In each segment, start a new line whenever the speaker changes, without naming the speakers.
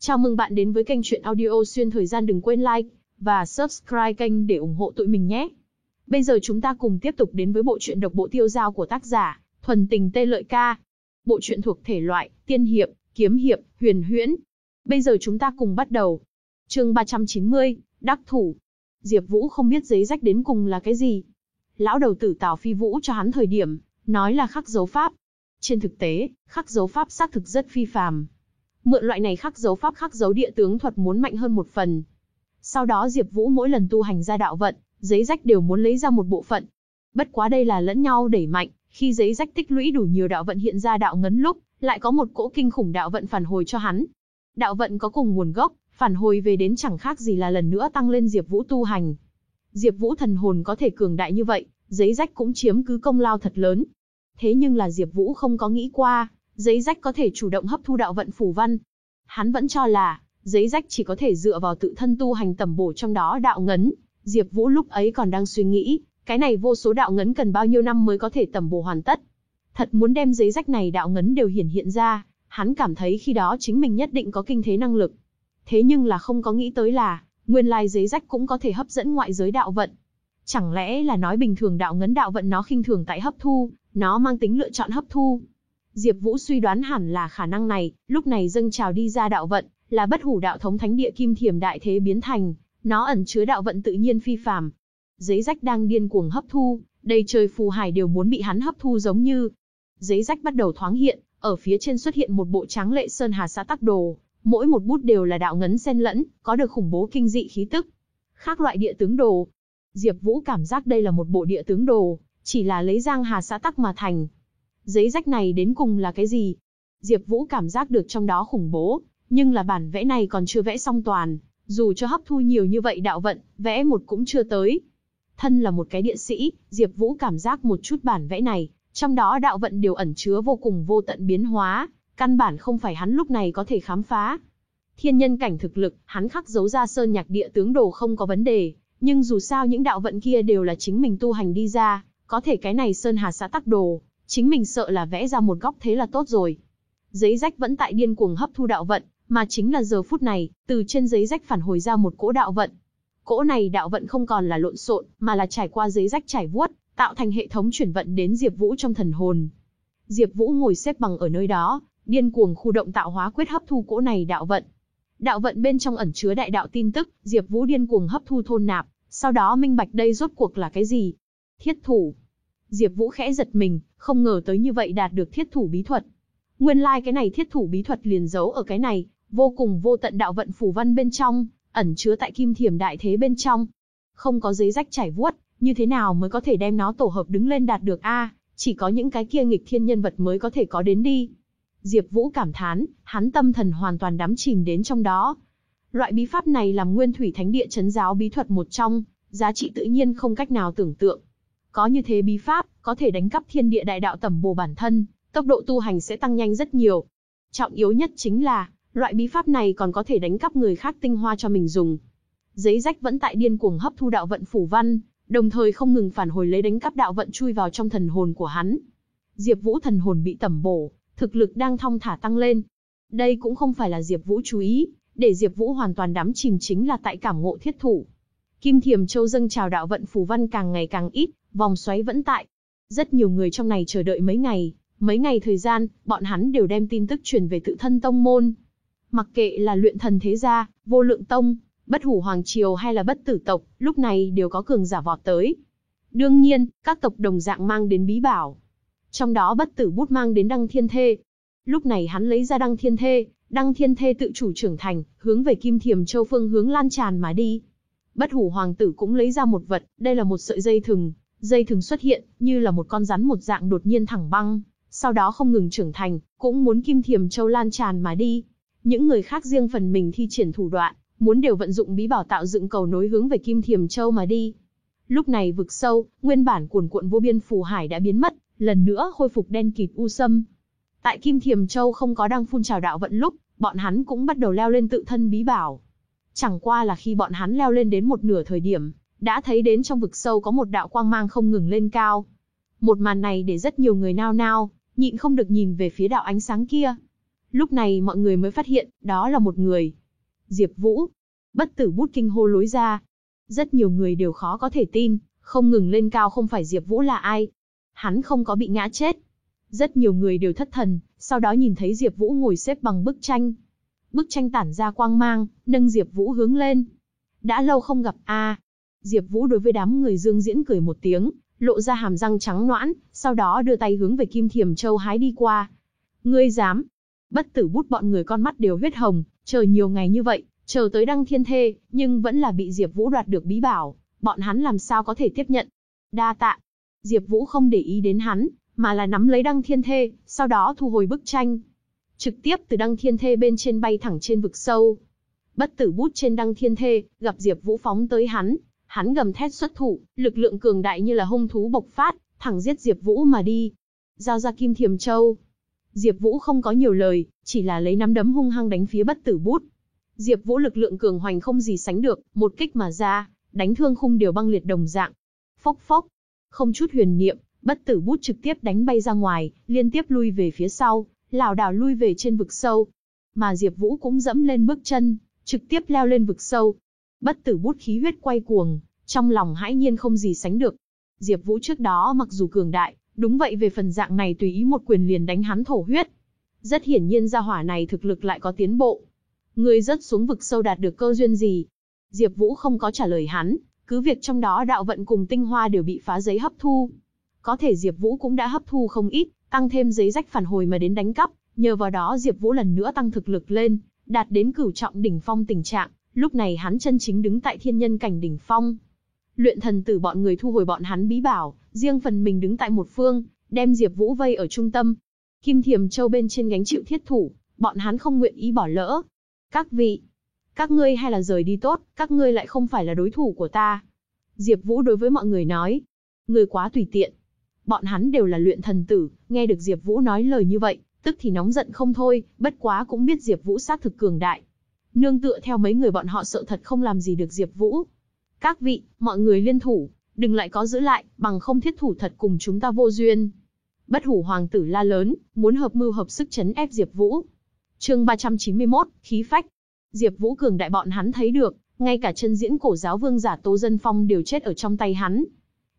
Chào mừng bạn đến với kênh truyện audio xuyên thời gian đừng quên like và subscribe kênh để ủng hộ tụi mình nhé. Bây giờ chúng ta cùng tiếp tục đến với bộ truyện độc bộ tiêu giao của tác giả Thuần Tình Tê Lợi Ca. Bộ truyện thuộc thể loại tiên hiệp, kiếm hiệp, huyền huyễn. Bây giờ chúng ta cùng bắt đầu. Chương 390, đắc thủ. Diệp Vũ không biết giấy rách đến cùng là cái gì. Lão đầu tử Tào Phi Vũ cho hắn thời điểm, nói là khắc dấu pháp. Trên thực tế, khắc dấu pháp xác thực rất phi phàm, Mượn loại này khắc dấu pháp khắc dấu địa tướng thuật muốn mạnh hơn một phần. Sau đó Diệp Vũ mỗi lần tu hành ra đạo vận, giấy rách đều muốn lấy ra một bộ phận. Bất quá đây là lẫn nhau đẩy mạnh, khi giấy rách tích lũy đủ nhiều đạo vận hiện ra đạo ngấn lúc, lại có một cỗ kinh khủng đạo vận phản hồi cho hắn. Đạo vận có cùng nguồn gốc, phản hồi về đến chẳng khác gì là lần nữa tăng lên Diệp Vũ tu hành. Diệp Vũ thần hồn có thể cường đại như vậy, giấy rách cũng chiếm cứ công lao thật lớn. Thế nhưng là Diệp Vũ không có nghĩ qua, giấy rách có thể chủ động hấp thu đạo vận phủ văn. Hắn vẫn cho là, giấy rách chỉ có thể dựa vào tự thân tu hành tầm bổ trong đó đạo ngấn. Diệp Vũ lúc ấy còn đang suy nghĩ, cái này vô số đạo ngấn cần bao nhiêu năm mới có thể tầm bổ hoàn tất. Thật muốn đem giấy rách này đạo ngấn đều hiển hiện ra, hắn cảm thấy khi đó chính mình nhất định có kinh thế năng lực. Thế nhưng là không có nghĩ tới là, nguyên lai giấy rách cũng có thể hấp dẫn ngoại giới đạo vận. Chẳng lẽ là nói bình thường đạo ngấn đạo vận nó khinh thường tại hấp thu, nó mang tính lựa chọn hấp thu. Diệp Vũ suy đoán hẳn là khả năng này, lúc này dâng trào đi ra đạo vận, là bất hủ đạo thống thánh địa kim thiểm đại thế biến thành, nó ẩn chứa đạo vận tự nhiên phi phàm. Giấy rách đang điên cuồng hấp thu, đầy trời phù hải đều muốn bị hắn hấp thu giống như. Giấy rách bắt đầu thoáng hiện, ở phía trên xuất hiện một bộ trắng lệ sơn hà xã tắc đồ, mỗi một bút đều là đạo ngấn xen lẫn, có được khủng bố kinh dị khí tức. Khác loại địa tướng đồ. Diệp Vũ cảm giác đây là một bộ địa tướng đồ, chỉ là lấy Giang Hà xã tắc mà thành, Giấy rách này đến cùng là cái gì? Diệp Vũ cảm giác được trong đó khủng bố, nhưng là bản vẽ này còn chưa vẽ xong toàn, dù cho hấp thu nhiều như vậy đạo vận, vẽ một cũng chưa tới. Thân là một cái địa sĩ, Diệp Vũ cảm giác một chút bản vẽ này, trong đó đạo vận đều ẩn chứa vô cùng vô tận biến hóa, căn bản không phải hắn lúc này có thể khám phá. Thiên nhân cảnh thực lực, hắn khắc dấu ra sơn nhạc địa tướng đồ không có vấn đề, nhưng dù sao những đạo vận kia đều là chính mình tu hành đi ra, có thể cái này sơn hà xã tắc đồ, chính mình sợ là vẽ ra một góc thế là tốt rồi. Giấy rách vẫn tại điên cuồng hấp thu đạo vận, mà chính là giờ phút này, từ trên giấy rách phản hồi ra một cỗ đạo vận. Cỗ này đạo vận không còn là lộn xộn, mà là trải qua giấy rách trải vuốt, tạo thành hệ thống chuyển vận đến Diệp Vũ trong thần hồn. Diệp Vũ ngồi xếp bằng ở nơi đó, điên cuồng khu động tạo hóa quyết hấp thu cỗ này đạo vận. Đạo vận bên trong ẩn chứa đại đạo tin tức, Diệp Vũ điên cuồng hấp thu thôn nạp, sau đó minh bạch đây rốt cuộc là cái gì? Thiết thủ. Diệp Vũ khẽ giật mình, không ngờ tới như vậy đạt được thiết thủ bí thuật. Nguyên lai like cái này thiết thủ bí thuật liền giấu ở cái này, vô cùng vô tận đạo vận phù văn bên trong, ẩn chứa tại kim thiểm đại thế bên trong. Không có giấy rách trải vuốt, như thế nào mới có thể đem nó tổ hợp đứng lên đạt được a, chỉ có những cái kia nghịch thiên nhân vật mới có thể có đến đi. Diệp Vũ cảm thán, hắn tâm thần hoàn toàn đắm chìm đến trong đó. Loại bí pháp này làm Nguyên Thủy Thánh Địa trấn giáo bí thuật một trong, giá trị tự nhiên không cách nào tưởng tượng. Có như thế bí pháp, có thể đánh cắp thiên địa đại đạo tầm bổ bản thân, tốc độ tu hành sẽ tăng nhanh rất nhiều. Trọng yếu nhất chính là, loại bí pháp này còn có thể đánh cắp người khác tinh hoa cho mình dùng. Giấy rách vẫn tại điên cuồng hấp thu đạo vận phủ văn, đồng thời không ngừng phản hồi lấy đánh cắp đạo vận chui vào trong thần hồn của hắn. Diệp Vũ thần hồn bị tẩm bổ, thực lực đang thong thả tăng lên. Đây cũng không phải là Diệp Vũ chú ý, để Diệp Vũ hoàn toàn đắm chìm chính là tại cảm ngộ thiết thủ. Kim Thiềm Châu dâng trào đạo vận phù văn càng ngày càng ít, vòng xoáy vẫn tại. Rất nhiều người trong này chờ đợi mấy ngày, mấy ngày thời gian, bọn hắn đều đem tin tức truyền về tự thân tông môn. Mặc kệ là luyện thần thế gia, vô lượng tông, bất hủ hoàng triều hay là bất tử tộc, lúc này đều có cường giả vọt tới. Đương nhiên, các tộc đồng dạng mang đến bí bảo. Trong đó bất tử bút mang đến đăng thiên thê. Lúc này hắn lấy ra đăng thiên thê, đăng thiên thê tự chủ trưởng thành, hướng về kim thiềm châu phương hướng lan tràn mà đi. Bất hủ hoàng tử cũng lấy ra một vật, đây là một sợi dây thừng, Dây thường xuất hiện, như là một con rắn một dạng đột nhiên thẳng băng, sau đó không ngừng trưởng thành, cũng muốn kim thiềm châu lan tràn mà đi. Những người khác riêng phần mình thi triển thủ đoạn, muốn đều vận dụng bí bảo tạo dựng cầu nối hướng về kim thiềm châu mà đi. Lúc này vực sâu, nguyên bản cuồn cuộn vô biên phù hải đã biến mất, lần nữa khôi phục đen kịt u sâm. Tại Kim Thiềm Châu không có đang phun trào đạo vận lúc, bọn hắn cũng bắt đầu leo lên tự thân bí bảo. Chẳng qua là khi bọn hắn leo lên đến một nửa thời điểm, đã thấy đến trong vực sâu có một đạo quang mang không ngừng lên cao. Một màn này để rất nhiều người nao nao, nhịn không được nhìn về phía đạo ánh sáng kia. Lúc này mọi người mới phát hiện, đó là một người. Diệp Vũ. Bất tử bút kinh hô lối ra. Rất nhiều người đều khó có thể tin, không ngừng lên cao không phải Diệp Vũ là ai. Hắn không có bị ngã chết. Rất nhiều người đều thất thần, sau đó nhìn thấy Diệp Vũ ngồi xếp bằng bức tranh. Bức tranh tản ra quang mang, nâng Diệp Vũ hướng lên. Đã lâu không gặp a. Diệp Vũ đối với đám người Dương Diễn cười một tiếng, lộ ra hàm răng trắng nõn, sau đó đưa tay hướng về Kim Thiểm Châu hái đi qua. Ngươi dám? Bất tử bút bọn người con mắt đều huyết hồng, chờ nhiều ngày như vậy, chờ tới đăng thiên thê, nhưng vẫn là bị Diệp Vũ đoạt được bí bảo, bọn hắn làm sao có thể tiếp nhận. Đa tạ. Diệp Vũ không để ý đến hắn, mà là nắm lấy đăng thiên thê, sau đó thu hồi bức tranh. Trực tiếp từ đăng thiên thê bên trên bay thẳng trên vực sâu. Bất tử bút trên đăng thiên thê, gặp Diệp Vũ phóng tới hắn, hắn gầm thét xuất thủ, lực lượng cường đại như là hung thú bộc phát, thẳng giết Diệp Vũ mà đi. Giao ra Kim Thiềm Châu. Diệp Vũ không có nhiều lời, chỉ là lấy nắm đấm hung hăng đánh phía bất tử bút. Diệp Vũ lực lượng cường hoành không gì sánh được, một kích mà ra, đánh thương khung điều băng liệt đồng dạng. Phốc phốc, không chút huyền niệm, bất tử bút trực tiếp đánh bay ra ngoài, liên tiếp lui về phía sau, lảo đảo lui về trên vực sâu. Mà Diệp Vũ cũng dẫm lên bước chân, trực tiếp leo lên vực sâu. Bất tử bút khí huyết quay cuồng, trong lòng hãi nhiên không gì sánh được. Diệp Vũ trước đó mặc dù cường đại, đúng vậy về phần dạng này tùy ý một quyền liền đánh hắn thổ huyết. Rất hiển nhiên gia hỏa này thực lực lại có tiến bộ. Ngươi rất xuống vực sâu đạt được cơ duyên gì? Diệp Vũ không có trả lời hắn, cứ việc trong đó đạo vận cùng tinh hoa đều bị phá giấy hấp thu. Có thể Diệp Vũ cũng đã hấp thu không ít, tăng thêm giấy rách phản hồi mà đến đánh cắp, nhờ vào đó Diệp Vũ lần nữa tăng thực lực lên, đạt đến cửu trọng đỉnh phong tình trạng, lúc này hắn chân chính đứng tại thiên nhân cảnh đỉnh phong. Luyện thần tử bọn người thu hồi bọn hắn bí bảo, riêng phần mình đứng tại một phương, đem Diệp Vũ vây ở trung tâm. Kim Thiềm Châu bên trên gánh chịu thiết thủ, bọn hắn không nguyện ý bỏ lỡ. Các vị, các ngươi hay là rời đi tốt, các ngươi lại không phải là đối thủ của ta. Diệp Vũ đối với mọi người nói, ngươi quá tùy tiện. Bọn hắn đều là luyện thần tử, nghe được Diệp Vũ nói lời như vậy, tức thì nóng giận không thôi, bất quá cũng biết Diệp Vũ sát thực cường đại. Nương tựa theo mấy người bọn họ sợ thật không làm gì được Diệp Vũ. Các vị, mọi người liên thủ, đừng lại có giữ lại, bằng không thiết thủ thật cùng chúng ta vô duyên. Bất hủ hoàng tử la lớn, muốn hợp mưu hợp sức chấn ép Diệp Vũ. Chương 391, khí phách. Diệp Vũ cường đại bọn hắn thấy được, ngay cả chân diễn cổ giáo vương giả Tô Dân Phong đều chết ở trong tay hắn.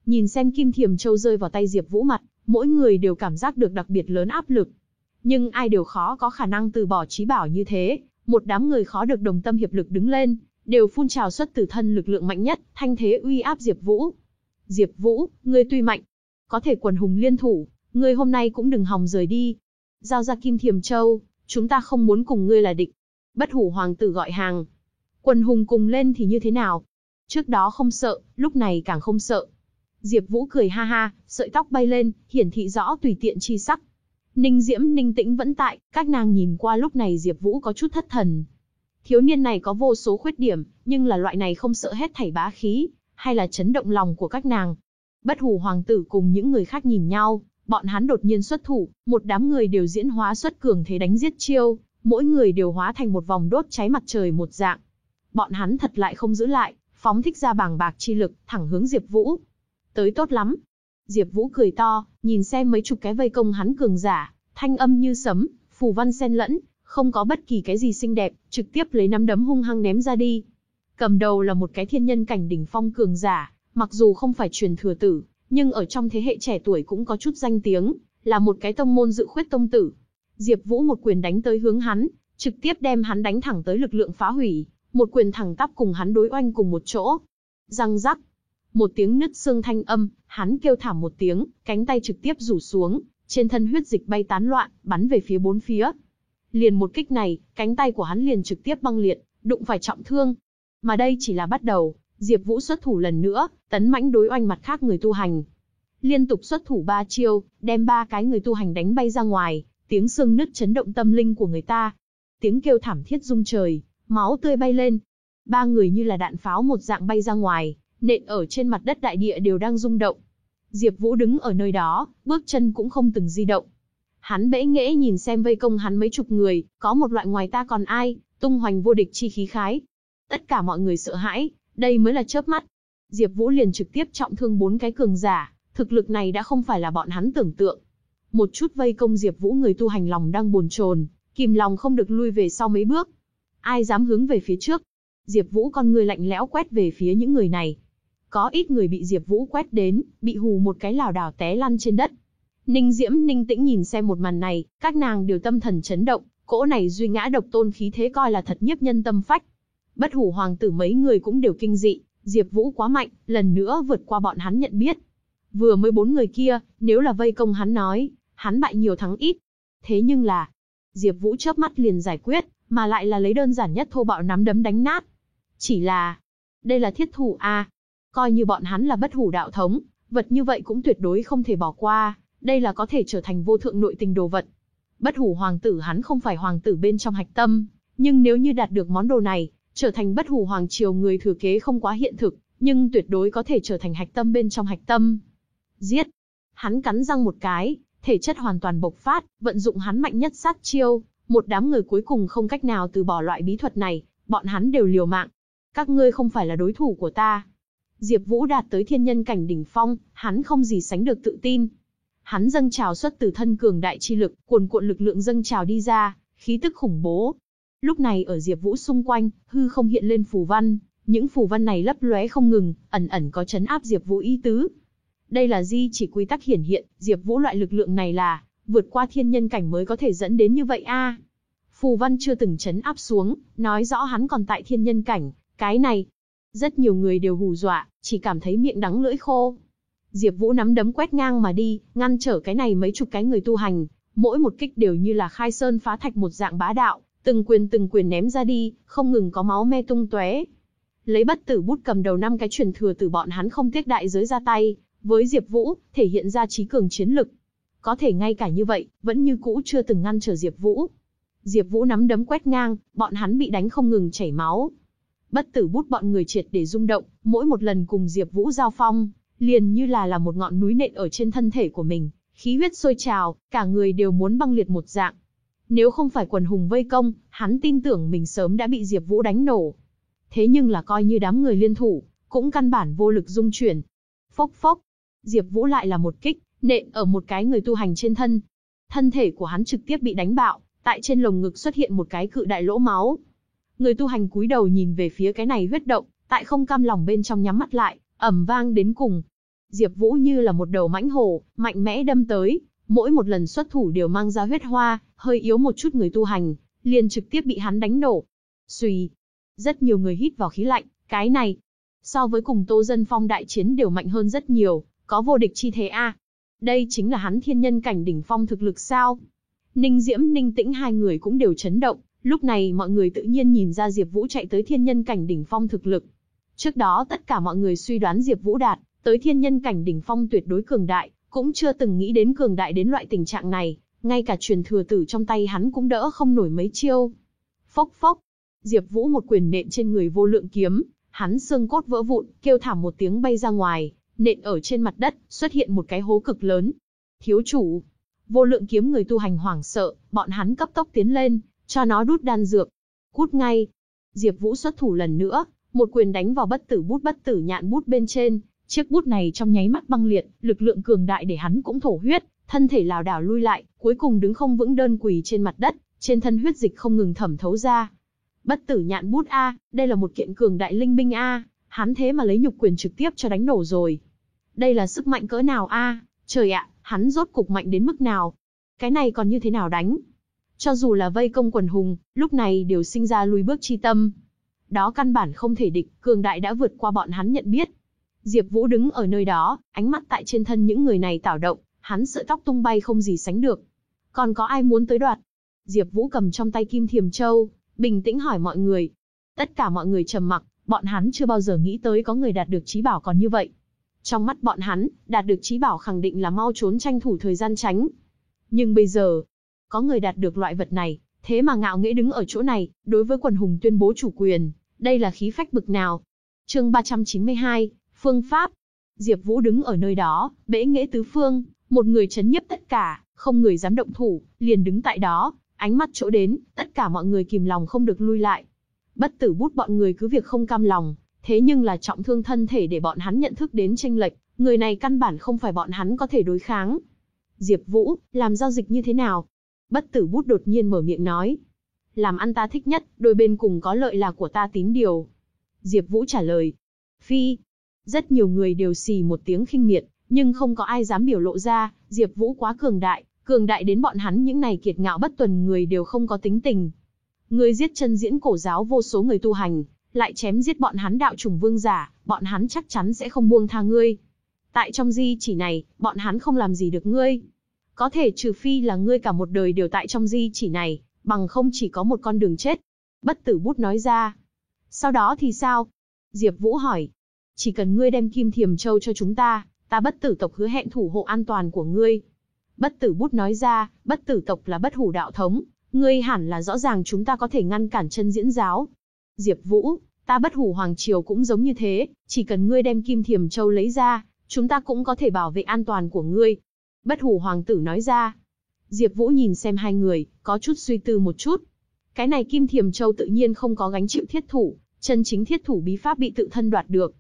Nhìn xem Kim Thiềm Châu rơi vào tay Diệp Vũ mặt, mỗi người đều cảm giác được đặc biệt lớn áp lực. Nhưng ai đều khó có khả năng từ bỏ chí bảo như thế, một đám người khó được đồng tâm hiệp lực đứng lên, đều phun trào xuất từ thân lực lượng mạnh nhất, thanh thế uy áp Diệp Vũ. Diệp Vũ, ngươi tuy mạnh, có thể quần hùng liên thủ, ngươi hôm nay cũng đừng hòng rời đi. Giao ra Kim Thiềm Châu, chúng ta không muốn cùng ngươi là địch. Bất hủ hoàng tử gọi hàng. Quần hùng cùng lên thì như thế nào? Trước đó không sợ, lúc này càng không sợ. Diệp Vũ cười ha ha, sợi tóc bay lên, hiển thị rõ tùy tiện chi sắc. Ninh Diễm Ninh Tĩnh vẫn tại, các nàng nhìn qua lúc này Diệp Vũ có chút thất thần. Thiếu niên này có vô số khuyết điểm, nhưng là loại này không sợ hết thảy bá khí, hay là chấn động lòng của các nàng. Bất Hủ hoàng tử cùng những người khác nhìn nhau, bọn hắn đột nhiên xuất thủ, một đám người đều diễn hóa xuất cường thế đánh giết chiêu, mỗi người đều hóa thành một vòng đốt cháy mặt trời một dạng. Bọn hắn thật lại không giữ lại, phóng thích ra bàng bạc chi lực, thẳng hướng Diệp Vũ. Tới tốt lắm. Diệp Vũ cười to, nhìn xem mấy chục cái vây công hắn cường giả, thanh âm như sấm, phù văn xen lẫn, không có bất kỳ cái gì xinh đẹp, trực tiếp lấy nắm đấm hung hăng ném ra đi. Cầm đầu là một cái thiên nhân cảnh đỉnh phong cường giả, mặc dù không phải truyền thừa tử, nhưng ở trong thế hệ trẻ tuổi cũng có chút danh tiếng, là một cái tông môn dự khuyết tông tử. Diệp Vũ một quyền đánh tới hướng hắn, trực tiếp đem hắn đánh thẳng tới lực lượng phá hủy, một quyền thẳng tắp cùng hắn đối oanh cùng một chỗ. Răng rắc, một tiếng nứt xương thanh âm, hắn kêu thảm một tiếng, cánh tay trực tiếp rủ xuống, trên thân huyết dịch bay tán loạn, bắn về phía bốn phía. Liền một kích này, cánh tay của hắn liền trực tiếp băng liệt, đụng phải trọng thương. Mà đây chỉ là bắt đầu, Diệp Vũ xuất thủ lần nữa, tấn mãnh đối oanh mặt khác người tu hành. Liên tục xuất thủ ba chiêu, đem ba cái người tu hành đánh bay ra ngoài, tiếng xương nứt chấn động tâm linh của người ta. Tiếng kêu thảm thiết rung trời, máu tươi bay lên. Ba người như là đạn pháo một dạng bay ra ngoài, nện ở trên mặt đất đại địa đều đang rung động. Diệp Vũ đứng ở nơi đó, bước chân cũng không từng di động. Hắn bẽ ngẽ nhìn xem vây công hắn mấy chục người, có một loại ngoài ta còn ai, tung hoành vô địch chi khí khái. Tất cả mọi người sợ hãi, đây mới là chớp mắt. Diệp Vũ liền trực tiếp trọng thương bốn cái cường giả, thực lực này đã không phải là bọn hắn tưởng tượng. Một chút vây công Diệp Vũ người tu hành lòng đang buồn chồn, kìm lòng không được lui về sau mấy bước. Ai dám hướng về phía trước? Diệp Vũ con người lạnh lẽo quét về phía những người này. Có ít người bị Diệp Vũ quét đến, bị hù một cái lảo đảo té lăn trên đất. Ninh Diễm Ninh Tĩnh nhìn xem một màn này, các nàng đều tâm thần chấn động, cỗ này duy ngã độc tôn khí thế coi là thật nhiếp nhân tâm phách. Bất hủ hoàng tử mấy người cũng đều kinh dị, Diệp Vũ quá mạnh, lần nữa vượt qua bọn hắn nhận biết. Vừa mới bốn người kia, nếu là vây công hắn nói, hắn bại nhiều thắng ít. Thế nhưng là, Diệp Vũ chớp mắt liền giải quyết, mà lại là lấy đơn giản nhất thô bạo nắm đấm đánh nát. Chỉ là, đây là thiết thủ a, coi như bọn hắn là bất hủ đạo thống, vật như vậy cũng tuyệt đối không thể bỏ qua, đây là có thể trở thành vô thượng nội tình đồ vật. Bất hủ hoàng tử hắn không phải hoàng tử bên trong hạch tâm, nhưng nếu như đạt được món đồ này, trở thành bất hủ hoàng triều người thừa kế không quá hiện thực, nhưng tuyệt đối có thể trở thành hạch tâm bên trong hạch tâm. Giết! Hắn cắn răng một cái, thể chất hoàn toàn bộc phát, vận dụng hắn mạnh nhất sát chiêu, một đám người cuối cùng không cách nào từ bỏ loại bí thuật này, bọn hắn đều liều mạng. Các ngươi không phải là đối thủ của ta. Diệp Vũ đạt tới thiên nhân cảnh đỉnh phong, hắn không gì sánh được tự tin. Hắn dâng trào xuất từ thân cường đại chi lực, cuồn cuộn lực lượng dâng trào đi ra, khí tức khủng bố. Lúc này ở Diệp Vũ xung quanh, hư không hiện lên phù văn, những phù văn này lấp lóe không ngừng, ẩn ẩn có chấn áp Diệp Vũ ý tứ. Đây là di chỉ quy tắc hiển hiện, Diệp Vũ loại lực lượng này là vượt qua thiên nhân cảnh mới có thể dẫn đến như vậy a. Phù văn chưa từng chấn áp xuống, nói rõ hắn còn tại thiên nhân cảnh, cái này, rất nhiều người đều hù dọa, chỉ cảm thấy miệng đắng lưỡi khô. Diệp Vũ nắm đấm quét ngang mà đi, ngăn trở cái này mấy chục cái người tu hành, mỗi một kích đều như là khai sơn phá thạch một dạng bá đạo, từng quyền từng quyền ném ra đi, không ngừng có máu me tung tóe. Lấy bất tử bút cầm đầu năm cái truyền thừa từ bọn hắn không tiếc đại giới ra tay, với Diệp Vũ, thể hiện ra trí cường chiến lực. Có thể ngay cả như vậy, vẫn như cũ chưa từng ngăn trở Diệp Vũ. Diệp Vũ nắm đấm quét ngang, bọn hắn bị đánh không ngừng chảy máu. Bất tử bút bọn người triệt để rung động, mỗi một lần cùng Diệp Vũ giao phong, liền như là là một ngọn núi nện ở trên thân thể của mình, khí huyết sôi trào, cả người đều muốn băng liệt một dạng. Nếu không phải quần hùng vây công, hắn tin tưởng mình sớm đã bị Diệp Vũ đánh nổ. Thế nhưng là coi như đám người liên thủ, cũng căn bản vô lực dung chuyển. Phốc phốc, Diệp Vũ lại là một kích, nện ở một cái người tu hành trên thân. Thân thể của hắn trực tiếp bị đánh bạo, tại trên lồng ngực xuất hiện một cái cự đại lỗ máu. Người tu hành cúi đầu nhìn về phía cái này huyết động, tại không cam lòng bên trong nhắm mắt lại, ầm vang đến cùng. Diệp Vũ như là một đầu mãnh hổ, mạnh mẽ đâm tới, mỗi một lần xuất thủ đều mang ra huyết hoa, hơi yếu một chút người tu hành, liền trực tiếp bị hắn đánh nổ. Xuy. Rất nhiều người hít vào khí lạnh, cái này so với cùng Tô Dân Phong đại chiến đều mạnh hơn rất nhiều, có vô địch chi thế a. Đây chính là hắn thiên nhân cảnh đỉnh phong thực lực sao? Ninh Diễm, Ninh Tĩnh hai người cũng đều chấn động, lúc này mọi người tự nhiên nhìn ra Diệp Vũ chạy tới thiên nhân cảnh đỉnh phong thực lực. Trước đó tất cả mọi người suy đoán Diệp Vũ đạt tới thiên nhân cảnh đỉnh phong tuyệt đối cường đại, cũng chưa từng nghĩ đến cường đại đến loại tình trạng này, ngay cả truyền thừa tử trong tay hắn cũng đỡ không nổi mấy chiêu. Phốc phốc, Diệp Vũ một quyền nện trên người vô lượng kiếm, hắn xương cốt vỡ vụn, kêu thảm một tiếng bay ra ngoài, nện ở trên mặt đất, xuất hiện một cái hố cực lớn. Thiếu chủ, vô lượng kiếm người tu hành hoảng sợ, bọn hắn cấp tốc tiến lên, cho nó đút đan dược. Cút ngay. Diệp Vũ xuất thủ lần nữa, một quyền đánh vào bất tử bút bất tử nhạn bút bên trên, chiếc bút này trong nháy mắt băng liệt, lực lượng cường đại để hắn cũng thổ huyết, thân thể lảo đảo lui lại, cuối cùng đứng không vững đơn quỳ trên mặt đất, trên thân huyết dịch không ngừng thẩm thấu ra. Bất tử nhạn bút a, đây là một kiện cường đại linh binh a, hắn thế mà lấy nhục quyền trực tiếp cho đánh nổ rồi. Đây là sức mạnh cỡ nào a? Trời ạ, hắn rốt cục mạnh đến mức nào? Cái này còn như thế nào đánh? Cho dù là vây công quần hùng, lúc này đều sinh ra lùi bước chi tâm. Đó căn bản không thể địch, cường đại đã vượt qua bọn hắn nhận biết. Diệp Vũ đứng ở nơi đó, ánh mắt tại trên thân những người này tảo động, hắn sợi tóc tung bay không gì sánh được. Còn có ai muốn tới đoạt? Diệp Vũ cầm trong tay Kim Thiềm Châu, bình tĩnh hỏi mọi người. Tất cả mọi người trầm mặc, bọn hắn chưa bao giờ nghĩ tới có người đạt được trí bảo còn như vậy. Trong mắt bọn hắn, đạt được trí bảo khẳng định là mau trốn tranh thủ thời gian tránh. Nhưng bây giờ, có người đạt được loại vật này, thế mà ngạo nghễ đứng ở chỗ này, đối với quần hùng tuyên bố chủ quyền, đây là khí phách bực nào. Chương 392, phương pháp. Diệp Vũ đứng ở nơi đó, bẽ nghệ tứ phương, một người chấn nhiếp tất cả, không người dám động thủ, liền đứng tại đó, ánh mắt chỗ đến, tất cả mọi người kìm lòng không được lui lại. Bất tử bút bọn người cứ việc không cam lòng, thế nhưng là trọng thương thân thể để bọn hắn nhận thức đến tranh lệch, người này căn bản không phải bọn hắn có thể đối kháng. Diệp Vũ, làm giao dịch như thế nào? Bất tử bút đột nhiên mở miệng nói. Làm ăn ta thích nhất, đôi bên cùng có lợi là của ta tín điều. Diệp Vũ trả lời. Phi. Rất nhiều người đều xì một tiếng khinh miệt, nhưng không có ai dám biểu lộ ra, Diệp Vũ quá cường đại, cường đại đến bọn hắn những này kiệt ngạo bất tuần người đều không có tính tình. Ngươi giết chân diễn cổ giáo vô số người tu hành, lại chém giết bọn hắn đạo trùng vương giả, bọn hắn chắc chắn sẽ không buông tha ngươi. Tại trong di chỉ này, bọn hắn không làm gì được ngươi. Có thể trừ phi là ngươi cả một đời đều tại trong di chỉ này, bằng không chỉ có một con đường chết. Bất tử bút nói ra. Sau đó thì sao? Diệp Vũ hỏi. Chỉ cần ngươi đem kim thiềm châu cho chúng ta, ta bất tử tộc hứa hẹn thủ hộ an toàn của ngươi. Bất tử bút nói ra, bất tử tộc là bất hủ đạo thống, ngươi hẳn là rõ ràng chúng ta có thể ngăn cản chân diễn giáo. Diệp Vũ, ta bất hủ hoàng triều cũng giống như thế, chỉ cần ngươi đem kim thiềm châu lấy ra, chúng ta cũng có thể bảo vệ an toàn của ngươi. Bất hủ hoàng tử nói ra. Diệp Vũ nhìn xem hai người, có chút suy tư một chút. Cái này kim thiềm châu tự nhiên không có gánh chịu thiết thủ, chân chính thiết thủ bí pháp bị tự thân đoạt được.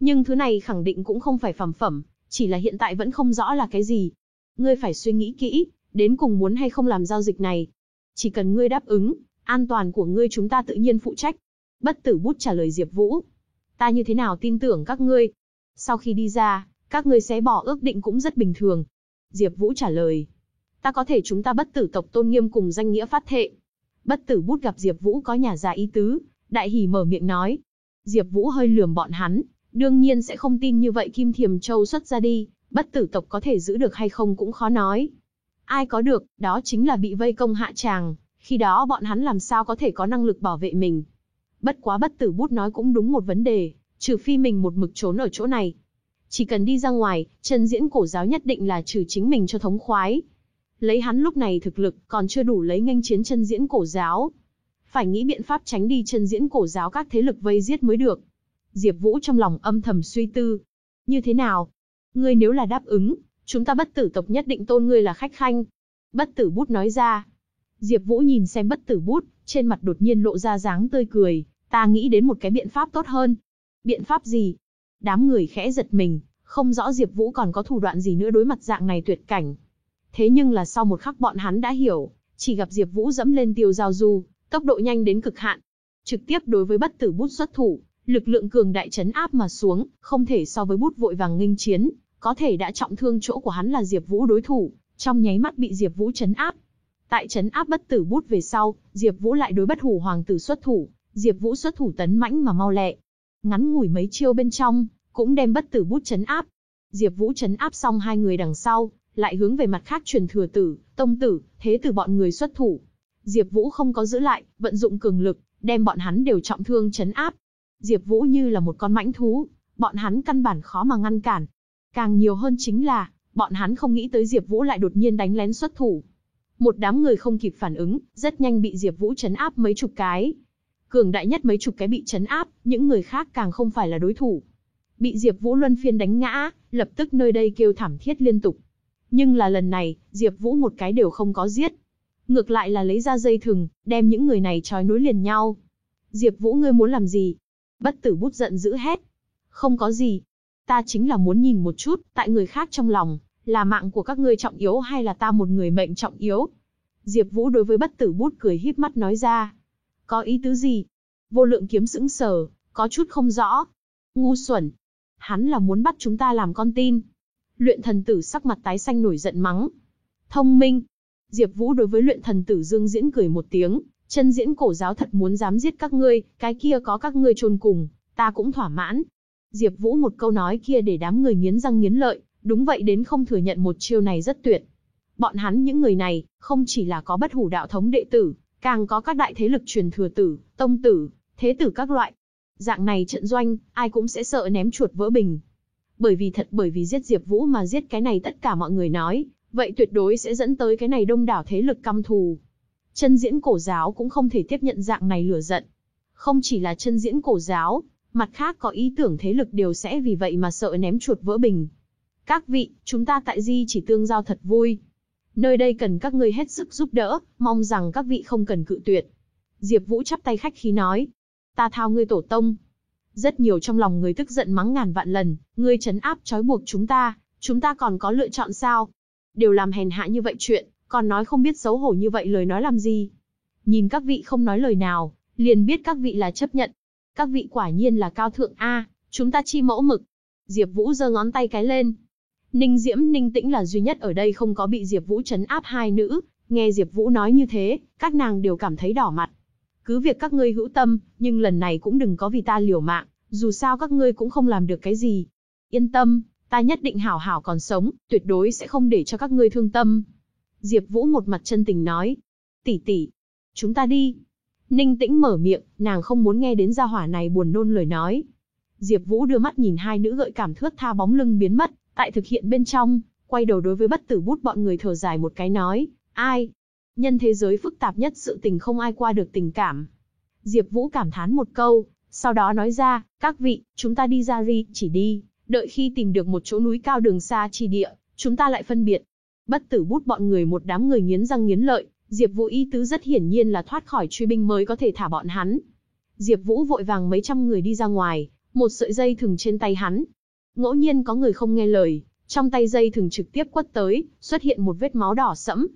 Nhưng thứ này khẳng định cũng không phải phẩm phẩm, chỉ là hiện tại vẫn không rõ là cái gì. Ngươi phải suy nghĩ kỹ, đến cùng muốn hay không làm giao dịch này. Chỉ cần ngươi đáp ứng, an toàn của ngươi chúng ta tự nhiên phụ trách. Bất tử bút trả lời Diệp Vũ. Ta như thế nào tin tưởng các ngươi? Sau khi đi ra, các ngươi sẽ bỏ ước định cũng rất bình thường. Diệp Vũ trả lời. Ta có thể chúng ta bất tử tộc tôn nghiêm cùng danh nghĩa phát thệ. Bất tử bút gặp Diệp Vũ có nhà già ý tứ, đại hỉ mở miệng nói. Diệp Vũ hơi lườm bọn hắn, đương nhiên sẽ không tin như vậy Kim Thiềm Châu xuất ra đi, bất tử tộc có thể giữ được hay không cũng khó nói. Ai có được, đó chính là bị vây công hạ tràng, khi đó bọn hắn làm sao có thể có năng lực bảo vệ mình. Bất quá bất tử bút nói cũng đúng một vấn đề, trừ phi mình một mực trốn ở chỗ này. Chỉ cần đi ra ngoài, chân diễn cổ giáo nhất định là trừ chính mình cho thống khoái. Lấy hắn lúc này thực lực, còn chưa đủ lấy nghênh chiến chân diễn cổ giáo. Phải nghĩ biện pháp tránh đi chân diễn cổ giáo các thế lực vây giết mới được. Diệp Vũ trong lòng âm thầm suy tư. Như thế nào? Ngươi nếu là đáp ứng, chúng ta bất tử tộc nhất định tôn ngươi là khách khanh. Bất tử bút nói ra. Diệp Vũ nhìn xem bất tử bút, trên mặt đột nhiên lộ ra dáng tươi cười. Ta nghĩ đến một cái biện pháp tốt hơn. Biện pháp gì? Đám người khẽ giật mình, không rõ Diệp Vũ còn có thủ đoạn gì nữa đối mặt dạng này tuyệt cảnh. Thế nhưng là sau một khắc bọn hắn đã hiểu, chỉ gặp Diệp Vũ dẫm lên tiêu giao du, tốc độ nhanh đến cực hạn. Trực tiếp đối với bất tử bút xuất thủ, lực lượng cường đại chấn áp mà xuống, không thể so với bút vội vàng nghênh chiến, có thể đã trọng thương chỗ của hắn là Diệp Vũ đối thủ, trong nháy mắt bị Diệp Vũ chấn áp. Tại chấn áp bất tử bút về sau, Diệp Vũ lại đối bất hủ hoàng tử xuất thủ, Diệp Vũ xuất thủ tấn mãnh mà mau lẹ. Ngắn ngủi mấy chiêu bên trong, cũng đem bất tử bút chấn áp. Diệp Vũ chấn áp xong hai người đằng sau, lại hướng về mặt khác truyền thừa tử, tông tử, thế tử bọn người xuất thủ. Diệp Vũ không có giữ lại, vận dụng cường lực, đem bọn hắn đều trọng thương chấn áp. Diệp Vũ như là một con mãnh thú, bọn hắn căn bản khó mà ngăn cản. Càng nhiều hơn chính là, bọn hắn không nghĩ tới Diệp Vũ lại đột nhiên đánh lén xuất thủ. Một đám người không kịp phản ứng, rất nhanh bị Diệp Vũ trấn áp mấy chục cái. Cường đại nhất mấy chục cái bị trấn áp, những người khác càng không phải là đối thủ. Bị Diệp Vũ luân phiên đánh ngã, lập tức nơi đây kêu thảm thiết liên tục. Nhưng là lần này, Diệp Vũ một cái đều không có giết. Ngược lại là lấy ra dây thừng, đem những người này trói nối liền nhau. Diệp Vũ ngươi muốn làm gì? Bất tử bút giận dữ hét. Không có gì. Ta chính là muốn nhìn một chút, tại người khác trong lòng, là mạng của các ngươi trọng yếu hay là ta một người mệnh trọng yếu? Diệp Vũ đối với bất tử bút cười híp mắt nói ra. Có ý tứ gì? Vô lượng kiếm sững sờ, có chút không rõ. Ngu xuẩn. Hắn là muốn bắt chúng ta làm con tin. Luyện thần tử sắc mặt tái xanh nổi giận mắng. Thông minh. Diệp Vũ đối với luyện thần tử Dương Diễn cười một tiếng, chân diễn cổ giáo thật muốn dám giết các ngươi, cái kia có các ngươi chôn cùng, ta cũng thỏa mãn. Diệp Vũ một câu nói kia để đám người nghiến răng nghiến lợi, đúng vậy đến không thừa nhận một chiêu này rất tuyệt. Bọn hắn những người này, không chỉ là có bất hủ đạo thống đệ tử, càng có các đại thế lực truyền thừa tử, tông tử, thế tử các loại. Dạng này trận doanh, ai cũng sẽ sợ ném chuột vỡ bình. Bởi vì thật bởi vì giết Diệp Vũ mà giết cái này tất cả mọi người nói, vậy tuyệt đối sẽ dẫn tới cái này đông đảo thế lực căm thù. Chân diễn cổ giáo cũng không thể tiếp nhận dạng này lửa giận. Không chỉ là chân diễn cổ giáo, mặt khác có ý tưởng thế lực đều sẽ vì vậy mà sợ ném chuột vỡ bình. Các vị, chúng ta tại Di chỉ tương giao thật vui. Nơi đây cần các ngươi hết sức giúp đỡ, mong rằng các vị không cần cự tuyệt. Diệp Vũ chắp tay khách khí nói. Ta thao ngươi tổ tông. Rất nhiều trong lòng người tức giận mắng ngàn vạn lần, ngươi trấn áp trói buộc chúng ta, chúng ta còn có lựa chọn sao? Đều làm hèn hạ như vậy chuyện, còn nói không biết xấu hổ như vậy lời nói làm gì. Nhìn các vị không nói lời nào, liền biết các vị là chấp nhận. Các vị quả nhiên là cao thượng A, chúng ta chi mẫu mực. Diệp Vũ giơ ngón tay cái lên. Ninh Diễm Ninh Tĩnh là duy nhất ở đây không có bị Diệp Vũ trấn áp hai nữ, nghe Diệp Vũ nói như thế, các nàng đều cảm thấy đỏ mặt. Cứ việc các ngươi hữu tâm, nhưng lần này cũng đừng có vì ta liều mạng, dù sao các ngươi cũng không làm được cái gì. Yên tâm, ta nhất định hảo hảo còn sống, tuyệt đối sẽ không để cho các ngươi thương tâm. Diệp Vũ một mặt chân tình nói, tỷ tỷ, chúng ta đi. Ninh Tĩnh mở miệng, nàng không muốn nghe đến gia hỏa này buồn nôn lời nói. Diệp Vũ đưa mắt nhìn hai nữ gợi cảm thướt tha bóng lưng biến mất, tại thực hiện bên trong, quay đầu đối với bất tử bút bọn người thở dài một cái nói, ai? Nhân thế giới phức tạp nhất sự tình không ai qua được tình cảm. Diệp Vũ cảm thán một câu, sau đó nói ra, các vị, chúng ta đi ra ri, chỉ đi, đợi khi tìm được một chỗ núi cao đường xa chi địa, chúng ta lại phân biệt. Bất tử bút bọn người một đám người nghiến răng nghiến lợi, Diệp Vũ ý tứ rất hiển nhiên là thoát khỏi truy binh mới có thể thả bọn hắn. Diệp Vũ vội vàng mấy trăm người đi ra ngoài, một sợi dây thừng trên tay hắn. Ngẫu nhiên có người không nghe lời, trong tay dây thừng trực tiếp quất tới, xuất hiện một vết máu đỏ sẫm.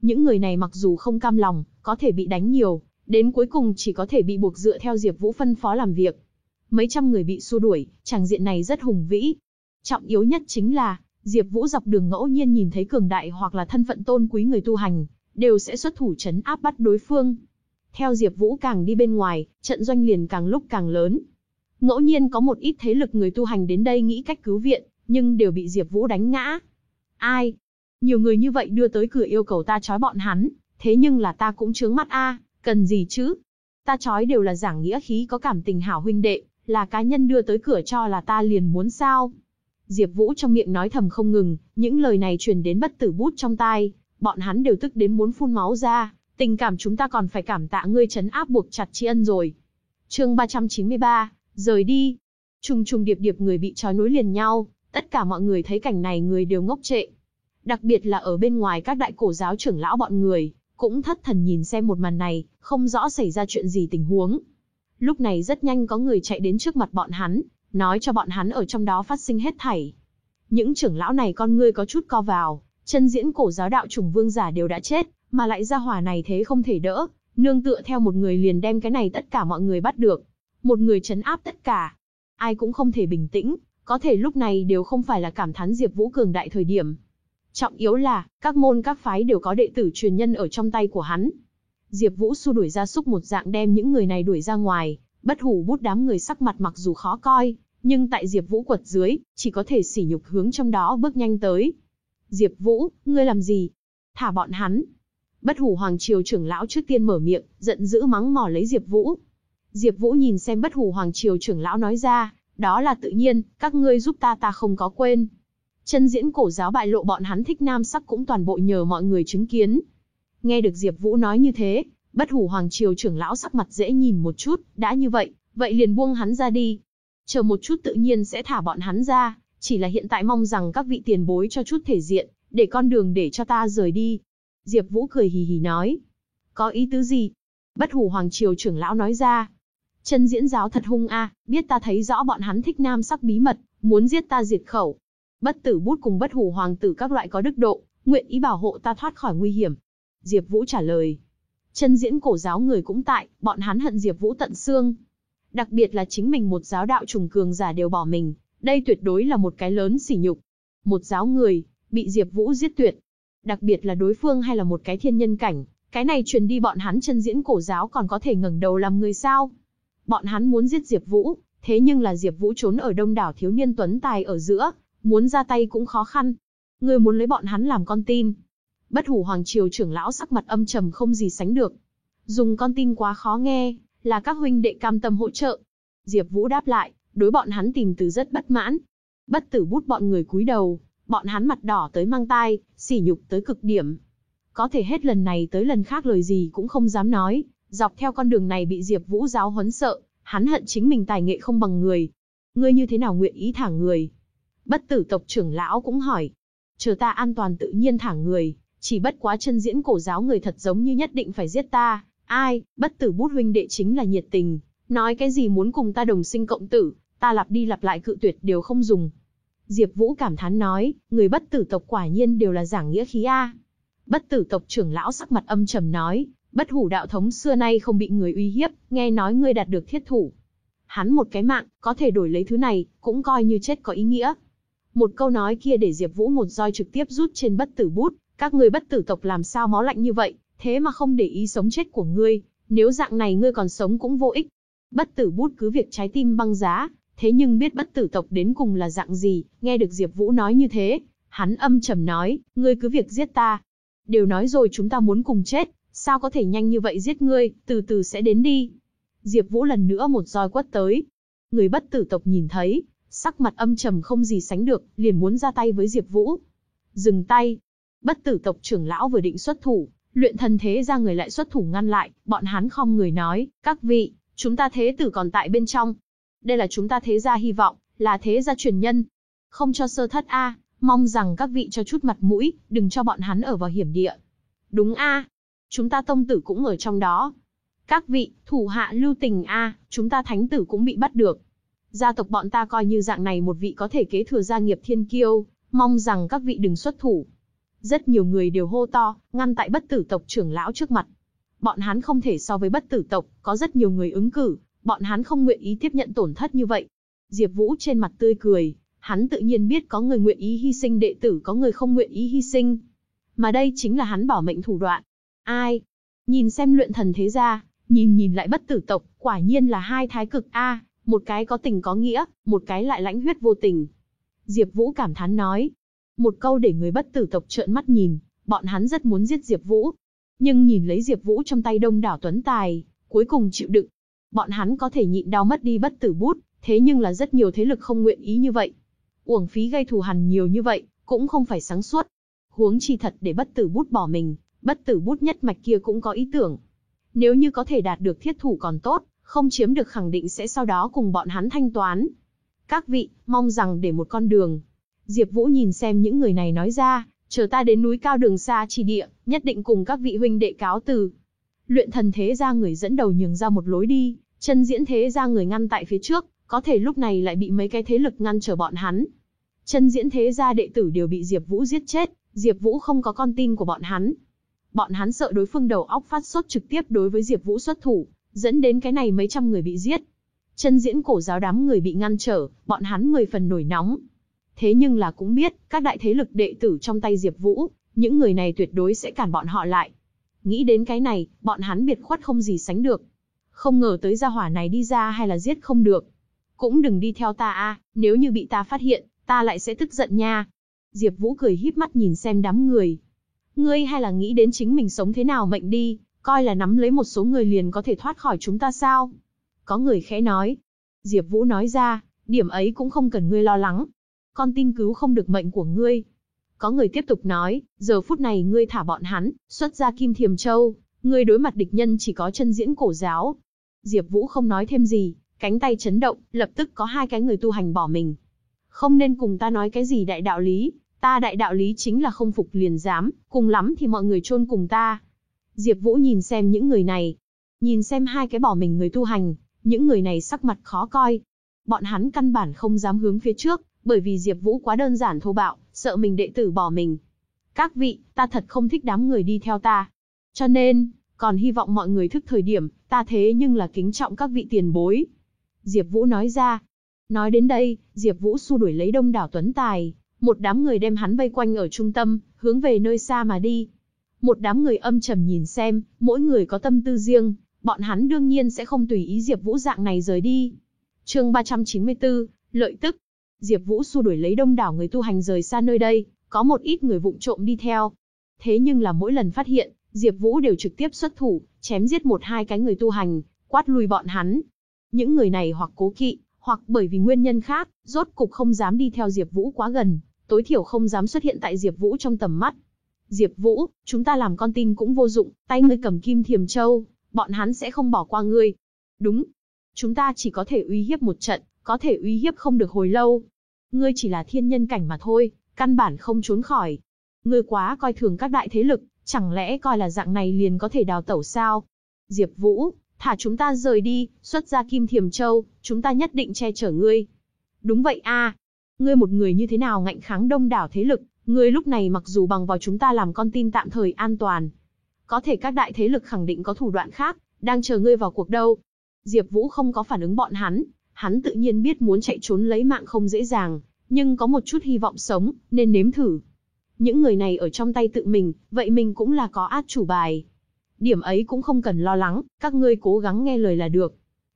Những người này mặc dù không cam lòng, có thể bị đánh nhiều, đến cuối cùng chỉ có thể bị buộc dựa theo Diệp Vũ phân phó làm việc. Mấy trăm người bị xua đuổi, tràng diện này rất hùng vĩ. Trọng yếu nhất chính là, Diệp Vũ dọc đường ngẫu nhiên nhìn thấy cường đại hoặc là thân phận tôn quý người tu hành, đều sẽ xuất thủ trấn áp bắt đối phương. Theo Diệp Vũ càng đi bên ngoài, trận doanh liền càng lúc càng lớn. Ngẫu nhiên có một ít thế lực người tu hành đến đây nghĩ cách cứu viện, nhưng đều bị Diệp Vũ đánh ngã. Ai? Nhiều người như vậy đưa tới cửa yêu cầu ta trói bọn hắn, thế nhưng là ta cũng chướng mắt a, cần gì chứ? Ta trói đều là giảng nghĩa khí có cảm tình hảo huynh đệ, là cá nhân đưa tới cửa cho là ta liền muốn sao? Diệp Vũ trong miệng nói thầm không ngừng, những lời này truyền đến bất tử bút trong tai, bọn hắn đều tức đến muốn phun máu ra, tình cảm chúng ta còn phải cảm tạ ngươi trấn áp buộc chặt tri ân rồi. Chương 393, rời đi. Trùng trùng điệp điệp người bị trói nối liền nhau, tất cả mọi người thấy cảnh này người đều ngốc trệ. Đặc biệt là ở bên ngoài các đại cổ giáo trưởng lão bọn người, cũng thất thần nhìn xem một màn này, không rõ xảy ra chuyện gì tình huống. Lúc này rất nhanh có người chạy đến trước mặt bọn hắn, nói cho bọn hắn ở trong đó phát sinh hết thảy. Những trưởng lão này con ngươi có chút co vào, chân diễn cổ giáo đạo trùng vương giả đều đã chết, mà lại ra hỏa này thế không thể đỡ, nương tựa theo một người liền đem cái này tất cả mọi người bắt được. Một người chấn áp tất cả. Ai cũng không thể bình tĩnh, có thể lúc này đều không phải là cảm thán Diệp Vũ cường đại thời điểm. Trọng yếu là, các môn các phái đều có đệ tử truyền nhân ở trong tay của hắn. Diệp Vũ xua đuổi ra xúc một dạng đem những người này đuổi ra ngoài, bất hủ bút đám người sắc mặt mặc dù khó coi, nhưng tại Diệp Vũ quật dưới, chỉ có thể sỉ nhục hướng trong đó bước nhanh tới. Diệp Vũ, ngươi làm gì? Thả bọn hắn. Bất hủ hoàng triều trưởng lão trước tiên mở miệng, giận dữ mắng mỏ lấy Diệp Vũ. Diệp Vũ nhìn xem bất hủ hoàng triều trưởng lão nói ra, đó là tự nhiên, các ngươi giúp ta ta không có quên. Chân diễn cổ giáo bại lộ bọn hắn thích nam sắc cũng toàn bộ nhờ mọi người chứng kiến. Nghe được Diệp Vũ nói như thế, bất hủ hoàng triều trưởng lão sắc mặt dễ nhìn một chút, đã như vậy, vậy liền buông hắn ra đi. Chờ một chút tự nhiên sẽ thả bọn hắn ra, chỉ là hiện tại mong rằng các vị tiền bối cho chút thể diện, để con đường để cho ta rời đi. Diệp Vũ cười hì hì nói. Có ý tứ gì? Bất hủ hoàng triều trưởng lão nói ra. Chân diễn giáo thật hung a, biết ta thấy rõ bọn hắn thích nam sắc bí mật, muốn giết ta diệt khẩu. Bất tử bút cùng bất hủ hoàng tử các loại có đức độ, nguyện ý bảo hộ ta thoát khỏi nguy hiểm. Diệp Vũ trả lời. Chân diễn cổ giáo người cũng tại, bọn hắn hận Diệp Vũ tận xương. Đặc biệt là chính mình một giáo đạo trùng cường giả đều bỏ mình, đây tuyệt đối là một cái lớn sỉ nhục. Một giáo người, bị Diệp Vũ giết tuyệt. Đặc biệt là đối phương hay là một cái thiên nhân cảnh, cái này truyền đi bọn hắn chân diễn cổ giáo còn có thể ngẩng đầu làm người sao? Bọn hắn muốn giết Diệp Vũ, thế nhưng là Diệp Vũ trốn ở đông đảo thiếu niên tuấn tài ở giữa, muốn ra tay cũng khó khăn. Ngươi muốn lấy bọn hắn làm con tin. Bất Hủ Hoàng triều trưởng lão sắc mặt âm trầm không gì sánh được. Dùng con tin quá khó nghe, là các huynh đệ cam tâm hỗ trợ. Diệp Vũ đáp lại, đối bọn hắn tìm từ rất bất mãn. Bất tử bút bọn người cúi đầu, bọn hắn mặt đỏ tới mang tai, sỉ nhục tới cực điểm. Có thể hết lần này tới lần khác lời gì cũng không dám nói, dọc theo con đường này bị Diệp Vũ giáo huấn sợ, hắn hận chính mình tài nghệ không bằng người. Ngươi như thế nào nguyện ý thả người? Bất tử tộc trưởng lão cũng hỏi. Chờ ta an toàn tự nhiên thả người, chỉ bất quá chân diễn cổ giáo người thật giống như nhất định phải giết ta. Ai, bất tử bút huynh đệ chính là nhiệt tình, nói cái gì muốn cùng ta đồng sinh cộng tử, ta lặp đi lặp lại cự tuyệt đều không dùng. Diệp Vũ cảm thán nói, người bất tử tộc quả nhiên đều là giảng nghĩa khí a. Bất tử tộc trưởng lão sắc mặt âm trầm nói, bất hủ đạo thống xưa nay không bị người uy hiếp, nghe nói ngươi đạt được thiết thủ. Hắn một cái mạng, có thể đổi lấy thứ này, cũng coi như chết có ý nghĩa. Một câu nói kia để Diệp Vũ một roi trực tiếp rút trên bất tử bút, các ngươi bất tử tộc làm sao máu lạnh như vậy, thế mà không để ý sống chết của ngươi, nếu dạng này ngươi còn sống cũng vô ích. Bất tử bút cứ việc trái tim băng giá, thế nhưng biết bất tử tộc đến cùng là dạng gì, nghe được Diệp Vũ nói như thế, hắn âm trầm nói, ngươi cứ việc giết ta. Đều nói rồi chúng ta muốn cùng chết, sao có thể nhanh như vậy giết ngươi, từ từ sẽ đến đi. Diệp Vũ lần nữa một roi quất tới. Người bất tử tộc nhìn thấy, sắc mặt âm trầm không gì sánh được, liền muốn ra tay với Diệp Vũ. Dừng tay. Bất tử tộc trưởng lão vừa định xuất thủ, luyện thần thế ra người lại xuất thủ ngăn lại, bọn hắn không người nói, các vị, chúng ta thế tử còn tại bên trong. Đây là chúng ta thế gia hy vọng, là thế gia truyền nhân. Không cho sơ thất a, mong rằng các vị cho chút mặt mũi, đừng cho bọn hắn ở vào hiểm địa. Đúng a, chúng ta tông tử cũng ở trong đó. Các vị, thủ hạ lưu tình a, chúng ta thánh tử cũng bị bắt được. Gia tộc bọn ta coi như dạng này một vị có thể kế thừa gia nghiệp thiên kiêu, mong rằng các vị đừng xuất thủ. Rất nhiều người đều hô to, ngăn tại bất tử tộc trưởng lão trước mặt. Bọn hắn không thể so với bất tử tộc, có rất nhiều người ứng cử, bọn hắn không nguyện ý tiếp nhận tổn thất như vậy. Diệp Vũ trên mặt tươi cười, hắn tự nhiên biết có người nguyện ý hy sinh đệ tử có người không nguyện ý hy sinh. Mà đây chính là hắn bảo mệnh thủ đoạn. Ai? Nhìn xem luyện thần thế gia, nhìn nhìn lại bất tử tộc, quả nhiên là hai thái cực A, một cái có tình có nghĩa, một cái lại lãnh huyết vô tình. Diệp Vũ cảm thán nói. Một câu để người bất tử tộc trợn mắt nhìn, bọn hắn rất muốn giết Diệp Vũ. Nhưng nhìn lấy Diệp Vũ trong tay đông đảo tuấn tài, cuối cùng chịu đựng. Bọn hắn có thể nhịn đau mất đi bất tử bút, thế nhưng là rất nhiều thế lực không nguyện ý như vậy. Uổng phí gây thù hằn nhiều như vậy, cũng không phải sáng suốt. Huống chi thật để bất tử bút bỏ mình, bất tử bút nhất mạch kia cũng có ý tưởng. Nếu như có thể đạt được thiết thủ còn tốt, không chiếm được khẳng định sẽ sau đó cùng bọn hắn thanh toán. Các vị, mong rằng để một con đường. Diệp Vũ nhìn xem những người này nói ra, chờ ta đến núi cao đường xa chi địa, nhất định cùng các vị huynh đệ cáo từ. Luyện thần thế ra người dẫn đầu nhường ra một lối đi, chân diễn thế ra người ngăn tại phía trước, có thể lúc này lại bị mấy cái thế lực ngăn trở bọn hắn. Chân diễn thế gia đệ tử đều bị Diệp Vũ giết chết, Diệp Vũ không có con tin của bọn hắn. Bọn hắn sợ đối phương đầu óc phát sốt trực tiếp đối với Diệp Vũ xuất thủ, dẫn đến cái này mấy trăm người bị giết. Chân diễn cổ giáo đám người bị ngăn trở, bọn hắn mười phần nổi nóng. Thế nhưng là cũng biết, các đại thế lực đệ tử trong tay Diệp Vũ, những người này tuyệt đối sẽ cản bọn họ lại. Nghĩ đến cái này, bọn hắn biệt khuất không gì sánh được. Không ngờ tới gia hỏa này đi ra hay là giết không được. Cũng đừng đi theo ta a, nếu như bị ta phát hiện, ta lại sẽ tức giận nha. Diệp Vũ cười híp mắt nhìn xem đám người. Ngươi hay là nghĩ đến chính mình sống thế nào mệnh đi, coi là nắm lấy một số người liền có thể thoát khỏi chúng ta sao? Có người khẽ nói. Diệp Vũ nói ra, điểm ấy cũng không cần ngươi lo lắng. Con tin cứu không được mệnh của ngươi. Có người tiếp tục nói, giờ phút này ngươi thả bọn hắn, xuất ra Kim Thiềm Châu, ngươi đối mặt địch nhân chỉ có chân diễn cổ giáo. Diệp Vũ không nói thêm gì, cánh tay chấn động, lập tức có hai cái người tu hành bỏ mình. Không nên cùng ta nói cái gì đại đạo lý, ta đại đạo lý chính là không phục liền dám, cùng lắm thì mọi người chôn cùng ta. Diệp Vũ nhìn xem những người này, nhìn xem hai cái bỏ mình người tu hành, những người này sắc mặt khó coi. Bọn hắn căn bản không dám hướng phía trước, bởi vì Diệp Vũ quá đơn giản thô bạo, sợ mình đệ tử bỏ mình. Các vị, ta thật không thích đám người đi theo ta. Cho nên, còn hy vọng mọi người thức thời điểm, ta thế nhưng là kính trọng các vị tiền bối. Diệp Vũ nói ra. Nói đến đây, Diệp Vũ xua đuổi lấy đông đảo tuấn tài, một đám người đem hắn vây quanh ở trung tâm, hướng về nơi xa mà đi. Một đám người âm trầm nhìn xem, mỗi người có tâm tư riêng, bọn hắn đương nhiên sẽ không tùy ý Diệp Vũ dạng này rời đi. Chương 394, lợi tức. Diệp Vũ xua đuổi lấy đông đảo người tu hành rời xa nơi đây, có một ít người vụng trộm đi theo. Thế nhưng là mỗi lần phát hiện, Diệp Vũ đều trực tiếp xuất thủ, chém giết một hai cái người tu hành, quát lui bọn hắn. Những người này hoặc cố kỵ, hoặc bởi vì nguyên nhân khác, rốt cục không dám đi theo Diệp Vũ quá gần, tối thiểu không dám xuất hiện tại Diệp Vũ trong tầm mắt. Diệp Vũ, chúng ta làm con tin cũng vô dụng, tay ngươi cầm kim thiềm châu, bọn hắn sẽ không bỏ qua ngươi. Đúng, chúng ta chỉ có thể uy hiếp một trận, có thể uy hiếp không được hồi lâu. Ngươi chỉ là thiên nhân cảnh mà thôi, căn bản không trốn khỏi. Ngươi quá coi thường các đại thế lực, chẳng lẽ coi là dạng này liền có thể đào tẩu sao? Diệp Vũ, thả chúng ta rời đi, xuất ra Kim Thiềm Châu, chúng ta nhất định che chở ngươi. Đúng vậy a, ngươi một người như thế nào ngạnh kháng đông đảo thế lực, Ngươi lúc này mặc dù bằng vào chúng ta làm con tin tạm thời an toàn, có thể các đại thế lực khẳng định có thủ đoạn khác, đang chờ ngươi vào cuộc đâu. Diệp Vũ không có phản ứng bọn hắn, hắn tự nhiên biết muốn chạy trốn lấy mạng không dễ dàng, nhưng có một chút hy vọng sống, nên nếm thử. Những người này ở trong tay tự mình, vậy mình cũng là có át chủ bài. Điểm ấy cũng không cần lo lắng, các ngươi cố gắng nghe lời là được.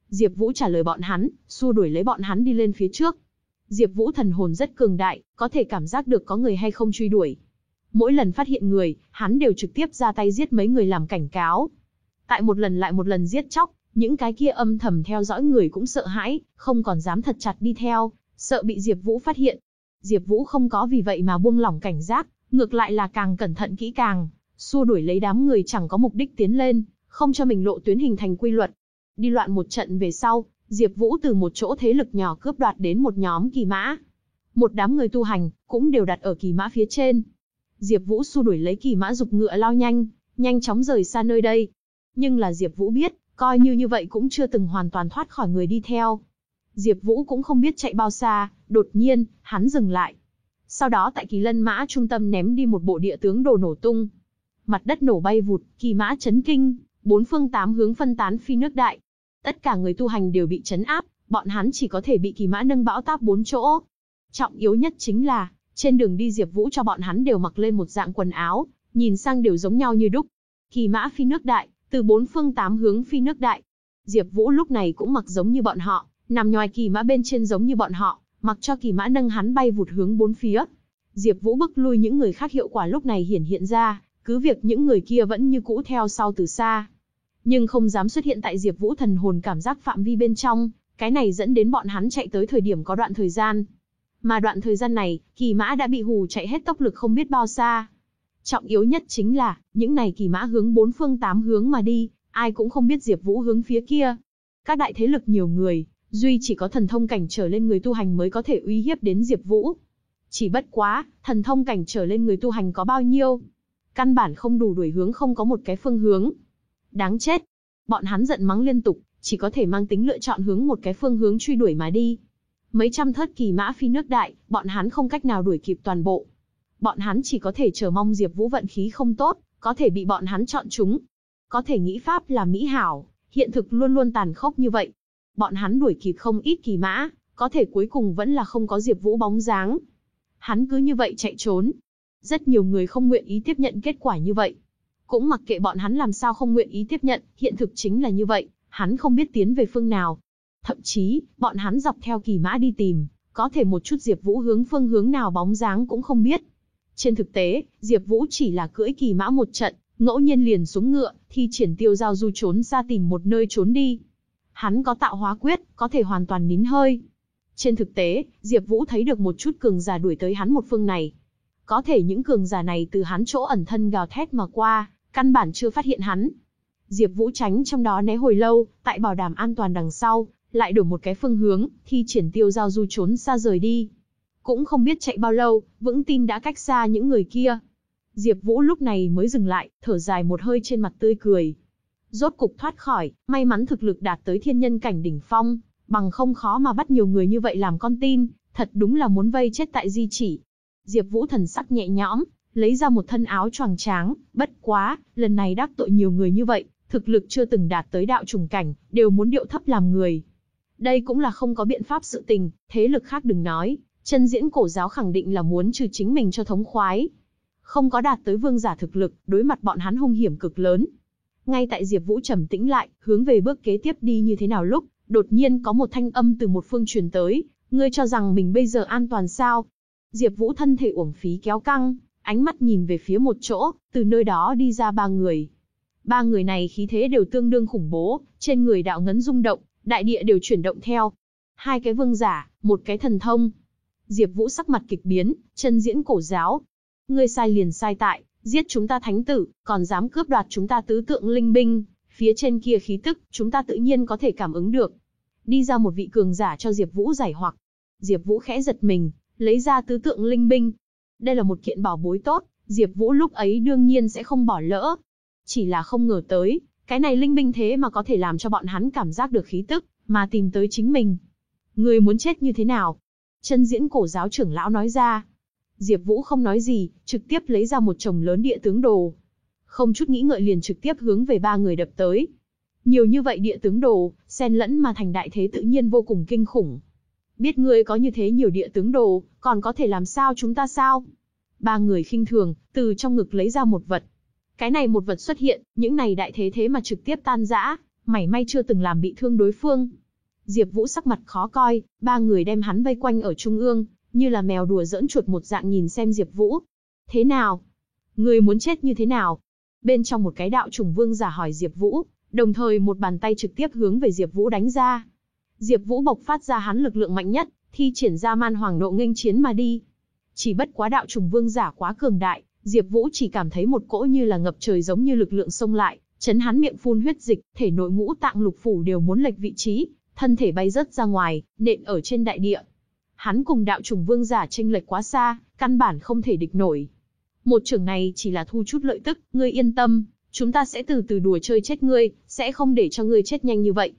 Diệp Vũ trả lời bọn hắn, xua đuổi lấy bọn hắn đi lên phía trước. Diệp Vũ thần hồn rất cường đại, có thể cảm giác được có người hay không truy đuổi. Mỗi lần phát hiện người, hắn đều trực tiếp ra tay giết mấy người làm cảnh cáo. Tại một lần lại một lần giết chóc, những cái kia âm thầm theo dõi người cũng sợ hãi, không còn dám thật chặt đi theo, sợ bị Diệp Vũ phát hiện. Diệp Vũ không có vì vậy mà buông lỏng cảnh giác, ngược lại là càng cẩn thận kỹ càng, xua đuổi lấy đám người chẳng có mục đích tiến lên, không cho mình lộ tuyến hình thành quy luật. Đi loạn một trận về sau, Diệp Vũ từ một chỗ thế lực nhỏ cướp đoạt đến một nhóm kỳ mã. Một đám người tu hành, cũng đều đặt ở kỳ mã phía trên. Diệp Vũ xua đuổi lấy kỳ mã dục ngựa lao nhanh, nhanh chóng rời xa nơi đây. Nhưng là Diệp Vũ biết, coi như như vậy cũng chưa từng hoàn toàn thoát khỏi người đi theo. Diệp Vũ cũng không biết chạy bao xa, đột nhiên, hắn dừng lại. Sau đó tại Kỳ Lân Mã trung tâm ném đi một bộ địa tướng đồ nổ tung. Mặt đất nổ bay vụt, kỳ mã chấn kinh, bốn phương tám hướng phân tán phi nước đại. Tất cả người tu hành đều bị chấn áp, bọn hắn chỉ có thể bị kỳ mã nâng bão táp bốn chỗ. Trọng yếu nhất chính là, trên đường đi Diệp Vũ cho bọn hắn đều mặc lên một dạng quần áo, nhìn sang đều giống nhau như đúc. Kỳ mã phi nước đại, từ bốn phương tám hướng phi nước đại. Diệp Vũ lúc này cũng mặc giống như bọn họ, nằm nhòi kỳ mã bên trên giống như bọn họ, mặc cho kỳ mã nâng hắn bay vụt hướng bốn phía. Diệp Vũ bức lui những người khác hiệu quả lúc này hiển hiện ra, cứ việc những người kia vẫn như cũ theo sau từ xa, nhưng không dám xuất hiện tại Diệp Vũ thần hồn cảm giác phạm vi bên trong, cái này dẫn đến bọn hắn chạy tới thời điểm có đoạn thời gian. Mà đoạn thời gian này, kỳ mã đã bị hù chạy hết tốc lực không biết bao xa. Trọng yếu nhất chính là, những này kỳ mã hướng bốn phương tám hướng mà đi, ai cũng không biết Diệp Vũ hướng phía kia. Các đại thế lực nhiều người, duy chỉ có thần thông cảnh trở lên người tu hành mới có thể uy hiếp đến Diệp Vũ. Chỉ bất quá, thần thông cảnh trở lên người tu hành có bao nhiêu? Căn bản không đủ đuổi hướng không có một cái phương hướng. Đáng chết. Bọn hắn giận mắng liên tục, chỉ có thể mang tính lựa chọn hướng một cái phương hướng truy đuổi mà đi. Mấy trăm thất kỳ mã phi nước đại, bọn hắn không cách nào đuổi kịp toàn bộ. Bọn hắn chỉ có thể chờ mong Diệp Vũ vận khí không tốt, có thể bị bọn hắn chọn chúng. Có thể nghĩ pháp là mỹ hảo, hiện thực luôn luôn tàn khốc như vậy. Bọn hắn đuổi kịp không ít kỳ mã, có thể cuối cùng vẫn là không có Diệp Vũ bóng dáng. Hắn cứ như vậy chạy trốn. Rất nhiều người không nguyện ý tiếp nhận kết quả như vậy. Cũng mặc kệ bọn hắn làm sao không nguyện ý tiếp nhận, hiện thực chính là như vậy, hắn không biết tiến về phương nào. Thậm chí, bọn hắn dọc theo kỳ mã đi tìm, có thể một chút Diệp Vũ hướng phương hướng nào bóng dáng cũng không biết. Trên thực tế, Diệp Vũ chỉ là cưỡi kỳ mã một trận, ngẫu nhiên liền xuống ngựa, thi triển tiêu giao du trốn ra tìm một nơi trốn đi. Hắn có tạo hóa quyết, có thể hoàn toàn nín hơi. Trên thực tế, Diệp Vũ thấy được một chút cường giả đuổi tới hắn một phương này. Có thể những cường giả này từ hắn chỗ ẩn thân gào thét mà qua, căn bản chưa phát hiện hắn. Diệp Vũ tránh trong đó né hồi lâu, tại bảo đảm an toàn đằng sau, lại đổi một cái phương hướng, thi triển tiêu giao du trốn xa rời đi. Cũng không biết chạy bao lâu, vững tin đã cách xa những người kia. Diệp Vũ lúc này mới dừng lại, thở dài một hơi trên mặt tươi cười. Rốt cục thoát khỏi, may mắn thực lực đạt tới thiên nhân cảnh đỉnh phong, bằng không khó mà bắt nhiều người như vậy làm con tin, thật đúng là muốn vây chết tại di chỉ. Diệp Vũ thần sắc nhẹ nhõm, lấy ra một thân áo choàng tráng, bất quá, lần này đắc tội nhiều người như vậy, thực lực chưa từng đạt tới đạo trùng cảnh, đều muốn điệu thấp làm người. Đây cũng là không có biện pháp sự tình, thế lực khác đừng nói, chân diễn cổ giáo khẳng định là muốn trừ chính mình cho thống khoái. Không có đạt tới vương giả thực lực, đối mặt bọn hắn hung hiểm cực lớn. Ngay tại Diệp Vũ trầm tĩnh lại, hướng về bước kế tiếp đi như thế nào lúc, đột nhiên có một thanh âm từ một phương truyền tới, ngươi cho rằng mình bây giờ an toàn sao? Diệp Vũ thân thể uổng phí kéo căng, ánh mắt nhìn về phía một chỗ, từ nơi đó đi ra ba người. Ba người này khí thế đều tương đương khủng bố, trên người đạo ngấn rung động, đại địa đều chuyển động theo. Hai cái vương giả, một cái thần thông. Diệp Vũ sắc mặt kịch biến, chân diễn cổ giáo. Ngươi sai liền sai tại, giết chúng ta thánh tử, còn dám cướp đoạt chúng ta tứ tượng linh binh, phía trên kia khí tức, chúng ta tự nhiên có thể cảm ứng được. Đi ra một vị cường giả cho Diệp Vũ giải hoặc. Diệp Vũ khẽ giật mình, lấy ra tứ tượng linh binh, đây là một kiện bảo bối tốt, Diệp Vũ lúc ấy đương nhiên sẽ không bỏ lỡ. Chỉ là không ngờ tới, cái này linh binh thế mà có thể làm cho bọn hắn cảm giác được khí tức, mà tìm tới chính mình. Người muốn chết như thế nào? Chân diễn cổ giáo trưởng lão nói ra. Diệp Vũ không nói gì, trực tiếp lấy ra một chồng lớn địa tướng đồ. Không chút nghĩ ngợi liền trực tiếp hướng về ba người đập tới. Nhiều như vậy địa tướng đồ, xen lẫn mà thành đại thế tự nhiên vô cùng kinh khủng. Biết ngươi có như thế nhiều địa tướng đồ, còn có thể làm sao chúng ta sao? Ba người khinh thường, từ trong ngực lấy ra một vật. Cái này một vật xuất hiện, những này đại thế thế mà trực tiếp tan rã, mảy may chưa từng làm bị thương đối phương. Diệp Vũ sắc mặt khó coi, ba người đem hắn vây quanh ở trung ương, như là mèo đùa giỡn chuột một dạng nhìn xem Diệp Vũ. Thế nào? Ngươi muốn chết như thế nào? Bên trong một cái đạo trùng vương giả hỏi Diệp Vũ, đồng thời một bàn tay trực tiếp hướng về Diệp Vũ đánh ra. Diệp Vũ bộc phát ra hắn lực lượng mạnh nhất, thi triển ra man hoàng độ nghênh chiến mà đi. Chỉ bất quá đạo trùng vương giả quá cường đại, Diệp Vũ chỉ cảm thấy một cỗ như là ngập trời giống như lực lượng xông lại, chấn hắn miệng phun huyết dịch, thể nội ngũ tạng lục phủ đều muốn lệch vị trí, thân thể bay rất ra ngoài, nện ở trên đại địa. Hắn cùng đạo trùng vương giả chênh lệch quá xa, căn bản không thể địch nổi. Một trường này chỉ là thu chút lợi tức, ngươi yên tâm, chúng ta sẽ từ từ đùa chơi chết ngươi, sẽ không để cho ngươi chết nhanh như vậy.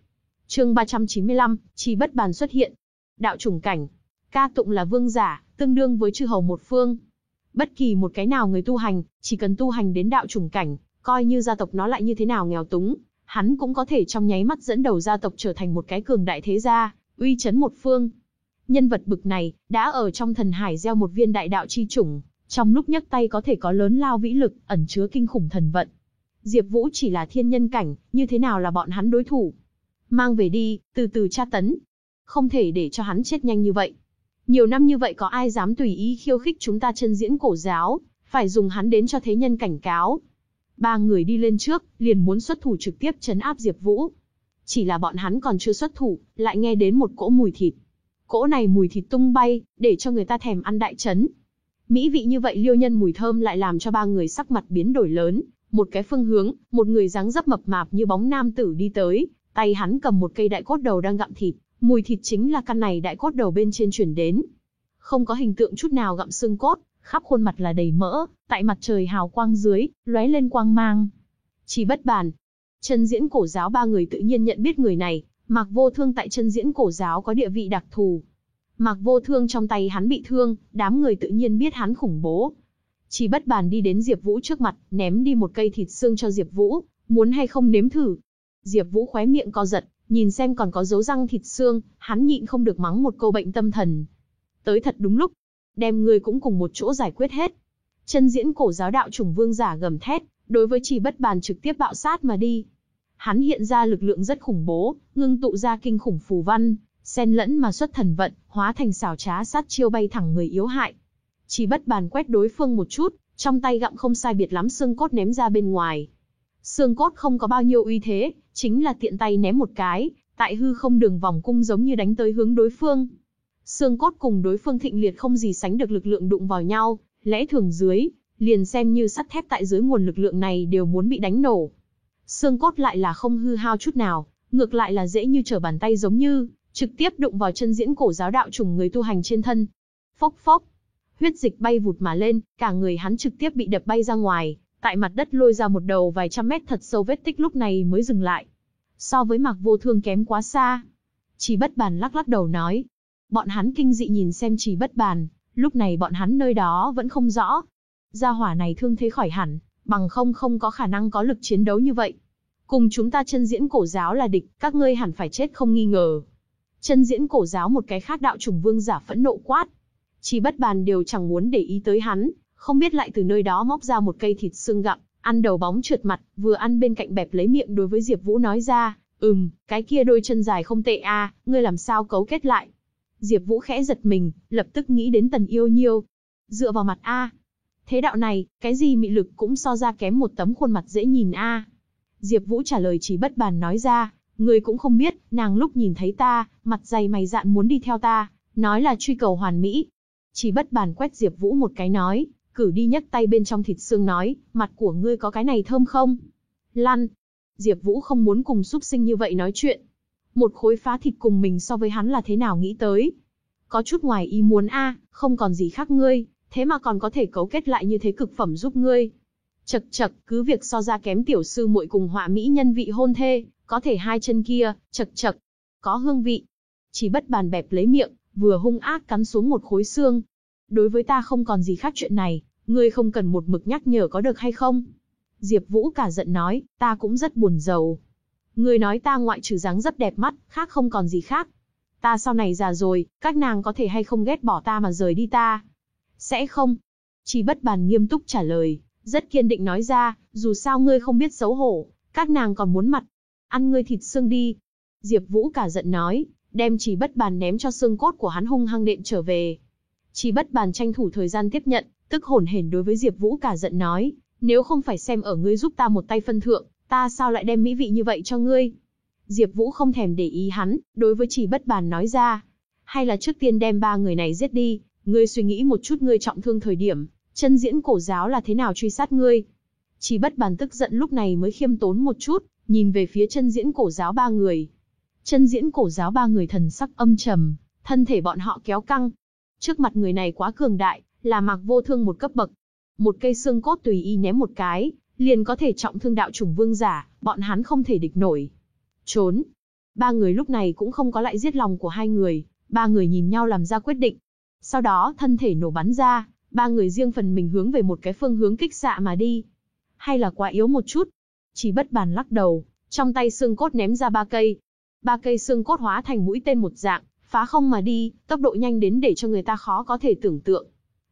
Chương 395, chi bất bàn xuất hiện. Đạo trùng cảnh, ca tụng là vương giả, tương đương với chư hầu một phương. Bất kỳ một cái nào người tu hành, chỉ cần tu hành đến đạo trùng cảnh, coi như gia tộc nó lại như thế nào nghèo túng, hắn cũng có thể trong nháy mắt dẫn đầu gia tộc trở thành một cái cường đại thế gia, uy chấn một phương. Nhân vật bực này, đã ở trong thần hải gieo một viên đại đạo chi chủng, trong lúc nhấc tay có thể có lớn lao vĩ lực, ẩn chứa kinh khủng thần vận. Diệp Vũ chỉ là thiên nhân cảnh, như thế nào là bọn hắn đối thủ? Mang về đi, từ từ tra tấn. Không thể để cho hắn chết nhanh như vậy. Nhiều năm như vậy có ai dám tùy ý khiêu khích chúng ta chân diễn cổ giáo, phải dùng hắn đến cho thế nhân cảnh cáo. Ba người đi lên trước, liền muốn xuất thủ trực tiếp chấn áp Diệp Vũ. Chỉ là bọn hắn còn chưa xuất thủ, lại nghe đến một cỗ mùi thịt. Cỗ này mùi thịt tung bay, để cho người ta thèm ăn đại chấn. Mỹ vị như vậy liêu nhân mùi thơm lại làm cho ba người sắc mặt biến đổi lớn, một cái phương hướng, một người dáng dấp mập mạp như bóng nam tử đi tới, tay hắn cầm một cây đại cốt đầu đang gặm thịt, mùi thịt chính là căn này đại cốt đầu bên trên chuyển đến. Không có hình tượng chút nào gặm xương cốt, khắp khuôn mặt là đầy mỡ, tại mặt trời hào quang dưới, lóe lên quang mang. Chỉ bất bàn. Chân diễn cổ giáo ba người tự nhiên nhận biết người này, Mạc Vô Thương tại chân diễn cổ giáo có địa vị đặc thù. Mạc Vô Thương trong tay hắn bị thương, đám người tự nhiên biết hắn khủng bố. Chỉ bất bàn đi đến Diệp Vũ trước mặt, ném đi một cây thịt xương cho Diệp Vũ, muốn hay không nếm thử. Diệp Vũ khóe miệng co giật, nhìn xem còn có dấu răng thịt xương, hắn nhịn không được mắng một câu bệnh tâm thần. Tới thật đúng lúc, đem ngươi cũng cùng một chỗ giải quyết hết. Chân diễn cổ giáo đạo trùng vương giả gầm thét, đối với chỉ bất bàn trực tiếp bạo sát mà đi. Hắn hiện ra lực lượng rất khủng bố, ngưng tụ ra kinh khủng phù văn, xen lẫn mà xuất thần vận, hóa thành xảo trá sát chiêu bay thẳng người yếu hại. Chỉ bất bàn quét đối phương một chút, trong tay gặm không sai biệt lắm xương cốt ném ra bên ngoài. Xương cốt không có bao nhiêu uy thế, chính là tiện tay ném một cái, tại hư không đường vòng cung giống như đánh tới hướng đối phương. Xương cốt cùng đối phương thịnh liệt không gì sánh được lực lượng đụng vào nhau, lẽ thường dưới, liền xem như sắt thép tại dưới nguồn lực lượng này đều muốn bị đánh nổ. Xương cốt lại là không hư hao chút nào, ngược lại là dễ như trở bàn tay giống như, trực tiếp đụng vào chân diễn cổ giáo đạo trùng người tu hành trên thân. Phốc phốc, huyết dịch bay vụt mà lên, cả người hắn trực tiếp bị đập bay ra ngoài, tại mặt đất lôi ra một đầu vài trăm mét thật sâu vết tích lúc này mới dừng lại. So với Mạc Vô Thương kém quá xa. Chỉ bất bàn lắc lắc đầu nói. Bọn hắn kinh dị nhìn xem chỉ bất bàn, lúc này bọn hắn nơi đó vẫn không rõ. Gia hỏa này thương thế khỏi hẳn, bằng không không có khả năng có lực chiến đấu như vậy. Cùng chúng ta chân diễn cổ giáo là địch, các ngươi hẳn phải chết không nghi ngờ. Chân diễn cổ giáo một cái khác đạo trùng vương giả phẫn nộ quát. Chỉ bất bàn đều chẳng muốn để ý tới hắn, không biết lại từ nơi đó móc ra một cây thịt xương gặm, ăn đầu bóng trượt mặt, vừa ăn bên cạnh bẹp lấy miệng đối với Diệp Vũ nói ra, ừm, cái kia đôi chân dài không tệ a, ngươi làm sao cấu kết lại. Diệp Vũ khẽ giật mình, lập tức nghĩ đến Tần Yêu Nhiêu. Dựa vào mặt a, thế đạo này, cái gì mị lực cũng so ra kém một tấm khuôn mặt dễ nhìn a. Diệp Vũ trả lời chỉ bất bàn nói ra, ngươi cũng không biết, nàng lúc nhìn thấy ta, mặt dày mày dạn muốn đi theo ta, nói là truy cầu hoàn mỹ. Chỉ bất bàn quét Diệp Vũ một cái nói, cử đi nhấc tay bên trong thịt xương nói, mặt của ngươi có cái này thơm không? Lăn. Diệp Vũ không muốn cùng súc sinh như vậy nói chuyện. Một khối phá thịt cùng mình so với hắn là thế nào nghĩ tới? Có chút ngoài ý muốn a, không còn gì khác ngươi, thế mà còn có thể cấu kết lại như thế cực phẩm giúp ngươi. Chậc chậc, cứ việc so ra kém tiểu sư muội cùng họa mỹ nhân vị hôn thê, có thể hai chân kia, chậc chậc, có hương vị. Chỉ bất bàn bẹp lấy miệng, vừa hung ác cắn xuống một khối xương. Đối với ta không còn gì khác chuyện này, ngươi không cần một mực nhắc nhở có được hay không? Diệp Vũ cả giận nói, ta cũng rất buồn rầu. Ngươi nói ta ngoại trừ dáng dấp đẹp mắt, khác không còn gì khác. Ta sau này già rồi, các nàng có thể hay không ghét bỏ ta mà rời đi ta? Sẽ không. Chỉ bất bàn nghiêm túc trả lời, rất kiên định nói ra, dù sao ngươi không biết xấu hổ, các nàng còn muốn mặt. Ăn ngươi thịt xương đi. Diệp Vũ cả giận nói, đem chỉ bất bàn ném cho xương cốt của hắn hung hăng nện trở về. Chỉ bất bàn tranh thủ thời gian tiếp nhận, tức hổn hển đối với Diệp Vũ cả giận nói, nếu không phải xem ở ngươi giúp ta một tay phân thượng, ta sao lại đem mỹ vị như vậy cho ngươi? Diệp Vũ không thèm để ý hắn, đối với chỉ bất bàn nói ra, hay là trước tiên đem ba người này giết đi, ngươi suy nghĩ một chút ngươi trọng thương thời điểm, chân diễn cổ giáo là thế nào truy sát ngươi? Chỉ bất bàn tức giận lúc này mới khiêm tốn một chút, nhìn về phía chân diễn cổ giáo ba người. Chân diễn cổ giáo ba người thần sắc âm trầm, thân thể bọn họ kéo căng. Trước mặt người này quá cường đại, là mặc vô thương một cấp bậc. Một cây xương cốt tùy y ném một cái, liền có thể trọng thương đạo chủng vương giả, bọn hắn không thể địch nổi. Trốn. Ba người lúc này cũng không có lại giết lòng của hai người, ba người nhìn nhau làm ra quyết định. Sau đó thân thể nổ bắn ra, ba người riêng phần mình hướng về một cái phương hướng kích xạ mà đi. Hay là quá yếu một chút? Chỉ bất bàn lắc đầu, trong tay xương cốt ném ra ba cây. Ba cây xương cốt hóa thành mũi tên một dạng, phá không mà đi, tốc độ nhanh đến để cho người ta khó có thể tưởng tượng.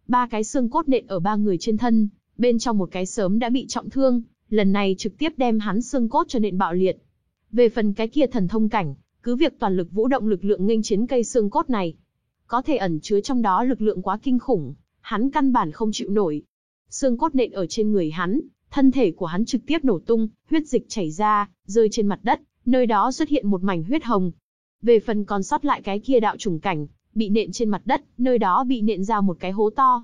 Ba cái xương cốt nện ở ba người trên thân, bên trong một cái sớm đã bị trọng thương, lần này trực tiếp đem hắn xương cốt cho nện bạo liệt. Về phần cái kia thần thông cảnh, cứ việc toàn lực vũ động lực lượng nghênh chiến cây xương cốt này, có thể ẩn chứa trong đó lực lượng quá kinh khủng, hắn căn bản không chịu nổi. Xương cốt nện ở trên người hắn, thân thể của hắn trực tiếp nổ tung, huyết dịch chảy ra, rơi trên mặt đất, nơi đó xuất hiện một mảnh huyết hồng. Về phần còn sót lại cái kia đạo trùng cảnh, bị nện trên mặt đất, nơi đó bị nện ra một cái hố to.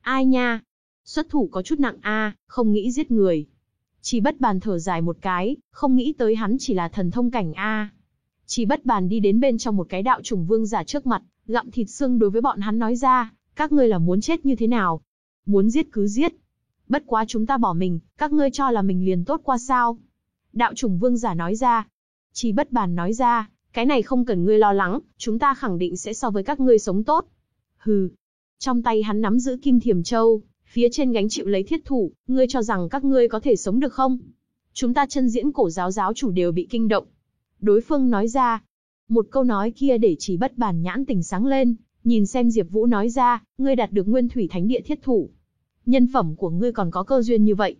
Ai nha? Xuất thủ có chút nặng a, không nghĩ giết người. Chỉ bất bàn thở dài một cái, không nghĩ tới hắn chỉ là thần thông cảnh a. Chỉ bất bàn đi đến bên trong một cái đạo trùng vương giả trước mặt, gặm thịt xương đối với bọn hắn nói ra, các ngươi là muốn chết như thế nào? Muốn giết cứ giết. Bất quá chúng ta bỏ mình, các ngươi cho là mình liền tốt qua sao? Đạo trùng vương giả nói ra. Chỉ bất bàn nói ra, cái này không cần ngươi lo lắng, chúng ta khẳng định sẽ so với các ngươi sống tốt. Hừ. Trong tay hắn nắm giữ kim thiềm châu, phía trên gánh chịu lấy thiết thủ, ngươi cho rằng các ngươi có thể sống được không? Chúng ta chân diễn cổ giáo giáo chủ đều bị kinh động. Đối phương nói ra. Một câu nói kia để chỉ bất bản nhãn tình sáng lên, nhìn xem Diệp Vũ nói ra, ngươi đạt được nguyên thủy thánh địa thiết thủ. Nhân phẩm của ngươi còn có cơ duyên như vậy.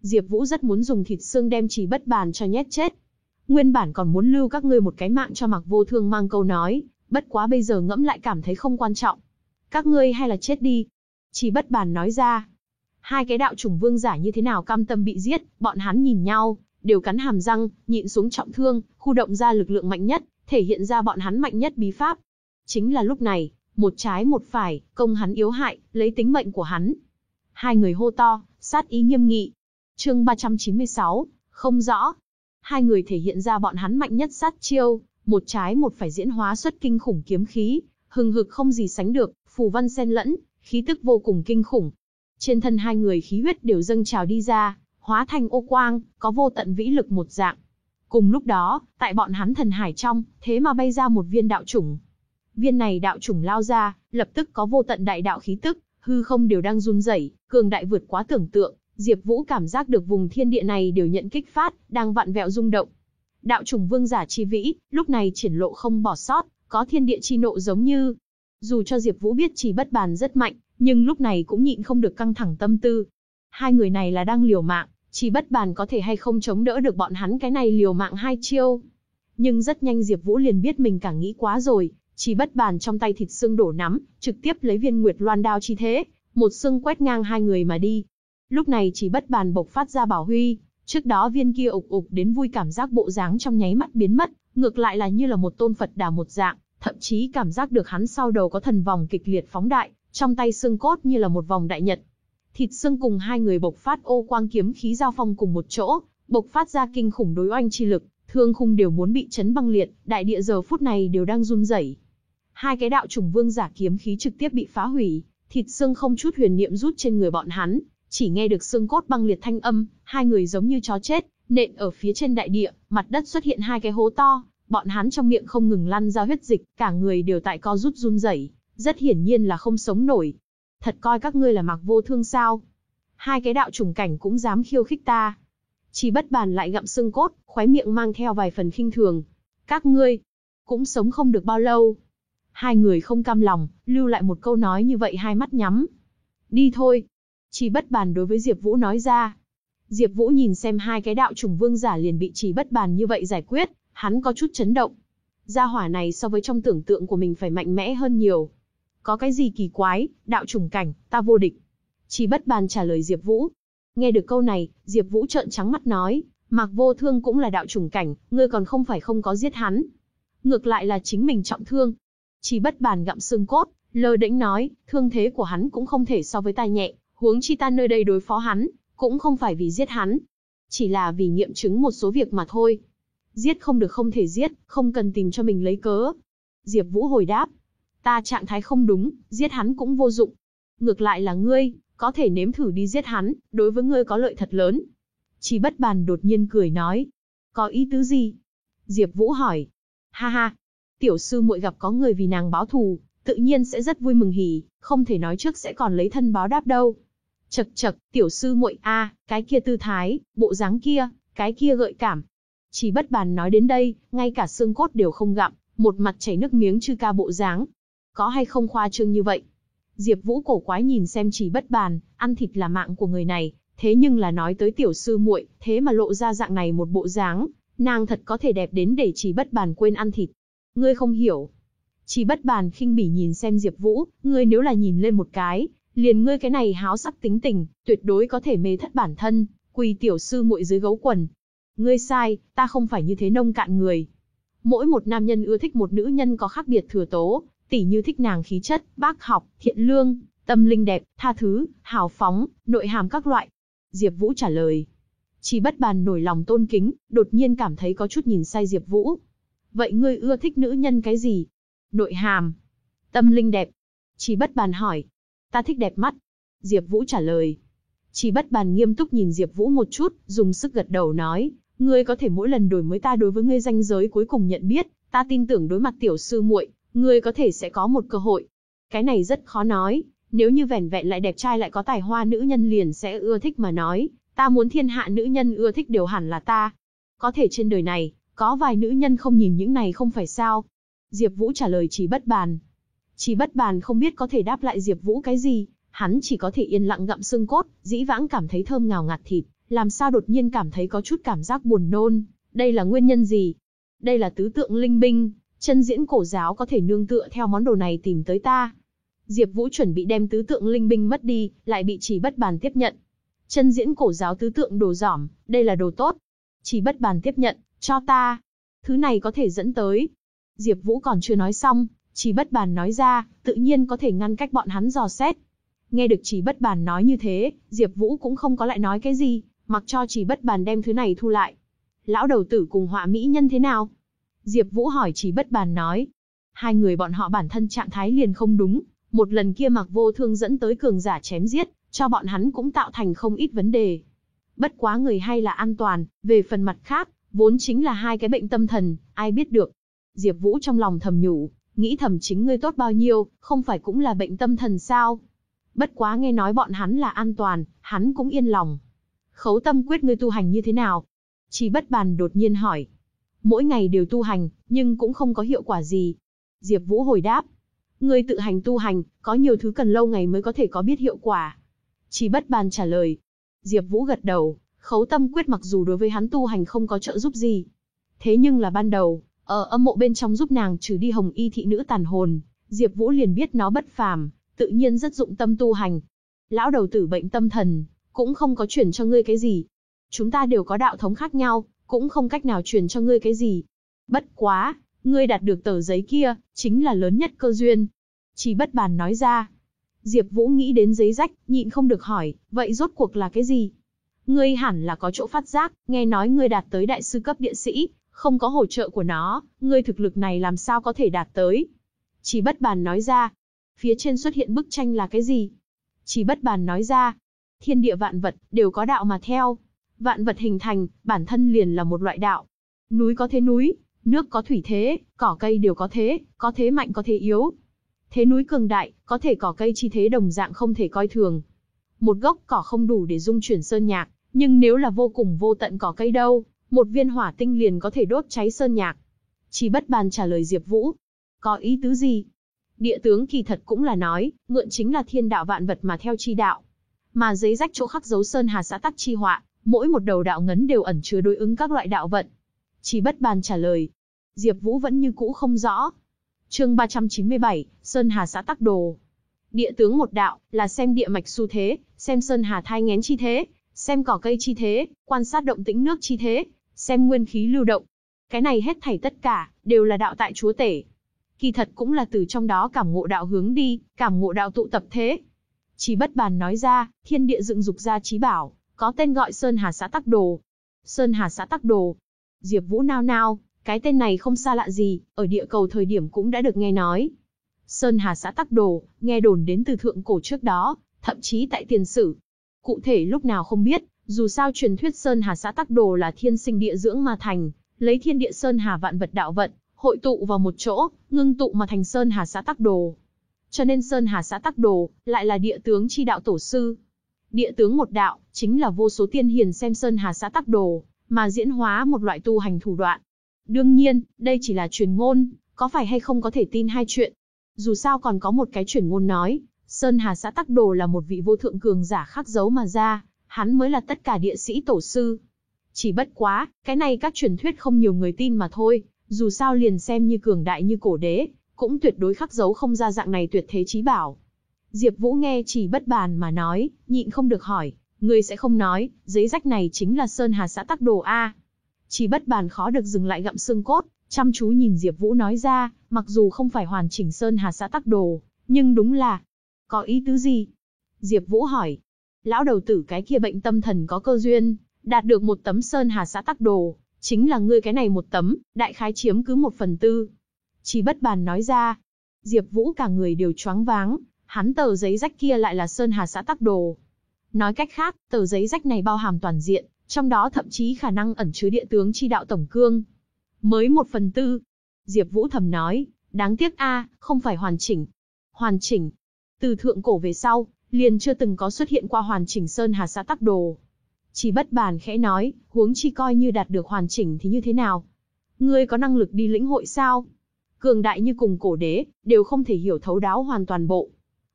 Diệp Vũ rất muốn dùng thịt xương đem chỉ bất bản cho nhét chết. Nguyên bản còn muốn lưu các ngươi một cái mạng cho mặc vô thương mang câu nói, bất quá bây giờ ngẫm lại cảm thấy không quan trọng. Các ngươi hay là chết đi. Chỉ bất bàn nói ra. Hai cái đạo chủng vương giả như thế nào cam tâm bị giết, bọn hắn nhìn nhau, đều cắn hàm răng, nhịn xuống trọng thương, khu động ra lực lượng mạnh nhất, thể hiện ra bọn hắn mạnh nhất bí pháp. Chính là lúc này, một trái một phải, công hắn yếu hại, lấy tính mệnh của hắn. Hai người hô to, sát ý nghiêm nghị. Chương 396, không rõ. Hai người thể hiện ra bọn hắn mạnh nhất sát chiêu, một trái một phải diễn hóa xuất kinh khủng kiếm khí, hừng hực không gì sánh được, phù văn xen lẫn, khí tức vô cùng kinh khủng. Trên thân hai người khí huyết đều dâng trào đi ra, hóa thành ô quang, có vô tận vĩ lực một dạng. Cùng lúc đó, tại bọn hắn thần hải trong, thế mà bay ra một viên đạo chủng. Viên này đạo chủng lao ra, lập tức có vô tận đại đạo khí tức, hư không đều đang run rẩy, cường đại vượt quá tưởng tượng, Diệp Vũ cảm giác được vùng thiên địa này đều nhận kích phát, đang vặn vẹo rung động. Đạo chủng vương giả chi vĩ, lúc này triển lộ không bỏ sót, có thiên địa chi nộ giống như. Dù cho Diệp Vũ biết chỉ bất bàn rất mạnh, nhưng lúc này cũng nhịn không được căng thẳng tâm tư. Hai người này là đang liều mạng, chỉ bất bàn có thể hay không chống đỡ được bọn hắn cái này liều mạng hai chiêu. Nhưng rất nhanh Diệp Vũ liền biết mình càng nghĩ quá rồi, chỉ bất bàn trong tay thịt xương đổ nắm, trực tiếp lấy viên Nguyệt Loan đao chi thế, một xương quét ngang hai người mà đi. Lúc này chỉ bất bàn bộc phát ra bảo huy, trước đó viên kia ục ục đến vui cảm giác bộ dáng trong nháy mắt biến mất, ngược lại là như là một tôn Phật đà một dạng, thậm chí cảm giác được hắn sau đầu có thần vòng kịch liệt phóng đại, trong tay xương cốt như là một vòng đại nhật. Thịt xương cùng hai người bộc phát ô quang kiếm khí giao phong cùng một chỗ, bộc phát ra kinh khủng đối oanh chi lực, thương khung đều muốn bị chấn băng liệt, đại địa giờ phút này đều đang run rẩy. Hai cái đạo trùng vương giả kiếm khí trực tiếp bị phá hủy, thịt xương không chút huyền niệm rút trên người bọn hắn, chỉ nghe được xương cốt băng liệt thanh âm, hai người giống như chó chết, nện ở phía trên đại địa, mặt đất xuất hiện hai cái hố to, bọn hắn trong miệng không ngừng lăn ra huyết dịch, cả người đều tại co rút run rẩy, rất hiển nhiên là không sống nổi. thật coi các ngươi là mặc vô thương sao? Hai cái đạo trùng cảnh cũng dám khiêu khích ta. Chỉ bất bàn lại gặm xương cốt, khóe miệng mang theo vài phần khinh thường. Các ngươi, cũng sống không được bao lâu. Hai người không cam lòng, lưu lại một câu nói như vậy hai mắt nhắm. Đi thôi. Chỉ bất bàn đối với Diệp Vũ nói ra. Diệp Vũ nhìn xem hai cái đạo trùng vương giả liền bị chỉ bất bàn như vậy giải quyết, hắn có chút chấn động. Gia hỏa này so với trong tưởng tượng của mình phải mạnh mẽ hơn nhiều. Có cái gì kỳ quái, đạo trùng cảnh, ta vô địch. Chỉ bất bàn trả lời Diệp Vũ. Nghe được câu này, Diệp Vũ trợn trắng mắt nói, Mạc Vô Thương cũng là đạo trùng cảnh, ngươi còn không phải không có giết hắn. Ngược lại là chính mình trọng thương. Chỉ bất bàn gặm xương cốt, lơ đễnh nói, thương thế của hắn cũng không thể so với ta nhẹ, huống chi ta nơi đây đối phó hắn, cũng không phải vì giết hắn, chỉ là vì nghiệm chứng một số việc mà thôi. Giết không được không thể giết, không cần tìm cho mình lấy cớ. Diệp Vũ hồi đáp, ta trạng thái không đúng, giết hắn cũng vô dụng. Ngược lại là ngươi, có thể nếm thử đi giết hắn, đối với ngươi có lợi thật lớn. Chỉ bất bàn đột nhiên cười nói, có ý tứ gì? Diệp Vũ hỏi, ha ha, tiểu sư muội gặp có người vì nàng báo thù, tự nhiên sẽ rất vui mừng hỉ, không thể nói trước sẽ còn lấy thân báo đáp đâu. Chậc chậc, tiểu sư muội a, cái kia tư thái, bộ dáng kia, cái kia gợi cảm. Chỉ bất bàn nói đến đây, ngay cả xương cốt đều không gặm, một mặt chảy nước miếng chư ca bộ dáng. Có hay không khoa trương như vậy? Diệp Vũ cổ quái nhìn xem chỉ bất bàn, ăn thịt là mạng của người này, thế nhưng là nói tới tiểu sư muội, thế mà lộ ra dạng này một bộ dáng, nàng thật có thể đẹp đến để chỉ bất bàn quên ăn thịt. Ngươi không hiểu. Chỉ bất bàn khinh bỉ nhìn xem Diệp Vũ, ngươi nếu là nhìn lên một cái, liền ngươi cái này háo sắc tính tình, tuyệt đối có thể mê thất bản thân, quỳ tiểu sư muội dưới gấu quần. Ngươi sai, ta không phải như thế nông cạn người. Mỗi một nam nhân ưa thích một nữ nhân có khác biệt thừa tố, tỉ như thích nàng khí chất, bác học, thiện lương, tâm linh đẹp, tha thứ, hào phóng, nội hàm các loại. Diệp Vũ trả lời. Chỉ bất bàn nổi lòng tôn kính, đột nhiên cảm thấy có chút nhìn sai Diệp Vũ. Vậy ngươi ưa thích nữ nhân cái gì? Nội hàm. Tâm linh đẹp. Chỉ bất bàn hỏi. Ta thích đẹp mắt. Diệp Vũ trả lời. Chỉ bất bàn nghiêm túc nhìn Diệp Vũ một chút, dùng sức gật đầu nói, ngươi có thể mỗi lần đổi mới ta đối với ngươi danh giới cuối cùng nhận biết, ta tin tưởng đối mặt tiểu sư muội, ngươi có thể sẽ có một cơ hội. Cái này rất khó nói, nếu như vẻn vẹn lại đẹp trai lại có tài hoa nữ nhân liền sẽ ưa thích mà nói, ta muốn thiên hạ nữ nhân ưa thích đều hẳn là ta. Có thể trên đời này, có vài nữ nhân không nhìn những này không phải sao? Diệp Vũ trả lời chỉ bất bàn. Chỉ bất bàn không biết có thể đáp lại Diệp Vũ cái gì, hắn chỉ có thể yên lặng gặm xương cốt, dĩ vãng cảm thấy thơm ngào ngạt thịt, làm sao đột nhiên cảm thấy có chút cảm giác buồn nôn, đây là nguyên nhân gì? Đây là tứ tượng linh binh, chân diễn cổ giáo có thể nương tựa theo món đồ này tìm tới ta. Diệp Vũ chuẩn bị đem tứ tượng linh binh mất đi, lại bị chỉ bất bàn tiếp nhận. Chân diễn cổ giáo tứ tượng đồ giỏm, đây là đồ tốt. Chỉ bất bàn tiếp nhận, cho ta. Thứ này có thể dẫn tới. Diệp Vũ còn chưa nói xong, chỉ bất bàn nói ra, tự nhiên có thể ngăn cách bọn hắn dò xét. Nghe được chỉ bất bàn nói như thế, Diệp Vũ cũng không có lại nói cái gì, mặc cho chỉ bất bàn đem thứ này thu lại. Lão đầu tử cùng họa mỹ nhân thế nào? Diệp Vũ hỏi chỉ bất bàn nói. Hai người bọn họ bản thân trạng thái liền không đúng, một lần kia mặc vô thương dẫn tới cường giả chém giết, cho bọn hắn cũng tạo thành không ít vấn đề. Bất quá người hay là an toàn, về phần mặt khác, vốn chính là hai cái bệnh tâm thần, ai biết được. Diệp Vũ trong lòng thầm nhủ, nghĩ thầm chính ngươi tốt bao nhiêu, không phải cũng là bệnh tâm thần sao? Bất quá nghe nói bọn hắn là an toàn, hắn cũng yên lòng. Khấu tâm quyết ngươi tu hành như thế nào? Chỉ bất bàn đột nhiên hỏi. Mỗi ngày đều tu hành, nhưng cũng không có hiệu quả gì. Diệp Vũ hồi đáp. Ngươi tự hành tu hành, có nhiều thứ cần lâu ngày mới có thể có biết hiệu quả. Chỉ bất bàn trả lời. Diệp Vũ gật đầu, khấu tâm quyết mặc dù đối với hắn tu hành không có trợ giúp gì. Thế nhưng là ban đầu, ở âm mộ bên trong giúp nàng trừ đi hồng y thị nữ tàn hồn, Diệp Vũ liền biết nó bất phàm, tự nhiên rất dụng tâm tu hành. Lão đầu tử bệnh tâm thần, cũng không có truyền cho ngươi cái gì. Chúng ta đều có đạo thống khác nhau, cũng không cách nào truyền cho ngươi cái gì. Bất quá, ngươi đạt được tờ giấy kia, chính là lớn nhất cơ duyên. Chỉ bất bàn nói ra. Diệp Vũ nghĩ đến giấy rách, nhịn không được hỏi, vậy rốt cuộc là cái gì? Ngươi hẳn là có chỗ phát giác, nghe nói ngươi đạt tới đại sư cấp địa sĩ, không có hỗ trợ của nó, ngươi thực lực này làm sao có thể đạt tới? Chỉ bất bàn nói ra. Phía trên xuất hiện bức tranh là cái gì? Chỉ bất bàn nói ra. Thiên địa vạn vật, đều có đạo mà theo. Vạn vật hình thành, bản thân liền là một loại đạo. Núi có thế núi, nước có thủy thế, cỏ cây đều có thế, có thế mạnh có thế yếu. Thế núi cường đại, có thể cỏ cây chi thế đồng dạng không thể coi thường. Một gốc cỏ không đủ để dung chuyển sơn nhạc, nhưng nếu là vô cùng vô tận cỏ cây đâu, một viên hỏa tinh liền có thể đốt cháy sơn nhạc. Chỉ bất bàn trả lời Diệp Vũ. Có ý tứ gì? Địa tướng kỳ thật cũng là nói, mượn chính là thiên đạo vạn vật mà theo chi đạo. Mà giấy rách chỗ khắc dấu sơn hà xã tắc chi họa, mỗi một đầu đạo ngấn đều ẩn chứa đối ứng các loại đạo vận. Chỉ bất bàn trả lời. Diệp Vũ vẫn như cũ không rõ. Chương 397, Sơn Hà xã tắc đồ. Địa tướng một đạo, là xem địa mạch xu thế, xem sơn hà thai nghén chi thế, xem cỏ cây chi thế, quan sát động tĩnh nước chi thế, xem nguyên khí lưu động. Cái này hết thảy tất cả, đều là đạo tại chúa tể. Kỳ thật cũng là từ trong đó cảm ngộ đạo hướng đi, cảm ngộ đạo tụ tập thế. Chỉ bất bàn nói ra, thiên địa dựng dục ra trí bảo, có tên gọi Sơn Hà xã tắc đồ. Sơn Hà xã tắc đồ. Diệp Vũ nao nao, cái tên này không xa lạ gì, ở địa cầu thời điểm cũng đã được nghe nói. Sơn Hà xã tắc đồ, nghe đồn đến từ thượng cổ trước đó, thậm chí tại tiền sử. Cụ thể lúc nào không biết, dù sao truyền thuyết Sơn Hà xã tắc đồ là thiên sinh địa dưỡng mà thành, lấy thiên địa Sơn Hà vạn vật đạo vận, hội tụ vào một chỗ, ngưng tụ mà thành Sơn Hà xã tắc đồ. Cho nên Sơn Hà xã tắc đồ, lại là địa tướng chi đạo tổ sư. Địa tướng một đạo, chính là vô số tiên hiền xem Sơn Hà xã tắc đồ, mà diễn hóa một loại tu hành thủ đoạn. Đương nhiên, đây chỉ là truyền ngôn, có phải hay không có thể tin hai chuyện. Dù sao còn có một cái truyền ngôn nói, Sơn Hà xã Tắc Đồ là một vị vô thượng cường giả khắc dấu mà ra, hắn mới là tất cả địa sĩ tổ sư. Chỉ bất quá, cái này các truyền thuyết không nhiều người tin mà thôi, dù sao liền xem như cường đại như cổ đế, cũng tuyệt đối khắc dấu không ra dạng này tuyệt thế chí bảo. Diệp Vũ nghe chỉ bất bàn mà nói, nhịn không được hỏi, ngươi sẽ không nói, giấy rách này chính là Sơn Hà xã Tắc Đồ a? Chỉ bất bàn khó được dừng lại gặm xương cốt, chăm chú nhìn Diệp Vũ nói ra, mặc dù không phải hoàn chỉnh Sơn Hà xã Tắc Đồ, nhưng đúng là có ý tứ gì? Diệp Vũ hỏi. Lão đầu tử cái kia bệnh tâm thần có cơ duyên, đạt được một tấm Sơn Hà xã Tắc Đồ, chính là ngươi cái này một tấm, đại khái chiếm cứ một phần tư. Chỉ bất bàn nói ra. Diệp Vũ cả người đều choáng váng, hắn tờ giấy rách kia lại là Sơn Hà xã Tắc Đồ. Nói cách khác, tờ giấy rách này bao hàm toàn diện, trong đó thậm chí khả năng ẩn chứa địa tướng chi đạo tổng cương. Mới một phần tư. Diệp Vũ thầm nói, đáng tiếc a, không phải hoàn chỉnh. Hoàn chỉnh. Từ thượng cổ về sau, liền chưa từng có xuất hiện qua hoàn chỉnh Sơn Hà xã tắc đồ. Chỉ bất bàn khẽ nói, huống chi coi như đạt được hoàn chỉnh thì như thế nào? Ngươi có năng lực đi lĩnh hội sao? Cường đại như cùng cổ đế, đều không thể hiểu thấu đáo hoàn toàn bộ.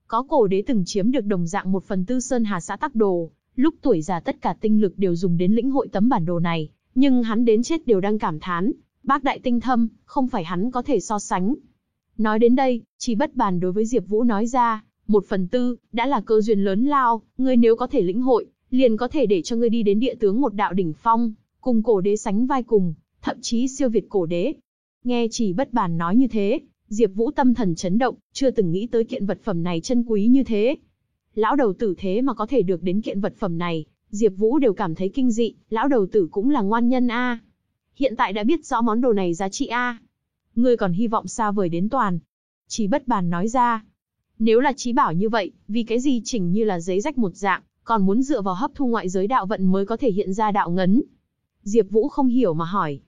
Có cổ đế từng chiếm được đồng dạng một phần tư Sơn Hà xã tắc đồ, Lúc tuổi già tất cả tinh lực đều dùng đến lĩnh hội tấm bản đồ này, nhưng hắn đến chết đều đang cảm thán, bác đại tinh thâm, không phải hắn có thể so sánh. Nói đến đây, chỉ bất bàn đối với Diệp Vũ nói ra, một phần tư, đã là cơ duyên lớn lao, ngươi nếu có thể lĩnh hội, liền có thể để cho ngươi đi đến địa tướng một đạo đỉnh phong, cùng cổ đế sánh vai cùng, thậm chí siêu việt cổ đế. Nghe chỉ bất bàn nói như thế, Diệp Vũ tâm thần chấn động, chưa từng nghĩ tới kiện vật phẩm này chân quý như thế, Lão đầu tử thế mà có thể được đến kiện vật phẩm này, Diệp Vũ đều cảm thấy kinh dị, lão đầu tử cũng là ngoan nhân a. Hiện tại đã biết rõ món đồ này giá trị a. Ngươi còn hy vọng xa vời đến toàn. Chỉ bất bàn nói ra. Nếu là trí bảo như vậy, vì cái gì chỉnh như là giấy rách một dạng, còn muốn dựa vào hấp thu ngoại giới đạo vận mới có thể hiện ra đạo ngấn. Diệp Vũ không hiểu mà hỏi.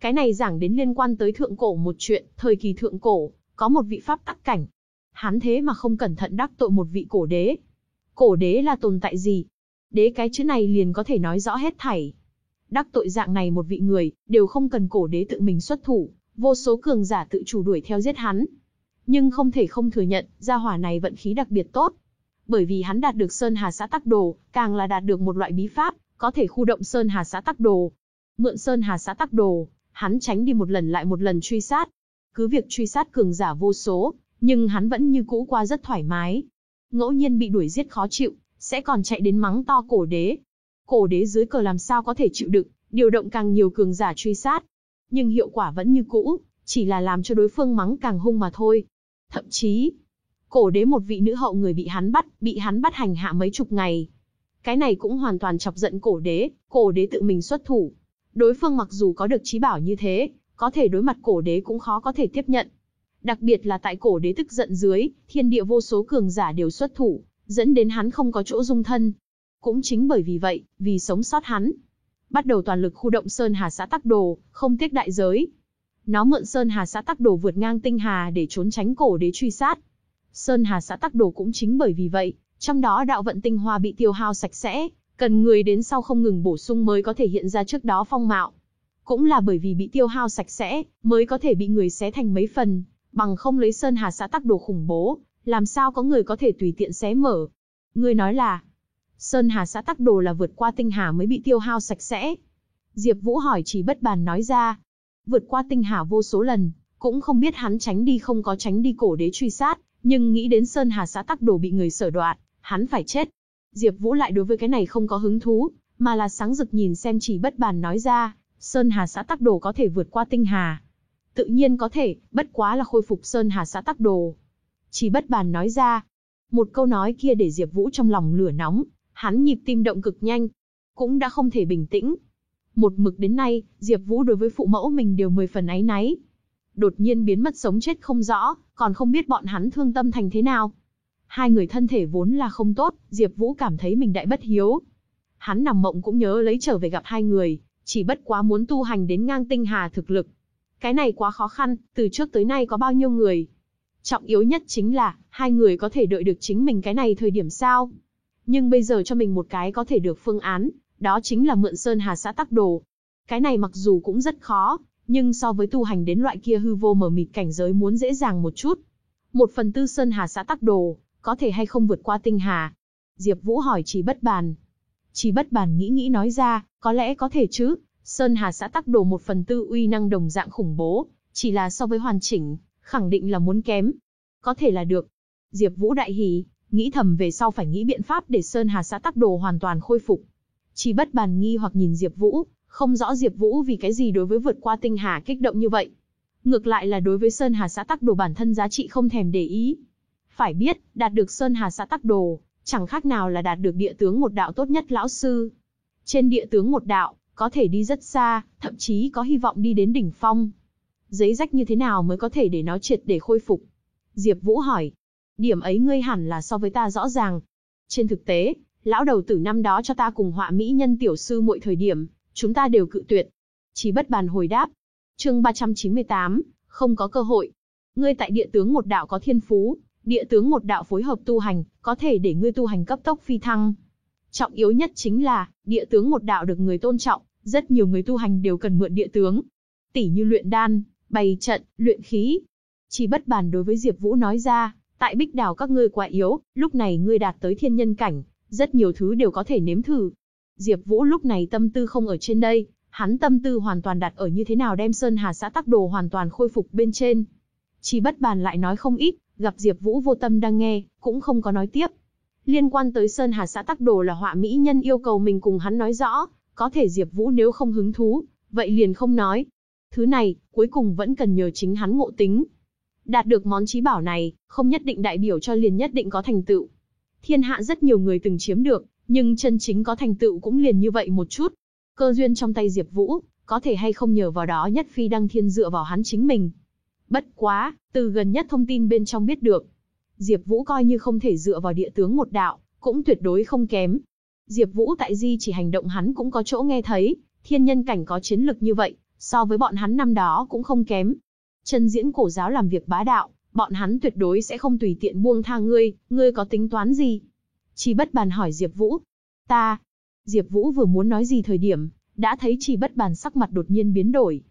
Cái này giảng đến liên quan tới thượng cổ một chuyện, thời kỳ thượng cổ, có một vị pháp tắc cảnh. Hắn thế mà không cẩn thận đắc tội một vị cổ đế, Cổ đế là tồn tại gì? Đế cái chữ này liền có thể nói rõ hết thảy. Đắc tội dạng này một vị người, đều không cần cổ đế tự mình xuất thủ, vô số cường giả tự chủ đuổi theo giết hắn. Nhưng không thể không thừa nhận, gia hỏa này vận khí đặc biệt tốt. Bởi vì hắn đạt được Sơn Hà xã tắc đồ, càng là đạt được một loại bí pháp, có thể khu động Sơn Hà xã tắc đồ. Mượn Sơn Hà xã tắc đồ, hắn tránh đi một lần lại một lần truy sát. Cứ việc truy sát cường giả vô số, nhưng hắn vẫn như cũ qua rất thoải mái ngẫu nhiên bị đuổi giết khó chịu, sẽ còn chạy đến mắng to cổ đế. Cổ đế dưới cờ làm sao có thể chịu đựng, điều động càng nhiều cường giả truy sát. Nhưng hiệu quả vẫn như cũ, chỉ là làm cho đối phương mắng càng hung mà thôi. Thậm chí, cổ đế một vị nữ hậu người bị hắn bắt, bị hắn bắt hành hạ mấy chục ngày. Cái này cũng hoàn toàn chọc giận cổ đế, cổ đế tự mình xuất thủ. Đối phương mặc dù có được trí bảo như thế, có thể đối mặt cổ đế cũng khó có thể tiếp nhận. Đặc biệt là tại cổ đế tức giận dưới, thiên địa vô số cường giả đều xuất thủ, dẫn đến hắn không có chỗ dung thân. Cũng chính bởi vì vậy, vì sống sót hắn, bắt đầu toàn lực khu động Sơn Hà xã tắc đồ, không tiếc đại giới. Nó mượn Sơn Hà xã tắc đồ vượt ngang tinh hà để trốn tránh cổ đế truy sát. Sơn Hà xã tắc đồ cũng chính bởi vì vậy, trong đó đạo vận tinh hoa bị tiêu hao sạch sẽ, cần người đến sau không ngừng bổ sung mới có thể hiện ra trước đó phong mạo. Cũng là bởi vì bị tiêu hao sạch sẽ, mới có thể bị người xé thành mấy phần, bằng không lấy Sơn Hà xã tắc đồ khủng bố, làm sao có người có thể tùy tiện xé mở. Người nói là, Sơn Hà xã tắc đồ là vượt qua tinh hà mới bị tiêu hao sạch sẽ. Diệp Vũ hỏi chỉ bất bàn nói ra, vượt qua tinh hà vô số lần, cũng không biết hắn tránh đi không có tránh đi cổ đế truy sát, nhưng nghĩ đến Sơn Hà xã tắc đồ bị người sở đoạt, hắn phải chết. Diệp Vũ lại đối với cái này không có hứng thú, mà là sáng rực nhìn xem chỉ bất bàn nói ra, Sơn Hà xã tắc đồ có thể vượt qua tinh hà. Tự nhiên có thể, bất quá là khôi phục Sơn Hà xã tắc đồ. Chỉ bất bàn nói ra. Một câu nói kia để Diệp Vũ trong lòng lửa nóng, hắn nhịp tim động cực nhanh, cũng đã không thể bình tĩnh. Một mực đến nay, Diệp Vũ đối với phụ mẫu mình đều mười phần áy náy. Đột nhiên biến mất sống chết không rõ, còn không biết bọn hắn thương tâm thành thế nào. Hai người thân thể vốn là không tốt, Diệp Vũ cảm thấy mình đại bất hiếu. Hắn nằm mộng cũng nhớ lấy trở về gặp hai người, chỉ bất quá muốn tu hành đến ngang tinh hà thực lực. Cái này quá khó khăn, từ trước tới nay có bao nhiêu người. Trọng yếu nhất chính là, hai người có thể đợi được chính mình cái này thời điểm sao. Nhưng bây giờ cho mình một cái có thể được phương án, đó chính là mượn Sơn Hà xã tắc đồ. Cái này mặc dù cũng rất khó, nhưng so với tu hành đến loại kia hư vô mờ mịt cảnh giới muốn dễ dàng một chút. Một phần tư Sơn Hà xã tắc đồ, có thể hay không vượt qua tinh hà? Diệp Vũ hỏi Chỉ Bất Bàn. Chỉ Bất Bàn nghĩ nghĩ nói ra, có lẽ có thể chứ, Sơn Hà xã tắc đồ một phần tư uy năng đồng dạng khủng bố, chỉ là so với hoàn chỉnh, khẳng định là muốn kém. Có thể là được. Diệp Vũ đại hỉ, nghĩ thầm về sau phải nghĩ biện pháp để Sơn Hà xã tắc đồ hoàn toàn khôi phục. Chỉ bất bàn nghi hoặc nhìn Diệp Vũ, không rõ Diệp Vũ vì cái gì đối với vượt qua tinh hà kích động như vậy. Ngược lại là đối với Sơn Hà xã tắc đồ bản thân giá trị không thèm để ý. Phải biết, đạt được Sơn Hà xã tắc đồ, chẳng khác nào là đạt được địa tướng một đạo tốt nhất lão sư. Trên địa tướng một đạo, có thể đi rất xa, thậm chí có hy vọng đi đến đỉnh phong. Giấy rách như thế nào mới có thể để nó triệt để khôi phục? Diệp Vũ hỏi. Điểm ấy ngươi hẳn là so với ta rõ ràng. Trên thực tế, lão đầu tử năm đó cho ta cùng họa mỹ nhân tiểu sư muội thời điểm, chúng ta đều cự tuyệt. Chỉ bất bàn hồi đáp. Chương 398, không có cơ hội. Ngươi tại địa tướng một đạo có thiên phú, địa tướng một đạo phối hợp tu hành, có thể để ngươi tu hành cấp tốc phi thăng. Trọng yếu nhất chính là, địa tướng một đạo được người tôn trọng, rất nhiều người tu hành đều cần mượn địa tướng. Tỷ như luyện đan, bày trận, luyện khí. Chỉ bất bàn đối với Diệp Vũ nói ra, tại Bích đảo các ngươi quá yếu, lúc này ngươi đạt tới thiên nhân cảnh, rất nhiều thứ đều có thể nếm thử. Diệp Vũ lúc này tâm tư không ở trên đây, hắn tâm tư hoàn toàn đặt ở như thế nào đem Sơn Hà xã tắc đồ hoàn toàn khôi phục bên trên. Chỉ bất bàn lại nói không ít, gặp Diệp Vũ vô tâm đang nghe, cũng không có nói tiếp. Liên quan tới Sơn Hà xã tắc đồ là họa mỹ nhân yêu cầu mình cùng hắn nói rõ, có thể Diệp Vũ nếu không hứng thú, vậy liền không nói. Thứ này, cuối cùng vẫn cần nhờ chính hắn ngộ tính. Đạt được món chí bảo này, không nhất định đại biểu cho liền nhất định có thành tựu. Thiên hạ rất nhiều người từng chiếm được, nhưng chân chính có thành tựu cũng liền như vậy một chút. Cơ duyên trong tay Diệp Vũ, có thể hay không nhờ vào đó nhất phi đăng thiên dựa vào hắn chính mình. Bất quá, từ gần nhất thông tin bên trong biết được, Diệp Vũ coi như không thể dựa vào địa tướng một đạo, cũng tuyệt đối không kém. Diệp Vũ tại Di chỉ hành động hắn cũng có chỗ nghe thấy, thiên nhân cảnh có chiến lực như vậy, so với bọn hắn năm đó cũng không kém. Chân diễn cổ giáo làm việc bá đạo, bọn hắn tuyệt đối sẽ không tùy tiện buông tha ngươi, ngươi có tính toán gì? Chỉ bất bàn hỏi Diệp Vũ. Ta. Diệp Vũ vừa muốn nói gì thời điểm, đã thấy chỉ bất bàn sắc mặt đột nhiên biến đổi.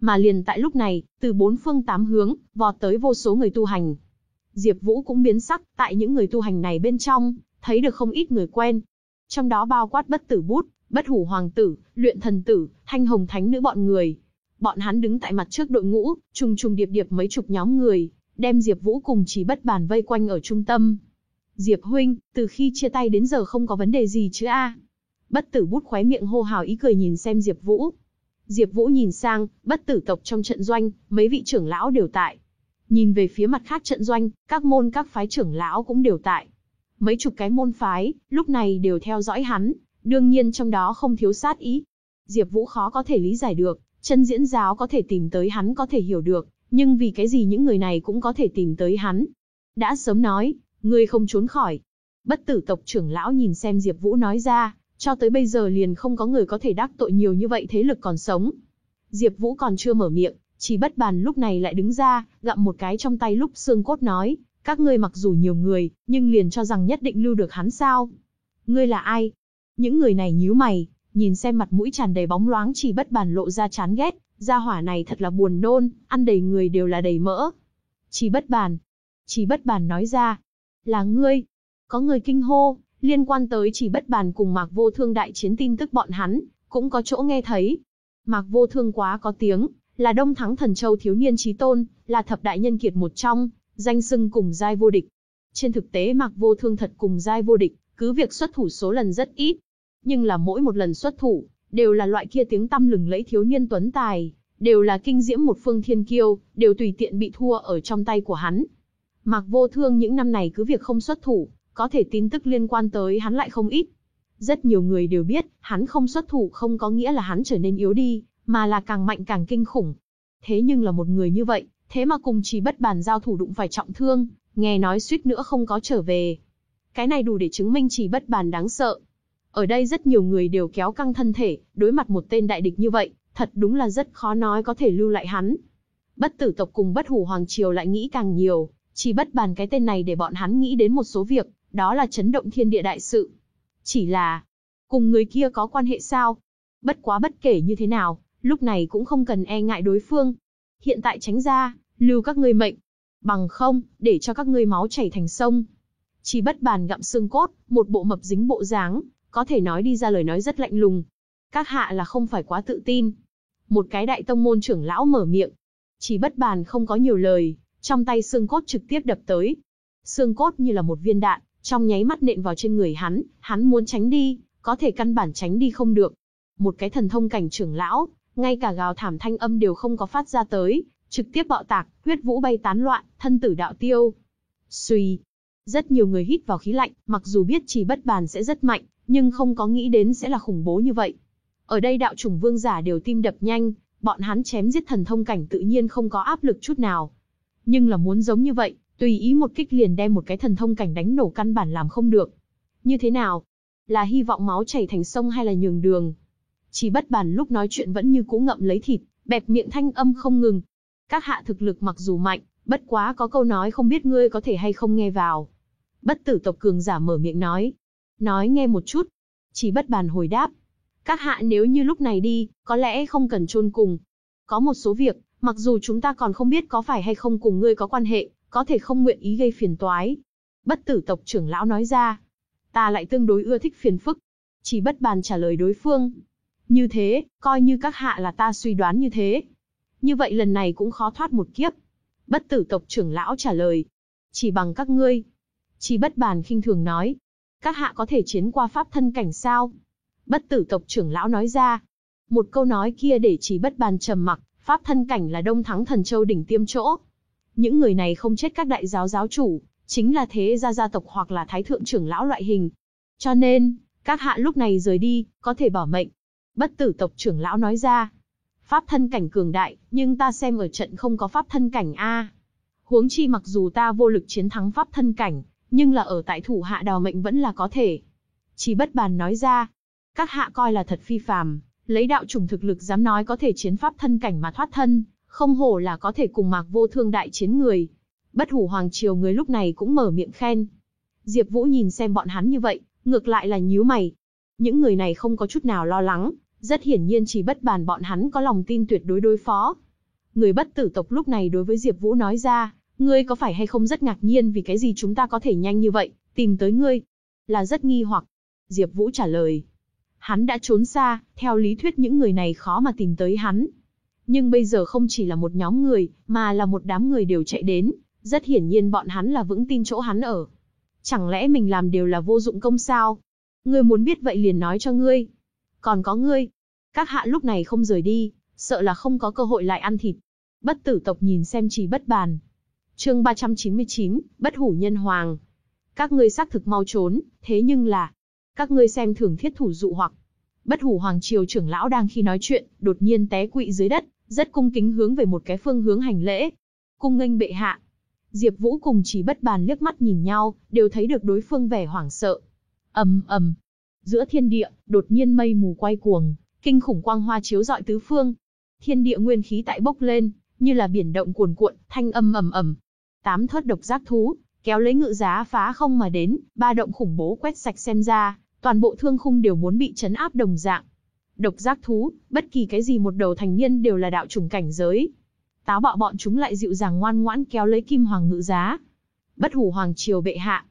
Mà liền tại lúc này, từ bốn phương tám hướng, vọt tới vô số người tu hành. Diệp Vũ cũng biến sắc, tại những người tu hành này bên trong, thấy được không ít người quen. Trong đó bao quát bất tử bút, bất hủ hoàng tử, luyện thần tử, thanh hồng thánh nữ bọn người. Bọn hắn đứng tại mặt trước đội ngũ, trùng trùng điệp điệp mấy chục nhóm người, đem Diệp Vũ cùng chỉ bất bàn vây quanh ở trung tâm. Diệp huynh, từ khi chia tay đến giờ không có vấn đề gì chứ a? Bất tử bút khóe miệng hô hào ý cười nhìn xem Diệp Vũ. Diệp Vũ nhìn sang, bất tử tộc trong trận doanh, mấy vị trưởng lão đều tại. Nhìn về phía mặt khác trận doanh, các môn các phái trưởng lão cũng đều tại. Mấy chục cái môn phái, lúc này đều theo dõi hắn, đương nhiên trong đó không thiếu sát ý. Diệp Vũ khó có thể lý giải được, chân diễn giáo có thể tìm tới hắn có thể hiểu được, nhưng vì cái gì những người này cũng có thể tìm tới hắn. Đã sớm nói, ngươi không trốn khỏi. Bất tử tộc trưởng lão nhìn xem Diệp Vũ nói ra, cho tới bây giờ liền không có người có thể đắc tội nhiều như vậy thế lực còn sống. Diệp Vũ còn chưa mở miệng, chỉ bất bàn lúc này lại đứng ra, gặm một cái trong tay lúc xương cốt nói, Các ngươi mặc dù nhiều người, nhưng liền cho rằng nhất định lưu được hắn sao? Ngươi là ai? Những người này nhíu mày, nhìn xem mặt mũi tràn đầy bóng loáng chỉ bất bàn lộ ra chán ghét, gia hỏa này thật là buồn nôn, ăn đầy người đều là đầy mỡ. Chỉ bất bàn. Chỉ bất bàn nói ra. Là ngươi. Có người kinh hô, liên quan tới chỉ bất bàn cùng Mạc Vô Thương đại chiến tin tức bọn hắn, cũng có chỗ nghe thấy. Mạc Vô Thương quá có tiếng, là Đông Thắng Thần Châu thiếu niên trí tôn, là thập đại nhân kiệt một trong, danh xưng cùng giai vô địch. Trên thực tế Mạc Vô Thương thật cùng giai vô địch, cứ việc xuất thủ số lần rất ít, nhưng là mỗi một lần xuất thủ, đều là loại kia tiếng tăm lừng lẫy thiếu niên tuấn tài, đều là kinh diễm một phương thiên kiêu, đều tùy tiện bị thua ở trong tay của hắn. Mạc Vô Thương những năm này cứ việc không xuất thủ, có thể tin tức liên quan tới hắn lại không ít. Rất nhiều người đều biết, hắn không xuất thủ không có nghĩa là hắn trở nên yếu đi, mà là càng mạnh càng kinh khủng. Thế nhưng là một người như vậy, thế mà cùng chỉ bất bàn giao thủ đụng phải trọng thương, nghe nói suýt nữa không có trở về. Cái này đủ để chứng minh chỉ bất bàn đáng sợ. Ở đây rất nhiều người đều kéo căng thân thể, đối mặt một tên đại địch như vậy, thật đúng là rất khó nói có thể lưu lại hắn. Bất tử tộc cùng bất hủ hoàng triều lại nghĩ càng nhiều, chỉ bất bàn cái tên này để bọn hắn nghĩ đến một số việc, đó là chấn động thiên địa đại sự. Chỉ là, cùng người kia có quan hệ sao? Bất quá bất kể như thế nào, lúc này cũng không cần e ngại đối phương. Hiện tại tránh ra, lưu các ngươi mệnh. Bằng không, để cho các ngươi máu chảy thành sông. Chỉ bất bàn gặm xương cốt, một bộ mập dính bộ dáng, có thể nói đi ra lời nói rất lạnh lùng. Các hạ là không phải quá tự tin. Một cái đại tông môn trưởng lão mở miệng. Chỉ bất bàn không có nhiều lời, trong tay xương cốt trực tiếp đập tới. Xương cốt như là một viên đạn, trong nháy mắt nện vào trên người hắn, hắn muốn tránh đi, có thể căn bản tránh đi không được. Một cái thần thông cảnh trưởng lão, ngay cả gào thảm thanh âm đều không có phát ra tới, trực tiếp bạo tạc, huyết vũ bay tán loạn, thân tử đạo tiêu. Xuy. Rất nhiều người hít vào khí lạnh, mặc dù biết chỉ bất bàn sẽ rất mạnh, nhưng không có nghĩ đến sẽ là khủng bố như vậy. Ở đây đạo chủng vương giả đều tim đập nhanh, bọn hắn chém giết thần thông cảnh tự nhiên không có áp lực chút nào. Nhưng là muốn giống như vậy, tùy ý một kích liền đem một cái thần thông cảnh đánh nổ căn bản làm không được. Như thế nào? Là hy vọng máu chảy thành sông hay là nhường đường? Chỉ bất bàn lúc nói chuyện vẫn như cũ ngậm lấy thịt, bẹp miệng thanh âm không ngừng. Các hạ thực lực mặc dù mạnh, bất quá có câu nói không biết ngươi có thể hay không nghe vào. Bất tử tộc cường giả mở miệng nói. Nói nghe một chút. Chỉ bất bàn hồi đáp. Các hạ nếu như lúc này đi, có lẽ không cần chôn cùng. Có một số việc, mặc dù chúng ta còn không biết có phải hay không cùng ngươi có quan hệ, có thể không nguyện ý gây phiền toái. Bất tử tộc trưởng lão nói ra. Ta lại tương đối ưa thích phiền phức. Chỉ bất bàn trả lời đối phương. Như thế, coi như các hạ là ta suy đoán như thế. Như vậy lần này cũng khó thoát một kiếp. Bất tử tộc trưởng lão trả lời. Chỉ bằng các ngươi. Chỉ bất bàn khinh thường nói. Các hạ có thể chiến qua pháp thân cảnh sao? Bất tử tộc trưởng lão nói ra. Một câu nói kia để chỉ bất bàn trầm mặc, pháp thân cảnh là đông thắng thần châu đỉnh tiêm chỗ. Những người này không chết các đại giáo giáo chủ, chính là thế gia gia tộc hoặc là thái thượng trưởng lão loại hình. Cho nên, các hạ lúc này rời đi, có thể bỏ mệnh. Bất tử tộc trưởng lão nói ra. Pháp thân cảnh cường đại, nhưng ta xem ở trận không có pháp thân cảnh A. Huống chi mặc dù ta vô lực chiến thắng pháp thân cảnh, nhưng là ở tại thủ hạ đào mệnh vẫn là có thể. Chỉ bất bàn nói ra. Các hạ coi là thật phi phàm, lấy đạo trùng thực lực dám nói có thể chiến pháp thân cảnh mà thoát thân, không hổ là có thể cùng mạc vô thương đại chiến người. Bất hủ hoàng triều người lúc này cũng mở miệng khen. Diệp Vũ nhìn xem bọn hắn như vậy, ngược lại là nhíu mày. Những người này không có chút nào lo lắng, rất hiển nhiên chỉ bất bàn bọn hắn có lòng tin tuyệt đối đối phó. Người bất tử tộc lúc này đối với Diệp Vũ nói ra, ngươi có phải hay không rất ngạc nhiên vì cái gì chúng ta có thể nhanh như vậy, tìm tới ngươi? Là rất nghi hoặc. Diệp Vũ trả lời. Hắn đã trốn xa, theo lý thuyết những người này khó mà tìm tới hắn. Nhưng bây giờ không chỉ là một nhóm người, mà là một đám người đều chạy đến, rất hiển nhiên bọn hắn là vững tin chỗ hắn ở. Chẳng lẽ mình làm đều là vô dụng công sao? Ngươi muốn biết vậy liền nói cho ngươi. Còn có ngươi. Các hạ lúc này không rời đi, sợ là không có cơ hội lại ăn thịt. Bất tử tộc nhìn xem chỉ bất bàn chương 399, bất hủ nhân hoàng. Các ngươi xác thực mau trốn, thế nhưng là... Các ngươi xem thường thiết thủ dụ hoặc. Bất hủ hoàng triều trưởng lão đang khi nói chuyện, đột nhiên té quỵ dưới đất, rất cung kính hướng về một cái phương hướng hành lễ. Cung nghênh bệ hạ. Diệp Vũ cùng chỉ bất bàn liếc mắt nhìn nhau, đều thấy được đối phương vẻ hoảng sợ. ầm ầm, giữa thiên địa, đột nhiên mây mù quay cuồng, kinh khủng quang hoa chiếu rọi tứ phương. Thiên địa nguyên khí tại bốc lên, như là biển động cuồn cuộn, thanh âm ầm ầm. Tám thất độc giác thú, kéo lấy ngự giá phá không mà đến, ba động khủng bố quét sạch xem ra, toàn bộ thương khung đều muốn bị chấn áp đồng dạng. Độc giác thú, bất kỳ cái gì một đầu thành niên đều là đạo trùng cảnh giới. Táo bạo bọn chúng lại dịu dàng ngoan ngoãn kéo lấy kim hoàng ngự giá. Bất hủ hoàng triều bệ hạ.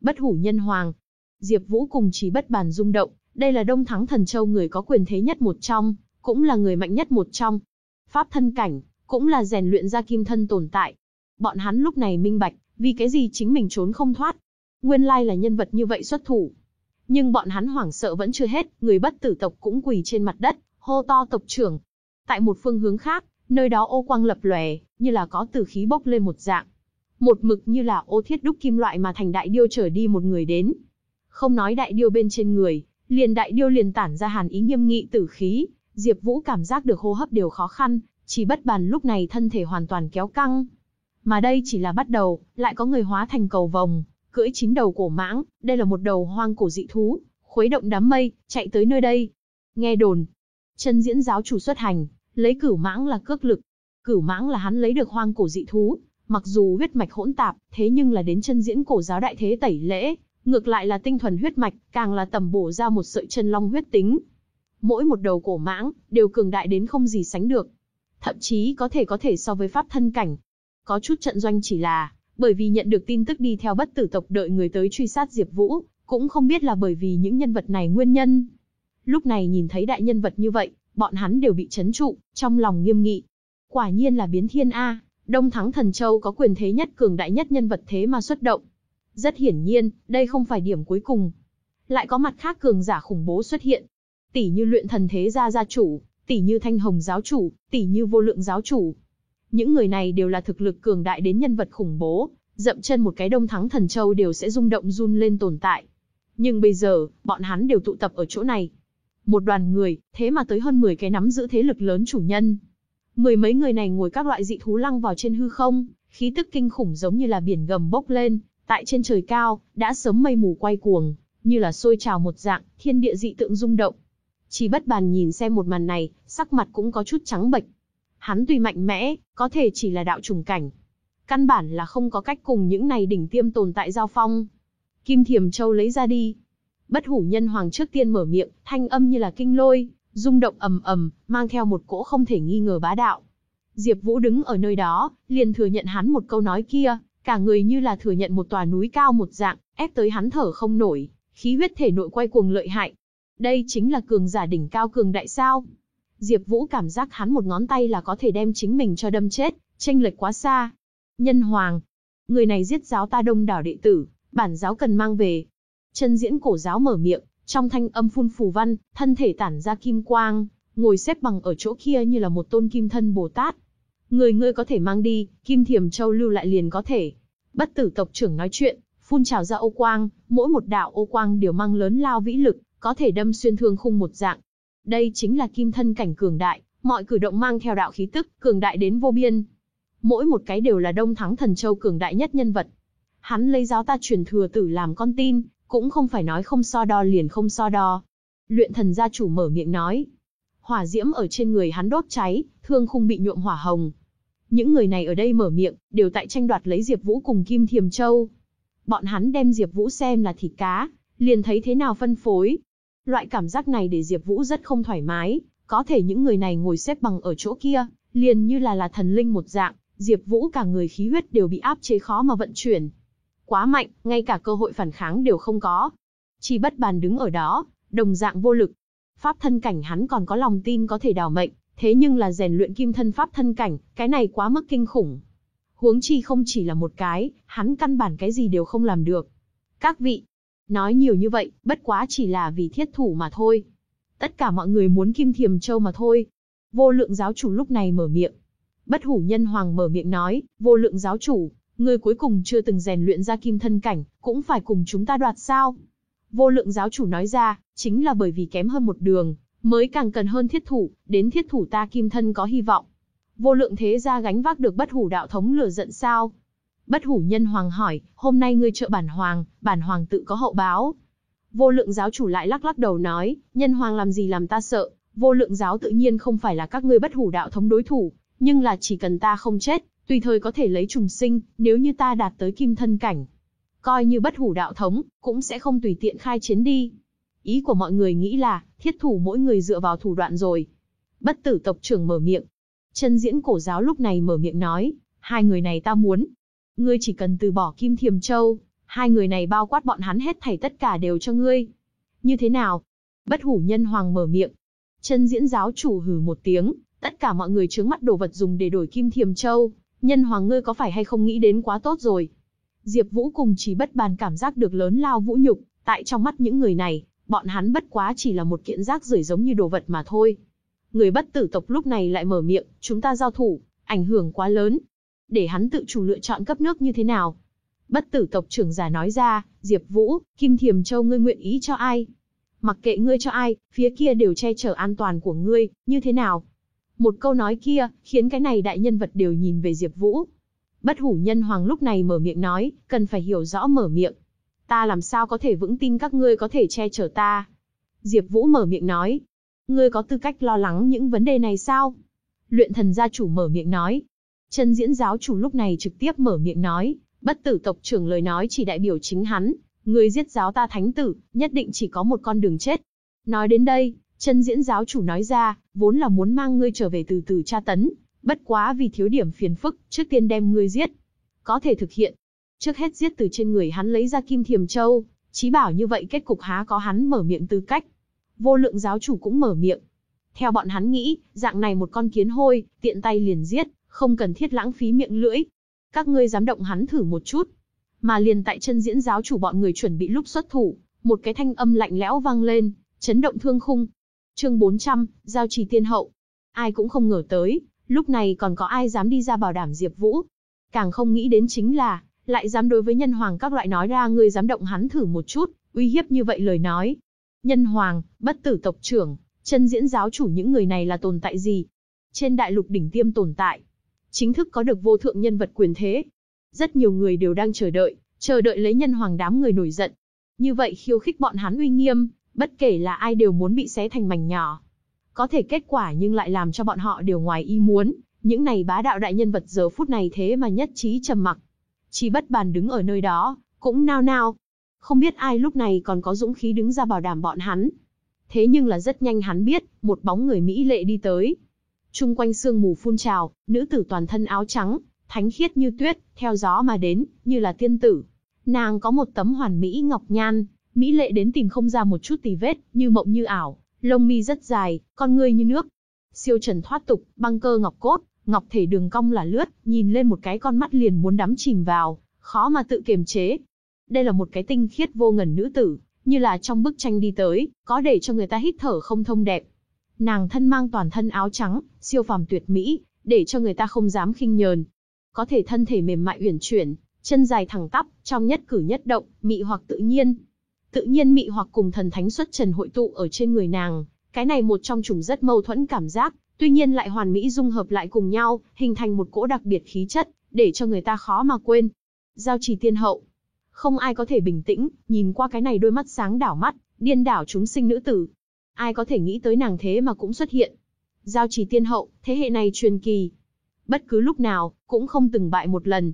Bất hủ nhân hoàng. Diệp Vũ cùng chỉ bất bàn rung động, đây là Đông Thắng Thần Châu người có quyền thế nhất một trong, cũng là người mạnh nhất một trong. Pháp thân cảnh, cũng là rèn luyện ra kim thân tồn tại. Bọn hắn lúc này minh bạch, vì cái gì chính mình trốn không thoát. Nguyên lai là nhân vật như vậy xuất thủ. Nhưng bọn hắn hoảng sợ vẫn chưa hết, người bất tử tộc cũng quỳ trên mặt đất, hô to tộc trưởng. Tại một phương hướng khác, nơi đó ô quang lập lòe, như là có tử khí bốc lên một dạng. Một mực như là ô thiết đúc kim loại mà thành đại điêu trở đi một người đến. Không nói đại điêu bên trên người, liền đại điêu liền tản ra hàn ý nghiêm nghị tử khí, Diệp Vũ cảm giác được hô hấp đều khó khăn, chỉ bất bàn lúc này thân thể hoàn toàn kéo căng. Mà đây chỉ là bắt đầu, lại có người hóa thành cầu vồng, cưỡi chín đầu cổ mãng, đây là một đầu hoang cổ dị thú, khuấy động đám mây, chạy tới nơi đây. Nghe đồn, chân diễn giáo chủ xuất hành, lấy cửu mãng là cước lực. Cửu mãng là hắn lấy được hoang cổ dị thú, mặc dù huyết mạch hỗn tạp, thế nhưng là đến chân diễn cổ giáo đại thế tẩy lễ, ngược lại là tinh thuần huyết mạch, càng là tầm bổ ra một sợi chân long huyết tính. Mỗi một đầu cổ mãng, đều cường đại đến không gì sánh được. Thậm chí có thể có thể so với pháp thân cảnh. Có chút trận doanh chỉ là, bởi vì nhận được tin tức đi theo bất tử tộc đợi người tới truy sát Diệp Vũ, cũng không biết là bởi vì những nhân vật này nguyên nhân. Lúc này nhìn thấy đại nhân vật như vậy, bọn hắn đều bị chấn trụ, trong lòng nghiêm nghị. Quả nhiên là biến thiên A, Đông Thắng Thần Châu có quyền thế nhất cường đại nhất nhân vật thế mà xuất động. Rất hiển nhiên, đây không phải điểm cuối cùng. Lại có mặt khác cường giả khủng bố xuất hiện. Tỷ như luyện thần thế gia gia chủ, tỷ như thanh hồng giáo chủ, tỷ như vô lượng giáo chủ. Những người này đều là thực lực cường đại đến nhân vật khủng bố, dậm chân một cái đông thắng thần châu đều sẽ rung động run lên tồn tại. Nhưng bây giờ, bọn hắn đều tụ tập ở chỗ này. Một đoàn người, thế mà tới hơn 10 cái nắm giữ thế lực lớn chủ nhân. Mười mấy người này ngồi các loại dị thú lăng vào trên hư không, khí tức kinh khủng giống như là biển gầm bốc lên, tại trên trời cao, đã sớm mây mù quay cuồng, như là sôi trào một dạng, thiên địa dị tượng rung động. Chỉ bất bàn nhìn xem một màn này, sắc mặt cũng có chút trắng bệch. Hắn tuy mạnh mẽ, có thể chỉ là đạo trùng cảnh. Căn bản là không có cách cùng những này đỉnh tiêm tồn tại giao phong. Kim Thiềm Châu lấy ra đi. Bất hủ nhân hoàng trước tiên mở miệng, thanh âm như là kinh lôi, rung động ầm ầm, mang theo một cỗ không thể nghi ngờ bá đạo. Diệp Vũ đứng ở nơi đó, liền thừa nhận hắn một câu nói kia, cả người như là thừa nhận một tòa núi cao một dạng, ép tới hắn thở không nổi, khí huyết thể nội quay cuồng lợi hại. Đây chính là cường giả đỉnh cao cường đại sao? Diệp Vũ cảm giác hắn một ngón tay là có thể đem chính mình cho đâm chết, chênh lệch quá xa. Nhân Hoàng, người này giết giáo ta đông đảo đệ tử, bản giáo cần mang về. Chân diễn cổ giáo mở miệng, trong thanh âm phun phù văn, thân thể tản ra kim quang, ngồi xếp bằng ở chỗ kia như là một tôn kim thân Bồ Tát. Người ngươi có thể mang đi, kim Thiểm châu lưu lại liền có thể. Bất tử tộc trưởng nói chuyện, phun trào ra ô quang, mỗi một đạo ô quang đều mang lớn lao vĩ lực, có thể đâm xuyên thương khung một dạng. Đây chính là kim thân cảnh cường đại, mọi cử động mang theo đạo khí tức, cường đại đến vô biên. Mỗi một cái đều là đông thắng thần châu cường đại nhất nhân vật. Hắn lấy giáo ta truyền thừa tử làm con tin, cũng không phải nói không so đo liền không so đo. Luyện thần gia chủ mở miệng nói. Hỏa diễm ở trên người hắn đốt cháy, thương khung bị nhuộm hỏa hồng. Những người này ở đây mở miệng, đều tại tranh đoạt lấy Diệp Vũ cùng Kim Thiềm Châu. Bọn hắn đem Diệp Vũ xem là thịt cá, liền thấy thế nào phân phối. Loại cảm giác này để Diệp Vũ rất không thoải mái, có thể những người này ngồi xếp bằng ở chỗ kia, liền như là là thần linh một dạng, Diệp Vũ cả người khí huyết đều bị áp chế khó mà vận chuyển, quá mạnh, ngay cả cơ hội phản kháng đều không có. Chỉ bất bàn đứng ở đó, đồng dạng vô lực. Pháp thân cảnh hắn còn có lòng tin có thể đào mệnh, thế nhưng là rèn luyện kim thân pháp thân cảnh, cái này quá mức kinh khủng. Huống chi không chỉ là một cái, hắn căn bản cái gì đều không làm được. Các vị, nói nhiều như vậy, bất quá chỉ là vì thiết thủ mà thôi. Tất cả mọi người muốn kim thiềm châu mà thôi. Vô lượng giáo chủ lúc này mở miệng. Bất hủ nhân hoàng mở miệng nói, vô lượng giáo chủ, Người cuối cùng chưa từng rèn luyện ra kim thân cảnh, cũng phải cùng chúng ta đoạt sao? Vô lượng giáo chủ nói ra, chính là bởi vì kém hơn một đường, mới càng cần hơn thiết thủ, đến thiết thủ ta kim thân có hy vọng. Vô lượng thế gia gánh vác được bất hủ đạo thống lửa giận sao? Bất hủ nhân hoàng hỏi, hôm nay ngươi trợ bản hoàng, bản hoàng tự có hậu báo. Vô lượng giáo chủ lại lắc lắc đầu nói, nhân hoàng làm gì làm ta sợ, vô lượng giáo tự nhiên không phải là các ngươi bất hủ đạo thống đối thủ, nhưng là chỉ cần ta không chết, tùy thời có thể lấy trùng sinh, nếu như ta đạt tới kim thân cảnh. coi như bất hủ đạo thống, cũng sẽ không tùy tiện khai chiến đi. Ý của mọi người nghĩ là, thiết thủ mỗi người dựa vào thủ đoạn rồi. Bất tử tộc trưởng mở miệng. Chân diễn cổ giáo lúc này mở miệng nói, hai người này ta muốn. Ngươi chỉ cần từ bỏ kim thiềm châu, hai người này bao quát bọn hắn hết thảy tất cả đều cho ngươi. Như thế nào? Bất hủ nhân hoàng mở miệng. Chân diễn giáo chủ hừ một tiếng, tất cả mọi người trướng mắt đồ vật dùng để đổi kim thiềm châu. Nhân hoàng ngươi có phải hay không nghĩ đến quá tốt rồi? Diệp Vũ cùng chỉ bất bàn cảm giác được lớn lao vũ nhục, tại trong mắt những người này, bọn hắn bất quá chỉ là một kiện rác rưởi giống như đồ vật mà thôi. Người bất tử tộc lúc này lại mở miệng, chúng ta giao thủ, ảnh hưởng quá lớn. Để hắn tự chủ lựa chọn cấp nước như thế nào? Bất tử tộc trưởng giả nói ra, Diệp Vũ, Kim Thiềm Châu ngươi nguyện ý cho ai? Mặc kệ ngươi cho ai, phía kia đều che chở an toàn của ngươi, như thế nào? Một câu nói kia, khiến cái này đại nhân vật đều nhìn về Diệp Vũ. Bất hủ nhân hoàng lúc này mở miệng nói, cần phải hiểu rõ mở miệng. Ta làm sao có thể vững tin các ngươi có thể che chở ta? Diệp Vũ mở miệng nói. Ngươi có tư cách lo lắng những vấn đề này sao? Luyện thần gia chủ mở miệng nói. Chân diễn giáo chủ lúc này trực tiếp mở miệng nói, bất tử tộc trưởng lời nói chỉ đại biểu chính hắn, người giết giáo ta thánh tử, nhất định chỉ có một con đường chết. Nói đến đây, chân diễn giáo chủ nói ra, vốn là muốn mang ngươi trở về từ từ tra tấn, bất quá vì thiếu điểm phiền phức, trước tiên đem ngươi giết. Có thể thực hiện. Trước hết giết từ trên người hắn lấy ra kim thiềm châu, chí bảo như vậy kết cục há có hắn mở miệng tư cách. Vô lượng giáo chủ cũng mở miệng. Theo bọn hắn nghĩ, dạng này một con kiến hôi, tiện tay liền giết, không cần thiết lãng phí miệng lưỡi. Các ngươi dám động hắn thử một chút. Mà liền tại chân diễn giáo chủ bọn người chuẩn bị lúc xuất thủ, một cái thanh âm lạnh lẽo vang lên, chấn động thương khung. Chương 400, giao trì tiên hậu. Ai cũng không ngờ tới, lúc này còn có ai dám đi ra bảo đảm Diệp Vũ. Càng không nghĩ đến chính là, lại dám đối với nhân hoàng các loại nói ra ngươi dám động hắn thử một chút, uy hiếp như vậy lời nói. Nhân hoàng, bất tử tộc trưởng, chân diễn giáo chủ những người này là tồn tại gì? Trên đại lục đỉnh tiêm tồn tại, chính thức có được vô thượng nhân vật quyền thế. Rất nhiều người đều đang chờ đợi, chờ đợi lấy nhân hoàng đám người nổi giận. Như vậy khiêu khích bọn hắn uy nghiêm, bất kể là ai đều muốn bị xé thành mảnh nhỏ. Có thể kết quả nhưng lại làm cho bọn họ đều ngoài ý muốn, những này bá đạo đại nhân vật giờ phút này thế mà nhất trí trầm mặc. Chỉ bất bàn đứng ở nơi đó, cũng nao nao. Không biết ai lúc này còn có dũng khí đứng ra bảo đảm bọn hắn. Thế nhưng là rất nhanh hắn biết, một bóng người Mỹ lệ đi tới. Trung quanh sương mù phun trào, nữ tử toàn thân áo trắng, thánh khiết như tuyết, theo gió mà đến, như là tiên tử. Nàng có một tấm hoàn mỹ ngọc nhan, mỹ lệ đến tìm không ra một chút tì vết, như mộng như ảo, lông mi rất dài, con ngươi như nước. Siêu trần thoát tục, băng cơ ngọc cốt, ngọc thể đường cong là lướt, nhìn lên một cái con mắt liền muốn đắm chìm vào, khó mà tự kiềm chế. Đây là một cái tinh khiết vô ngần nữ tử, như là trong bức tranh đi tới, có để cho người ta hít thở không thông đẹp. Nàng thân mang toàn thân áo trắng, siêu phàm tuyệt mỹ, để cho người ta không dám khinh nhờn. Có thể thân thể mềm mại uyển chuyển, chân dài thẳng tắp, trong nhất cử nhất động, mị hoặc tự nhiên. Tự nhiên mị hoặc cùng thần thánh xuất trần hội tụ ở trên người nàng, cái này một trong chủng rất mâu thuẫn cảm giác, tuy nhiên lại hoàn mỹ dung hợp lại cùng nhau, hình thành một cỗ đặc biệt khí chất, để cho người ta khó mà quên. Giao trì tiên hậu. Không ai có thể bình tĩnh, nhìn qua cái này đôi mắt sáng đảo mắt, điên đảo chúng sinh nữ tử. Ai có thể nghĩ tới nàng thế mà cũng xuất hiện. Giao trì tiên hậu, thế hệ này truyền kỳ. Bất cứ lúc nào, cũng không từng bại một lần.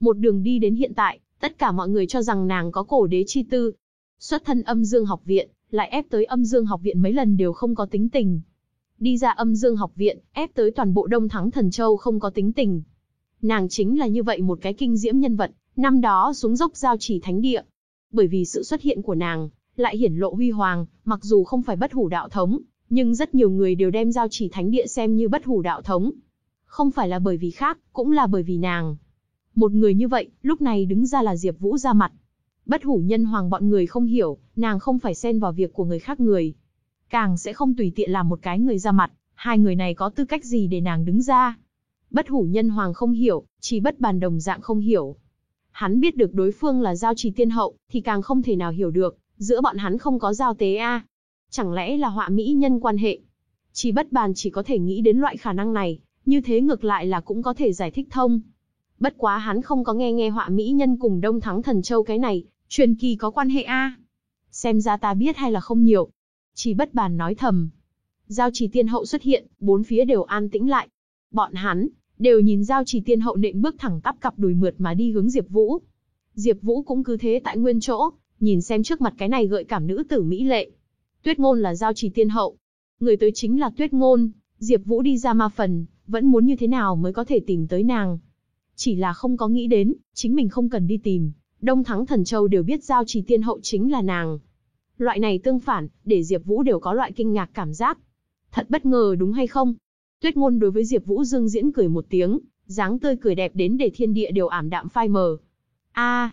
Một đường đi đến hiện tại, tất cả mọi người cho rằng nàng có cổ đế chi tư. Xuất thân âm dương học viện, lại ép tới âm dương học viện mấy lần đều không có tính tình. Đi ra âm dương học viện, ép tới toàn bộ Đông Thắng Thần Châu không có tính tình. Nàng chính là như vậy một cái kinh diễm nhân vật, năm đó xuống dốc giao chỉ thánh địa. Bởi vì sự xuất hiện của nàng, lại hiển lộ huy hoàng, mặc dù không phải bất hủ đạo thống, nhưng rất nhiều người đều đem giao chỉ thánh địa xem như bất hủ đạo thống. Không phải là bởi vì khác, cũng là bởi vì nàng. Một người như vậy, lúc này đứng ra là Diệp Vũ ra mặt. Bất hủ nhân hoàng bọn người không hiểu, nàng không phải xen vào việc của người khác người. Càng sẽ không tùy tiện làm một cái người ra mặt, hai người này có tư cách gì để nàng đứng ra. Bất hủ nhân hoàng không hiểu, chỉ bất bàn đồng dạng không hiểu. Hắn biết được đối phương là giao trì tiên hậu, thì càng không thể nào hiểu được, giữa bọn hắn không có giao tế a. Chẳng lẽ là họa mỹ nhân quan hệ? Chỉ bất bàn chỉ có thể nghĩ đến loại khả năng này, như thế ngược lại là cũng có thể giải thích thông. Bất quá hắn không có nghe nghe họa mỹ nhân cùng Đông Thắng Thần Châu cái này, truyền kỳ có quan hệ a. Xem ra ta biết hay là không nhiều. Chỉ bất bàn nói thầm. Giao trì tiên hậu xuất hiện, bốn phía đều an tĩnh lại. Bọn hắn, đều nhìn giao trì tiên hậu nện bước thẳng tắp cặp đùi mượt mà đi hướng Diệp Vũ. Diệp Vũ cũng cứ thế tại nguyên chỗ, nhìn xem trước mặt cái này gợi cảm nữ tử mỹ lệ. Tuyết Ngôn là giao trì tiên hậu. Người tới chính là Tuyết Ngôn, Diệp Vũ đi ra ma phần, vẫn muốn như thế nào mới có thể tìm tới nàng. Chỉ là không có nghĩ đến, chính mình không cần đi tìm, Đông Thắng Thần Châu đều biết giao trì tiên hậu chính là nàng. Loại này tương phản, để Diệp Vũ đều có loại kinh ngạc cảm giác. Thật bất ngờ đúng hay không? Tuyết Ngôn đối với Diệp Vũ dương diễn cười một tiếng, dáng tươi cười đẹp đến để thiên địa đều ảm đạm phai mờ. A,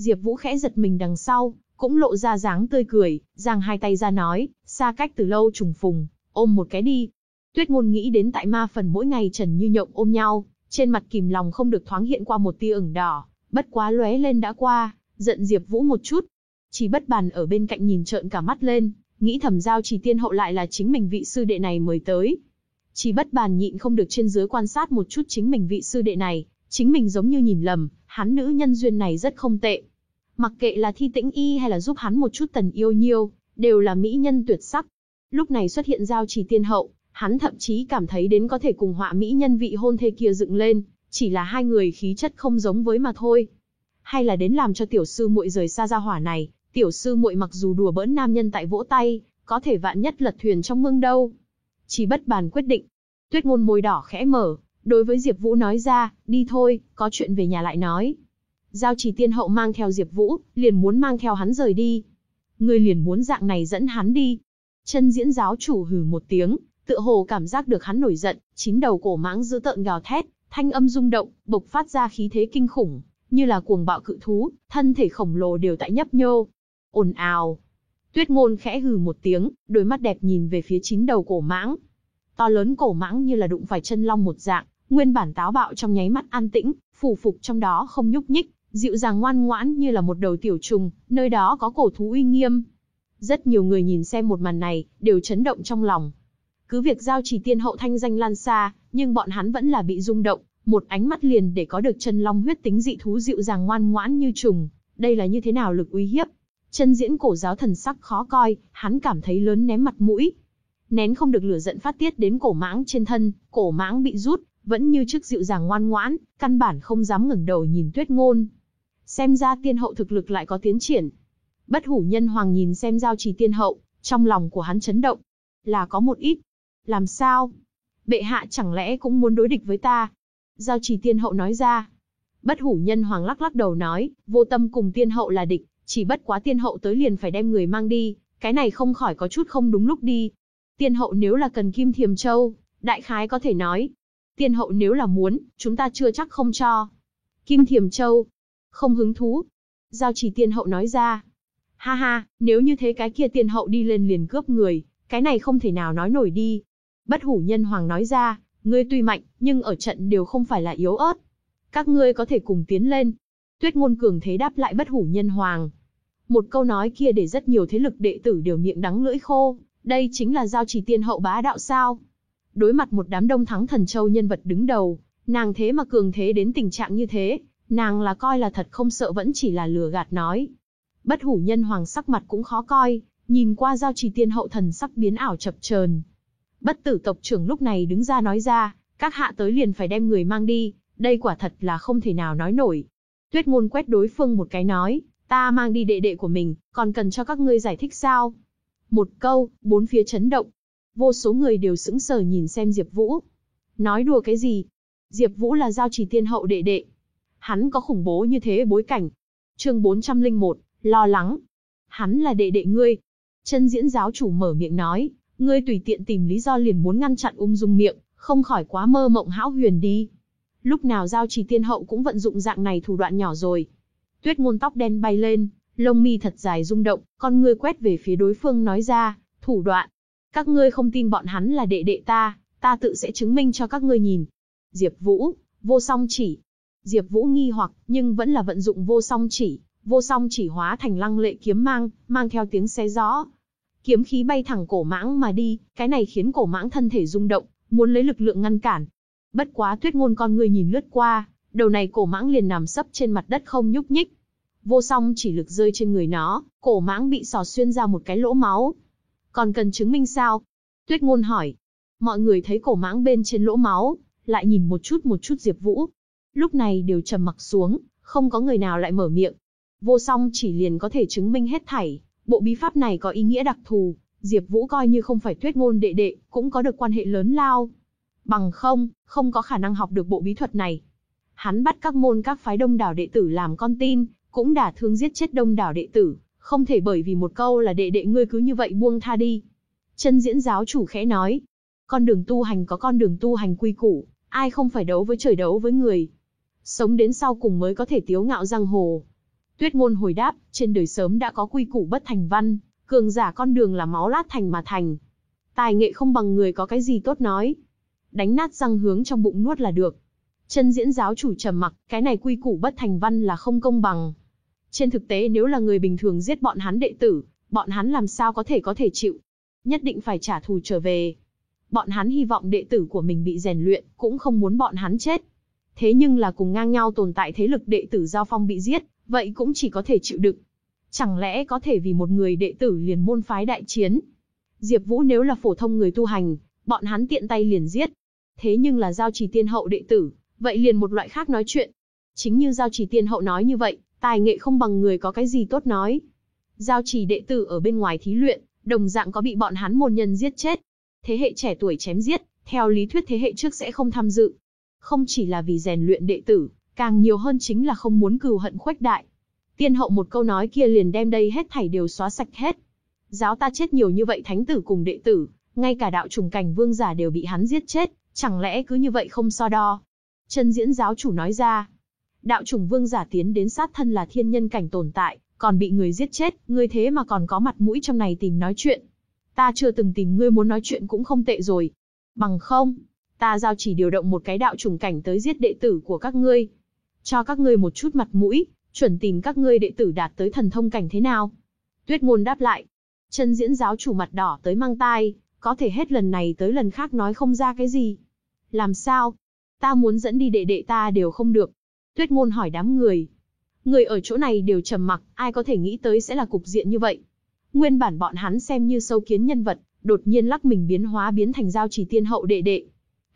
Diệp Vũ khẽ giật mình đằng sau, cũng lộ ra dáng tươi cười, giang hai tay ra nói, xa cách từ lâu trùng phùng, ôm một cái đi. Tuyết ngôn nghĩ đến tại ma phần mỗi ngày Trần Như Nhộng ôm nhau, trên mặt kìm lòng không được thoáng hiện qua một tia ửng đỏ, bất quá lóe lên đã qua, giận Diệp Vũ một chút. Chỉ bất bàn ở bên cạnh nhìn trợn cả mắt lên, nghĩ thầm giao chỉ tiên hậu lại là chính mình vị sư đệ này mới tới. Chỉ bất bàn nhịn không được trên dưới quan sát một chút chính mình vị sư đệ này, chính mình giống như nhìn lầm, hắn nữ nhân duyên này rất không tệ. Mặc kệ là thi tĩnh y hay là giúp hắn một chút tần yêu nhiêu, đều là mỹ nhân tuyệt sắc. Lúc này xuất hiện giao chỉ tiên hậu, hắn thậm chí cảm thấy đến có thể cùng họa mỹ nhân vị hôn thê kia dựng lên, chỉ là hai người khí chất không giống với mà thôi. Hay là đến làm cho tiểu sư muội rời xa gia hỏa này, tiểu sư muội mặc dù đùa bỡn nam nhân tại vỗ tay, có thể vạn nhất lật thuyền trong mương đâu. Chỉ bất bàn quyết định. Tuyết ngôn môi đỏ khẽ mở, đối với Diệp Vũ nói ra, đi thôi, có chuyện về nhà lại nói. Giao chỉ tiên hậu mang theo Diệp Vũ, liền muốn mang theo hắn rời đi. Ngươi liền muốn dạng này dẫn hắn đi. Chân diễn giáo chủ hừ một tiếng, tựa hồ cảm giác được hắn nổi giận, chín đầu cổ mãng dữ tợn gào thét, thanh âm rung động, bộc phát ra khí thế kinh khủng, như là cuồng bạo cự thú, thân thể khổng lồ đều tại nhấp nhô. Ồn ào. Tuyết ngôn khẽ hừ một tiếng, đôi mắt đẹp nhìn về phía chín đầu cổ mãng. To lớn cổ mãng như là đụng phải chân long một dạng, nguyên bản táo bạo trong nháy mắt an tĩnh, phủ phục trong đó không nhúc nhích, dịu dàng ngoan ngoãn như là một đầu tiểu trùng, nơi đó có cổ thú uy nghiêm. Rất nhiều người nhìn xem một màn này, đều chấn động trong lòng. Cứ việc giao chỉ tiên hậu thanh danh lan xa, nhưng bọn hắn vẫn là bị rung động, một ánh mắt liền để có được chân long huyết tính dị thú dịu dàng ngoan ngoãn như trùng, đây là như thế nào lực uy hiếp. Chân diễn cổ giáo thần sắc khó coi, hắn cảm thấy lớn ném mặt mũi. Nén không được lửa giận phát tiết đến cổ mãng trên thân, cổ mãng bị rút, vẫn như trước dịu dàng ngoan ngoãn, căn bản không dám ngẩng đầu nhìn tuyết ngôn. Xem ra tiên hậu thực lực lại có tiến triển. Bất hủ nhân hoàng nhìn xem giao trì tiên hậu, trong lòng của hắn chấn động. Là có một ít. Làm sao? Bệ hạ chẳng lẽ cũng muốn đối địch với ta? Giao trì tiên hậu nói ra. Bất hủ nhân hoàng lắc lắc đầu nói, vô tâm cùng tiên hậu là địch, chỉ bất quá tiên hậu tới liền phải đem người mang đi, cái này không khỏi có chút không đúng lúc đi. Tiên hậu nếu là cần kim thiềm châu, đại khái có thể nói. Tiên hậu nếu là muốn, chúng ta chưa chắc không cho. Kim thiềm châu, không hứng thú. Giao chỉ tiên hậu nói ra. Ha ha, nếu như thế cái kia tiên hậu đi lên liền cướp người, cái này không thể nào nói nổi đi. Bất hủ nhân hoàng nói ra, ngươi tuy mạnh, nhưng ở trận đều không phải là yếu ớt. Các ngươi có thể cùng tiến lên. Tuyết ngôn cường thế đáp lại bất hủ nhân hoàng. Một câu nói kia để rất nhiều thế lực đệ tử đều miệng đắng lưỡi khô, đây chính là giao chỉ tiên hậu bá đạo sao. Đối mặt một đám đông thắng thần châu nhân vật đứng đầu, nàng thế mà cường thế đến tình trạng như thế, nàng là coi là thật không sợ vẫn chỉ là lừa gạt nói. Bất hủ nhân hoàng sắc mặt cũng khó coi, nhìn qua giao trì tiên hậu thần sắc biến ảo chập chờn. Bất tử tộc trưởng lúc này đứng ra nói ra, các hạ tới liền phải đem người mang đi, đây quả thật là không thể nào nói nổi. Tuyết ngôn quét đối phương một cái nói, ta mang đi đệ đệ của mình, còn cần cho các ngươi giải thích sao? Một câu, bốn phía chấn động. Vô số người đều sững sờ nhìn xem Diệp Vũ. Nói đùa cái gì? Diệp Vũ là giao trì tiên hậu đệ đệ. Hắn có khủng bố như thế bối cảnh. Chương 401, lo lắng. Hắn là đệ đệ ngươi. Chân diễn giáo chủ mở miệng nói, ngươi tùy tiện tìm lý do liền muốn ngăn chặn ung dung miệng, không khỏi quá mơ mộng hão huyền đi. Lúc nào giao trì tiên hậu cũng vận dụng dạng này thủ đoạn nhỏ rồi. Tuyết ngôn tóc đen bay lên, lông mi thật dài rung động, con ngươi quét về phía đối phương nói ra, thủ đoạn. Các ngươi không tin bọn hắn là đệ đệ ta, ta tự sẽ chứng minh cho các ngươi nhìn. Diệp Vũ, vô song chỉ, Diệp Vũ nghi hoặc, nhưng vẫn là vận dụng vô song chỉ, vô song chỉ hóa thành lăng lệ kiếm mang, mang theo tiếng xé gió. Kiếm khí bay thẳng cổ mãng mà đi, cái này khiến cổ mãng thân thể rung động, muốn lấy lực lượng ngăn cản. Bất quá Tuyết ngôn con người nhìn lướt qua, đầu này cổ mãng liền nằm sấp trên mặt đất không nhúc nhích. Vô song chỉ lực rơi trên người nó, cổ mãng bị sò xuyên ra một cái lỗ máu. Còn cần chứng minh sao? Tuyết ngôn hỏi. Mọi người thấy cổ mãng bên trên lỗ máu, lại nhìn một chút một chút Diệp Vũ, lúc này đều trầm mặc xuống, không có người nào lại mở miệng. Vô song chỉ liền có thể chứng minh hết thảy, bộ bí pháp này có ý nghĩa đặc thù, Diệp Vũ coi như không phải tuyết ngôn đệ đệ, cũng có được quan hệ lớn lao. Bằng không, không có khả năng học được bộ bí thuật này. Hắn bắt các môn các phái đông đảo đệ tử làm con tin, cũng đả thương giết chết đông đảo đệ tử, không thể bởi vì một câu là đệ đệ ngươi cứ như vậy buông tha đi. Chân diễn giáo chủ khẽ nói, con đường tu hành có con đường tu hành quy củ, ai không phải đấu với trời đấu với người. Sống đến sau cùng mới có thể tiếu ngạo giang hồ. Tuyết ngôn hồi đáp, trên đời sớm đã có quy củ bất thành văn, cường giả con đường là máu lát thành mà thành. Tài nghệ không bằng người có cái gì tốt nói. Đánh nát răng hướng trong bụng nuốt là được. Chân diễn giáo chủ trầm mặc, cái này quy củ bất thành văn là không công bằng. Trên thực tế nếu là người bình thường giết bọn hắn đệ tử, bọn hắn làm sao có thể có thể chịu. Nhất định phải trả thù trở về. Bọn hắn hy vọng đệ tử của mình bị rèn luyện, cũng không muốn bọn hắn chết. Thế nhưng là cùng ngang nhau tồn tại thế lực đệ tử giao phong bị giết, vậy cũng chỉ có thể chịu đựng. Chẳng lẽ có thể vì một người đệ tử liền môn phái đại chiến? Diệp Vũ nếu là phổ thông người tu hành, bọn hắn tiện tay liền giết. Thế nhưng là giao trì tiên hậu đệ tử, vậy liền một loại khác nói chuyện. Chính như giao trì tiên hậu nói như vậy, tài nghệ không bằng người có cái gì tốt nói. Giao trì đệ tử ở bên ngoài thí luyện, đồng dạng có bị bọn hắn môn nhân giết chết. Thế hệ trẻ tuổi chém giết, theo lý thuyết thế hệ trước sẽ không tham dự. Không chỉ là vì rèn luyện đệ tử, càng nhiều hơn chính là không muốn cừu hận khuếch đại. Tiên hậu một câu nói kia liền đem đây hết thảy đều xóa sạch hết. Giáo ta chết nhiều như vậy thánh tử cùng đệ tử, ngay cả đạo trùng cảnh vương giả đều bị hắn giết chết, chẳng lẽ cứ như vậy không so đo. Chân diễn giáo chủ nói ra, đạo trùng vương giả tiến đến sát thân là thiên nhân cảnh tồn tại, còn bị người giết chết, ngươi thế mà còn có mặt mũi trong này tìm nói chuyện. Ta chưa từng tìm ngươi muốn nói chuyện cũng không tệ rồi. Bằng không, ta giao chỉ điều động một cái đạo trùng cảnh tới giết đệ tử của các ngươi. Cho các ngươi một chút mặt mũi, chuẩn tìm các ngươi đệ tử đạt tới thần thông cảnh thế nào? Tuyết ngôn đáp lại. Chân diễn giáo chủ mặt đỏ tới mang tai, có thể hết lần này tới lần khác nói không ra cái gì. Làm sao? Ta muốn dẫn đi đệ đệ ta đều không được. Tuyết ngôn hỏi đám người. Người ở chỗ này đều trầm mặc, ai có thể nghĩ tới sẽ là cục diện như vậy. Nguyên bản bọn hắn xem như sâu kiến nhân vật, đột nhiên lắc mình biến hóa biến thành giao chỉ tiên hậu đệ đệ.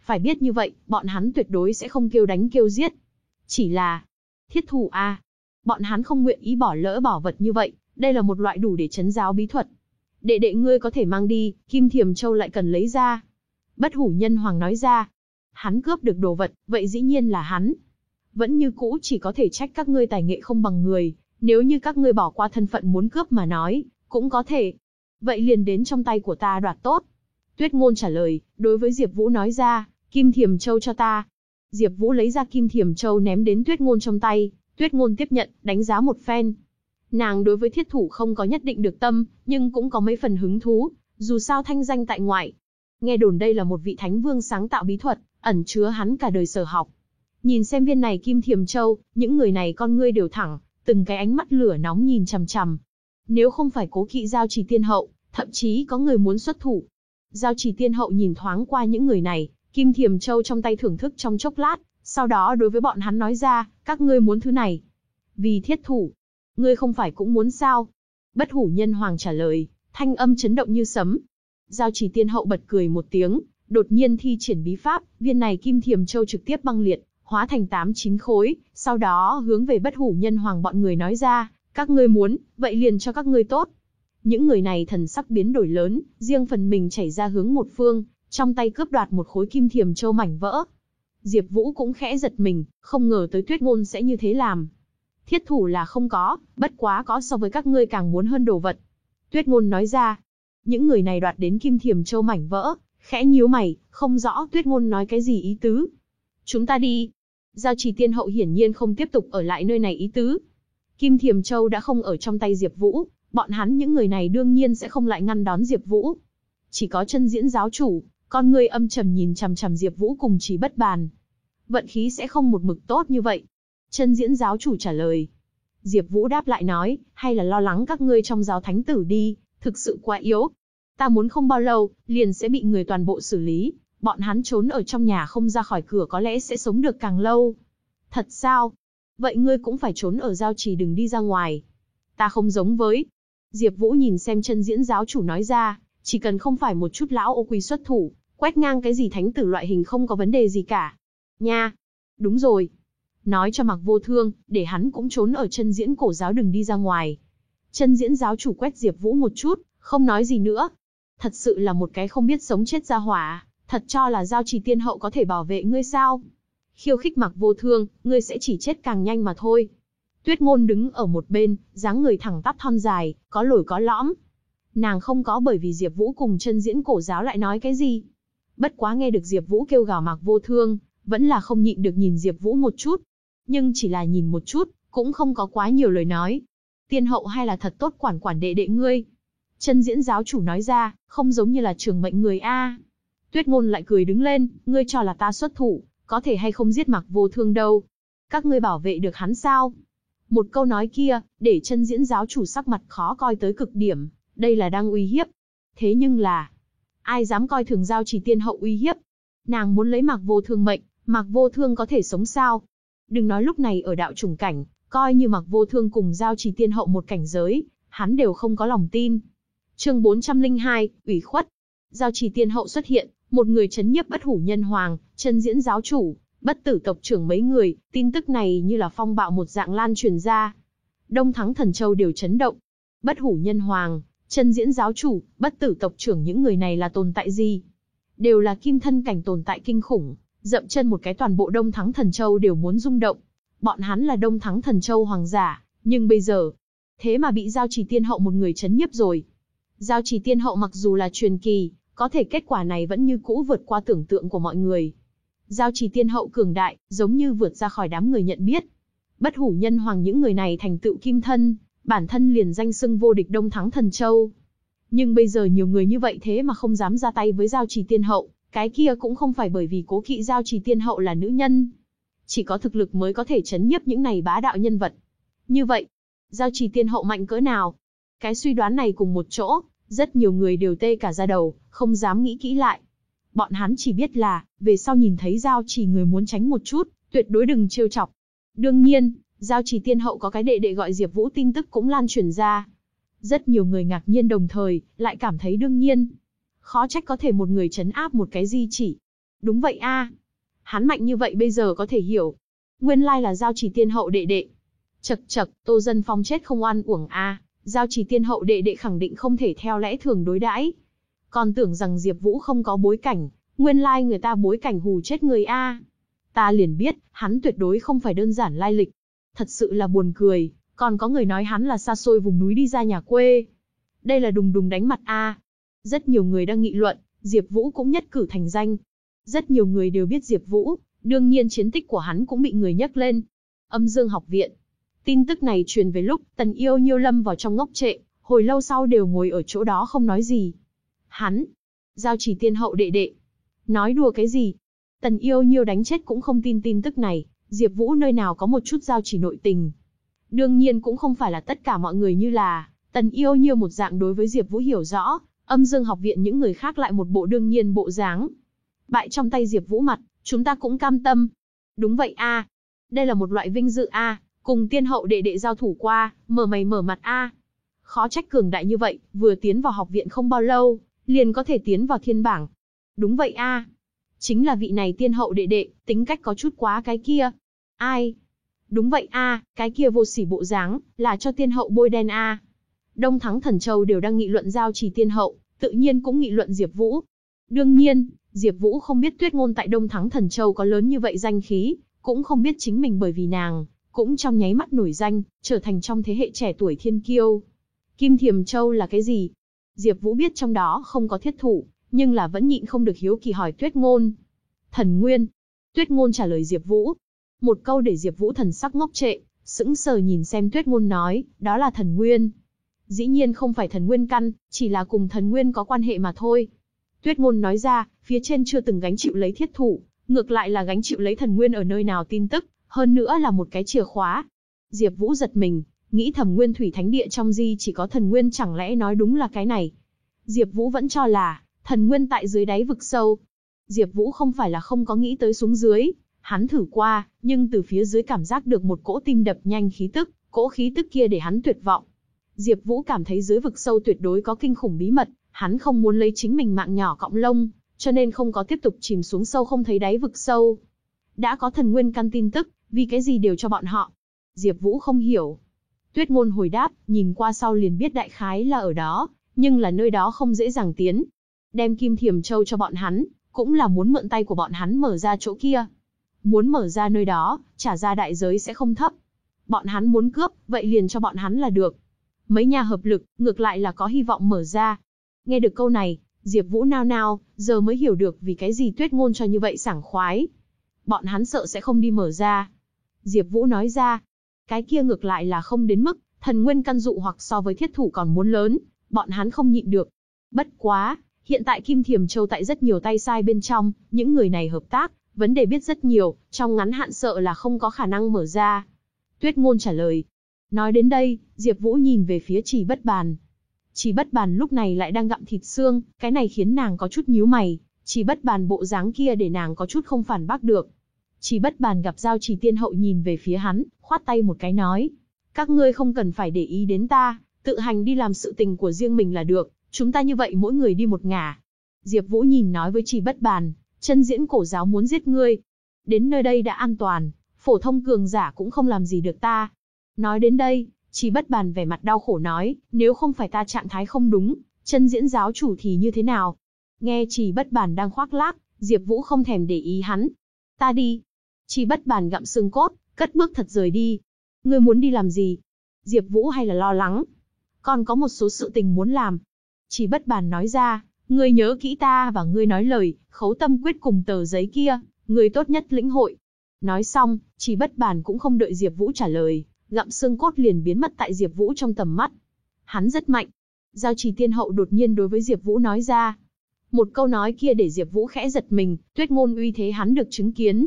Phải biết như vậy, bọn hắn tuyệt đối sẽ không kêu đánh kêu giết. Chỉ là, thiết thủ a, bọn hắn không nguyện ý bỏ lỡ bảo vật như vậy, đây là một loại đủ để chấn giáo bí thuật. Đệ đệ ngươi có thể mang đi, Kim Thiềm Châu lại cần lấy ra. Bất hủ nhân hoàng nói ra. Hắn cướp được đồ vật, vậy dĩ nhiên là hắn. Vẫn như cũ chỉ có thể trách các ngươi tài nghệ không bằng người, nếu như các ngươi bỏ qua thân phận muốn cướp mà nói, cũng có thể. Vậy liền đến trong tay của ta đoạt tốt. Tuyết ngôn trả lời, đối với Diệp Vũ nói ra, Kim Thiềm Châu cho ta. Diệp Vũ lấy ra Kim Thiềm Châu ném đến Tuyết ngôn trong tay, Tuyết ngôn tiếp nhận, đánh giá một phen. Nàng đối với thiết thủ không có nhất định được tâm, nhưng cũng có mấy phần hứng thú, dù sao thanh danh tại ngoại. Nghe đồn đây là một vị thánh vương sáng tạo bí thuật, ẩn chứa hắn cả đời sở học. Nhìn xem viên này kim thiềm châu, những người này con ngươi đều thẳng, từng cái ánh mắt lửa nóng nhìn chằm chằm. Nếu không phải cố kỵ giao trì tiên hậu, thậm chí có người muốn xuất thủ. Giao trì tiên hậu nhìn thoáng qua những người này, kim thiềm châu trong tay thưởng thức trong chốc lát, sau đó đối với bọn hắn nói ra, các ngươi muốn thứ này. Vì thiết thủ. Ngươi không phải cũng muốn sao? Bất hủ nhân hoàng trả lời, thanh âm chấn động như sấm. Giao chỉ tiên hậu bật cười một tiếng, đột nhiên thi triển bí pháp, viên này kim thiềm châu trực tiếp băng liệt, hóa thành tám chín khối, sau đó hướng về bất hủ nhân hoàng bọn người nói ra, các ngươi muốn, vậy liền cho các ngươi tốt. Những người này thần sắc biến đổi lớn, riêng phần mình chảy ra hướng một phương, trong tay cướp đoạt một khối kim thiềm châu mảnh vỡ. Diệp Vũ cũng khẽ giật mình, không ngờ tới Tuyết Ngôn sẽ như thế làm. Thiết thủ là không có, bất quá có so với các ngươi càng muốn hơn đồ vật. Tuyết Ngôn nói ra. Những người này đoạt đến Kim Thiềm Châu mảnh vỡ, khẽ nhíu mày, không rõ Tuyết Ngôn nói cái gì ý tứ. Chúng ta đi. Giao Trì Tiên Hậu hiển nhiên không tiếp tục ở lại nơi này ý tứ. Kim Thiềm Châu đã không ở trong tay Diệp Vũ, bọn hắn những người này đương nhiên sẽ không lại ngăn đón Diệp Vũ. Chỉ có chân diễn giáo chủ, con ngươi âm trầm nhìn chằm chằm Diệp Vũ cùng trí bất bàn. Vận khí sẽ không một mực tốt như vậy. Chân diễn giáo chủ trả lời. Diệp Vũ đáp lại nói, hay là lo lắng các ngươi trong giáo thánh tử đi, thực sự quá yếu. Ta muốn không bao lâu, liền sẽ bị người toàn bộ xử lý, bọn hắn trốn ở trong nhà không ra khỏi cửa có lẽ sẽ sống được càng lâu. Thật sao? Vậy ngươi cũng phải trốn ở giao trì đừng đi ra ngoài. Ta không giống với. Diệp Vũ nhìn xem chân diễn giáo chủ nói ra, chỉ cần không phải một chút lão ô quy xuất thủ, quét ngang cái gì thánh tử loại hình không có vấn đề gì cả. Nha. Đúng rồi. nói cho Mạc Vô Thương, để hắn cũng trốn ở chân diễn cổ giáo đừng đi ra ngoài. Chân diễn giáo chủ quét Diệp Vũ một chút, không nói gì nữa. Thật sự là một cái không biết sống chết ra hỏa, thật cho là giao trì tiên hậu có thể bảo vệ ngươi sao? Khiêu khích Mạc Vô Thương, ngươi sẽ chỉ chết càng nhanh mà thôi. Tuyết Ngôn đứng ở một bên, dáng người thẳng tắp thon dài, có lồi có lõm. Nàng không có bởi vì Diệp Vũ cùng chân diễn cổ giáo lại nói cái gì. Bất quá nghe được Diệp Vũ kêu gào Mạc Vô Thương, vẫn là không nhịn được nhìn Diệp Vũ một chút. Nhưng chỉ là nhìn một chút, cũng không có quá nhiều lời nói. Tiên hậu hay là thật tốt quản quản đệ đệ ngươi. Chân diễn giáo chủ nói ra, không giống như là trường mệnh người a. Tuyết ngôn lại cười đứng lên, ngươi cho là ta xuất thủ, có thể hay không giết mặc vô thương đâu. Các ngươi bảo vệ được hắn sao? Một câu nói kia, để chân diễn giáo chủ sắc mặt khó coi tới cực điểm, đây là đang uy hiếp. Thế nhưng là, ai dám coi thường giao chỉ tiên hậu uy hiếp? Nàng muốn lấy mặc vô thương mệnh, mặc vô thương có thể sống sao? Đừng nói lúc này ở đạo trùng cảnh, coi như mặc vô thương cùng giao chỉ tiên hậu một cảnh giới, hắn đều không có lòng tin. chương 402, ủy khuất. Giao chỉ tiên hậu xuất hiện, một người chấn nhiếp bất hủ nhân hoàng, chân diễn giáo chủ, bất tử tộc trưởng mấy người, tin tức này như là phong bạo một dạng lan truyền ra. Đông Thắng Thần Châu đều chấn động. Bất hủ nhân hoàng, chân diễn giáo chủ, bất tử tộc trưởng những người này là tồn tại gì? Đều là kim thân cảnh tồn tại kinh khủng, dậm chân một cái toàn bộ Đông Thắng Thần Châu đều muốn rung động. Bọn hắn là Đông Thắng Thần Châu hoàng giả, nhưng bây giờ, thế mà bị Giao Trì Tiên Hậu một người chấn nhiếp rồi. Giao Trì Tiên Hậu mặc dù là truyền kỳ, có thể kết quả này vẫn như cũ vượt qua tưởng tượng của mọi người. Giao trì tiên hậu cường đại, giống như vượt ra khỏi đám người nhận biết. Bất hủ nhân hoàng những người này thành tựu kim thân, bản thân liền danh xưng vô địch đông thắng thần châu. Nhưng bây giờ nhiều người như vậy thế mà không dám ra tay với giao trì tiên hậu, cái kia cũng không phải bởi vì cố kỵ giao trì tiên hậu là nữ nhân. Chỉ có thực lực mới có thể chấn nhiếp những này bá đạo nhân vật. Như vậy, giao trì tiên hậu mạnh cỡ nào? Cái suy đoán này cùng một chỗ, rất nhiều người đều tê cả da đầu, không dám nghĩ kỹ lại. Bọn hắn chỉ biết là, về sau nhìn thấy giao trì người muốn tránh một chút, tuyệt đối đừng trêu chọc. Đương nhiên, giao chỉ tiên hậu có cái đệ đệ gọi Diệp Vũ tin tức cũng lan truyền ra. Rất nhiều người ngạc nhiên đồng thời, lại cảm thấy đương nhiên. Khó trách có thể một người chấn áp một cái di chỉ. Đúng vậy a, Hắn mạnh như vậy bây giờ có thể hiểu. Nguyên lai là giao chỉ tiên hậu đệ đệ. Chậc chậc, Tô Dân Phong chết không oan uổng a, giao chỉ tiên hậu đệ đệ khẳng định không thể theo lẽ thường đối đãi. Còn tưởng rằng Diệp Vũ không có bối cảnh, nguyên lai người ta bối cảnh hù chết người a. Ta liền biết, hắn tuyệt đối không phải đơn giản lai lịch. Thật sự là buồn cười, còn có người nói hắn là xa xôi vùng núi đi ra nhà quê. Đây là đùng đùng đánh mặt a. Rất nhiều người đang nghị luận, Diệp Vũ cũng nhất cử thành danh. Rất nhiều người đều biết Diệp Vũ, đương nhiên chiến tích của hắn cũng bị người nhắc lên. Âm Dương học viện. Tin tức này truyền về lúc Tần Yêu Nhiêu lâm vào trong ngốc trệ, hồi lâu sau đều ngồi ở chỗ đó không nói gì. Hắn, giao chỉ tiên hậu đệ đệ. Nói đùa cái gì? Tần yêu nhiêu đánh chết cũng không tin tin tức này, Diệp Vũ nơi nào có một chút giao chỉ nội tình. Đương nhiên cũng không phải là tất cả mọi người như là, tần yêu nhiêu một dạng đối với Diệp Vũ hiểu rõ, âm dương học viện những người khác lại một bộ đương nhiên bộ dáng. Bại trong tay Diệp Vũ mặt, chúng ta cũng cam tâm. Đúng vậy a, Đây là một loại vinh dự a, cùng tiên hậu đệ đệ giao thủ qua, mở mày mở mặt a. Khó trách cường đại như vậy, vừa tiến vào học viện không bao lâu, liền có thể tiến vào thiên bảng. Đúng vậy a, Chính là vị này tiên hậu đệ đệ, tính cách có chút quá cái kia. Ai? Đúng vậy a, cái kia vô sỉ bộ dáng, là cho tiên hậu bôi đen a. Đông Thắng Thần Châu đều đang nghị luận giao trì tiên hậu, tự nhiên cũng nghị luận Diệp Vũ. Đương nhiên, Diệp Vũ không biết Tuyết Ngôn tại Đông Thắng Thần Châu có lớn như vậy danh khí, cũng không biết chính mình bởi vì nàng, cũng trong nháy mắt nổi danh, trở thành trong thế hệ trẻ tuổi thiên kiêu. Kim Thiềm Châu là cái gì? Diệp Vũ biết trong đó không có thiết thủ, nhưng là vẫn nhịn không được hiếu kỳ hỏi Tuyết Ngôn. Thần Nguyên. Tuyết Ngôn trả lời Diệp Vũ. Một câu để Diệp Vũ thần sắc ngốc trệ, sững sờ nhìn xem Tuyết Ngôn nói, đó là thần nguyên. Dĩ nhiên không phải thần nguyên căn, chỉ là cùng thần nguyên có quan hệ mà thôi. Tuyết Ngôn nói ra, phía trên chưa từng gánh chịu lấy thiết thủ, ngược lại là gánh chịu lấy thần nguyên ở nơi nào tin tức, hơn nữa là một cái chìa khóa. Diệp Vũ giật mình, nghĩ thầm nguyên thủy thánh địa trong di chỉ có thần nguyên chẳng lẽ nói đúng là cái này. Diệp Vũ vẫn cho là, thần nguyên tại dưới đáy vực sâu. Diệp Vũ không phải là không có nghĩ tới xuống dưới, hắn thử qua, nhưng từ phía dưới cảm giác được một cỗ tim đập nhanh khí tức, cỗ khí tức kia để hắn tuyệt vọng. Diệp Vũ cảm thấy dưới vực sâu tuyệt đối có kinh khủng bí mật, hắn không muốn lấy chính mình mạng nhỏ cọng lông, cho nên không có tiếp tục chìm xuống sâu không thấy đáy vực sâu. Đã có thần nguyên căn tin tức, Vì cái gì đều cho bọn họ? Diệp Vũ không hiểu. Tuyết ngôn hồi đáp, nhìn qua sau liền biết đại khái là ở đó, nhưng là nơi đó không dễ dàng tiến. Đem kim thiềm châu cho bọn hắn, cũng là muốn mượn tay của bọn hắn mở ra chỗ kia. Muốn mở ra nơi đó, trả ra đại giới sẽ không thấp. Bọn hắn muốn cướp, vậy liền cho bọn hắn là được. Mấy nhà hợp lực, ngược lại là có hy vọng mở ra. Nghe được câu này, Diệp Vũ nao nao, giờ mới hiểu được vì cái gì Tuyết Ngôn cho như vậy sảng khoái. Bọn hắn sợ sẽ không đi mở ra. Diệp Vũ nói ra, cái kia ngược lại là không đến mức, thần nguyên căn dụ hoặc so với thiết thủ còn muốn lớn, bọn hắn không nhịn được. Bất quá, hiện tại Kim Thiểm Châu tại rất nhiều tay sai bên trong, những người này hợp tác, vấn đề biết rất nhiều, trong ngắn hạn sợ là không có khả năng mở ra. Tuyết Ngôn trả lời. Nói đến đây, Diệp Vũ nhìn về phía Chỉ Bất Bàn. Chỉ Bất Bàn lúc này lại đang gặm thịt xương, cái này khiến nàng có chút nhíu mày, Chỉ Bất Bàn bộ dáng kia để nàng có chút không phản bác được. Chỉ Bất Bàn gặp Giao Chỉ Tiên hậu nhìn về phía hắn, khoát tay một cái nói: "Các ngươi không cần phải để ý đến ta, tự hành đi làm sự tình của riêng mình là được, chúng ta như vậy mỗi người đi một ngả." Diệp Vũ nhìn nói với Chỉ Bất Bàn, chân diễn cổ giáo muốn giết ngươi. Đến nơi đây đã an toàn, phổ thông cường giả cũng không làm gì được ta. Nói đến đây, chỉ bất bàn vẻ mặt đau khổ nói, nếu không phải ta trạng thái không đúng, chân diễn giáo chủ thì như thế nào? Nghe chỉ bất bàn đang khoác lác, Diệp Vũ không thèm để ý hắn. Ta đi. Chỉ bất bàn gặm xương cốt, cất bước thật rời đi. Ngươi muốn đi làm gì? Diệp Vũ hay là lo lắng? Còn có một số sự tình muốn làm. Chỉ bất bàn nói ra, ngươi nhớ kỹ ta và ngươi nói lời, khấu tâm quyết cùng tờ giấy kia, ngươi tốt nhất lĩnh hội. Nói xong, chỉ bất bàn cũng không đợi Diệp Vũ trả lời, gặm xương cốt liền biến mất tại Diệp Vũ trong tầm mắt. Hắn rất mạnh. Giao Trì Tiên Hậu đột nhiên đối với Diệp Vũ nói ra. Một câu nói kia để Diệp Vũ khẽ giật mình, tuyết ngôn uy thế hắn được chứng kiến.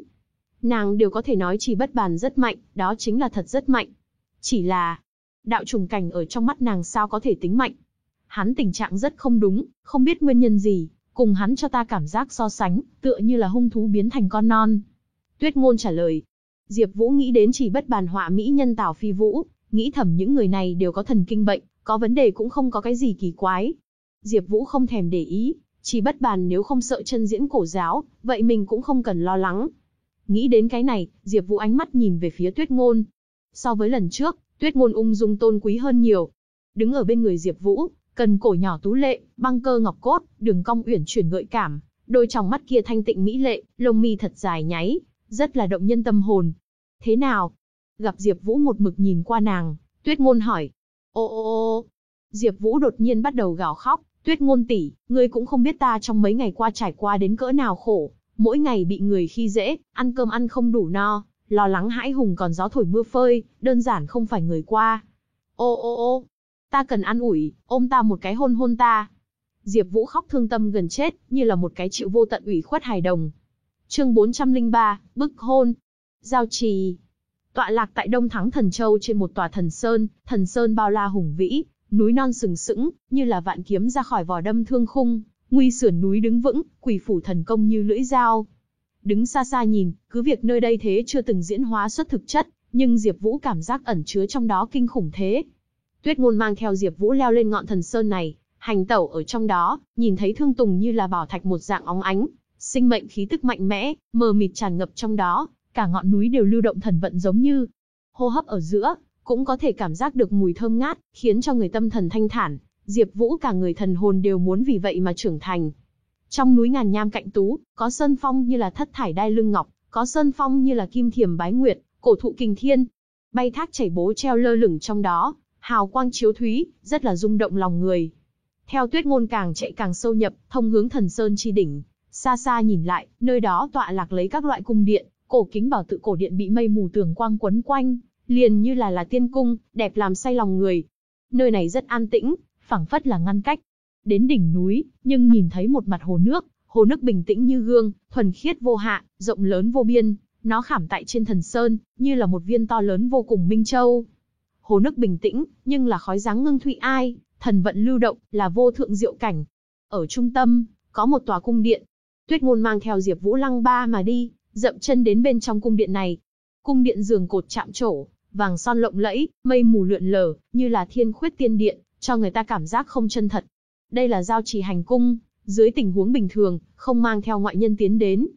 Nàng đều có thể nói chỉ bất bàn rất mạnh, đó chính là thật rất mạnh. Chỉ là, đạo trùng cảnh ở trong mắt nàng sao có thể tính mạnh. Hắn tình trạng rất không đúng, không biết nguyên nhân gì, cùng hắn cho ta cảm giác so sánh, tựa như là hung thú biến thành con non. Tuyết ngôn trả lời. Diệp Vũ nghĩ đến chỉ bất bàn họa mỹ nhân Tào Phi Vũ, nghĩ thầm những người này đều có thần kinh bệnh, có vấn đề cũng không có cái gì kỳ quái. Diệp Vũ không thèm để ý, chỉ bất bàn nếu không sợ chân diễn cổ giáo, vậy mình cũng không cần lo lắng. Nghĩ đến cái này, Diệp Vũ ánh mắt nhìn về phía Tuyết Ngôn. So với lần trước, Tuyết Ngôn ung dung tôn quý hơn nhiều. Đứng ở bên người Diệp Vũ, cần cổ nhỏ tú lệ, băng cơ ngọc cốt, đường cong uyển chuyển gợi cảm, đôi tròng mắt kia thanh tịnh mỹ lệ, lông mi thật dài nháy, rất là động nhân tâm hồn. Thế nào? Gặp Diệp Vũ một mực nhìn qua nàng, Tuyết Ngôn hỏi. Ô ô ô. Diệp Vũ đột nhiên bắt đầu gào khóc, Tuyết Ngôn tỷ, ngươi cũng không biết ta trong mấy ngày qua trải qua đến cỡ nào khổ, mỗi ngày bị người khi dễ, ăn cơm ăn không đủ no, lo lắng hãi hùng còn gió thổi mưa phơi, đơn giản không phải người qua. Ô ô ô, ta cần an ủi, ôm ta một cái hôn hôn ta. Diệp Vũ khóc thương tâm gần chết, như là một cái chịu vô tận ủy khuất hài đồng. Chương 403, bức hôn. Giao trì. Tọa lạc tại Đông Thắng Thần Châu trên một tòa thần sơn, thần sơn bao la hùng vĩ, núi non sừng sững, như là vạn kiếm ra khỏi vỏ đâm thương khung, nguy sườn núi đứng vững, quỷ phủ thần công như lưỡi dao. Đứng xa xa nhìn, cứ việc nơi đây thế chưa từng diễn hóa xuất thực chất, nhưng Diệp Vũ cảm giác ẩn chứa trong đó kinh khủng thế. Tuyết Ngôn mang theo Diệp Vũ leo lên ngọn thần sơn này, hành tẩu ở trong đó, nhìn thấy thương tùng như là bảo thạch một dạng óng ánh, sinh mệnh khí tức mạnh mẽ, mờ mịt tràn ngập trong đó, cả ngọn núi đều lưu động thần vận giống như hô hấp ở giữa, cũng có thể cảm giác được mùi thơm ngát, khiến cho người tâm thần thanh thản, Diệp Vũ cả người thần hồn đều muốn vì vậy mà trưởng thành. Trong núi ngàn nham cạnh tú, có sơn phong như là thất thải đai lưng ngọc, có sơn phong như là kim thiềm bái nguyệt, cổ thụ kình thiên, bay thác chảy bố treo lơ lửng trong đó, hào quang chiếu thúy, rất là rung động lòng người. Theo tuyết ngôn càng chạy càng sâu nhập, thông hướng thần sơn chi đỉnh, xa xa nhìn lại, nơi đó tọa lạc lấy các loại cung điện, cổ kính bảo tự cổ điện bị mây mù tường quang quấn quanh, liền như là là tiên cung, đẹp làm say lòng người. Nơi này rất an tĩnh, phảng phất là ngăn cách. Đến đỉnh núi, nhưng nhìn thấy một mặt hồ nước, hồ nước bình tĩnh như gương, thuần khiết vô hạ, rộng lớn vô biên, nó khảm tại trên thần sơn, như là một viên to lớn vô cùng minh châu. Hồ nước bình tĩnh, nhưng là khói dáng ngưng thụy ai, thần vận lưu động, là vô thượng diệu cảnh. Ở trung tâm, có một tòa cung điện. Tuyết ngôn mang theo Diệp Vũ Lăng ba mà đi, dậm chân đến bên trong cung điện này. Cung điện giường cột chạm trổ, vàng son lộng lẫy, mây mù lượn lờ, như là thiên khuyết tiên điện, cho người ta cảm giác không chân thật. Đây là giao trì hành cung, dưới tình huống bình thường, không mang theo ngoại nhân tiến đến.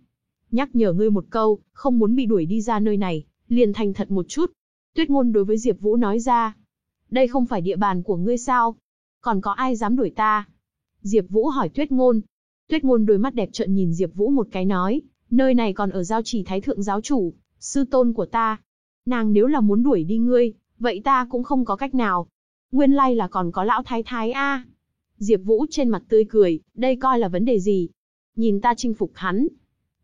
Nhắc nhở ngươi một câu, không muốn bị đuổi đi ra nơi này, liền thành thật một chút. Tuyết ngôn đối với Diệp Vũ nói ra, đây không phải địa bàn của ngươi sao? Còn có ai dám đuổi ta? Diệp Vũ hỏi Tuyết ngôn. Tuyết ngôn đôi mắt đẹp trợn nhìn Diệp Vũ một cái nói, nơi này còn ở giao trì thái thượng giáo chủ, sư tôn của ta. Nàng nếu là muốn đuổi đi ngươi, vậy ta cũng không có cách nào. Nguyên lai là còn có lão thái thái a. Diệp Vũ trên mặt tươi cười, đây coi là vấn đề gì? Nhìn ta chinh phục hắn.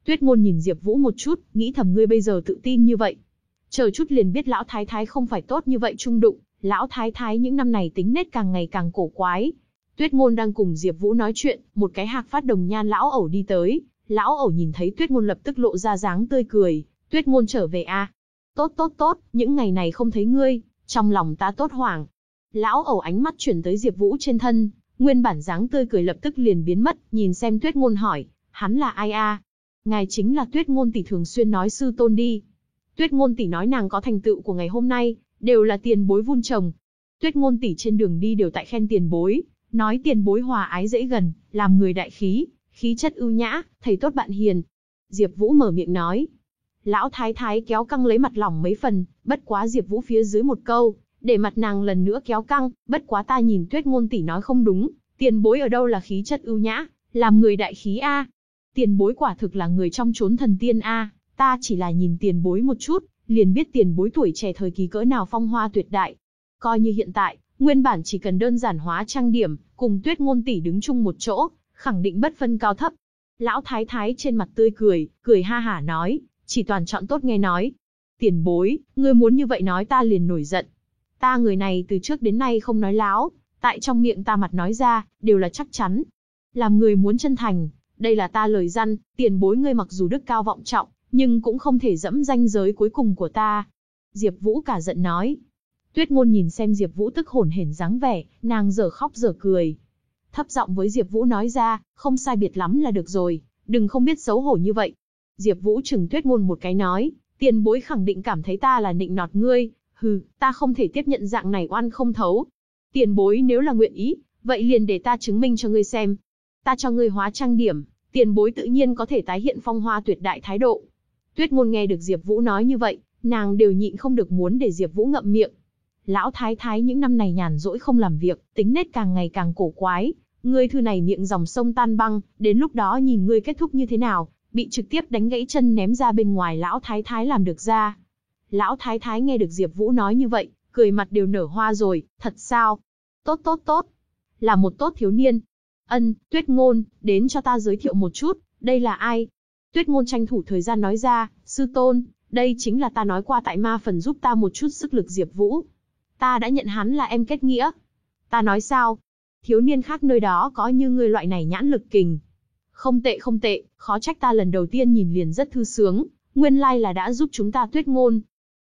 Tuyết Ngôn nhìn Diệp Vũ một chút, nghĩ thầm ngươi bây giờ tự tin như vậy, chờ chút liền biết lão thái thái không phải tốt như vậy trung đụng, lão thái thái những năm này tính nết càng ngày càng cổ quái. Tuyết Ngôn đang cùng Diệp Vũ nói chuyện, một cái hạc phát đồng nhan lão ẩu đi tới, lão ẩu nhìn thấy Tuyết Ngôn lập tức lộ ra dáng tươi cười, "Tuyết Ngôn trở về a?" À? "Tốt tốt tốt, những ngày này không thấy ngươi, trong lòng ta tốt hoảng." Lão ẩu ánh mắt chuyển tới Diệp Vũ trên thân, nguyên bản dáng tươi cười lập tức liền biến mất, nhìn xem Tuyết Ngôn hỏi, "Hắn là ai a?" "Ngài chính là Tuyết Ngôn tỷ thường xuyên nói sư tôn đi." Tuyết Ngôn tỷ nói nàng có thành tựu của ngày hôm nay, đều là tiền bối vun trồng. Tuyết Ngôn tỷ trên đường đi đều tại khen tiền bối, nói tiền bối hòa ái dễ gần, làm người đại khí, khí chất ưu nhã, thầy tốt bạn hiền. Diệp Vũ mở miệng nói. Lão thái thái kéo căng lấy mặt lòng mấy phần, bất quá Diệp Vũ phía dưới một câu, để mặt nàng lần nữa kéo căng, bất quá ta nhìn Tuyết Ngôn tỷ nói không đúng, tiền bối ở đâu là khí chất ưu nhã, làm người đại khí a. Tiền bối quả thực là người trong chốn thần tiên a, ta chỉ là nhìn tiền bối một chút, liền biết tiền bối tuổi trẻ thời kỳ cỡ nào phong hoa tuyệt đại. Coi như hiện tại, nguyên bản chỉ cần đơn giản hóa trang điểm, cùng tuyết ngôn tỷ đứng chung một chỗ, khẳng định bất phân cao thấp. Lão thái thái trên mặt tươi cười, cười ha hả nói, chỉ toàn chọn tốt nghe nói. Tiền bối, ngươi muốn như vậy nói ta liền nổi giận. Ta người này từ trước đến nay không nói láo, tại trong miệng ta mặt nói ra, đều là chắc chắn. Làm người muốn chân thành, đây là ta lời răn, tiền bối ngươi mặc dù đức cao vọng trọng, nhưng cũng không thể dẫm danh giới cuối cùng của ta. Diệp Vũ cả giận nói. Tuyết ngôn nhìn xem Diệp Vũ tức hổn hển dáng vẻ, nàng giờ khóc giờ cười. Thấp giọng với Diệp Vũ nói ra, không sai biệt lắm là được rồi, đừng không biết xấu hổ như vậy. Diệp Vũ trừng Tuyết ngôn một cái nói, tiền bối khẳng định cảm thấy ta là nịnh nọt ngươi, hừ, ta không thể tiếp nhận dạng này oan không thấu. Tiền bối nếu là nguyện ý, vậy liền để ta chứng minh cho ngươi xem. Ta cho ngươi hóa trang điểm, tiền bối tự nhiên có thể tái hiện phong hoa tuyệt đại thái độ. Tuyết ngôn nghe được Diệp Vũ nói như vậy, nàng đều nhịn không được muốn để Diệp Vũ ngậm miệng. Lão thái thái những năm này nhàn rỗi không làm việc, tính nết càng ngày càng cổ quái, ngươi thư này miệng dòng sông tan băng, đến lúc đó nhìn ngươi kết thúc như thế nào, bị trực tiếp đánh gãy chân ném ra bên ngoài lão thái thái làm được ra. Lão thái thái nghe được Diệp Vũ nói như vậy, cười mặt đều nở hoa rồi, thật sao? Tốt tốt tốt, là một tốt thiếu niên. Ân, Tuyết Ngôn, đến cho ta giới thiệu một chút, đây là ai? Tuyết ngôn tranh thủ thời gian nói ra, sư tôn, đây chính là ta nói qua tại ma phần giúp ta một chút sức lực Diệp Vũ. Ta đã nhận hắn là em kết nghĩa. Ta nói sao? Thiếu niên khác nơi đó có như ngươi loại này nhãn lực kình. Không tệ không tệ, khó trách ta lần đầu tiên nhìn liền rất thư sướng, nguyên lai là đã giúp chúng ta tuyết ngôn.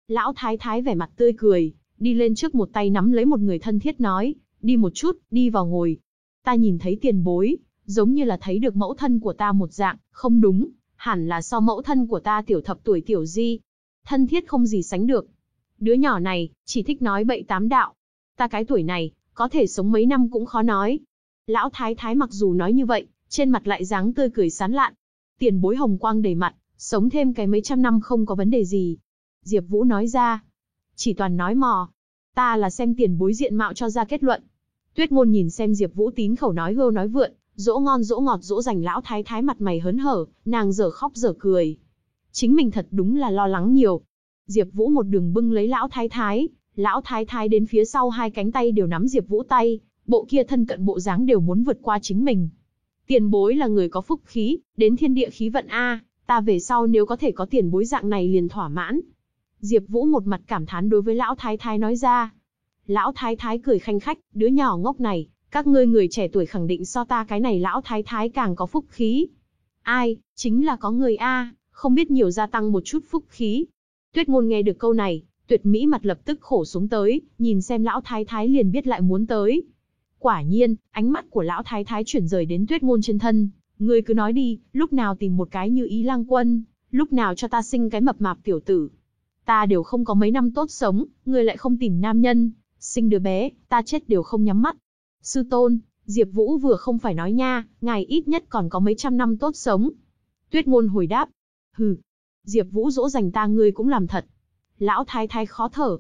Lão thái thái vẻ mặt tươi cười, đi lên trước một tay nắm lấy một người thân thiết nói, đi một chút, đi vào ngồi. Ta nhìn thấy tiền bối, giống như là thấy được mẫu thân của ta một dạng, không đúng, hẳn là so mẫu thân của ta tiểu thập tuổi tiểu di. Thân thiết không gì sánh được. Đứa nhỏ này, chỉ thích nói bậy tám đạo. Ta cái tuổi này, có thể sống mấy năm cũng khó nói. Lão thái thái mặc dù nói như vậy, trên mặt lại dáng tươi cười sán lạn. Tiền bối hồng quang đầy mặt, sống thêm cái mấy trăm năm không có vấn đề gì. Diệp Vũ nói ra. Chỉ toàn nói mò. Ta là xem tiền bối diện mạo cho ra kết luận. Tuyết ngôn nhìn xem Diệp Vũ tín khẩu nói hưu nói vượn, dỗ ngon dỗ ngọt dỗ dành lão thái thái mặt mày hớn hở, nàng dở khóc dở cười. Chính mình thật đúng là lo lắng nhiều. Diệp Vũ một đường bưng lấy lão thái thái, lão thái thái đến phía sau hai cánh tay đều nắm Diệp Vũ tay, bộ kia thân cận bộ dáng đều muốn vượt qua chính mình. Tiền bối là người có phúc khí, đến thiên địa khí vận a, ta về sau nếu có thể có tiền bối dạng này liền thỏa mãn. Diệp Vũ một mặt cảm thán đối với lão thái thái nói ra. Lão thái thái cười khanh khách, đứa nhỏ ngốc này, các ngươi người trẻ tuổi khẳng định so ta cái này lão thái thái càng có phúc khí. Ai, chính là có người A, không biết nhiều gia tăng một chút phúc khí. Tuyết ngôn nghe được câu này, tuyệt mỹ mặt lập tức khổ xuống tới, nhìn xem lão thái thái liền biết lại muốn tới. Quả nhiên, ánh mắt của lão thái thái chuyển rời đến tuyết ngôn trên thân, ngươi cứ nói đi, lúc nào tìm một cái như ý lang quân, lúc nào cho ta sinh cái mập mạp tiểu tử. Ta đều không có mấy năm tốt sống, ngươi lại không tìm nam nhân, sinh đứa bé, ta chết đều không nhắm mắt. Sư tôn, Diệp Vũ vừa không phải nói nha, ngài ít nhất còn có mấy trăm năm tốt sống. Tuyết ngôn hồi đáp. Hừ. Diệp Vũ dỗ dành ta ngươi cũng làm thật. Lão thái thái khó thở.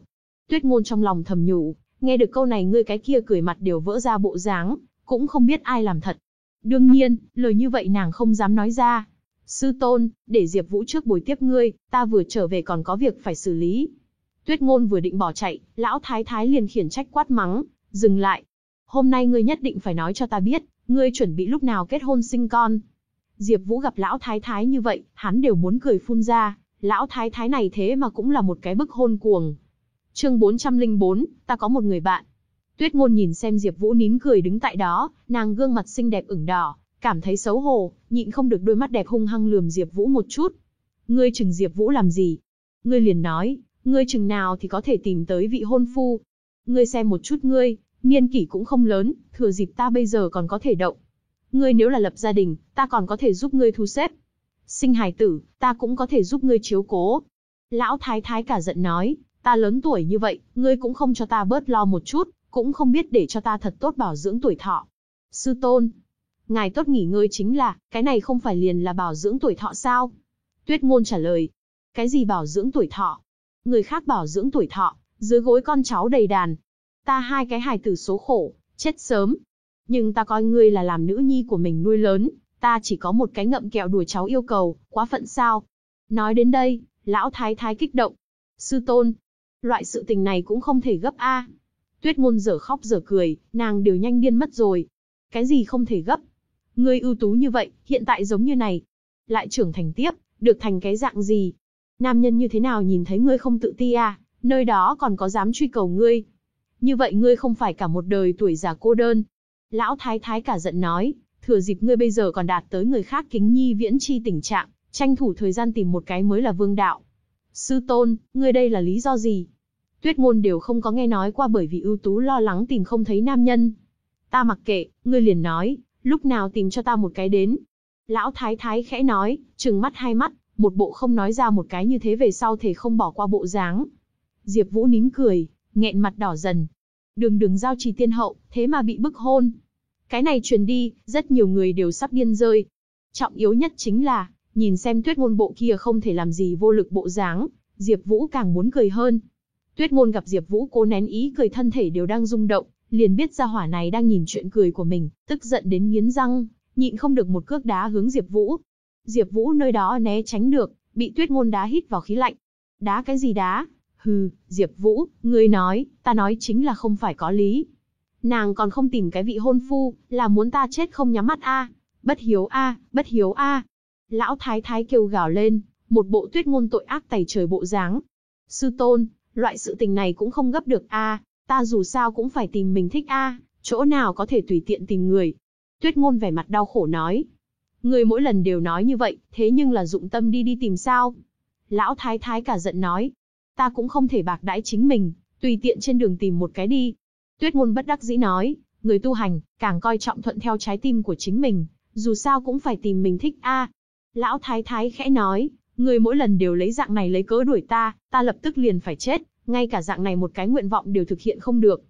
Tuyết ngôn trong lòng thầm nhủ, nghe được câu này ngươi cái kia cười mặt đều vỡ ra bộ dáng, cũng không biết ai làm thật. Đương nhiên, lời như vậy nàng không dám nói ra. Sư tôn, để Diệp Vũ trước buổi tiếp ngươi, ta vừa trở về còn có việc phải xử lý. Tuyết ngôn vừa định bỏ chạy, lão thái thái liền khiển trách quát mắng, dừng lại. Hôm nay ngươi nhất định phải nói cho ta biết, ngươi chuẩn bị lúc nào kết hôn sinh con. Diệp Vũ gặp lão thái thái như vậy, hắn đều muốn cười phun ra, lão thái thái này thế mà cũng là một cái bức hôn cuồng. Chương 404, ta có một người bạn. Tuyết Ngôn nhìn xem Diệp Vũ nín cười đứng tại đó, nàng gương mặt xinh đẹp ửng đỏ, cảm thấy xấu hổ, nhịn không được đôi mắt đẹp hung hăng lườm Diệp Vũ một chút. Ngươi chừng Diệp Vũ làm gì? Ngươi liền nói, ngươi chừng nào thì có thể tìm tới vị hôn phu? Ngươi xem một chút ngươi, niên kỷ cũng không lớn, thừa dịp ta bây giờ còn có thể động. Ngươi nếu là lập gia đình, ta còn có thể giúp ngươi thu xếp. Sinh hài tử, ta cũng có thể giúp ngươi chiếu cố. Lão thái thái cả giận nói, ta lớn tuổi như vậy, ngươi cũng không cho ta bớt lo một chút, cũng không biết để cho ta thật tốt bảo dưỡng tuổi thọ. Sư tôn, ngài tốt nghỉ ngơi chính là, cái này không phải liền là bảo dưỡng tuổi thọ sao? Tuyết ngôn trả lời, cái gì bảo dưỡng tuổi thọ? Người khác bảo dưỡng tuổi thọ, dưới gối con cháu đầy đàn. Ta hai cái hài tử số khổ, chết sớm. Nhưng ta coi ngươi là làm nữ nhi của mình nuôi lớn, ta chỉ có một cái ngậm kẹo đùa cháu yêu cầu, quá phận sao? Nói đến đây, lão thái thái kích động. Sư tôn, loại sự tình này cũng không thể gấp a. Tuyết ngôn dở khóc dở cười, nàng đều nhanh điên mất rồi. Cái gì không thể gấp? Ngươi ưu tú như vậy, hiện tại giống như này. Lại trưởng thành tiếp, được thành cái dạng gì? Nam nhân như thế nào nhìn thấy ngươi không tự ti à, nơi đó còn có dám truy cầu ngươi. Như vậy ngươi không phải cả một đời tuổi già cô đơn. Lão thái thái cả giận nói, thừa dịp ngươi bây giờ còn đạt tới người khác kính nhi viễn chi tình trạng, tranh thủ thời gian tìm một cái mới là vương đạo. Sư tôn, ngươi đây là lý do gì? Tuyết ngôn đều không có nghe nói qua bởi vì ưu tú lo lắng tìm không thấy nam nhân. Ta mặc kệ, ngươi liền nói, lúc nào tìm cho ta một cái đến. Lão thái thái khẽ nói, trừng mắt hai mắt, một bộ không nói ra một cái như thế về sau thể không bỏ qua bộ dáng. Diệp Vũ nín cười, nghẹn mặt đỏ dần. Đường đường giao trì tiên hậu, thế mà bị bức hôn. Cái này truyền đi, rất nhiều người đều sắp điên rơi. Trọng yếu nhất chính là, nhìn xem tuyết ngôn bộ kia không thể làm gì vô lực bộ dáng, Diệp Vũ càng muốn cười hơn. Tuyết ngôn gặp Diệp Vũ cố nén ý cười thân thể đều đang rung động, liền biết ra hỏa này đang nhìn chuyện cười của mình, tức giận đến nghiến răng, nhịn không được một cước đá hướng Diệp Vũ. Diệp Vũ nơi đó né tránh được, bị Tuyết ngôn đá hít vào khí lạnh. Đá cái gì đá? Hừ, Diệp Vũ, ngươi nói, ta nói chính là không phải có lý. Nàng còn không tìm cái vị hôn phu, là muốn ta chết không nhắm mắt a, bất hiếu a, bất hiếu a. Lão thái thái kêu gào lên, một bộ Tuyết ngôn tội ác tày trời bộ dáng. Sư tôn, loại sự tình này cũng không gấp được a, ta dù sao cũng phải tìm mình thích a, chỗ nào có thể tùy tiện tìm người. Tuyết ngôn vẻ mặt đau khổ nói. Người mỗi lần đều nói như vậy, thế nhưng là dụng tâm đi đi tìm sao? Lão thái thái cả giận nói. Ta cũng không thể bạc đãi chính mình, tùy tiện trên đường tìm một cái đi. Tuyết ngôn bất đắc dĩ nói, người tu hành, càng coi trọng thuận theo trái tim của chính mình, dù sao cũng phải tìm mình thích a. Lão thái thái khẽ nói, người mỗi lần đều lấy dạng này lấy cớ đuổi ta, ta lập tức liền phải chết, ngay cả dạng này một cái nguyện vọng đều thực hiện không được.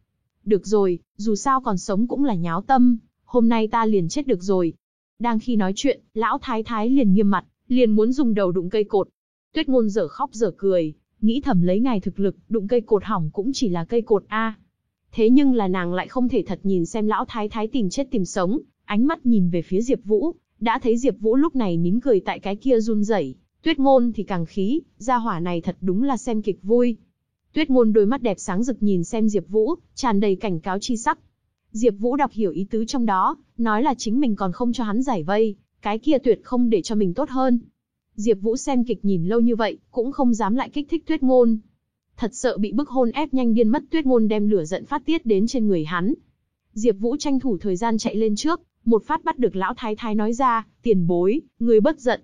Được rồi, dù sao còn sống cũng là nháo tâm, hôm nay ta liền chết được rồi. Đang khi nói chuyện, lão thái thái liền nghiêm mặt, liền muốn dùng đầu đụng cây cột. Tuyết ngôn dở khóc dở cười, nghĩ thầm lấy ngài thực lực, đụng cây cột hỏng cũng chỉ là cây cột A. Thế nhưng là nàng lại không thể thật nhìn xem lão thái thái tìm chết tìm sống, ánh mắt nhìn về phía Diệp Vũ, đã thấy Diệp Vũ lúc này nín cười tại cái kia run rẩy, Tuyết ngôn thì càng khí, gia hỏa này thật đúng là xem kịch vui. Tuyết ngôn đôi mắt đẹp sáng rực nhìn xem Diệp Vũ, tràn đầy cảnh cáo chi sắc. Diệp Vũ đọc hiểu ý tứ trong đó, nói là chính mình còn không cho hắn giải vây, cái kia tuyệt không để cho mình tốt hơn. Diệp Vũ xem kịch nhìn lâu như vậy, cũng không dám lại kích thích Tuyết ngôn. Thật sợ bị bức hôn ép nhanh điên mất Tuyết ngôn đem lửa giận phát tiết đến trên người hắn. Diệp Vũ tranh thủ thời gian chạy lên trước, một phát bắt được lão thái thái nói ra, "Tiền bối, người bất giận.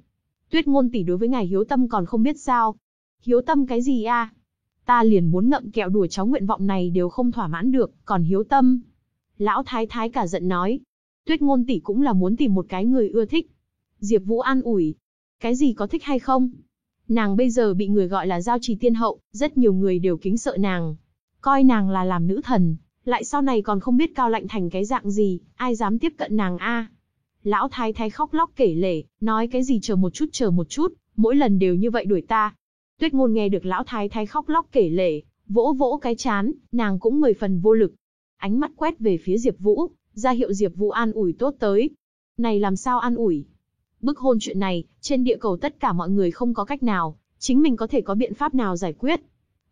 Tuyết ngôn tỷ đối với ngài hiếu tâm còn không biết sao?" "Hiếu tâm cái gì a?" Ta liền muốn ngậm kẹo đùa cháu nguyện vọng này đều không thỏa mãn được, còn hiếu tâm. Lão thái thái cả giận nói. Tuyết ngôn tỷ cũng là muốn tìm một cái người ưa thích. Diệp Vũ an ủi. Cái gì có thích hay không? Nàng bây giờ bị người gọi là giao trì tiên hậu, rất nhiều người đều kính sợ nàng. Coi nàng là làm nữ thần, lại sau này còn không biết cao lạnh thành cái dạng gì, ai dám tiếp cận nàng a? Lão thái thái khóc lóc kể lể, nói cái gì chờ một chút chờ một chút, mỗi lần đều như vậy đuổi ta. Tuyết ngôn nghe được lão thái thái khóc lóc kể lể, vỗ vỗ cái chán, nàng cũng mười phần vô lực. Ánh mắt quét về phía Diệp Vũ, ra hiệu Diệp Vũ an ủi tốt tới. Này làm sao an ủi? Bức hôn chuyện này, trên địa cầu tất cả mọi người không có cách nào, chính mình có thể có biện pháp nào giải quyết.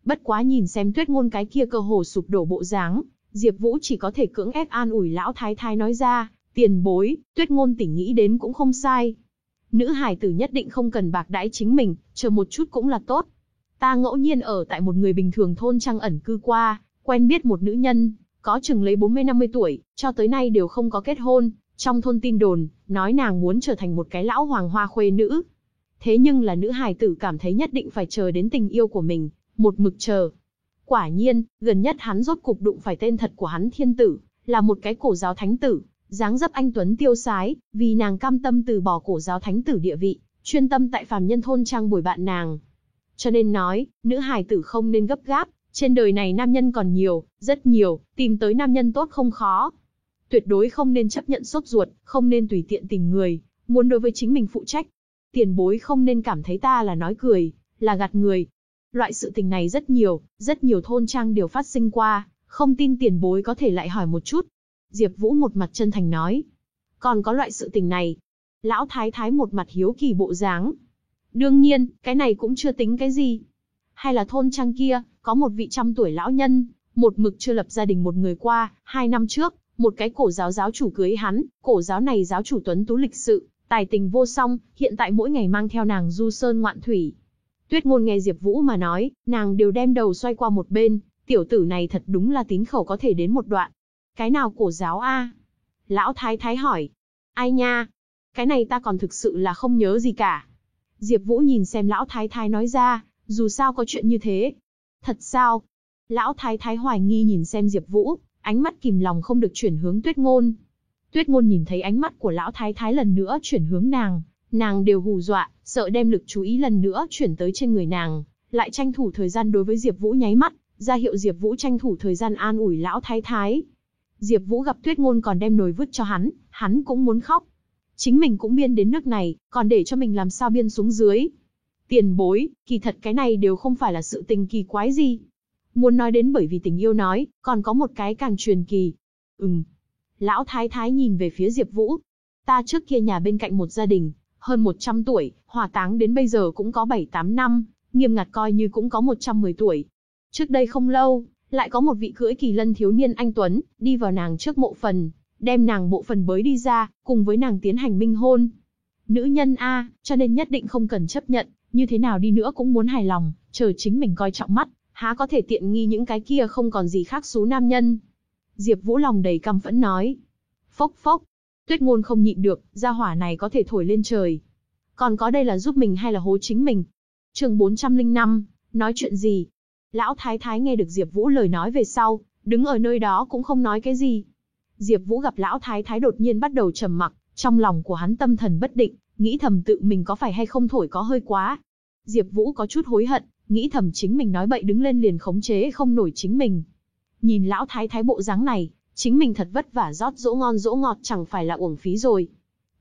Bất quá nhìn xem tuyết ngôn cái kia cơ hồ sụp đổ bộ dáng, Diệp Vũ chỉ có thể cưỡng ép an ủi lão thái thái nói ra, tiền bối, tuyết ngôn tỉnh nghĩ đến cũng không sai. Nữ hài tử nhất định không cần bạc đãi chính mình, chờ một chút cũng là tốt. Ta ngẫu nhiên ở tại một người bình thường thôn trang ẩn cư qua, quen biết một nữ nhân, có chừng lấy 40-50 tuổi, cho tới nay đều không có kết hôn, trong thôn tin đồn, nói nàng muốn trở thành một cái lão hoàng hoa khuê nữ. Thế nhưng là nữ hài tử cảm thấy nhất định phải chờ đến tình yêu của mình, một mực chờ. Quả nhiên, gần nhất hắn rốt cục đụng phải tên thật của hắn thiên tử, là một cái cổ giáo thánh tử, dáng dấp anh Tuấn tiêu sái, vì nàng cam tâm từ bỏ cổ giáo thánh tử địa vị, chuyên tâm tại phàm nhân thôn trang bồi bạn nàng. Cho nên nói, nữ hài tử không nên gấp gáp, trên đời này nam nhân còn nhiều, rất nhiều, tìm tới nam nhân tốt không khó. Tuyệt đối không nên chấp nhận sốt ruột, không nên tùy tiện tìm người, muốn đối với chính mình phụ trách. Tiền bối không nên cảm thấy ta là nói cười, là gạt người. Loại sự tình này rất nhiều, rất nhiều thôn trang đều phát sinh qua, không tin tiền bối có thể lại hỏi một chút. Diệp Vũ một mặt chân thành nói. Còn có loại sự tình này. Lão Thái Thái một mặt hiếu kỳ bộ dáng. Đương nhiên, cái này cũng chưa tính cái gì. Hay là thôn trang kia, có một vị trăm tuổi lão nhân, một mực chưa lập gia đình một người qua, hai năm trước, một cái cổ giáo giáo chủ cưới hắn, cổ giáo này giáo chủ tuấn tú lịch sự, tài tình vô song, hiện tại mỗi ngày mang theo nàng du sơn ngoạn thủy. Tuyết ngôn nghe Diệp Vũ mà nói, nàng đều đem đầu xoay qua một bên, tiểu tử này thật đúng là tín khẩu có thể đến một đoạn. Cái nào cổ giáo a? Lão thái thái hỏi. Ai nha? Cái này ta còn thực sự là không nhớ gì cả. Diệp Vũ nhìn xem lão thái thái nói ra, dù sao có chuyện như thế. Thật sao? Lão thái thái hoài nghi nhìn xem Diệp Vũ, ánh mắt kìm lòng không được chuyển hướng Tuyết Ngôn. Tuyết Ngôn nhìn thấy ánh mắt của lão thái thái lần nữa chuyển hướng nàng, nàng đều hù dọa, sợ đem lực chú ý lần nữa chuyển tới trên người nàng, lại tranh thủ thời gian đối với Diệp Vũ nháy mắt, ra hiệu Diệp Vũ tranh thủ thời gian an ủi lão thái thái. Diệp Vũ gặp Tuyết Ngôn còn đem nồi vứt cho hắn, hắn cũng muốn khóc. Chính mình cũng biên đến nước này, còn để cho mình làm sao biên xuống dưới. Tiền bối, kỳ thật cái này đều không phải là sự tình kỳ quái gì. Muốn nói đến bởi vì tình yêu nói, còn có một cái càng truyền kỳ. Ừm. Lão Thái Thái nhìn về phía Diệp Vũ. Ta trước kia nhà bên cạnh một gia đình, hơn 100 tuổi, hỏa táng đến bây giờ cũng có 7-8 năm, nghiêm ngặt coi như cũng có 110 tuổi. Trước đây không lâu, lại có một vị cưỡi kỳ lân thiếu niên anh Tuấn, đi vào nàng trước mộ phần, đem nàng bộ phần bới đi ra, cùng với nàng tiến hành minh hôn. Nữ nhân A, cho nên nhất định không cần chấp nhận, như thế nào đi nữa cũng muốn hài lòng, chờ chính mình coi trọng mắt, há có thể tiện nghi những cái kia không còn gì khác xú nam nhân. Diệp Vũ lòng đầy căm phẫn nói. Phốc phốc, tuyết ngôn không nhịn được, gia hỏa này có thể thổi lên trời. Còn có đây là giúp mình hay là hố chính mình? chương 405, nói chuyện gì? Lão Thái Thái nghe được Diệp Vũ lời nói về sau, đứng ở nơi đó cũng không nói cái gì. Diệp Vũ gặp Lão Thái Thái đột nhiên bắt đầu trầm mặc, trong lòng của hắn tâm thần bất định, nghĩ thầm tự mình có phải hay không thổi có hơi quá. Diệp Vũ có chút hối hận, nghĩ thầm chính mình nói bậy đứng lên liền khống chế không nổi chính mình. Nhìn lão thái thái bộ dáng này, chính mình thật vất vả rót dỗ ngon dỗ ngọt chẳng phải là uổng phí rồi.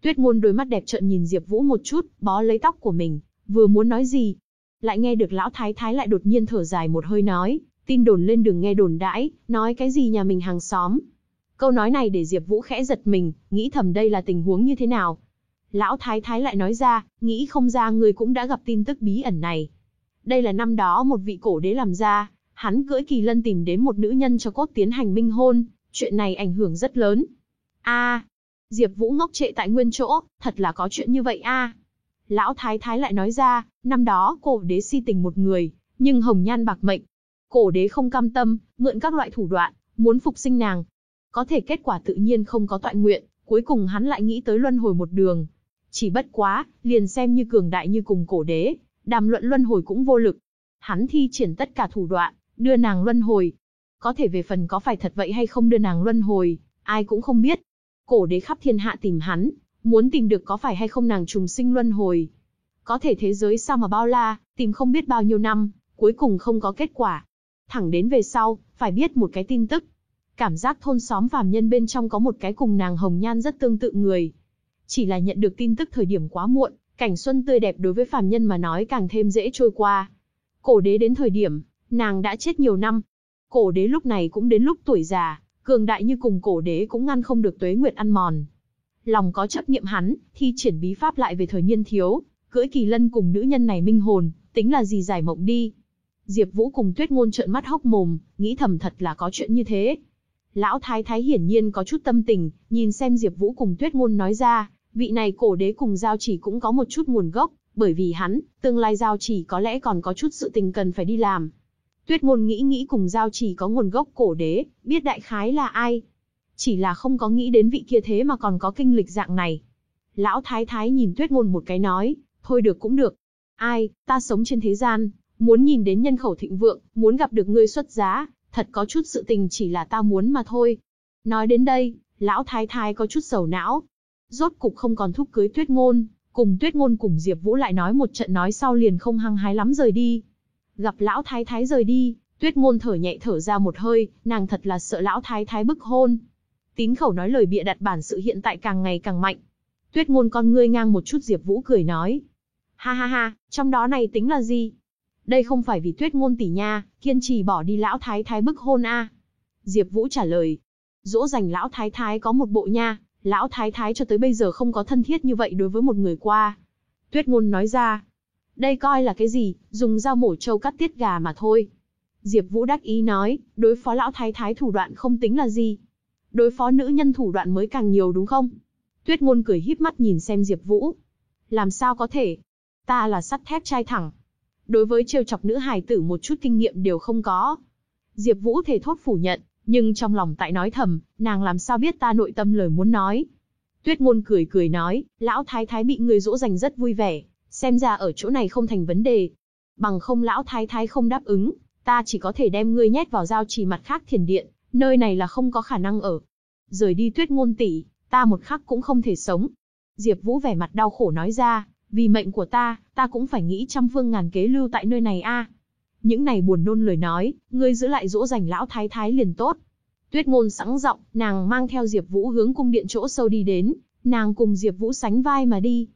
Tuyết Ngôn đôi mắt đẹp trợn nhìn Diệp Vũ một chút, bó lấy tóc của mình, vừa muốn nói gì, lại nghe được lão thái thái lại đột nhiên thở dài một hơi nói, tin đồn lên đường nghe đồn đãi, nói cái gì nhà mình hàng xóm. Câu nói này để Diệp Vũ khẽ giật mình, nghĩ thầm đây là tình huống như thế nào. Lão thái thái lại nói ra, nghĩ không ra người cũng đã gặp tin tức bí ẩn này. Đây là năm đó một vị cổ đế làm ra, hắn cưỡi kỳ lân tìm đến một nữ nhân cho cốt tiến hành minh hôn, chuyện này ảnh hưởng rất lớn. A, Diệp Vũ ngốc trệ tại nguyên chỗ, thật là có chuyện như vậy a. Lão thái thái lại nói ra, năm đó cổ đế si tình một người, nhưng hồng nhan bạc mệnh. Cổ đế không cam tâm, mượn các loại thủ đoạn, muốn phục sinh nàng. Có thể kết quả tự nhiên không có toại nguyện, cuối cùng hắn lại nghĩ tới luân hồi một đường. Chỉ bất quá, liền xem như cường đại như cùng cổ đế, đàm luận luân hồi cũng vô lực. Hắn thi triển tất cả thủ đoạn, đưa nàng luân hồi. Có thể về phần có phải thật vậy hay không đưa nàng luân hồi, ai cũng không biết. Cổ đế khắp thiên hạ tìm hắn, muốn tìm được có phải hay không nàng trùng sinh luân hồi. Có thể thế giới sao mà bao la, tìm không biết bao nhiêu năm, cuối cùng không có kết quả. Thẳng đến về sau, phải biết một cái tin tức. Cảm giác thôn xóm phàm nhân bên trong có một cái cùng nàng hồng nhan rất tương tự người. Chỉ là nhận được tin tức thời điểm quá muộn, cảnh xuân tươi đẹp đối với phàm nhân mà nói càng thêm dễ trôi qua. Cổ đế đến thời điểm, nàng đã chết nhiều năm. Cổ đế lúc này cũng đến lúc tuổi già, cường đại như cùng cổ đế cũng ngăn không được tuế nguyệt ăn mòn. Lòng có chấp niệm hắn, thi triển bí pháp lại về thời niên thiếu, cưỡi kỳ lân cùng nữ nhân này minh hồn, tính là gì giải mộng đi. Diệp Vũ cùng Tuyết Ngôn trợn mắt hốc mồm, nghĩ thầm thật là có chuyện như thế. Lão Thái Thái hiển nhiên có chút tâm tình, nhìn xem Diệp Vũ cùng Tuyết Ngôn nói ra, vị này cổ đế cùng giao chỉ cũng có một chút nguồn gốc, bởi vì hắn, tương lai giao chỉ có lẽ còn có chút sự tình cần phải đi làm. Tuyết Ngôn nghĩ nghĩ cùng giao chỉ có nguồn gốc cổ đế, biết đại khái là ai. Chỉ là không có nghĩ đến vị kia thế mà còn có kinh lịch dạng này. Lão Thái Thái nhìn Tuyết Ngôn một cái nói, thôi được cũng được. Ai, ta sống trên thế gian, muốn nhìn đến nhân khẩu thịnh vượng, muốn gặp được ngươi xuất giá, thật có chút sự tình chỉ là ta muốn mà thôi. Nói đến đây, lão thái thái có chút sầu não. Rốt cục không còn thúc cưới tuyết ngôn, cùng tuyết ngôn cùng Diệp Vũ lại nói một trận nói sau liền không hăng hái lắm rời đi. Gặp lão thái thái rời đi, tuyết ngôn thở nhẹ thở ra một hơi, nàng thật là sợ lão thái thái bức hôn. Tín khẩu nói lời bịa đặt bản sự hiện tại càng ngày càng mạnh. Tuyết ngôn con ngươi ngang một chút Diệp Vũ cười nói. Ha ha ha, trong đó này tính là gì? Đây không phải vì tuyết ngôn tỷ nha, kiên trì bỏ đi lão thái thái bức hôn a. Diệp Vũ trả lời. Dỗ dành lão thái thái có một bộ nha, lão thái thái cho tới bây giờ không có thân thiết như vậy đối với một người qua. Tuyết ngôn nói ra. Đây coi là cái gì, dùng dao mổ trâu cắt tiết gà mà thôi. Diệp Vũ đắc ý nói, đối phó lão thái thái thủ đoạn không tính là gì. Đối phó nữ nhân thủ đoạn mới càng nhiều đúng không? Tuyết ngôn cười híp mắt nhìn xem Diệp Vũ. Làm sao có thể? Ta là sắt thép trai thẳng, đối với trêu chọc nữ hài tử một chút kinh nghiệm đều không có. Diệp Vũ thể thốt phủ nhận, nhưng trong lòng tại nói thầm, nàng làm sao biết ta nội tâm lời muốn nói. Tuyết Ngôn cười cười nói, lão thái thái bị người dỗ dành rất vui vẻ, xem ra ở chỗ này không thành vấn đề. Bằng không lão thái thái không đáp ứng, ta chỉ có thể đem ngươi nhét vào giao trì mặt khác thiền điện, nơi này là không có khả năng ở. Rời đi Tuyết Ngôn tỷ, ta một khắc cũng không thể sống. Diệp Vũ vẻ mặt đau khổ nói ra, vì mệnh của ta, ta cũng phải nghĩ trăm phương ngàn kế lưu tại nơi này a. Những này buồn nôn lời nói, ngươi giữ lại dỗ dành lão thái thái liền tốt. Tuyết ngôn sẵn giọng, nàng mang theo Diệp Vũ hướng cung điện chỗ sâu đi đến, nàng cùng Diệp Vũ sánh vai mà đi.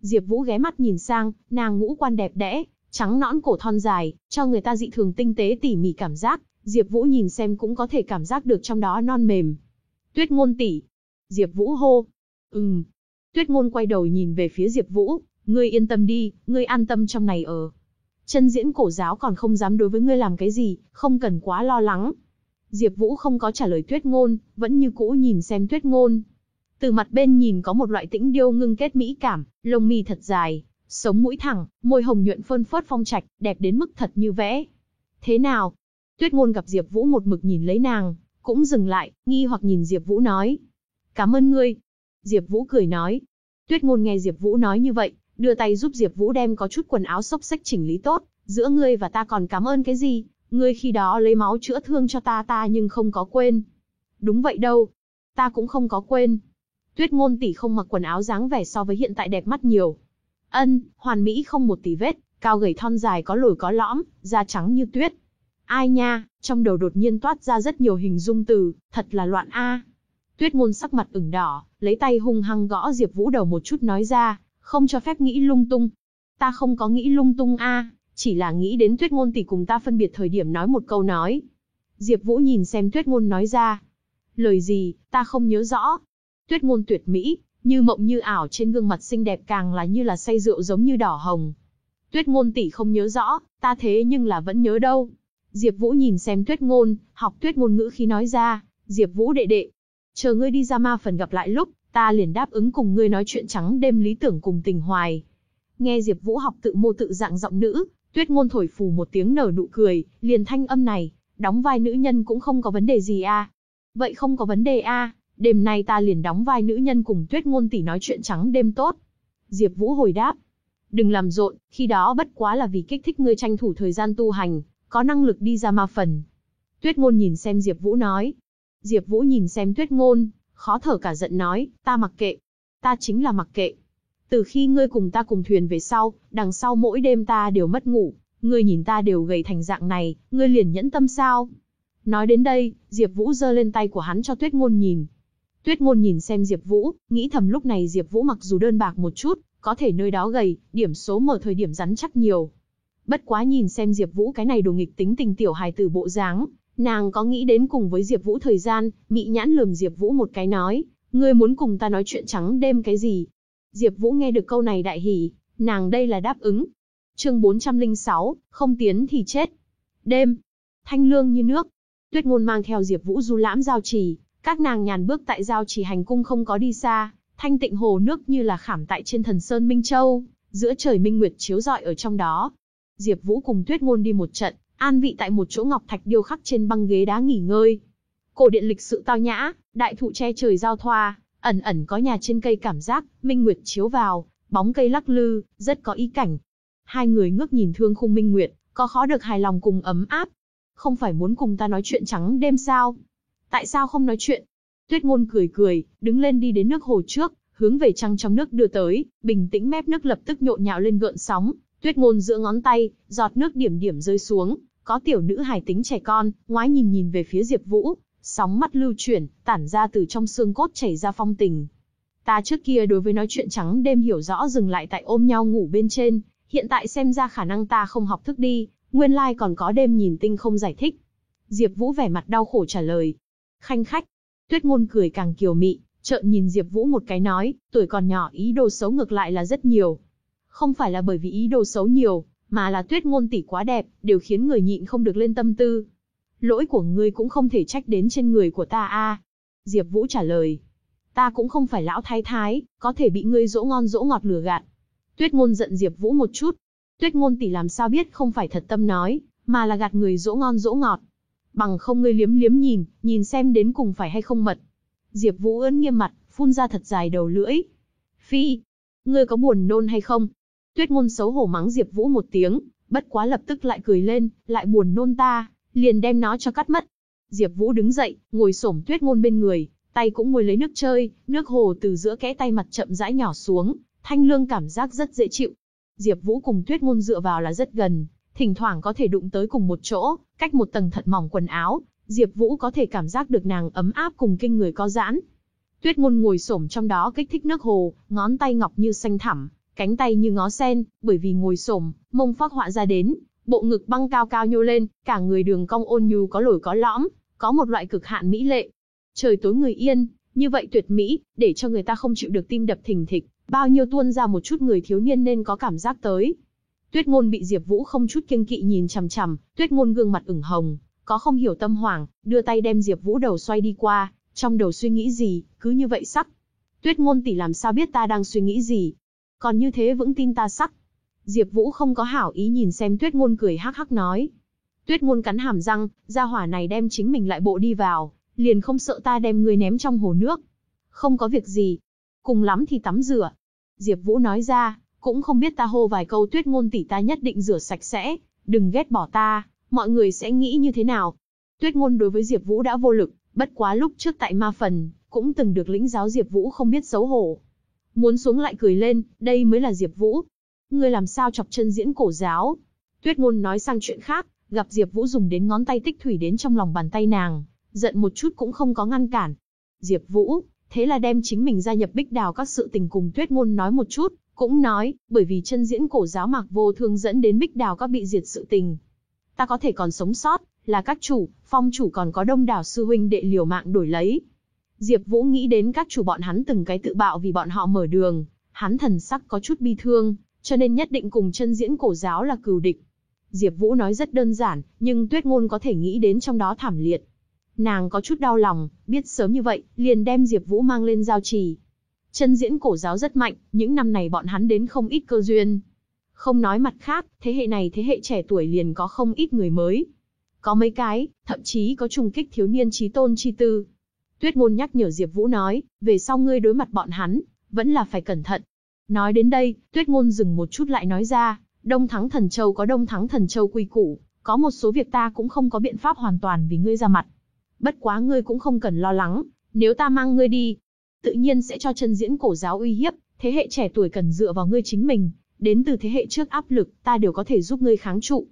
Diệp Vũ ghé mắt nhìn sang, nàng ngũ quan đẹp đẽ, trắng nõn cổ thon dài, cho người ta dị thường tinh tế tỉ mỉ cảm giác, Diệp Vũ nhìn xem cũng có thể cảm giác được trong đó non mềm. Tuyết ngôn tỷ. Diệp Vũ hô. Ừm. Tuyết ngôn quay đầu nhìn về phía Diệp Vũ, Ngươi yên tâm đi, ngươi an tâm trong này ở. Chân diễn cổ giáo còn không dám đối với ngươi làm cái gì, không cần quá lo lắng. Diệp Vũ không có trả lời Tuyết Ngôn, vẫn như cũ nhìn xem Tuyết Ngôn. Từ mặt bên nhìn có một loại tĩnh điêu ngưng kết mỹ cảm, lông mi thật dài, sống mũi thẳng, môi hồng nhuận phơn phớt phong trạch, đẹp đến mức thật như vẽ. Thế nào? Tuyết Ngôn gặp Diệp Vũ một mực nhìn lấy nàng, cũng dừng lại, nghi hoặc nhìn Diệp Vũ nói: "Cảm ơn ngươi." Diệp Vũ cười nói. Tuyết Ngôn nghe Diệp Vũ nói như vậy, đưa tay giúp Diệp Vũ đem có chút quần áo xốc xếch chỉnh lý tốt, giữa ngươi và ta còn cảm ơn cái gì, ngươi khi đó lấy máu chữa thương cho ta ta nhưng không có quên. Đúng vậy đâu, ta cũng không có quên. Tuyết ngôn tỷ không mặc quần áo dáng vẻ so với hiện tại đẹp mắt nhiều. Ân, hoàn mỹ không một tí vết, cao gầy thon dài có lồi có lõm, da trắng như tuyết. Ai nha, trong đầu đột nhiên toát ra rất nhiều hình dung từ, thật là loạn a. Tuyết ngôn sắc mặt ửng đỏ, lấy tay hung hăng gõ Diệp Vũ đầu một chút nói ra, không cho phép nghĩ lung tung. Ta không có nghĩ lung tung a, chỉ là nghĩ đến Tuyết Ngôn tỷ cùng ta phân biệt thời điểm nói một câu nói. Diệp Vũ nhìn xem Tuyết Ngôn nói ra. Lời gì, ta không nhớ rõ. Tuyết Ngôn tuyệt mỹ, như mộng như ảo trên gương mặt xinh đẹp càng là như là say rượu giống như đỏ hồng. Tuyết Ngôn tỷ không nhớ rõ, ta thế nhưng là vẫn nhớ đâu. Diệp Vũ nhìn xem Tuyết Ngôn, học Tuyết Ngôn ngữ khi nói ra, Diệp Vũ đệ đệ, chờ ngươi đi ra ma phần gặp lại lúc, ta liền đáp ứng cùng ngươi nói chuyện trắng đêm lý tưởng cùng tình hoài. Nghe Diệp Vũ học tự mô tự dạng giọng nữ, Tuyết Ngôn thổi phù một tiếng nở nụ cười, liền thanh âm này, đóng vai nữ nhân cũng không có vấn đề gì a. À. Vậy không có vấn đề a, à, đêm nay ta liền đóng vai nữ nhân cùng Tuyết Ngôn tỷ nói chuyện trắng đêm tốt. Diệp Vũ hồi đáp. Đừng làm rộn, khi đó bất quá là vì kích thích ngươi tranh thủ thời gian tu hành, có năng lực đi ra ma phần. Tuyết Ngôn nhìn xem Diệp Vũ nói. Diệp Vũ nhìn xem Tuyết Ngôn, khó thở cả giận nói, ta mặc kệ. Ta chính là mặc kệ. Từ khi ngươi cùng ta cùng thuyền về sau, đằng sau mỗi đêm ta đều mất ngủ, ngươi nhìn ta đều gầy thành dạng này, ngươi liền nhẫn tâm sao? Nói đến đây, Diệp Vũ giơ lên tay của hắn cho Tuyết Ngôn nhìn. Tuyết Ngôn nhìn xem Diệp Vũ, nghĩ thầm lúc này Diệp Vũ mặc dù đơn bạc một chút, có thể nơi đó gầy, điểm số mở thời điểm rắn chắc nhiều. Bất quá nhìn xem Diệp Vũ cái này đồ nghịch tính tình tiểu hài tử bộ dáng, nàng có nghĩ đến cùng với Diệp Vũ thời gian, mị nhãn lườm Diệp Vũ một cái nói, ngươi muốn cùng ta nói chuyện trắng đêm cái gì? Diệp Vũ nghe được câu này đại hỉ, nàng đây là đáp ứng. Chương 406, không tiến thì chết. Đêm, thanh lương như nước. Tuyết Ngôn mang theo Diệp Vũ du lãm giao trì, các nàng nhàn bước tại giao trì hành cung không có đi xa, thanh tịnh hồ nước như là khảm tại trên thần sơn Minh Châu, giữa trời minh nguyệt chiếu rọi ở trong đó. Diệp Vũ cùng Tuyết Ngôn đi một trận, an vị tại một chỗ ngọc thạch điêu khắc trên băng ghế đá nghỉ ngơi. Cổ điện lịch sự tao nhã, đại thụ che trời giao thoa, ẩn ẩn có nhà trên cây cảm giác, minh nguyệt chiếu vào, bóng cây lắc lư, rất có ý cảnh. Hai người ngước nhìn thương khung minh nguyệt, có khó được hài lòng cùng ấm áp. Không phải muốn cùng ta nói chuyện trắng đêm sao? Tại sao không nói chuyện? Tuyết ngôn cười cười, đứng lên đi đến nước hồ trước, hướng về trăng trong nước đưa tới, bình tĩnh mép nước lập tức nhộn nhạo lên gợn sóng. Tuyết ngôn giữa ngón tay, giọt nước điểm điểm rơi xuống, có tiểu nữ hài tính trẻ con, ngoái nhìn nhìn về phía Diệp Vũ, sóng mắt lưu chuyển, tản ra từ trong xương cốt chảy ra phong tình. Ta trước kia đối với nói chuyện trắng đêm hiểu rõ dừng lại tại ôm nhau ngủ bên trên, hiện tại xem ra khả năng ta không học thức đi, nguyên lai like còn có đêm nhìn tinh không giải thích. Diệp Vũ vẻ mặt đau khổ trả lời. Khanh khách. Tuyết ngôn cười càng kiều mị, trợn nhìn Diệp Vũ một cái nói, tuổi còn nhỏ ý đồ xấu ngược lại là rất nhiều. Không phải là bởi vì ý đồ xấu nhiều, mà là Tuyết ngôn tỷ quá đẹp, đều khiến người nhịn không được lên tâm tư. Lỗi của ngươi cũng không thể trách đến trên người của ta a." Diệp Vũ trả lời. "Ta cũng không phải lão thái thái, có thể bị ngươi dỗ ngon dỗ ngọt lừa gạt." Tuyết ngôn giận Diệp Vũ một chút. Tuyết ngôn tỷ làm sao biết không phải thật tâm nói, mà là gạt người dỗ ngon dỗ ngọt. Bằng không ngươi liếm liếm nhìn, nhìn xem đến cùng phải hay không mật. Diệp Vũ ưỡn nghiêm mặt, phun ra thật dài đầu lưỡi. "Phi, ngươi có buồn nôn hay không?" Tuyết ngôn xấu hổ mắng Diệp Vũ một tiếng, bất quá lập tức lại cười lên, lại buồn nôn ta, liền đem nó cho cắt mất. Diệp Vũ đứng dậy, ngồi xổm Tuyết ngôn bên người, tay cũng ngồi lấy nước chơi, nước hồ từ giữa kẽ tay mặt chậm rãi nhỏ xuống, thanh lương cảm giác rất dễ chịu. Diệp Vũ cùng Tuyết ngôn dựa vào là rất gần, thỉnh thoảng có thể đụng tới cùng một chỗ, cách một tầng thật mỏng quần áo, Diệp Vũ có thể cảm giác được nàng ấm áp cùng kinh người có giãn. Tuyết ngôn ngồi xổm trong đó kích thích nước hồ, ngón tay ngọc như xanh thẳm, cánh tay như ngó sen, bởi vì ngồi xổm, mông phác họa ra đến, bộ ngực băng cao cao nhô lên, cả người đường cong ôn nhu có lồi có lõm, có một loại cực hạn mỹ lệ. Trời tối người yên, như vậy tuyệt mỹ, để cho người ta không chịu được tim đập thình thịch, bao nhiêu tuôn ra một chút người thiếu niên nên có cảm giác tới. Tuyết Ngôn bị Diệp Vũ không chút kiêng kỵ nhìn chằm chằm, Tuyết Ngôn gương mặt ửng hồng, có không hiểu tâm hoảng, đưa tay đem Diệp Vũ đầu xoay đi qua, trong đầu suy nghĩ gì, cứ như vậy sắc. Tuyết Ngôn tỷ làm sao biết ta đang suy nghĩ gì? Còn như thế vững tin ta sắc. Diệp Vũ không có hảo ý nhìn xem Tuyết Ngôn cười hắc hắc nói. Tuyết Ngôn cắn hàm răng, gia hỏa này đem chính mình lại bộ đi vào, liền không sợ ta đem ngươi ném trong hồ nước. Không có việc gì, cùng lắm thì tắm rửa. Diệp Vũ nói ra, cũng không biết ta hô vài câu Tuyết Ngôn tỷ ta nhất định rửa sạch sẽ, đừng ghét bỏ ta, mọi người sẽ nghĩ như thế nào? Tuyết Ngôn đối với Diệp Vũ đã vô lực, bất quá lúc trước tại Ma Phần, cũng từng được lĩnh giáo Diệp Vũ không biết xấu hổ. Muốn xuống lại cười lên, đây mới là Diệp Vũ, Ngươi làm sao chọc chân diễn cổ giáo? Tuyết ngôn nói sang chuyện khác, gặp Diệp Vũ dùng đến ngón tay tích thủy đến trong lòng bàn tay nàng, giận một chút cũng không có ngăn cản. Diệp Vũ, thế là đem chính mình gia nhập Bích Đào các sự tình cùng Tuyết ngôn nói một chút, cũng nói, bởi vì chân diễn cổ giáo Mạc Vô Thương dẫn đến Bích Đào các bị diệt sự tình. Ta có thể còn sống sót, là các chủ, phong chủ còn có đông đảo sư huynh đệ liều mạng đổi lấy. Diệp Vũ nghĩ đến các chủ bọn hắn từng cái tự bạo vì bọn họ mở đường, hắn thần sắc có chút bi thương, cho nên nhất định cùng chân diễn cổ giáo là cừu địch. Diệp Vũ nói rất đơn giản, nhưng Tuyết Ngôn có thể nghĩ đến trong đó thảm liệt. Nàng có chút đau lòng, biết sớm như vậy, liền đem Diệp Vũ mang lên giao trì. Chân diễn cổ giáo rất mạnh, những năm này bọn hắn đến không ít cơ duyên. Không nói mặt khác, thế hệ này thế hệ trẻ tuổi liền có không ít người mới. Có mấy cái, thậm chí có trùng kích thiếu niên trí tôn chi tư. Tuyết Ngôn nhắc nhở Diệp Vũ nói, về sau ngươi đối mặt bọn hắn, vẫn là phải cẩn thận, Nói đến đây, Tuyết Ngôn dừng một chút lại nói ra, Đông Thắng Thần Châu có Đông Thắng Thần Châu quy củ, có một số việc ta cũng không có biện pháp hoàn toàn vì ngươi ra mặt. Bất quá ngươi cũng không cần lo lắng, nếu ta mang ngươi đi, tự nhiên sẽ cho chân diễn cổ giáo uy hiếp, thế hệ trẻ tuổi cần dựa vào ngươi chính mình, đến từ thế hệ trước áp lực, ta đều có thể giúp ngươi kháng trụ.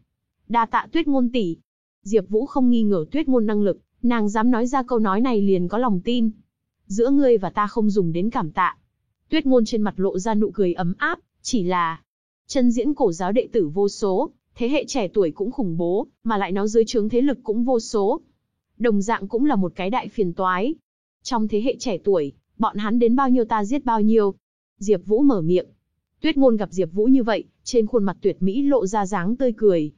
Đa tạ Tuyết Ngôn tỷ. Diệp Vũ không nghi ngờ Tuyết Ngôn năng lực, nàng dám nói ra câu nói này liền có lòng tin. Giữa ngươi và ta không dùng đến cảm tạ, Tuyết ngôn trên mặt lộ ra nụ cười ấm áp, chỉ là chân diễn cổ giáo đệ tử vô số, Thế hệ trẻ tuổi cũng khủng bố, mà lại nó dưới trướng thế lực cũng vô số. Đồng dạng cũng là một cái đại phiền toái. Trong thế hệ trẻ tuổi, bọn hắn đến bao nhiêu ta giết bao nhiêu. Diệp Vũ mở miệng. Tuyết ngôn gặp Diệp Vũ như vậy, trên khuôn mặt tuyệt mỹ lộ ra dáng tươi cười.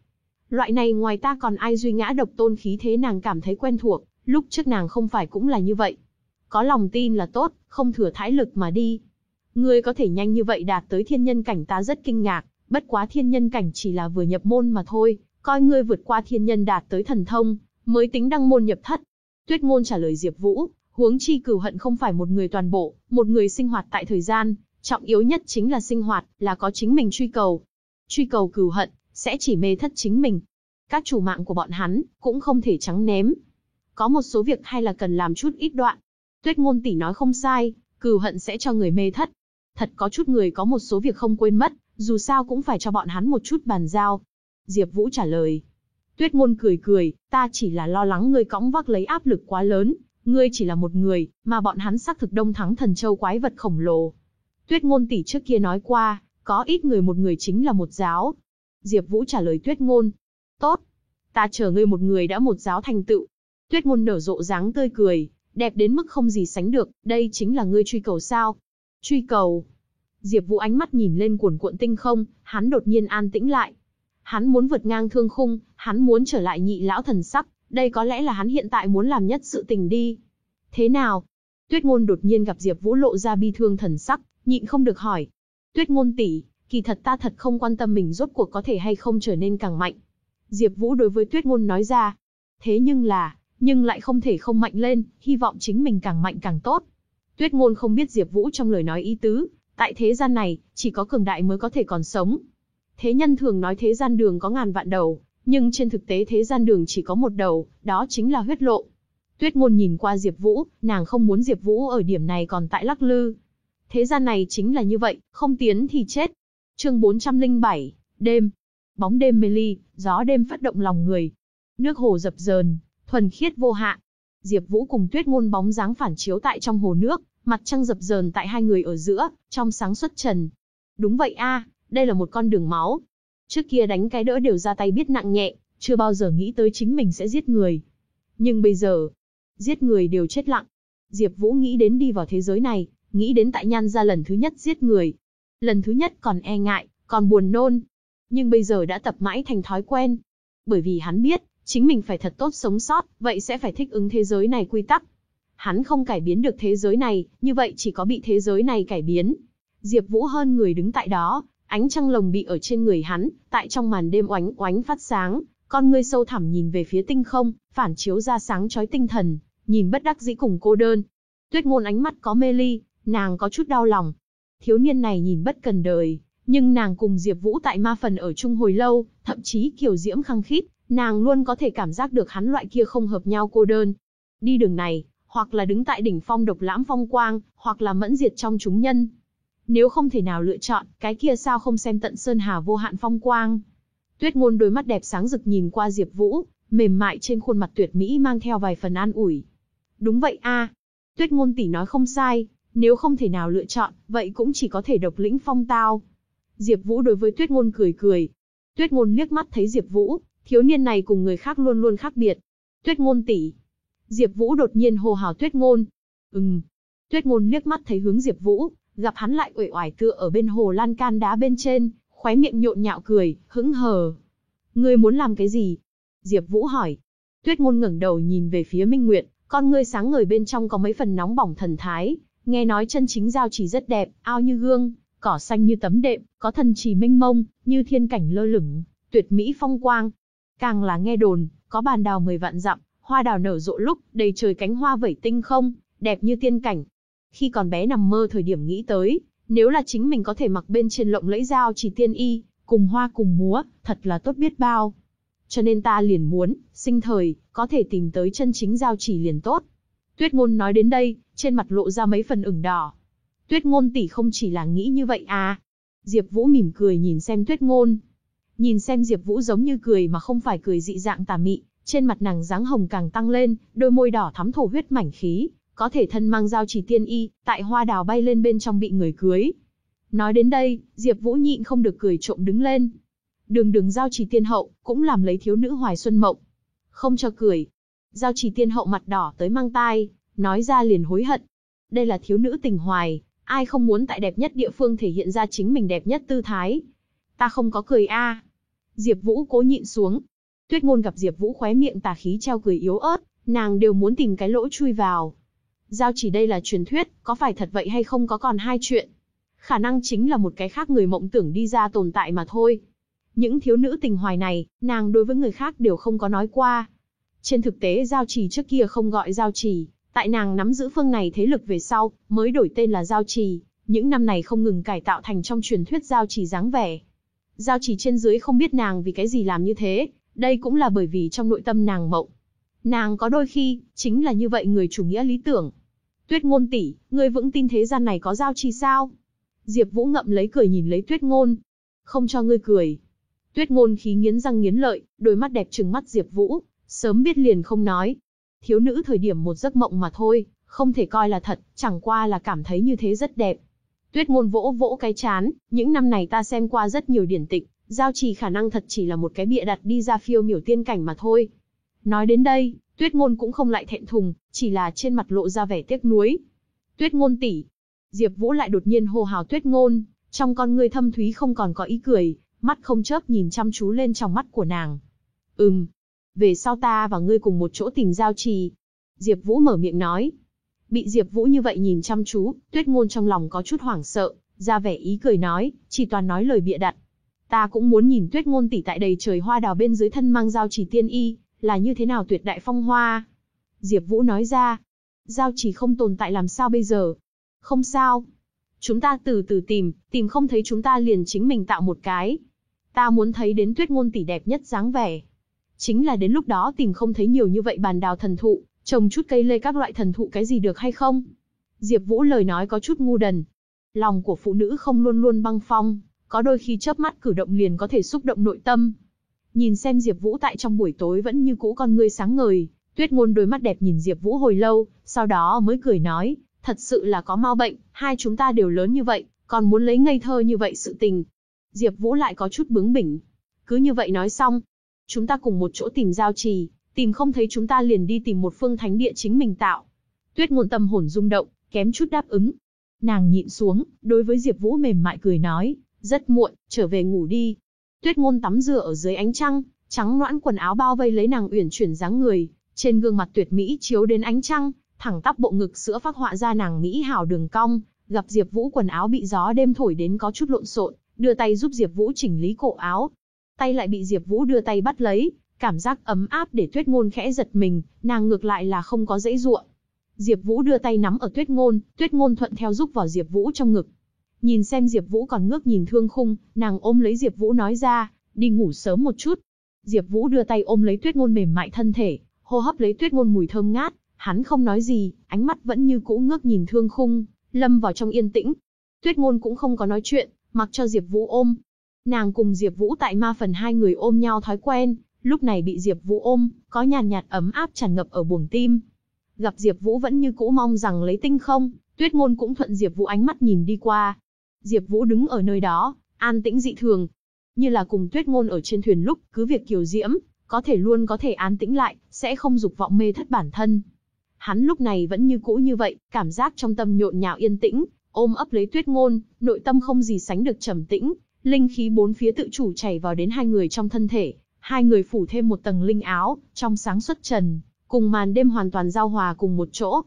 Loại này ngoài ta còn ai duy ngã độc tôn khí thế nàng cảm thấy quen thuộc, lúc trước nàng không phải cũng là như vậy. Có lòng tin là tốt, không thừa thái lực mà đi. Ngươi có thể nhanh như vậy đạt tới thiên nhân cảnh ta rất kinh ngạc, bất quá thiên nhân cảnh chỉ là vừa nhập môn mà thôi, coi ngươi vượt qua thiên nhân đạt tới thần thông, mới tính đăng môn nhập thất. Tuyết ngôn trả lời Diệp Vũ, huống chi cửu hận không phải một người toàn bộ, một người sinh hoạt tại thời gian, trọng yếu nhất chính là sinh hoạt, là có chính mình truy cầu. Truy cầu cửu hận, sẽ chỉ mê thất chính mình. Các chủ mạng của bọn hắn, cũng không thể trắng ném. Có một số việc hay là cần làm chút ít đoạn. Tuyết ngôn tỷ nói không sai, cừu hận sẽ cho người mê thất. Thật có chút người có một số việc không quên mất, dù sao cũng phải cho bọn hắn một chút bàn giao. Diệp Vũ trả lời. Tuyết ngôn cười cười, ta chỉ là lo lắng ngươi cõng vác lấy áp lực quá lớn, ngươi chỉ là một người, mà bọn hắn xác thực đông thắng thần châu quái vật khổng lồ. Tuyết ngôn tỷ trước kia nói qua, có ít người một người chính là một giáo. Diệp Vũ trả lời Tuyết ngôn. Tốt. Ta chờ ngươi một người đã một giáo thành tựu. Tuyết ngôn nở rộ dáng tươi cười, đẹp đến mức không gì sánh được, đây chính là ngươi truy cầu sao? Truy cầu. Diệp Vũ ánh mắt nhìn lên cuồn cuộn tinh không, hắn đột nhiên an tĩnh lại. Hắn muốn vượt ngang thương khung, hắn muốn trở lại nhị lão thần sắc, đây có lẽ là hắn hiện tại muốn làm nhất sự tình đi. Thế nào? Tuyết Ngôn đột nhiên gặp Diệp Vũ lộ ra bi thương thần sắc, nhịn không được hỏi. Tuyết Ngôn tỷ, kỳ thật ta thật không quan tâm mình rốt cuộc có thể hay không trở nên càng mạnh. Diệp Vũ đối với Tuyết Ngôn nói ra. Thế nhưng là, nhưng lại không thể không mạnh lên, hy vọng chính mình càng mạnh càng tốt. Tuyết Ngôn không biết Diệp Vũ trong lời nói ý tứ, tại thế gian này, chỉ có cường đại mới có thể còn sống. Thế nhân thường nói thế gian đường có ngàn vạn đầu, nhưng trên thực tế thế gian đường chỉ có một đầu, đó chính là huyết lộ. Tuyết Ngôn nhìn qua Diệp Vũ, nàng không muốn Diệp Vũ ở điểm này còn tại lắc lư. Thế gian này chính là như vậy, không tiến thì chết. Chương 407, đêm. Bóng đêm mê ly, gió đêm phát động lòng người. Nước hồ dập dờn, thuần khiết vô hạn. Diệp Vũ cùng Tuyết Ngôn bóng dáng phản chiếu tại trong hồ nước, mặt trăng dập dờn tại hai người ở giữa, trong sáng xuất trần. Đúng vậy a, đây là một con đường máu. Trước kia đánh cái đỡ đều ra tay biết nặng nhẹ, chưa bao giờ nghĩ tới chính mình sẽ giết người. Nhưng bây giờ, giết người đều chết lặng. Diệp Vũ nghĩ đến đi vào thế giới này, nghĩ đến tại nhan gia lần thứ nhất giết người. Lần thứ nhất còn e ngại, còn buồn nôn. Nhưng bây giờ đã tập mãi thành thói quen. Bởi vì hắn biết, chính mình phải thật tốt sống sót, vậy sẽ phải thích ứng thế giới này quy tắc. Hắn không cải biến được thế giới này, như vậy chỉ có bị thế giới này cải biến. Diệp Vũ hơn người đứng tại đó, ánh trăng lồng bị ở trên người hắn, tại trong màn đêm oánh oánh phát sáng, con ngươi sâu thẳm nhìn về phía tinh không, phản chiếu ra sáng chói tinh thần, nhìn bất đắc dĩ cùng cô đơn. Tuyết Ngôn ánh mắt có mê ly, nàng có chút đau lòng. Thiếu niên này nhìn bất cần đời, nhưng nàng cùng Diệp Vũ tại ma phần ở chung hồi lâu, thậm chí kiều diễm khăng khít, nàng luôn có thể cảm giác được hắn loại kia không hợp nhau cô đơn. Đi đường này, hoặc là đứng tại đỉnh phong độc lãm phong quang, hoặc là mẫn diệt trong chúng nhân. Nếu không thể nào lựa chọn, cái kia sao không xem tận sơn hà vô hạn phong quang. Tuyết ngôn đôi mắt đẹp sáng rực nhìn qua Diệp Vũ, mềm mại trên khuôn mặt tuyệt mỹ mang theo vài phần an ủi. Đúng vậy a, Tuyết ngôn tỷ nói không sai, nếu không thể nào lựa chọn, vậy cũng chỉ có thể độc lĩnh phong tao. Diệp Vũ đối với Tuyết ngôn cười cười. Tuyết ngôn liếc mắt thấy Diệp Vũ, thiếu niên này cùng người khác luôn luôn khác biệt. Tuyết ngôn tỷ, Diệp Vũ đột nhiên hô hào Tuyết Ngôn. Ừm. Tuyết Ngôn liếc mắt thấy hướng Diệp Vũ, gặp hắn lại uể oải tựa ở bên hồ lan can đá bên trên, khóe miệng nhộn nhạo cười, hững hờ. Ngươi muốn làm cái gì? Diệp Vũ hỏi. Tuyết Ngôn ngẩng đầu nhìn về phía Minh Nguyệt, con ngươi sáng ngời bên trong có mấy phần nóng bỏng thần thái, nghe nói chân chính giao chỉ rất đẹp, ao như gương, cỏ xanh như tấm đệm, có thần trì mênh mông, như thiên cảnh lơ lửng, tuyệt mỹ phong quang. Càng là nghe đồn, có bàn đào mười vạn dặm, Hoa đào nở rộ lúc, đầy trời cánh hoa vẩy tinh không, đẹp như tiên cảnh. Khi còn bé nằm mơ thời điểm nghĩ tới, nếu là chính mình có thể mặc bên trên lộng lẫy dao chỉ tiên y, cùng hoa cùng múa, thật là tốt biết bao. Cho nên ta liền muốn, sinh thời, có thể tìm tới chân chính giao chỉ liền tốt. Tuyết ngôn nói đến đây, trên mặt lộ ra mấy phần ửng đỏ. Tuyết ngôn tỷ không chỉ là nghĩ như vậy à. Diệp Vũ mỉm cười nhìn xem tuyết ngôn. Nhìn xem Diệp Vũ giống như cười mà không phải cười dị dạng tà mị, trên mặt nàng dáng hồng càng tăng lên, đôi môi đỏ thắm thổ huyết mảnh khí, có thể thân mang giao chỉ tiên y, tại hoa đào bay lên bên trong bị người cưới. Nói đến đây, Diệp Vũ nhịn không được cười trộm đứng lên. đường đường giao chỉ tiên hậu, cũng làm lấy thiếu nữ hoài xuân mộng. Không cho cười. Giao chỉ tiên hậu mặt đỏ tới mang tai, nói ra liền hối hận. Đây là thiếu nữ tình hoài, ai không muốn tại đẹp nhất địa phương thể hiện ra chính mình đẹp nhất tư thái. Ta không có cười a. Diệp Vũ cố nhịn xuống. Tuyết ngôn gặp Diệp Vũ khóe miệng tà khí treo cười yếu ớt, nàng đều muốn tìm cái lỗ chui vào. Giao chỉ đây là truyền thuyết, có phải thật vậy hay không có còn hai chuyện. Khả năng chính là một cái khác người mộng tưởng đi ra tồn tại mà thôi. Những thiếu nữ tình hoài này, nàng đối với người khác đều không có nói qua. Trên thực tế giao trì trước kia không gọi giao trì, tại nàng nắm giữ phương này thế lực về sau, mới đổi tên là giao trì, những năm này không ngừng cải tạo thành trong truyền thuyết giao trì dáng vẻ. Giao trì trên dưới không biết nàng vì cái gì làm như thế, đây cũng là bởi vì trong nội tâm nàng mộng. Nàng có đôi khi, chính là như vậy người chủ nghĩa lý tưởng. Tuyết ngôn tỷ, ngươi vững tin thế gian này có giao trì sao? Diệp Vũ ngậm lấy cười nhìn lấy Tuyết ngôn. Không cho ngươi cười. Tuyết ngôn khí nghiến răng nghiến lợi, đôi mắt đẹp trừng mắt Diệp Vũ, sớm biết liền không nói. Thiếu nữ thời điểm một giấc mộng mà thôi, không thể coi là thật, chẳng qua là cảm thấy như thế rất đẹp. Tuyết ngôn vỗ vỗ cái chán, những năm này ta xem qua rất nhiều điển tịch, giao trì khả năng thật chỉ là một cái bịa đặt đi ra phiêu miểu tiên cảnh mà thôi. Nói đến đây, Tuyết ngôn cũng không lại thẹn thùng, chỉ là trên mặt lộ ra vẻ tiếc nuối. Tuyết ngôn tỷ. Diệp Vũ lại đột nhiên hô hào Tuyết ngôn, trong con ngươi thâm thúy không còn có ý cười, mắt không chớp nhìn chăm chú lên trong mắt của nàng. Ừm, về sau ta và ngươi cùng một chỗ tìm giao trì. Diệp Vũ mở miệng nói. Bị Diệp Vũ như vậy nhìn chăm chú, Tuyết Ngôn trong lòng có chút hoảng sợ, ra vẻ ý cười nói, chỉ toàn nói lời bịa đặt. Ta cũng muốn nhìn Tuyết Ngôn tỷ tại đầy trời hoa đào bên dưới thân mang giao trì tiên y, là như thế nào tuyệt đại phong hoa. Diệp Vũ nói ra, giao trì không tồn tại làm sao bây giờ? Không sao. Chúng ta từ từ tìm, tìm không thấy chúng ta liền chính mình tạo một cái. Ta muốn thấy đến Tuyết Ngôn tỷ đẹp nhất dáng vẻ. Chính là đến lúc đó tìm không thấy nhiều như vậy bàn đào thần thụ, trồng chút cây lê các loại thần thụ cái gì được hay không? Diệp Vũ lời nói có chút ngu đần. Lòng của phụ nữ không luôn luôn băng phong, có đôi khi chớp mắt cử động liền có thể xúc động nội tâm. Nhìn xem Diệp Vũ tại trong buổi tối vẫn như cũ con ngươi sáng ngời, Tuyết Ngôn đôi mắt đẹp nhìn Diệp Vũ hồi lâu, sau đó mới cười nói, thật sự là có mau bệnh, hai chúng ta đều lớn như vậy, còn muốn lấy ngây thơ như vậy sự tình. Diệp Vũ lại có chút bướng bỉnh. Cứ như vậy nói xong, chúng ta cùng một chỗ tìm giao trì, tìm không thấy chúng ta liền đi tìm một phương thánh địa chính mình tạo. Tuyết ngôn tâm hồn rung động, kém chút đáp ứng. Nàng nhịn xuống, đối với Diệp Vũ mềm mại cười nói, rất muộn, trở về ngủ đi. Tuyết ngôn tắm rửa ở dưới ánh trăng, trắng noãn quần áo bao vây lấy nàng uyển chuyển dáng người, trên gương mặt tuyệt mỹ chiếu đến ánh trăng, thẳng tắp bộ ngực sữa phác họa ra nàng mỹ hảo đường cong, gặp Diệp Vũ quần áo bị gió đêm thổi đến có chút lộn xộn, đưa tay giúp Diệp Vũ chỉnh lý cổ áo, tay lại bị Diệp Vũ đưa tay bắt lấy, cảm giác ấm áp để Tuyết Ngôn khẽ giật mình, nàng ngược lại là không có dãy dụa. Diệp Vũ đưa tay nắm ở Tuyết Ngôn, Tuyết Ngôn thuận theo giúp vào Diệp Vũ trong ngực. Nhìn xem Diệp Vũ còn ngước nhìn Thương Khung, nàng ôm lấy Diệp Vũ nói ra, đi ngủ sớm một chút. Diệp Vũ đưa tay ôm lấy Tuyết Ngôn mềm mại thân thể, hô hấp lấy Tuyết Ngôn mùi thơm ngát, hắn không nói gì, ánh mắt vẫn như cũ ngước nhìn Thương Khung, lâm vào trong yên tĩnh. Tuyết Ngôn cũng không có nói chuyện, mặc cho Diệp Vũ ôm, Nàng cùng Diệp Vũ tại ma phần hai người ôm nhau thói quen, lúc này bị Diệp Vũ ôm, có nhàn nhạt ấm áp tràn ngập ở buồng tim. Gặp Diệp Vũ vẫn như cũ mong rằng lấy tinh không, Tuyết Ngôn cũng thuận Diệp Vũ ánh mắt nhìn đi qua. Diệp Vũ đứng ở nơi đó, an tĩnh dị thường, như là cùng Tuyết Ngôn ở trên thuyền lúc, cứ việc kiều diễm, có thể luôn có thể an tĩnh lại, sẽ không dục vọng mê thất bản thân. Hắn lúc này vẫn như cũ như vậy, cảm giác trong tâm nhộn nhạo yên tĩnh, ôm ấp lấy Tuyết Ngôn, nội tâm không gì sánh được trầm tĩnh, Linh khí bốn phía tự chủ chảy vào đến hai người trong thân thể, hai người phủ thêm một tầng linh áo, trong sáng xuất trần, cùng màn đêm hoàn toàn giao hòa cùng một chỗ.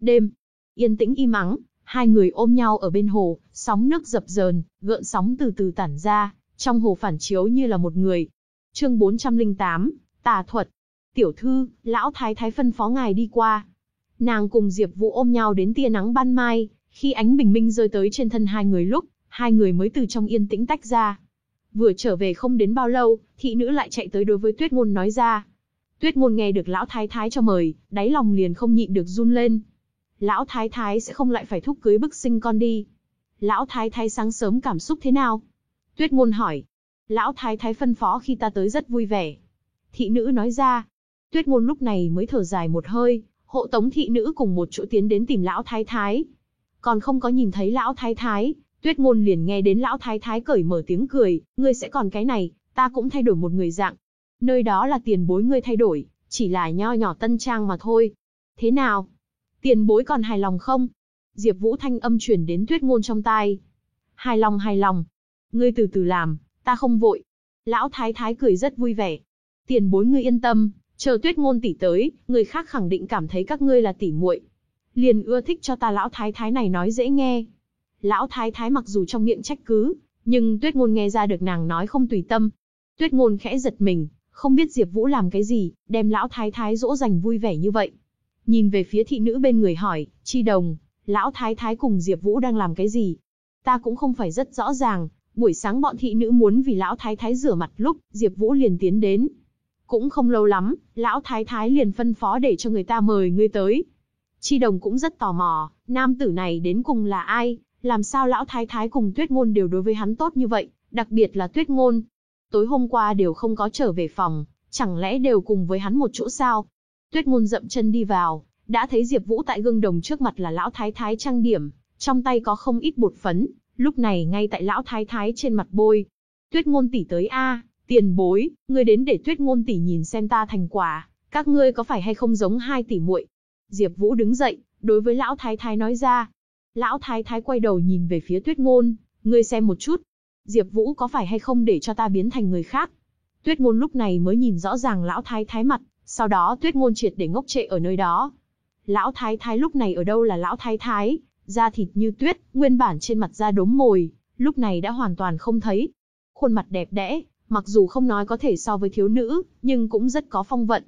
Đêm, yên tĩnh im mắng, hai người ôm nhau ở bên hồ, sóng nước dập dờn, gợn sóng từ từ tản ra, trong hồ phản chiếu như là một người. Chương 408, Tà thuật. Tiểu thư, lão thái thái phân phó ngài đi qua. Nàng cùng Diệp Vũ ôm nhau đến tia nắng ban mai, khi ánh bình minh rơi tới trên thân hai người lúc, hai người mới từ trong yên tĩnh tách ra. Vừa trở về không đến bao lâu, thị nữ lại chạy tới đối với Tuyết Ngôn nói ra. Tuyết Ngôn nghe được lão thái thái cho mời, đáy lòng liền không nhịn được run lên. Lão thái thái sẽ không lại phải thúc cưới bức sinh con đi. Lão thái thái sáng sớm cảm xúc thế nào? Tuyết Ngôn hỏi. Lão thái thái phân phó khi ta tới rất vui vẻ. Thị nữ nói ra. Tuyết Ngôn lúc này mới thở dài một hơi, hộ tống thị nữ cùng một chỗ tiến đến tìm lão thái thái. Còn không có nhìn thấy lão thái thái, Tuyết ngôn liền nghe đến lão thái thái cởi mở tiếng cười, ngươi sẽ còn cái này, ta cũng thay đổi một người dạng. Nơi đó là tiền bối ngươi thay đổi, chỉ là nho nhỏ tân trang mà thôi. Thế nào? Tiền bối còn hài lòng không? Diệp Vũ thanh âm truyền đến Tuyết Ngôn trong tai. Hài lòng hài lòng. Ngươi từ từ làm, ta không vội. Lão Thái Thái cười rất vui vẻ. Tiền bối ngươi yên tâm, chờ Tuyết Ngôn tỷ tới, người khác khẳng định cảm thấy các ngươi là tỷ muội. Liền ưa thích cho ta lão Thái Thái này nói dễ nghe. Lão Thái Thái mặc dù trong miệng trách cứ, nhưng Tuyết Ngôn nghe ra được nàng nói không tùy tâm. Tuyết Ngôn khẽ giật mình, không biết Diệp Vũ làm cái gì, đem lão thái thái dỗ dành vui vẻ như vậy. Nhìn về phía thị nữ bên người hỏi, "Chi Đồng, lão thái thái cùng Diệp Vũ đang làm cái gì?" Ta cũng không phải rất rõ ràng, buổi sáng bọn thị nữ muốn vì lão thái thái rửa mặt lúc, Diệp Vũ liền tiến đến. Cũng không lâu lắm, lão thái thái liền phân phó để cho người ta mời ngươi tới. Chi Đồng cũng rất tò mò, nam tử này đến cùng là ai, làm sao lão thái thái cùng Tuyết Ngôn đều đối với hắn tốt như vậy, đặc biệt là Tuyết Ngôn, tối hôm qua đều không có trở về phòng, chẳng lẽ đều cùng với hắn một chỗ sao? Tuyết ngôn dậm chân đi vào, đã thấy Diệp Vũ tại gương đồng trước mặt là lão thái thái trang điểm, trong tay có không ít bột phấn, lúc này ngay tại lão thái thái trên mặt bôi. Tuyết ngôn tỷ tới a, tiền bối, ngươi đến để Tuyết ngôn tỷ nhìn xem ta thành quả, các ngươi có phải hay không giống hai tỷ muội? Diệp Vũ đứng dậy, đối với lão thái thái nói ra. Lão thái thái quay đầu nhìn về phía Tuyết ngôn, ngươi xem một chút, Diệp Vũ có phải hay không để cho ta biến thành người khác? Tuyết Ngôn lúc này mới nhìn rõ ràng lão thái thái mặt, sau đó Tuyết Ngôn triệt để ngốc trệ ở nơi đó. Lão thái thái lúc này ở đâu là lão thái thái, da thịt như tuyết, nguyên bản trên mặt da đốm mồi, lúc này đã hoàn toàn không thấy. Khuôn mặt đẹp đẽ, mặc dù không nói có thể so với thiếu nữ, nhưng cũng rất có phong vận.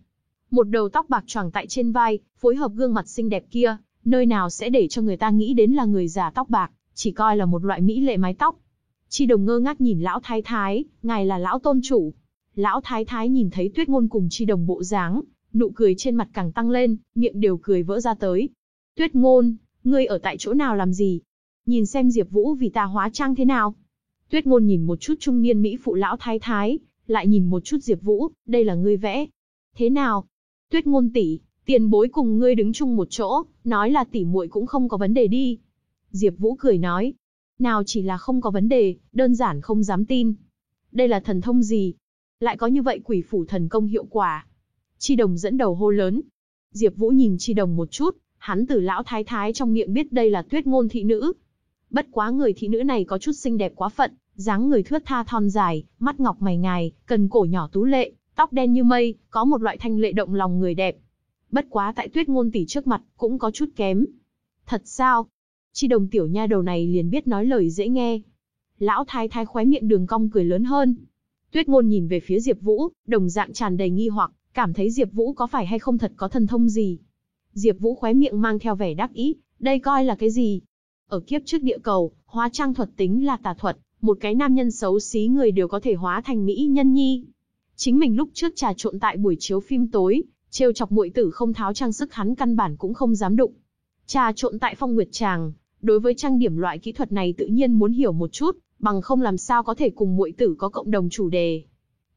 Một đầu tóc bạc choàng tại trên vai, phối hợp gương mặt xinh đẹp kia, nơi nào sẽ để cho người ta nghĩ đến là người già tóc bạc, chỉ coi là một loại mỹ lệ mái tóc. Chi đồng ngơ ngác nhìn lão thái thái, ngài là lão tôn chủ. Lão thái thái nhìn thấy tuyết ngôn cùng chi đồng bộ dáng, nụ cười trên mặt càng tăng lên, miệng đều cười vỡ ra tới. Tuyết ngôn, ngươi ở tại chỗ nào làm gì? Nhìn xem Diệp Vũ vì ta hóa trang thế nào? Tuyết ngôn nhìn một chút trung niên mỹ phụ lão thái thái, lại nhìn một chút Diệp Vũ, đây là ngươi vẽ. Thế nào? Tuyết ngôn tỷ, tiền bối cùng ngươi đứng chung một chỗ, nói là tỷ muội cũng không có vấn đề đi. Diệp Vũ cười nói, nào chỉ là không có vấn đề, đơn giản không dám tin. Đây là thần thông gì? Lại có như vậy quỷ phủ thần công hiệu quả. Chi đồng dẫn đầu hô lớn. Diệp Vũ nhìn Chi đồng một chút, hắn từ lão thái thái trong miệng biết đây là tuyết ngôn thị nữ. Bất quá người thị nữ này có chút xinh đẹp quá phận, dáng người thướt tha thon dài, mắt ngọc mày ngài, cần cổ nhỏ tú lệ, tóc đen như mây, có một loại thanh lệ động lòng người đẹp. Bất quá tại tuyết ngôn tỷ trước mặt, cũng có chút kém. Thật sao? Chi đồng tiểu nha đầu này liền biết nói lời dễ nghe. Lão thái thái khóe miệng đường cong cười lớn hơn. Tuyết ngôn nhìn về phía Diệp Vũ, đồng dạng tràn đầy nghi hoặc, cảm thấy Diệp Vũ có phải hay không thật có thần thông gì. Diệp Vũ khóe miệng mang theo vẻ đắc ý, đây coi là cái gì? Ở kiếp trước địa cầu, hóa trang thuật tính là tà thuật, một cái nam nhân xấu xí người đều có thể hóa thành mỹ nhân nhi. Chính mình lúc trước trà trộn tại buổi chiếu phim tối, trêu chọc muội tử không tháo trang sức hắn căn bản cũng không dám đụng. Trà trộn tại Phong Nguyệt Tràng, đối với trang điểm loại kỹ thuật này tự nhiên muốn hiểu một chút, bằng không làm sao có thể cùng muội tử có cộng đồng chủ đề.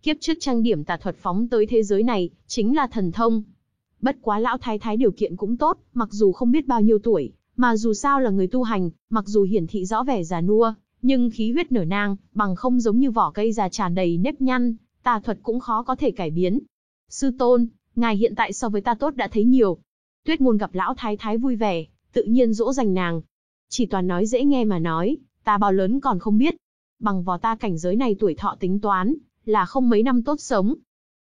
Kiếp trước trang điểm tà thuật phóng tới thế giới này, chính là thần thông. Bất quá lão thái thái điều kiện cũng tốt, mặc dù không biết bao nhiêu tuổi, mà dù sao là người tu hành, mặc dù hiển thị rõ vẻ già nua, nhưng khí huyết nở nang, bằng không giống như vỏ cây già tràn đầy nếp nhăn, tà thuật cũng khó có thể cải biến. Sư tôn, ngài hiện tại so với ta tốt đã thấy nhiều. Tuyết ngôn gặp lão thái thái vui vẻ, tự nhiên dỗ dành nàng, chỉ toàn nói dễ nghe mà nói, ta bao lớn còn không biết. Bằng vào ta cảnh giới này tuổi thọ tính toán, là không mấy năm tốt sống.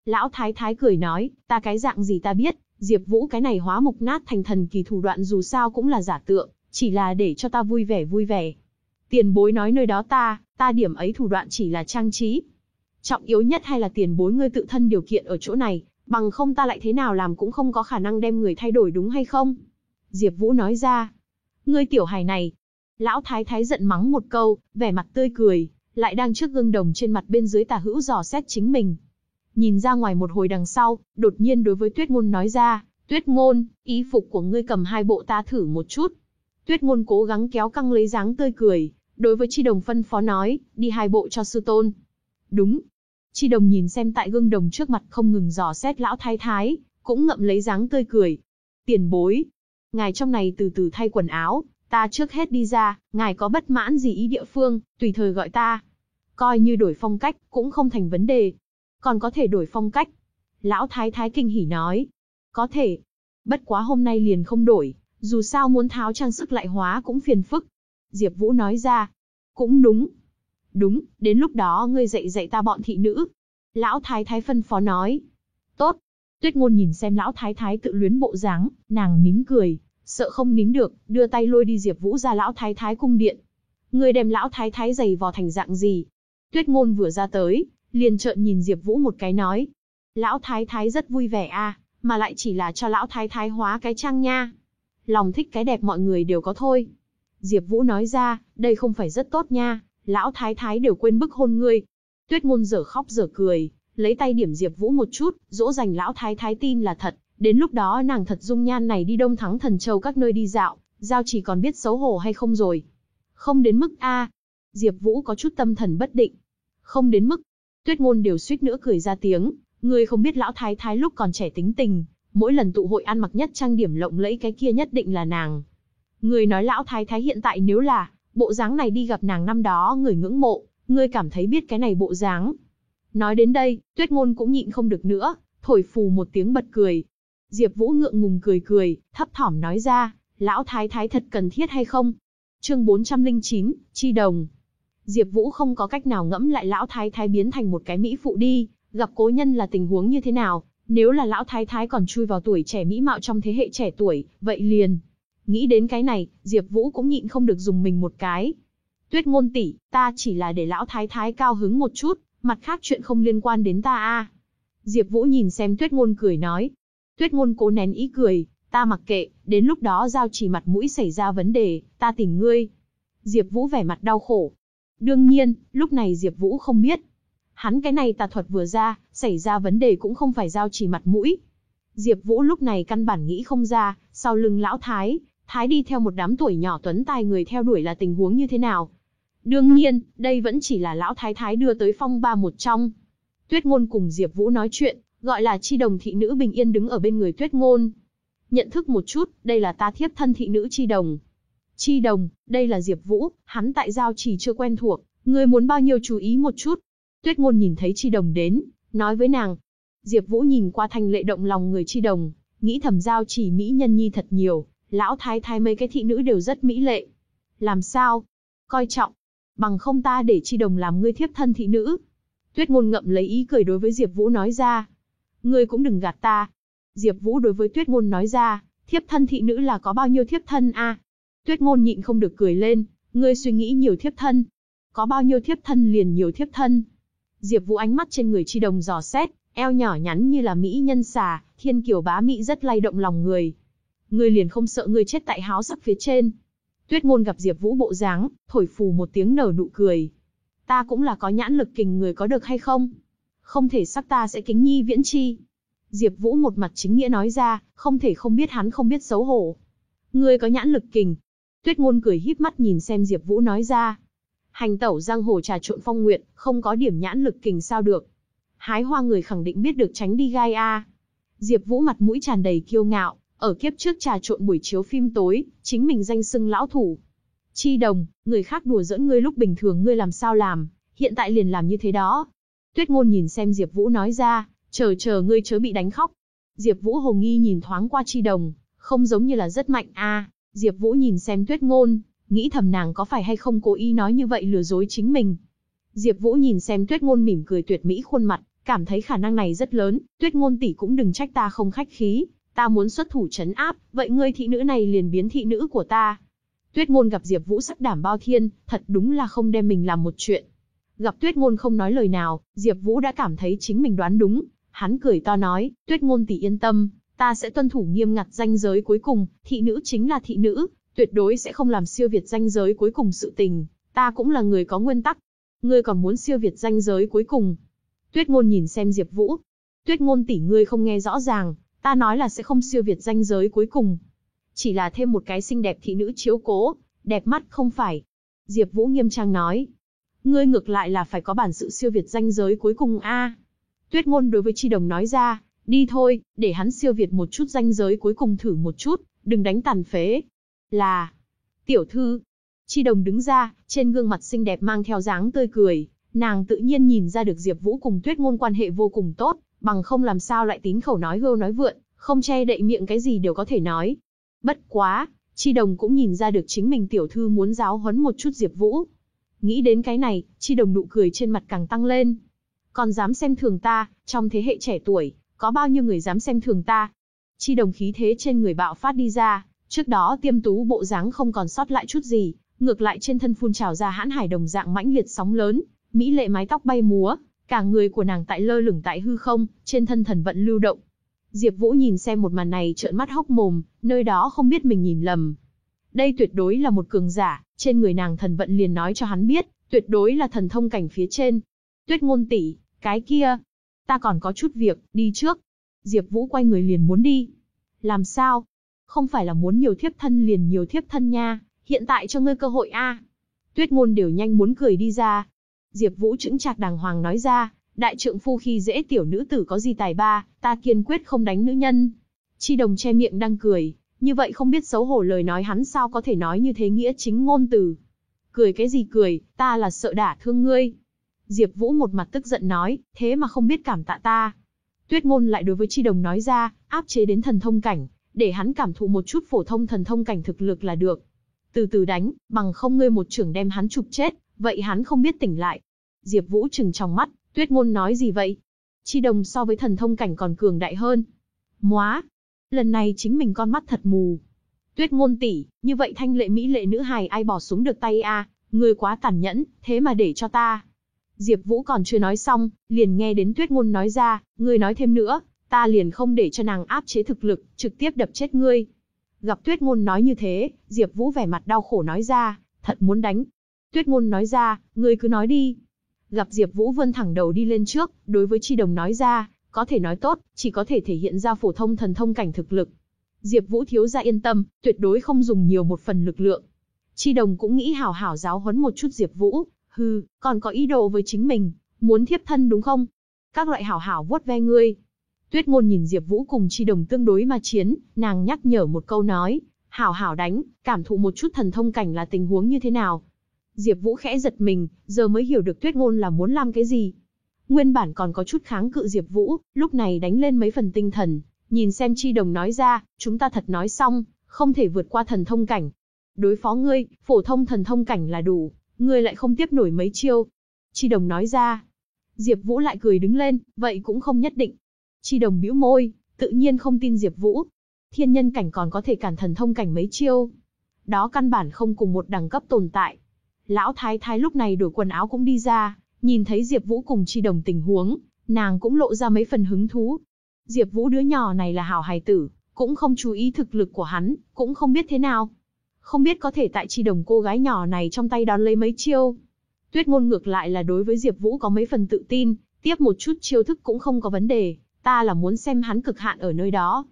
Lão Thái Thái cười nói, ta cái dạng gì ta biết, Diệp Vũ cái này hóa mục nát thành thần kỳ thủ đoạn dù sao cũng là giả tượng, chỉ là để cho ta vui vẻ vui vẻ. Tiền bối nói nơi đó ta, ta điểm ấy thủ đoạn chỉ là trang trí. Trọng yếu nhất hay là tiền bối ngươi tự thân điều kiện ở chỗ này, bằng không ta lại thế nào làm cũng không có khả năng đem người thay đổi đúng hay không? Diệp Vũ nói ra, Ngươi tiểu hài này. Lão thái thái giận mắng một câu, vẻ mặt tươi cười, lại đang trước gương đồng trên mặt bên dưới tà hữu dò xét chính mình. Nhìn ra ngoài một hồi đằng sau, đột nhiên đối với tuyết ngôn nói ra, tuyết ngôn, ý phục của ngươi cầm hai bộ ta thử một chút. Tuyết ngôn cố gắng kéo căng lấy dáng tươi cười, đối với chi đồng phân phó nói, đi hai bộ cho sư tôn. Đúng. Chi đồng nhìn xem tại gương đồng trước mặt không ngừng dò xét lão thái thái, cũng ngậm lấy dáng tươi cười. Tiền bối, ngài trong này từ từ thay quần áo, ta trước hết đi ra, ngài có bất mãn gì ý địa phương, tùy thời gọi ta. Coi như đổi phong cách, cũng không thành vấn đề. Còn có thể đổi phong cách. Lão Thái Thái kinh hỉ nói. Có thể. Bất quá hôm nay liền không đổi, dù sao muốn tháo trang sức lại hóa cũng phiền phức. Diệp Vũ nói ra. Cũng đúng. Đúng, đến lúc đó ngươi dạy dạy ta bọn thị nữ. Lão Thái Thái phân phó nói. Tốt. Tuyết ngôn nhìn xem lão Thái Thái tự luyến bộ dáng, nàng nín cười, sợ không nín được, đưa tay lôi đi Diệp Vũ ra lão Thái Thái cung điện. Ngươi đem lão Thái Thái giày vò thành dạng gì? Tuyết ngôn vừa ra tới, liền trợn nhìn Diệp Vũ một cái nói. Lão Thái Thái rất vui vẻ a, mà lại chỉ là cho lão Thái Thái hóa cái trang nha. Lòng thích cái đẹp mọi người đều có thôi. Diệp Vũ nói ra, đây không phải rất tốt nha, lão Thái Thái đều quên bức hôn ngươi. Tuyết ngôn dở khóc dở cười, lấy tay điểm Diệp Vũ một chút, dỗ dành lão Thái Thái tin là thật. Đến lúc đó nàng thật dung nhan này đi Đông Thắng Thần Châu các nơi đi dạo, giao chỉ còn biết xấu hổ hay không rồi. Không đến mức a. Diệp Vũ có chút tâm thần bất định. Không đến mức. Tuyết ngôn đều suýt nữa cười ra tiếng, ngươi không biết lão thái thái lúc còn trẻ tính tình, mỗi lần tụ hội ăn mặc nhất trang điểm lộng lẫy cái kia nhất định là nàng. Ngươi nói lão thái thái hiện tại nếu là bộ dáng này đi gặp nàng năm đó người ngưỡng mộ, ngươi cảm thấy biết cái này bộ dáng. Nói đến đây, Tuyết ngôn cũng nhịn không được nữa, thổi phù một tiếng bật cười. Diệp Vũ ngượng ngùng cười cười, thấp thỏm nói ra, lão thái thái thật cần thiết hay không? Chương 409, Chi đồng. Diệp Vũ không có cách nào ngẫm lại lão thái thái biến thành một cái mỹ phụ đi, gặp cố nhân là tình huống như thế nào, nếu là lão thái thái còn chui vào tuổi trẻ mỹ mạo trong thế hệ trẻ tuổi, vậy liền. Nghĩ đến cái này, Diệp Vũ cũng nhịn không được dùng mình một cái. Tuyết ngôn tỷ, ta chỉ là để lão thái thái cao hứng một chút, mặt khác chuyện không liên quan đến ta a. Diệp Vũ nhìn xem Tuyết ngôn cười nói. Tuyết ngôn cố nén ý cười, ta mặc kệ, đến lúc đó giao chỉ mặt mũi xảy ra vấn đề, ta tỉnh ngươi. Diệp Vũ vẻ mặt đau khổ. Đương nhiên, lúc này Diệp Vũ không biết. Hắn cái này tà thuật vừa ra, xảy ra vấn đề cũng không phải giao chỉ mặt mũi. Diệp Vũ lúc này căn bản nghĩ không ra, sau lưng lão Thái, Thái đi theo một đám tuổi nhỏ tuấn tài người theo đuổi là tình huống như thế nào. Đương nhiên, đây vẫn chỉ là lão Thái Thái đưa tới phong ba một trong. Tuyết Ngôn cùng Diệp Vũ nói chuyện, gọi là chi đồng thị nữ bình yên đứng ở bên người Tuyết Ngôn. Nhận thức một chút, đây là ta thiếp thân thị nữ chi đồng. Chi đồng, đây là Diệp Vũ, hắn tại giao chỉ chưa quen thuộc, ngươi muốn bao nhiêu chú ý một chút. Tuyết Ngôn nhìn thấy chi đồng đến, nói với nàng. Diệp Vũ nhìn qua thanh lệ động lòng người chi đồng, nghĩ thầm giao chỉ mỹ nhân nhi thật nhiều, lão thái thái mấy cái thị nữ đều rất mỹ lệ. Làm sao? Coi trọng. Bằng không ta để chi đồng làm ngươi thiếp thân thị nữ. Tuyết ngôn ngậm lấy ý cười đối với Diệp Vũ nói ra. Ngươi cũng đừng gạt ta. Diệp Vũ đối với Tuyết ngôn nói ra, thiếp thân thị nữ là có bao nhiêu thiếp thân a? Tuyết ngôn nhịn không được cười lên, ngươi suy nghĩ nhiều thiếp thân. Có bao nhiêu thiếp thân liền nhiều thiếp thân. Diệp Vũ ánh mắt trên người chi đồng dò xét, eo nhỏ nhắn như là mỹ nhân xà, thiên kiều bá mỹ rất lay động lòng người. Ngươi liền không sợ ngươi chết tại háo sắc phía trên. Tuyết ngôn gặp Diệp Vũ bộ dáng, thổi phù một tiếng nở nụ cười. Ta cũng là có nhãn lực kình người có được hay không? Không thể sắc ta sẽ kính nhi viễn chi. Diệp Vũ một mặt chính nghĩa nói ra, không thể không biết hắn không biết xấu hổ. Ngươi có nhãn lực kình. Tuyết ngôn cười híp mắt nhìn xem Diệp Vũ nói ra. Hành tẩu giang hồ trà trộn phong nguyện, không có điểm nhãn lực kình sao được. Hái hoa người khẳng định biết được tránh đi gai a. Diệp Vũ mặt mũi tràn đầy kiêu ngạo, ở kiếp trước trà trộn buổi chiếu phim tối, chính mình danh xưng lão thủ. Chi đồng, người khác đùa giỡn ngươi lúc bình thường ngươi làm sao làm, hiện tại liền làm như thế đó. Tuyết ngôn nhìn xem Diệp Vũ nói ra, chờ chờ ngươi chớ bị đánh khóc. Diệp Vũ hồ nghi nhìn thoáng qua chi đồng, không giống như là rất mạnh a. Diệp Vũ nhìn xem Tuyết ngôn, nghĩ thầm nàng có phải hay không cố ý nói như vậy lừa dối chính mình. Diệp Vũ nhìn xem Tuyết ngôn mỉm cười tuyệt mỹ khuôn mặt, cảm thấy khả năng này rất lớn, Tuyết ngôn tỷ cũng đừng trách ta không khách khí, ta muốn xuất thủ trấn áp, vậy ngươi thị nữ này liền biến thị nữ của ta. Tuyết ngôn gặp Diệp Vũ sắc đảm bao thiên, thật đúng là không đem mình làm một chuyện. Gặp Tuyết ngôn không nói lời nào, Diệp Vũ đã cảm thấy chính mình đoán đúng, hắn cười to nói, Tuyết ngôn tỷ yên tâm, ta sẽ tuân thủ nghiêm ngặt danh giới cuối cùng, thị nữ chính là thị nữ, tuyệt đối sẽ không làm siêu việt danh giới cuối cùng sự tình, ta cũng là người có nguyên tắc. Ngươi còn muốn siêu việt danh giới cuối cùng? Tuyết ngôn nhìn xem Diệp Vũ. Tuyết ngôn tỷ ngươi không nghe rõ ràng, Ta nói là sẽ không siêu việt danh giới cuối cùng. Chỉ là thêm một cái xinh đẹp thị nữ chiếu cố, đẹp mắt không phải. Diệp Vũ nghiêm trang nói. Ngươi ngược lại là phải có bản sự siêu việt danh giới cuối cùng a. Tuyết ngôn đối với Chi Đồng nói ra, đi thôi, để hắn siêu việt một chút danh giới cuối cùng thử một chút, đừng đánh tàn phế. Là, tiểu thư. Chi Đồng đứng ra, trên gương mặt xinh đẹp mang theo dáng tươi cười, Nàng tự nhiên nhìn ra được Diệp Vũ cùng Tuyết Ngôn quan hệ vô cùng tốt, bằng không làm sao lại tín khẩu nói hưu nói vượn, không che đậy miệng cái gì đều có thể nói. Bất quá, Chi Đồng cũng nhìn ra được chính mình tiểu thư muốn giáo huấn một chút Diệp Vũ. Nghĩ đến cái này, Chi Đồng nụ cười trên mặt càng tăng lên. Còn dám xem thường ta, trong thế hệ trẻ tuổi, có bao nhiêu người dám xem thường ta? Chi Đồng khí thế trên người bạo phát đi ra, trước đó tiêm tú bộ dáng không còn sót lại chút gì, ngược lại trên thân phun trào ra hãn hải đồng dạng mãnh liệt sóng lớn, mỹ lệ mái tóc bay múa, cả người của nàng tại lơ lửng tại hư không, trên thân thần vận lưu động. Diệp Vũ nhìn xem một màn này trợn mắt hốc mồm, nơi đó không biết mình nhìn lầm. Đây tuyệt đối là một cường giả, trên người nàng thần vận liền nói cho hắn biết, tuyệt đối là thần thông cảnh phía trên. Tuyết ngôn tỷ, cái kia, ta còn có chút việc, đi trước. Diệp Vũ quay người liền muốn đi. Làm sao? Không phải là muốn nhiều thiếp thân liền nhiều thiếp thân nha, hiện tại cho ngươi cơ hội a. Tuyết ngôn đều nhanh muốn cười đi ra. Diệp Vũ chững chạc đàng hoàng nói ra, đại trượng phu khi dễ tiểu nữ tử có gì tài ba, ta kiên quyết không đánh nữ nhân. Chi đồng che miệng đang cười, như vậy không biết xấu hổ lời nói hắn sao có thể nói như thế nghĩa chính ngôn từ. Cười cái gì cười, ta là sợ đả thương ngươi. Diệp Vũ một mặt tức giận nói, thế mà không biết cảm tạ ta. Tuyết ngôn lại đối với Chi đồng nói ra, áp chế đến thần thông cảnh, để hắn cảm thụ một chút phổ thông thần thông cảnh thực lực là được. Từ từ đánh, bằng không ngươi một trưởng đem hắn chụp chết, vậy hắn không biết tỉnh lại. Diệp Vũ trừng trong mắt, Tuyết ngôn nói gì vậy? Chi đồng so với thần thông cảnh còn cường đại hơn. Móa, lần này chính mình con mắt thật mù. Tuyết ngôn tỷ, như vậy thanh lệ mỹ lệ nữ hài ai bỏ xuống được tay a? À? Ngươi quá tàn nhẫn, thế mà để cho ta. Diệp Vũ còn chưa nói xong, liền nghe đến Tuyết ngôn nói ra, ngươi nói thêm nữa, ta liền không để cho nàng áp chế thực lực, trực tiếp đập chết ngươi. Gặp Tuyết ngôn nói như thế, Diệp Vũ vẻ mặt đau khổ nói ra, thật muốn đánh. Tuyết ngôn nói ra, ngươi cứ nói đi. Gặp Diệp Vũ vươn thẳng đầu đi lên trước, đối với Chi Đồng nói ra, có thể nói tốt, chỉ có thể thể hiện ra phổ thông thần thông cảnh thực lực. Diệp Vũ thiếu gia yên tâm, tuyệt đối không dùng nhiều một phần lực lượng. Chi Đồng cũng nghĩ hảo hảo giáo huấn một chút Diệp Vũ, hừ, còn có ý đồ với chính mình, muốn thiếp thân đúng không? Các loại hảo hảo vuốt ve ngươi. Tuyết Ngôn nhìn Diệp Vũ cùng Chi Đồng tương đối mà chiến, nàng nhắc nhở một câu nói, hảo hảo đánh, cảm thụ một chút thần thông cảnh là tình huống như thế nào. Diệp Vũ khẽ giật mình, giờ mới hiểu được Tuyết Ngôn là muốn làm cái gì. Nguyên bản còn có chút kháng cự Diệp Vũ, lúc này đánh lên mấy phần tinh thần, nhìn xem Chi Đồng nói ra, chúng ta thật nói xong, không thể vượt qua thần thông cảnh. Đối phó ngươi, phổ thông thần thông cảnh là đủ, ngươi lại không tiếp nổi mấy chiêu. Chi Đồng nói ra. Diệp Vũ lại cười đứng lên, vậy cũng không nhất định. Chi Đồng bĩu môi, tự nhiên không tin Diệp Vũ. Thiên nhân cảnh còn có thể cản thần thông cảnh mấy chiêu. Đó căn bản không cùng một đẳng cấp tồn tại. Lão thái thái lúc này đổi quần áo cũng đi ra, nhìn thấy Diệp Vũ cùng Chi Đồng tình huống, nàng cũng lộ ra mấy phần hứng thú. Diệp Vũ đứa nhỏ này là hảo hài tử, cũng không chú ý thực lực của hắn, cũng không biết thế nào. Không biết có thể tại Chi Đồng cô gái nhỏ này trong tay đón lấy mấy chiêu. Tuyết ngôn ngược lại là đối với Diệp Vũ có mấy phần tự tin, tiếp một chút chiêu thức cũng không có vấn đề, ta là muốn xem hắn cực hạn ở nơi đó.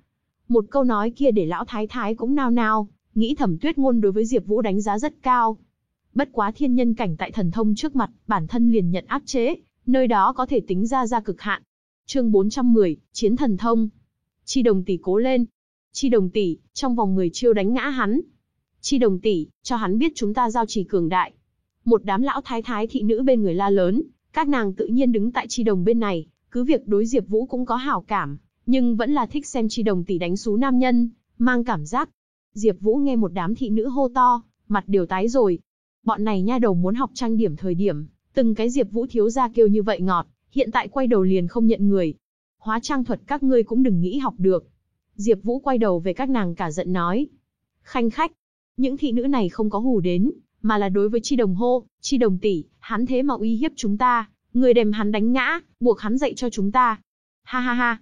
Một câu nói kia để lão thái thái cũng nao nao, nghĩ thẩm Tuyết ngôn đối với Diệp Vũ đánh giá rất cao. Bất quá thiên nhân cảnh tại thần thông trước mặt, bản thân liền nhận áp chế, nơi đó có thể tính ra ra cực hạn. Chương 410, Chiến thần thông. Chi đồng tỷ cố lên. Chi đồng tỷ, trong vòng 10 chiêu đánh ngã hắn. Chi đồng tỷ, cho hắn biết chúng ta giao trì cường đại. Một đám lão thái thái thị nữ bên người la lớn, các nàng tự nhiên đứng tại chi đồng bên này, cứ việc đối Diệp Vũ cũng có hảo cảm, nhưng vẫn là thích xem chi đồng tỷ đánh sú nam nhân, mang cảm giác. Diệp Vũ nghe một đám thị nữ hô to, mặt đều tái rồi, Bọn này nha đầu muốn học trang điểm thời điểm, từng cái Diệp Vũ thiếu gia kêu như vậy ngọt, hiện tại quay đầu liền không nhận người. Hóa trang thuật các ngươi cũng đừng nghĩ học được. Diệp Vũ quay đầu về các nàng cả giận nói. Khanh khách, những thị nữ này không có hù đến, mà là đối với Chi Đồng hô, Chi Đồng tỷ, hắn thế mà uy hiếp chúng ta, người đem hắn đánh ngã, buộc hắn dạy cho chúng ta. Ha ha ha.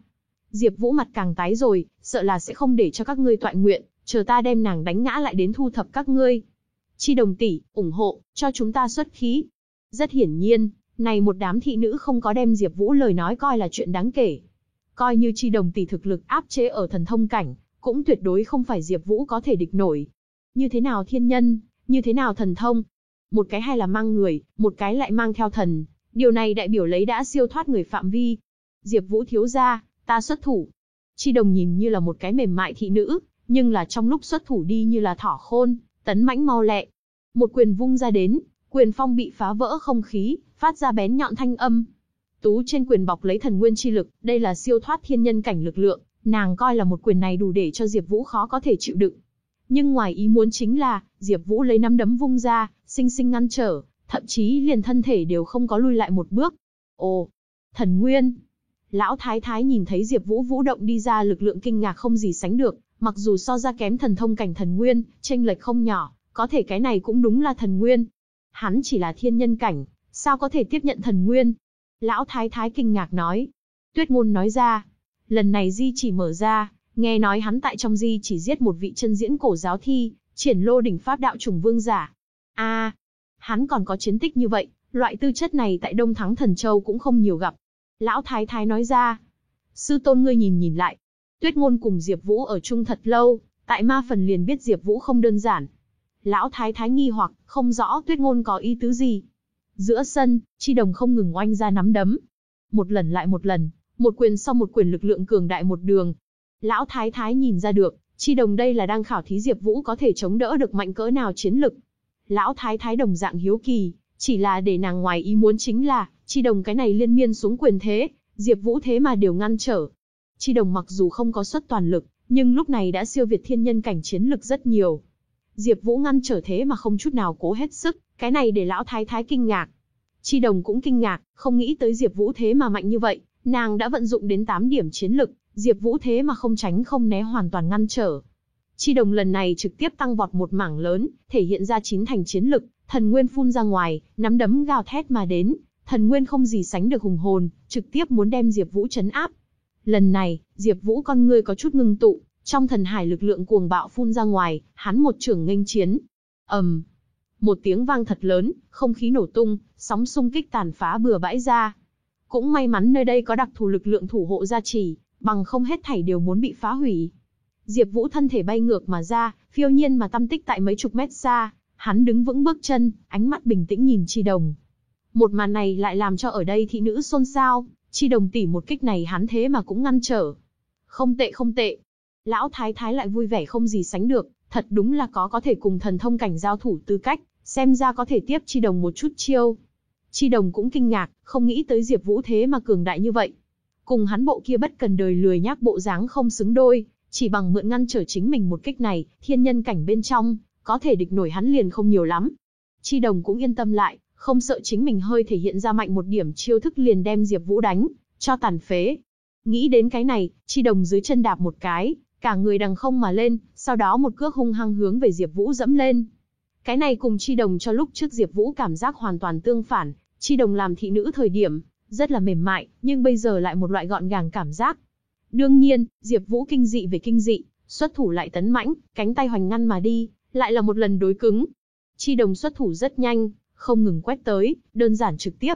Diệp Vũ mặt càng tái rồi, sợ là sẽ không để cho các ngươi toại nguyện, chờ ta đem nàng đánh ngã lại đến thu thập các ngươi. Chi đồng tỷ, ủng hộ, cho chúng ta xuất khí. Rất hiển nhiên, này một đám thị nữ không có đem Diệp Vũ lời nói coi là chuyện đáng kể. Coi như chi đồng tỷ thực lực áp chế ở thần thông cảnh, cũng tuyệt đối không phải Diệp Vũ có thể địch nổi. Như thế nào thiên nhân, như thế nào thần thông? Một cái hay là mang người, một cái lại mang theo thần, điều này đại biểu lấy đã siêu thoát người phạm vi. Diệp Vũ thiếu gia, ta xuất thủ. Chi đồng nhìn như là một cái mềm mại thị nữ, nhưng là trong lúc xuất thủ đi như là thỏ khôn, tấn mãnh mau lẹ. Một quyền vung ra đến, quyền phong bị phá vỡ không khí, phát ra bén nhọn thanh âm. Tú trên quyền bọc lấy thần nguyên chi lực, đây là siêu thoát thiên nhân cảnh lực lượng, nàng coi là một quyền này đủ để cho Diệp Vũ khó có thể chịu đựng. Nhưng ngoài ý muốn chính là, Diệp Vũ lấy năm đấm vung ra, sinh sinh ngăn trở, thậm chí liền thân thể đều không có lui lại một bước. Ồ, thần nguyên. Lão thái thái nhìn thấy Diệp Vũ vũ động đi ra lực lượng kinh ngạc không gì sánh được, mặc dù so ra kém thần thông cảnh thần nguyên, chênh lệch không nhỏ, có thể cái này cũng đúng là thần nguyên. Hắn chỉ là thiên nhân cảnh, sao có thể tiếp nhận thần nguyên? Lão thái thái kinh ngạc nói. Tuyết ngôn nói ra, lần này di chỉ mở ra, nghe nói hắn tại trong di chỉ giết một vị chân diễn cổ giáo thi, triển lô đỉnh pháp đạo trùng vương giả. A, hắn còn có chiến tích như vậy, loại tư chất này tại Đông Thắng Thần Châu cũng không nhiều gặp. Lão Thái Thái nói ra, sư tôn ngươi nhìn nhìn lại. Tuyết ngôn cùng Diệp Vũ ở chung thật lâu, tại ma phần liền biết Diệp Vũ không đơn giản. Lão Thái Thái nghi hoặc, không rõ Tuyết ngôn có ý tứ gì. Giữa sân, Chi Đồng không ngừng oanh ra nắm đấm. Một lần lại một lần, một quyền sau một quyền lực lượng cường đại một đường. Lão Thái Thái nhìn ra được, Chi Đồng đây là đang khảo thí Diệp Vũ có thể chống đỡ được mạnh cỡ nào chiến lực. Lão Thái Thái đồng dạng hiếu kỳ, chỉ là để nàng ngoài ý muốn chính là, Chi Đồng cái này liên miên xuống quyền thế, Diệp Vũ thế mà đều ngăn trở. Chi Đồng mặc dù không có xuất toàn lực, nhưng lúc này đã siêu việt thiên nhân cảnh chiến lực rất nhiều. Diệp Vũ ngăn trở thế mà không chút nào cố hết sức, cái này để lão thái thái kinh ngạc. Chi Đồng cũng kinh ngạc, không nghĩ tới Diệp Vũ thế mà mạnh như vậy, nàng đã vận dụng đến 8 điểm chiến lực, Diệp Vũ thế mà không tránh không né hoàn toàn ngăn trở. Chi Đồng lần này trực tiếp tăng vọt một mảng lớn, thể hiện ra chín thành chiến lực, thần nguyên phun ra ngoài, nắm đấm gào thét mà đến, thần nguyên không gì sánh được hùng hồn, trực tiếp muốn đem Diệp Vũ chấn áp. Lần này, Diệp Vũ con ngươi có chút ngưng tụ, trong thần hải lực lượng cuồng bạo phun ra ngoài, hắn một trường nghênh chiến. Ầm. một tiếng vang thật lớn, không khí nổ tung, sóng xung kích tàn phá bừa bãi ra. Cũng may mắn nơi đây có đặc thù lực lượng thủ hộ gia trì, bằng không hết thảy đều muốn bị phá hủy. Diệp Vũ thân thể bay ngược mà ra, phiêu nhiên mà tâm tích tại mấy chục mét xa, hắn đứng vững bước chân, ánh mắt bình tĩnh nhìn Chi Đồng. Một màn này lại làm cho ở đây thị nữ xôn xao, Chi Đồng tỷ một kích này hắn thế mà cũng ngăn trở. Không tệ không tệ. Lão thái thái lại vui vẻ không gì sánh được, thật đúng là có có thể cùng thần thông cảnh giao thủ tư cách, xem ra có thể tiếp Chi Đồng một chút chiêu. Chi Đồng cũng kinh ngạc, không nghĩ tới Diệp Vũ thế mà cường đại như vậy. Cùng hắn bộ kia bất cần đời lười nhác bộ dáng không xứng đôi, chỉ bằng mượn ngăn trở chính mình một kích này, thiên nhân cảnh bên trong, có thể địch nổi hắn liền không nhiều lắm. Chi Đồng cũng yên tâm lại, không sợ chính mình hơi thể hiện ra mạnh một điểm chiêu thức liền đem Diệp Vũ đánh, cho tàn phế. Nghĩ đến cái này, Chi Đồng dưới chân đạp một cái, cả người đằng không mà lên, sau đó một cước hung hăng hướng về Diệp Vũ dẫm lên. Cái này cùng Chi Đồng cho lúc trước Diệp Vũ cảm giác hoàn toàn tương phản, Chi Đồng làm thị nữ thời điểm, rất là mềm mại, nhưng bây giờ lại một loại gọn gàng cảm giác. Đương nhiên, Diệp Vũ kinh dị về kinh dị, xuất thủ lại tấn mãnh, cánh tay hoành ngăn mà đi, lại là một lần đối cứng. Chi đồng xuất thủ rất nhanh, không ngừng quét tới, đơn giản trực tiếp.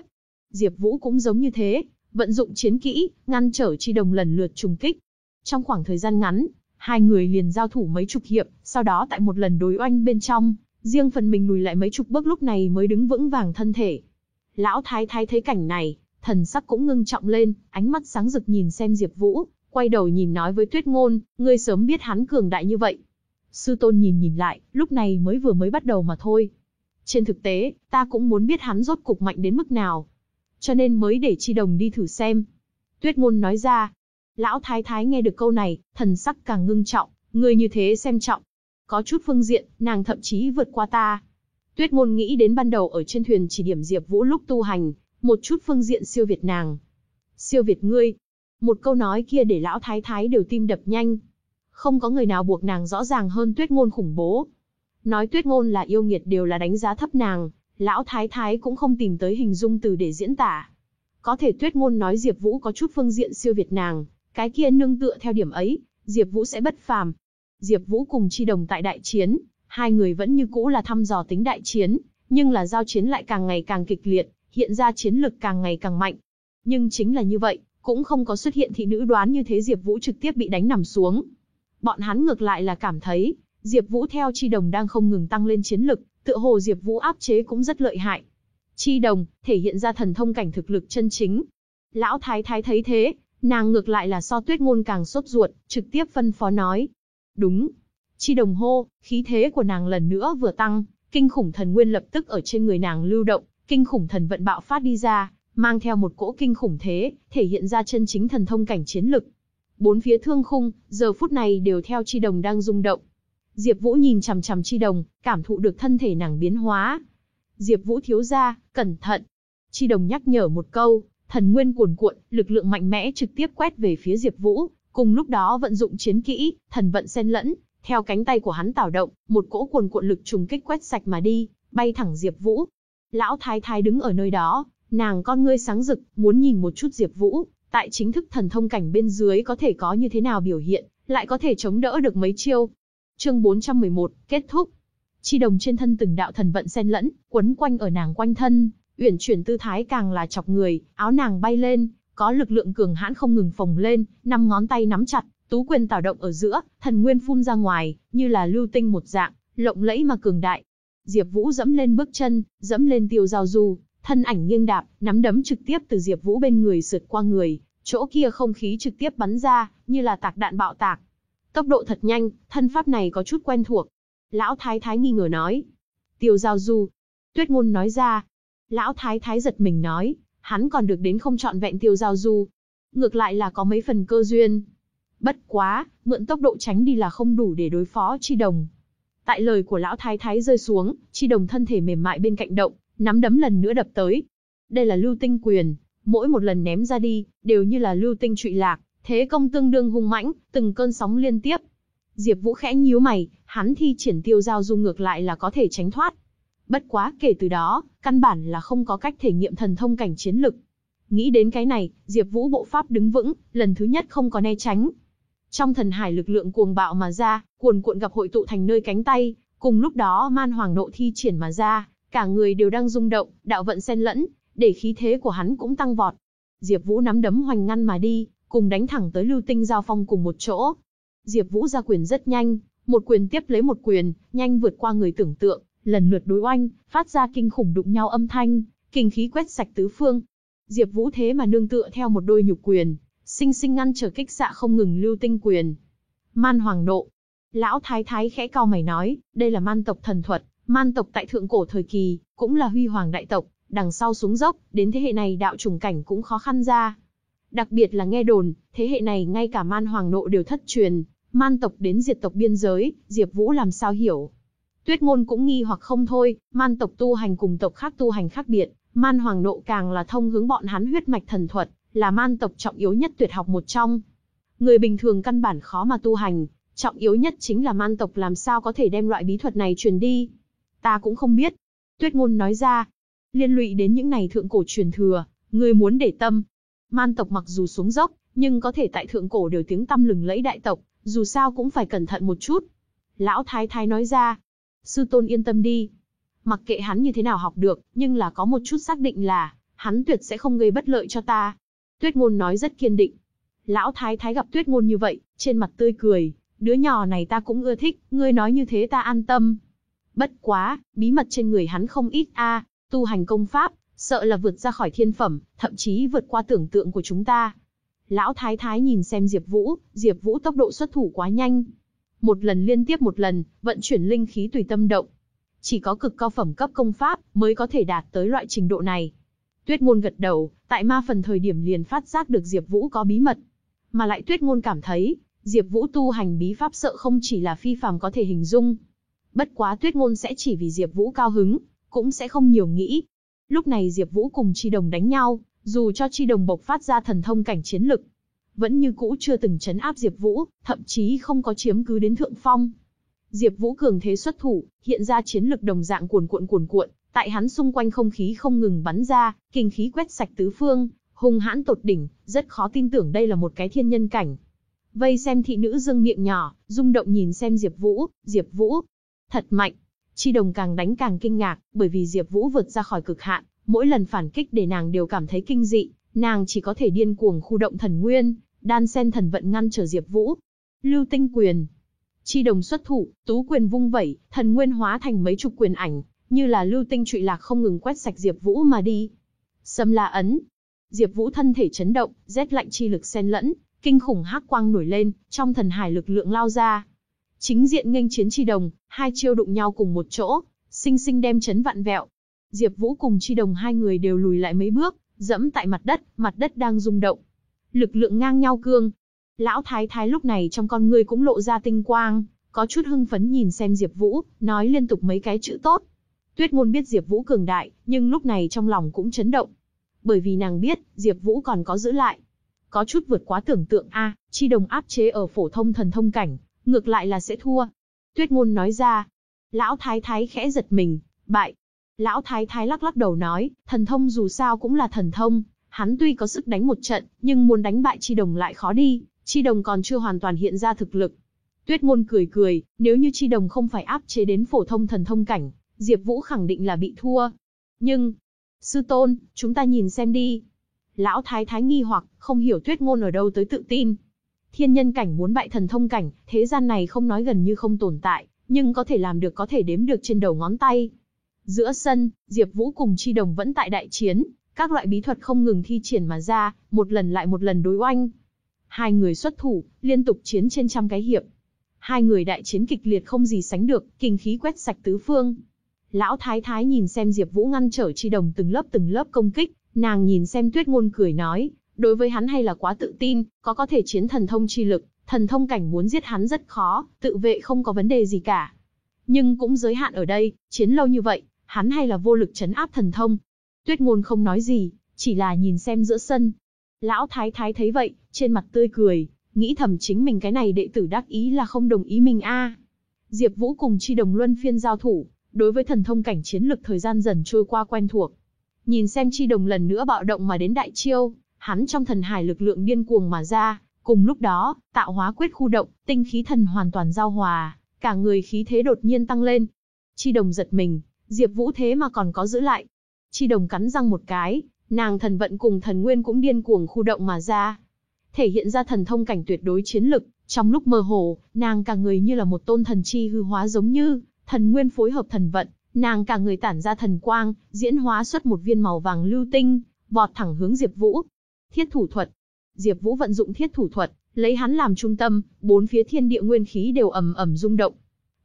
Diệp Vũ cũng giống như thế, vận dụng chiến kỹ, ngăn trở chi đồng lần lượt trùng kích. Trong khoảng thời gian ngắn, hai người liền giao thủ mấy chục hiệp, sau đó tại một lần đối oanh bên trong, riêng phần mình lùi lại mấy chục bước lúc này mới đứng vững vàng thân thể. Lão thái thái thấy cảnh này, thần sắc cũng ngưng trọng lên, ánh mắt sáng rực nhìn xem Diệp Vũ, quay đầu nhìn nói với Tuyết Ngôn, ngươi sớm biết hắn cường đại như vậy. Sư tôn nhìn nhìn lại, lúc này mới vừa mới bắt đầu mà thôi. Trên thực tế, ta cũng muốn biết hắn rốt cục mạnh đến mức nào. Cho nên mới để chi đồng đi thử xem. Tuyết Ngôn nói ra. Lão Thái Thái nghe được câu này, thần sắc càng ngưng trọng, người như thế xem trọng. Có chút phương diện, nàng thậm chí vượt qua ta. Tuyết Ngôn nghĩ đến ban đầu ở trên thuyền chỉ điểm Diệp Vũ lúc tu hành, một chút phương diện siêu việt nàng. Siêu việt ngươi. Một câu nói kia để lão thái thái đều tim đập nhanh. Không có người nào buộc nàng rõ ràng hơn tuyết ngôn khủng bố. Nói tuyết ngôn là yêu nghiệt đều là đánh giá thấp nàng, lão thái thái cũng không tìm tới hình dung từ để diễn tả. Có thể tuyết ngôn nói Diệp Vũ có chút phương diện siêu việt nàng, cái kia nương tựa theo điểm ấy, Diệp Vũ sẽ bất phàm. Diệp Vũ cùng Chi Đồng tại đại chiến, hai người vẫn như cũ là thăm dò tính đại chiến, nhưng là giao chiến lại càng ngày càng kịch liệt, hiện ra chiến lực càng ngày càng mạnh. Nhưng chính là như vậy, cũng không có xuất hiện thị nữ đoán như thế Diệp Vũ trực tiếp bị đánh nằm xuống. Bọn hắn ngược lại là cảm thấy, Diệp Vũ theo Chi Đồng đang không ngừng tăng lên chiến lực, tựa hồ Diệp Vũ áp chế cũng rất lợi hại. Chi Đồng, thể hiện ra thần thông cảnh thực lực chân chính. Lão Thái Thái thấy thế, nàng ngược lại là so tuyết ngôn càng sốt ruột, trực tiếp phân phó nói. Đúng. Chi Đồng hô, khí thế của nàng lần nữa vừa tăng, kinh khủng thần nguyên lập tức ở trên người nàng lưu động, kinh khủng thần vận bạo phát đi ra, mang theo một cỗ kinh khủng thế, thể hiện ra chân chính thần thông cảnh chiến lực. Bốn phía thương khung, giờ phút này đều theo chi đồng đang rung động. Diệp Vũ nhìn chằm chằm chi đồng, cảm thụ được thân thể nàng biến hóa. Diệp Vũ thiếu gia, cẩn thận. Chi đồng nhắc nhở một câu, thần nguyên cuồn cuộn, lực lượng mạnh mẽ trực tiếp quét về phía Diệp Vũ, cùng lúc đó vận dụng chiến kỹ, thần vận xen lẫn, theo cánh tay của hắn tạo động, một cỗ cuồn cuộn lực trùng kích quét sạch mà đi, bay thẳng Diệp Vũ. Lão thái thái đứng ở nơi đó, nàng con ngươi sáng rực, muốn nhìn một chút Diệp Vũ, tại chính thức thần thông cảnh bên dưới có thể có như thế nào biểu hiện, lại có thể chống đỡ được mấy chiêu. Chương 411, kết thúc. Chi đồng trên thân từng đạo thần vận xen lẫn, quấn quanh ở nàng quanh thân, uyển chuyển tư thái càng là chọc người, áo nàng bay lên, có lực lượng cường hãn không ngừng phồng lên, năm ngón tay nắm chặt, tú quyền tạo động ở giữa, thần nguyên phun ra ngoài, như là lưu tinh một dạng, lộng lẫy mà cường đại. Diệp Vũ dẫm lên bước chân, dẫm lên tiêu giao du, thân ảnh nghiêng đạp, nắm đấm trực tiếp từ Diệp Vũ bên người sượt qua người, chỗ kia không khí trực tiếp bắn ra, như là tạc đạn bạo tạc. Tốc độ thật nhanh, thân pháp này có chút quen thuộc. Lão Thái Thái nghi ngờ nói. Tiêu giao du. Tuyết ngôn nói ra. Lão Thái Thái giật mình nói, hắn còn được đến không chọn vẹn tiêu giao du. Ngược lại là có mấy phần cơ duyên. Bất quá, mượn tốc độ tránh đi là không đủ để đối phó chi đồng. Tại lời của lão thái thái rơi xuống, chi đồng thân thể mềm mại bên cạnh động, nắm đấm lần nữa đập tới. Đây là lưu tinh quyền, mỗi một lần ném ra đi, đều như là lưu tinh trụy lạc, thế công tương đương hung mãnh, từng cơn sóng liên tiếp. Diệp Vũ khẽ nhíu mày, hắn thi triển tiêu giao du ngược lại là có thể tránh thoát. Bất quá kể từ đó, căn bản là không có cách thể nghiệm thần thông cảnh chiến lực. Nghĩ đến cái này, Diệp Vũ bộ pháp đứng vững, lần thứ nhất không có né tránh. Trong thần hải lực lượng cuồng bạo mà ra, cuồn cuộn gặp hội tụ thành nơi cánh tay, cùng lúc đó man hoàng nộ thi triển mà ra, cả người đều đang rung động, đạo vận xen lẫn, để khí thế của hắn cũng tăng vọt. Diệp Vũ nắm đấm hoành ngăn mà đi, cùng đánh thẳng tới Lưu Tinh giao phong cùng một chỗ. Diệp Vũ ra quyền rất nhanh, một quyền tiếp lấy một quyền, nhanh vượt qua người tưởng tượng, lần lượt đối oanh, phát ra kinh khủng đụng nhau âm thanh, kinh khí quét sạch tứ phương. Diệp Vũ thế mà nương tựa theo một đôi nhục quyền, sinh sinh ngăn trở kích xạ không ngừng lưu tinh quyền. Man Hoàng nộ. Lão Thái Thái khẽ cau mày nói, đây là man tộc thần thuật, man tộc tại thượng cổ thời kỳ, cũng là huy hoàng đại tộc, đằng sau xuống dốc, đến thế hệ này đạo trùng cảnh cũng khó khăn ra. Đặc biệt là nghe đồn, thế hệ này ngay cả man hoàng nộ đều thất truyền, man tộc đến diệt tộc biên giới, Diệp Vũ làm sao hiểu. Tuyết ngôn cũng nghi hoặc không thôi, man tộc tu hành cùng tộc khác tu hành khác biệt, man hoàng nộ càng là thông hướng bọn hắn huyết mạch thần thuật, là man tộc trọng yếu nhất tuyệt học một trong. Người bình thường căn bản khó mà tu hành, trọng yếu nhất chính là man tộc làm sao có thể đem loại bí thuật này truyền đi. Ta cũng không biết. Tuyết ngôn nói ra, liên lụy đến những này thượng cổ truyền thừa, ngươi muốn để tâm. Man tộc mặc dù xuống dốc, nhưng có thể tại thượng cổ đều tiếng tăm lừng lẫy đại tộc, dù sao cũng phải cẩn thận một chút. Lão Thái Thái nói ra, sư tôn yên tâm đi. Mặc kệ hắn như thế nào học được, nhưng là có một chút xác định là, hắn tuyệt sẽ không gây bất lợi cho ta. Tuyết ngôn nói rất kiên định. Lão thái thái gặp tuyết ngôn như vậy, trên mặt tươi cười, đứa nhỏ này ta cũng ưa thích, ngươi nói như thế ta an tâm. Bất quá, bí mật trên người hắn không ít a, tu hành công pháp, sợ là vượt ra khỏi thiên phẩm, thậm chí vượt qua tưởng tượng của chúng ta. Lão thái thái nhìn xem Diệp Vũ, Diệp Vũ tốc độ xuất thủ quá nhanh. Một lần liên tiếp một lần, vận chuyển linh khí tùy tâm động. Chỉ có cực cao phẩm cấp công pháp mới có thể đạt tới loại trình độ này. Tuyết ngôn gật đầu, tại ma phần thời điểm liền phát giác được Diệp Vũ có bí mật. Mà lại tuyết ngôn cảm thấy, Diệp Vũ tu hành bí pháp sợ không chỉ là phi phàm có thể hình dung. Bất quá tuyết ngôn sẽ chỉ vì Diệp Vũ cao hứng, cũng sẽ không nhiều nghĩ. Lúc này Diệp Vũ cùng Chi Đồng đánh nhau, dù cho Chi Đồng bộc phát ra thần thông cảnh chiến lực, vẫn như cũ chưa từng chấn áp Diệp Vũ, thậm chí không có chiếm cứ đến thượng phong. Diệp Vũ cường thế xuất thủ, hiện ra chiến lực đồng dạng cuồn cuộn cuồn cuộn, Tại hắn xung quanh không khí không ngừng bắn ra, kinh khí quét sạch tứ phương, hung hãn tột đỉnh, rất khó tin tưởng đây là một cái thiên nhân cảnh. Vây xem thị nữ dương miệng nhỏ, rung động nhìn xem Diệp Vũ, Diệp Vũ, thật mạnh. Chi đồng càng đánh càng kinh ngạc, bởi vì Diệp Vũ vượt ra khỏi cực hạn, mỗi lần phản kích để nàng đều cảm thấy kinh dị, nàng chỉ có thể điên cuồng khu động thần nguyên, đan sen thần vận ngăn trở Diệp Vũ. Lưu Tinh quyền. Chi đồng xuất thủ, tú quyền vung vẩy, thần nguyên hóa thành mấy chục quyền ảnh, như là lưu tinh trụy lạc không ngừng quét sạch Diệp Vũ mà đi. Sâm La ấn. Diệp Vũ thân thể chấn động, rét lạnh chi lực xen lẫn, kinh khủng hắc quang nổi lên, trong thần hải lực lượng lao ra. Chính diện nghênh chiến chi đồng, hai chiêu đụng nhau cùng một chỗ, sinh sinh đem chấn vạn vẹo. Diệp Vũ cùng Chi Đồng hai người đều lùi lại mấy bước, dẫm tại mặt đất, mặt đất đang rung động. Lực lượng ngang nhau cương. Lão Thái Thái lúc này trong con ngươi cũng lộ ra tinh quang, có chút hưng phấn nhìn xem Diệp Vũ, nói liên tục mấy cái chữ tốt. Tuyết Ngôn biết Diệp Vũ cường đại, nhưng lúc này trong lòng cũng chấn động. Bởi vì nàng biết, Diệp Vũ còn có giữ lại. Có chút vượt quá tưởng tượng a, chi đồng áp chế ở phổ thông thần thông cảnh, ngược lại là sẽ thua. Tuyết Ngôn nói ra. Lão Thái Thái khẽ giật mình, bại. Lão Thái Thái lắc lắc đầu nói, thần thông dù sao cũng là thần thông, hắn tuy có sức đánh một trận, nhưng muốn đánh bại Chi Đồng lại khó đi, Chi Đồng còn chưa hoàn toàn hiện ra thực lực. Tuyết Ngôn cười cười, nếu như Chi Đồng không phải áp chế đến phổ thông thần thông cảnh, Diệp Vũ khẳng định là bị thua. Nhưng, sư tôn, chúng ta nhìn xem đi. Lão Thái Thái nghi hoặc, không hiểu Tuyết Ngôn ở đâu tới tự tin. Thiên nhân cảnh muốn bại thần thông cảnh, thế gian này không nói gần như không tồn tại, nhưng có thể làm được có thể đếm được trên đầu ngón tay. Giữa sân, Diệp Vũ cùng Chi Đồng vẫn tại đại chiến, các loại bí thuật không ngừng thi triển mà ra, một lần lại một lần đối oanh. Hai người xuất thủ, liên tục chiến trên trăm cái hiệp. Hai người đại chiến kịch liệt không gì sánh được, kinh khí quét sạch tứ phương. Lão Thái Thái nhìn xem Diệp Vũ ngăn trở Chi Đồng từng lớp từng lớp công kích, nàng nhìn xem Tuyết Ngôn cười nói, đối với hắn hay là quá tự tin, có có thể chiến thần thông chi lực, thần thông cảnh muốn giết hắn rất khó, tự vệ không có vấn đề gì cả. Nhưng cũng giới hạn ở đây, chiến lâu như vậy, hắn hay là vô lực chấn áp thần thông. Tuyết ngôn không nói gì, chỉ là nhìn xem giữa sân. Lão thái thái thấy vậy, trên mặt tươi cười, nghĩ thầm chính mình cái này đệ tử đắc ý là không đồng ý mình a. Diệp Vũ cùng Chi Đồng luân phiên giao thủ, đối với thần thông cảnh chiến lực thời gian dần trôi qua quen thuộc. Nhìn xem Chi Đồng lần nữa bạo động mà đến đại chiêu, hắn trong thần hải lực lượng điên cuồng mà ra, cùng lúc đó, tạo hóa quyết khu động, tinh khí thần hoàn toàn giao hòa, cả người khí thế đột nhiên tăng lên. Chi Đồng giật mình, Diệp Vũ thế mà còn có giữ lại. Chi Đồng cắn răng một cái, nàng thần vận cùng thần nguyên cũng điên cuồng khu động mà ra. Thể hiện ra thần thông cảnh tuyệt đối chiến lực, trong lúc mơ hồ, nàng cả người như là một tôn thần chi hư hóa giống như, thần nguyên phối hợp thần vận, nàng cả người tản ra thần quang, diễn hóa xuất một viên màu vàng lưu tinh, vọt thẳng hướng Diệp Vũ. Thiết thủ thuật. Diệp Vũ vận dụng thiết thủ thuật, lấy hắn làm trung tâm, bốn phía thiên địa nguyên khí đều ầm ầm rung động.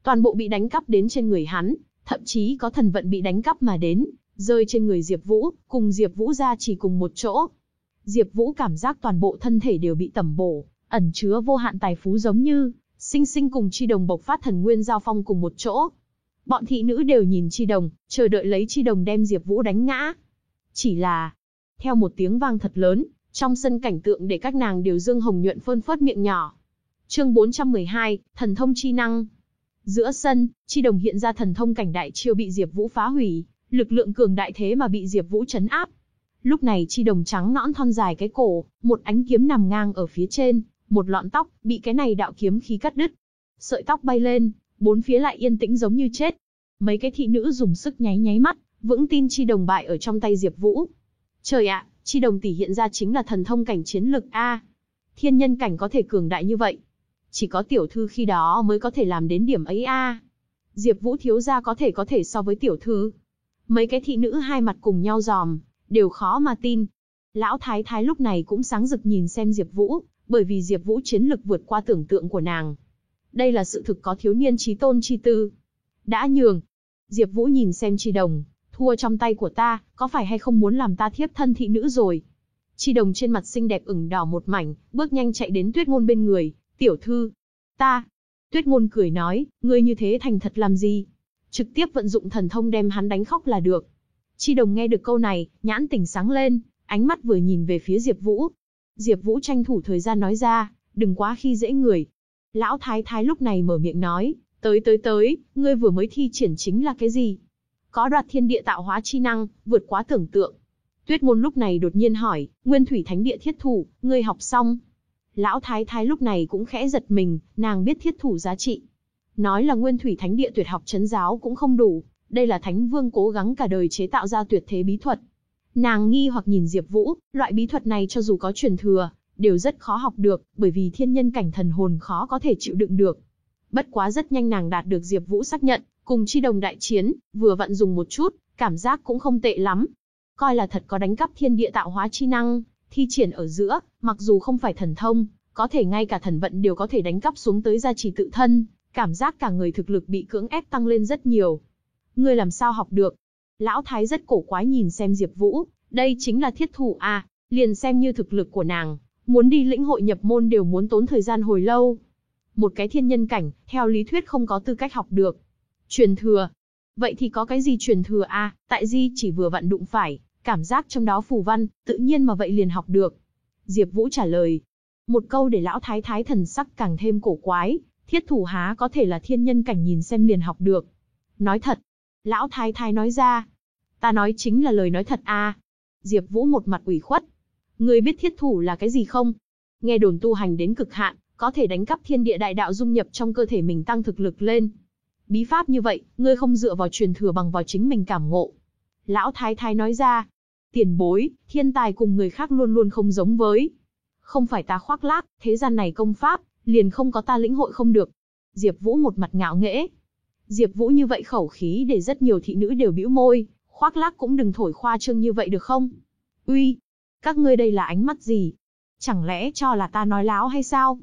Toàn bộ bị đánh cắp đến trên người hắn, thậm chí có thần vận bị đánh cắp mà đến, rơi trên người Diệp Vũ, cùng Diệp Vũ ra chỉ cùng một chỗ. Diệp Vũ cảm giác toàn bộ thân thể đều bị tẩm bổ, ẩn chứa vô hạn tài phú giống như, sinh sinh cùng chi đồng bộc phát thần nguyên giao phong cùng một chỗ. Bọn thị nữ đều nhìn chi đồng, chờ đợi lấy chi đồng đem Diệp Vũ đánh ngã. Chỉ là, theo một tiếng vang thật lớn, trong sân cảnh tượng để các nàng đều dương hồng nhuận phơn phớt miệng nhỏ. Chương 412, thần thông chi năng. Giữa sân, Chi Đồng hiện ra thần thông cảnh đại chiêu bị Diệp Vũ phá hủy, lực lượng cường đại thế mà bị Diệp Vũ chấn áp. Lúc này Chi Đồng trắng nõn thon dài cái cổ, một ánh kiếm nằm ngang ở phía trên, một lọn tóc bị cái này đạo kiếm khí cắt đứt. Sợi tóc bay lên, bốn phía lại yên tĩnh giống như chết. Mấy cái thị nữ dùng sức nháy nháy mắt, vững tin Chi Đồng bại ở trong tay Diệp Vũ. Trời ạ, Chi Đồng tỷ hiện ra chính là thần thông cảnh chiến lực a. Thiên nhân cảnh có thể cường đại như vậy, chỉ có tiểu thư khi đó mới có thể làm đến điểm ấy a. Diệp Vũ thiếu gia có thể có thể so với tiểu thư. Mấy cái thị nữ hai mặt cùng nhau giòm, đều khó mà tin. Lão thái thái lúc này cũng sáng rực nhìn xem Diệp Vũ, bởi vì Diệp Vũ chiến lực vượt qua tưởng tượng của nàng. Đây là sự thực có thiếu niên chí tôn chi tư. Đã nhường. Diệp Vũ nhìn xem Chi Đồng, thua trong tay của ta, có phải hay không muốn làm ta thiếp thân thị nữ rồi? Chi Đồng trên mặt xinh đẹp ửng đỏ một mảnh, bước nhanh chạy đến Tuyết Ngôn bên người, Tiểu thư, ta. Tuyết ngôn cười nói, ngươi như thế thành thật làm gì? Trực tiếp vận dụng thần thông đem hắn đánh khóc là được. Chi đồng nghe được câu này, nhãn tỉnh sáng lên, ánh mắt vừa nhìn về phía Diệp Vũ. Diệp Vũ tranh thủ thời gian nói ra, đừng quá khi dễ người. Lão Thái Thái lúc này mở miệng nói, tới tới tới, ngươi vừa mới thi triển chính là cái gì? Có đoạt thiên địa tạo hóa chi năng, vượt quá tưởng tượng. Tuyết ngôn lúc này đột nhiên hỏi, Nguyên Thủy Thánh Địa thiết thủ, ngươi học xong? Lão Thái Thái lúc này cũng khẽ giật mình, nàng biết thiết thủ giá trị. Nói là nguyên thủy thánh địa tuyệt học chấn giáo cũng không đủ, đây là thánh vương cố gắng cả đời chế tạo ra tuyệt thế bí thuật. Nàng nghi hoặc nhìn Diệp Vũ, loại bí thuật này cho dù có truyền thừa, đều rất khó học được, bởi vì thiên nhân cảnh thần hồn khó có thể chịu đựng được. Bất quá rất nhanh nàng đạt được Diệp Vũ xác nhận, cùng chi đồng đại chiến, vừa vận dùng một chút, cảm giác cũng không tệ lắm. Coi là thật có đánh cắp thiên địa tạo hóa chi năng, thi triển ở giữa, mặc dù không phải thần thông, có thể ngay cả thần vận đều có thể đánh cắp xuống tới gia trì tự thân, cảm giác cả người thực lực bị cưỡng ép tăng lên rất nhiều. Ngươi làm sao học được? Lão Thái rất cổ quái nhìn xem Diệp Vũ, đây chính là thiết thủ à, liền xem như thực lực của nàng, muốn đi lĩnh hội nhập môn đều muốn tốn thời gian hồi lâu. Một cái thiên nhân cảnh, theo lý thuyết không có tư cách học được. Truyền thừa. Vậy thì có cái gì truyền thừa à, tại Di chỉ vừa vặn đụng phải, cảm giác trong đó phù văn, tự nhiên mà vậy liền học được. Diệp Vũ trả lời. Một câu để lão thái thái thần sắc càng thêm cổ quái, thiết thủ há có thể là thiên nhân cảnh nhìn xem liền học được. Nói thật. Lão thái thái nói ra. Ta nói chính là lời nói thật a. Diệp Vũ một mặt ủy khuất. Ngươi biết thiết thủ là cái gì không? Nghe đồn tu hành đến cực hạn, có thể đánh cắp thiên địa đại đạo dung nhập trong cơ thể mình tăng thực lực lên. Bí pháp như vậy, ngươi không dựa vào truyền thừa bằng vào chính mình cảm ngộ. Lão Thái Thái nói ra, tiền bối, thiên tài cùng người khác luôn luôn không giống với. Không phải ta khoác lác, thế gian này công pháp, liền không có ta lĩnh hội không được. Diệp Vũ một mặt ngạo nghễ. Diệp Vũ như vậy khẩu khí để rất nhiều thị nữ đều bĩu môi, khoác lác cũng đừng thổi khoa trương như vậy được không? Uy, các ngươi đây là ánh mắt gì? Chẳng lẽ cho là ta nói láo hay sao?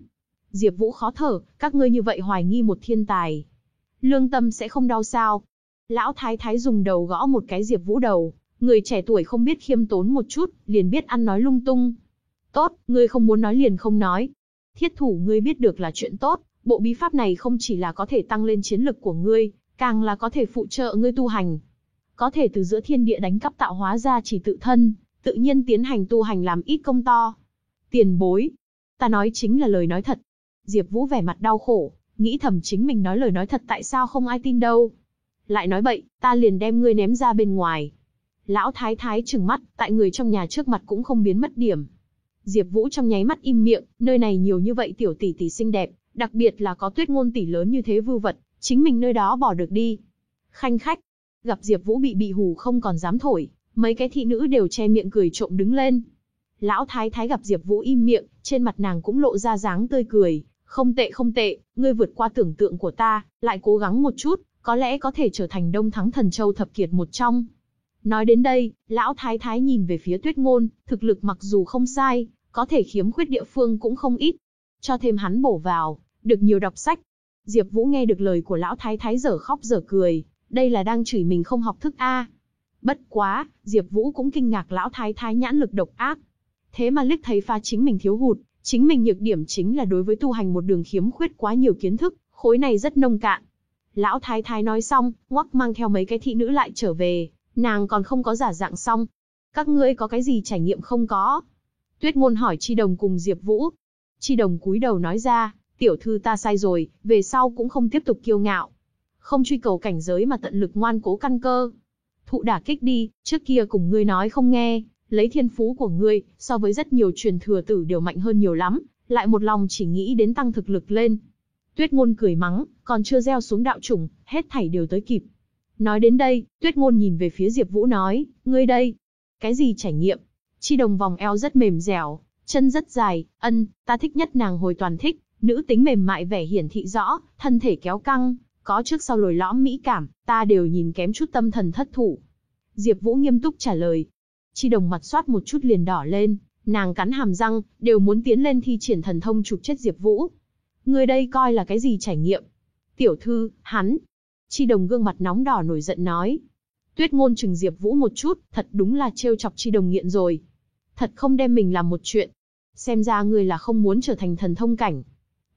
Diệp Vũ khó thở, các ngươi như vậy hoài nghi một thiên tài. Lương tâm sẽ không đau sao? Lão Thái Thái dùng đầu gõ một cái Diệp Vũ đầu, người trẻ tuổi không biết khiêm tốn một chút, liền biết ăn nói lung tung. Tốt, ngươi không muốn nói liền không nói. Thiết thủ ngươi biết được là chuyện tốt, bộ bí pháp này không chỉ là có thể tăng lên chiến lực của ngươi, càng là có thể phụ trợ ngươi tu hành. Có thể từ giữa thiên địa đánh cắp tạo hóa ra chỉ tự thân, tự nhiên tiến hành tu hành làm ít công to. Tiền bối. Ta nói chính là lời nói thật. Diệp Vũ vẻ mặt đau khổ, nghĩ thầm chính mình nói lời nói thật tại sao không ai tin đâu. Lại nói bậy, ta liền đem ngươi ném ra bên ngoài. Lão thái thái trừng mắt, tại người trong nhà trước mặt cũng không biến mất điểm. Diệp Vũ trong nháy mắt im miệng, nơi này nhiều như vậy tiểu tỷ tỷ xinh đẹp, đặc biệt là có tuyết ngôn tỷ lớn như thế vưu vật, chính mình nơi đó bỏ được đi. Khanh khách, gặp Diệp Vũ bị bị hù không còn dám thổi, mấy cái thị nữ đều che miệng cười trộm đứng lên. Lão thái thái gặp Diệp Vũ im miệng, trên mặt nàng cũng lộ ra dáng tươi cười, không tệ không tệ, ngươi vượt qua tưởng tượng của ta, lại cố gắng một chút, có lẽ có thể trở thành Đông Thắng Thần Châu thập kiệt một trong. Nói đến đây, lão thái thái nhìn về phía Tuyết Ngôn, thực lực mặc dù không sai, có thể khiếm khuyết địa phương cũng không ít. Cho thêm hắn bổ vào, được nhiều đọc sách. Diệp Vũ nghe được lời của lão thái thái dở khóc dở cười, đây là đang chửi mình không học thức a. Bất quá, Diệp Vũ cũng kinh ngạc lão thái thái nhãn lực độc ác. Thế mà liếc thấy pha chính mình thiếu hụt, chính mình nhược điểm chính là đối với tu hành một đường khiếm khuyết quá nhiều kiến thức, khối này rất nông cạn. Lão thái thái nói xong, ngoắc mang theo mấy cái thị nữ lại trở về, nàng còn không có giả dạng xong. Các ngươi có cái gì trải nghiệm không có? Tuyết ngôn hỏi Chi Đồng cùng Diệp Vũ. Chi Đồng cúi đầu nói ra, tiểu thư ta sai rồi, về sau cũng không tiếp tục kiêu ngạo. Không truy cầu cảnh giới mà tận lực ngoan cố căn cơ. Thụ đả kích đi, trước kia cùng ngươi nói không nghe, lấy thiên phú của ngươi, so với rất nhiều truyền thừa tử đều mạnh hơn nhiều lắm, lại một lòng chỉ nghĩ đến tăng thực lực lên. Tuyết ngôn cười mắng, còn chưa gieo xuống đạo chủng, hết thảy đều tới kịp. Nói đến đây, Tuyết ngôn nhìn về phía Diệp Vũ nói, ngươi đây, cái gì trải nghiệm? Chi đồng vòng eo rất mềm dẻo, chân rất dài, ân, ta thích nhất nàng hồi toàn thích, nữ tính mềm mại vẻ hiển thị rõ, thân thể kéo căng, có trước sau lồi lõm mỹ cảm, ta đều nhìn kém chút tâm thần thất thủ. Diệp Vũ nghiêm túc trả lời. Chi đồng mặt soát một chút liền đỏ lên, nàng cắn hàm răng, đều muốn tiến lên thi triển thần thông chụp chết Diệp Vũ. Người đây coi là cái gì trải nghiệm? Tiểu thư, hắn. Chi đồng gương mặt nóng đỏ nổi giận nói. Tuyết ngôn chừng Diệp Vũ một chút, thật đúng là trêu chọc chi đồng nghiện rồi. Thật không đem mình làm một chuyện. Xem ra ngươi là không muốn trở thành thần thông cảnh.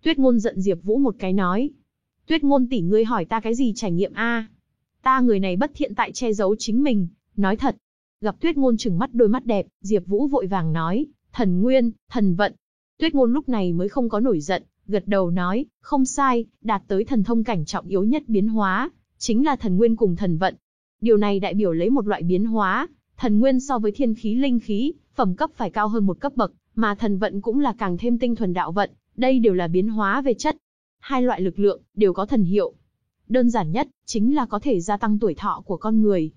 Tuyết ngôn giận Diệp Vũ một cái nói. Tuyết ngôn tỷ ngươi hỏi ta cái gì trải nghiệm a? Ta người này bất thiện tại che giấu chính mình, nói thật. Gặp Tuyết ngôn trừng mắt đôi mắt đẹp, Diệp Vũ vội vàng nói, thần nguyên, thần vận. Tuyết ngôn lúc này mới không có nổi giận, gật đầu nói, không sai, đạt tới thần thông cảnh trọng yếu nhất biến hóa, chính là thần nguyên cùng thần vận. Điều này đại biểu lấy một loại biến hóa, thần nguyên so với thiên khí linh khí, phẩm cấp phải cao hơn một cấp bậc, mà thần vận cũng là càng thêm tinh thuần đạo vận, đây đều là biến hóa về chất. Hai loại lực lượng đều có thần hiệu. Đơn giản nhất chính là có thể gia tăng tuổi thọ của con người.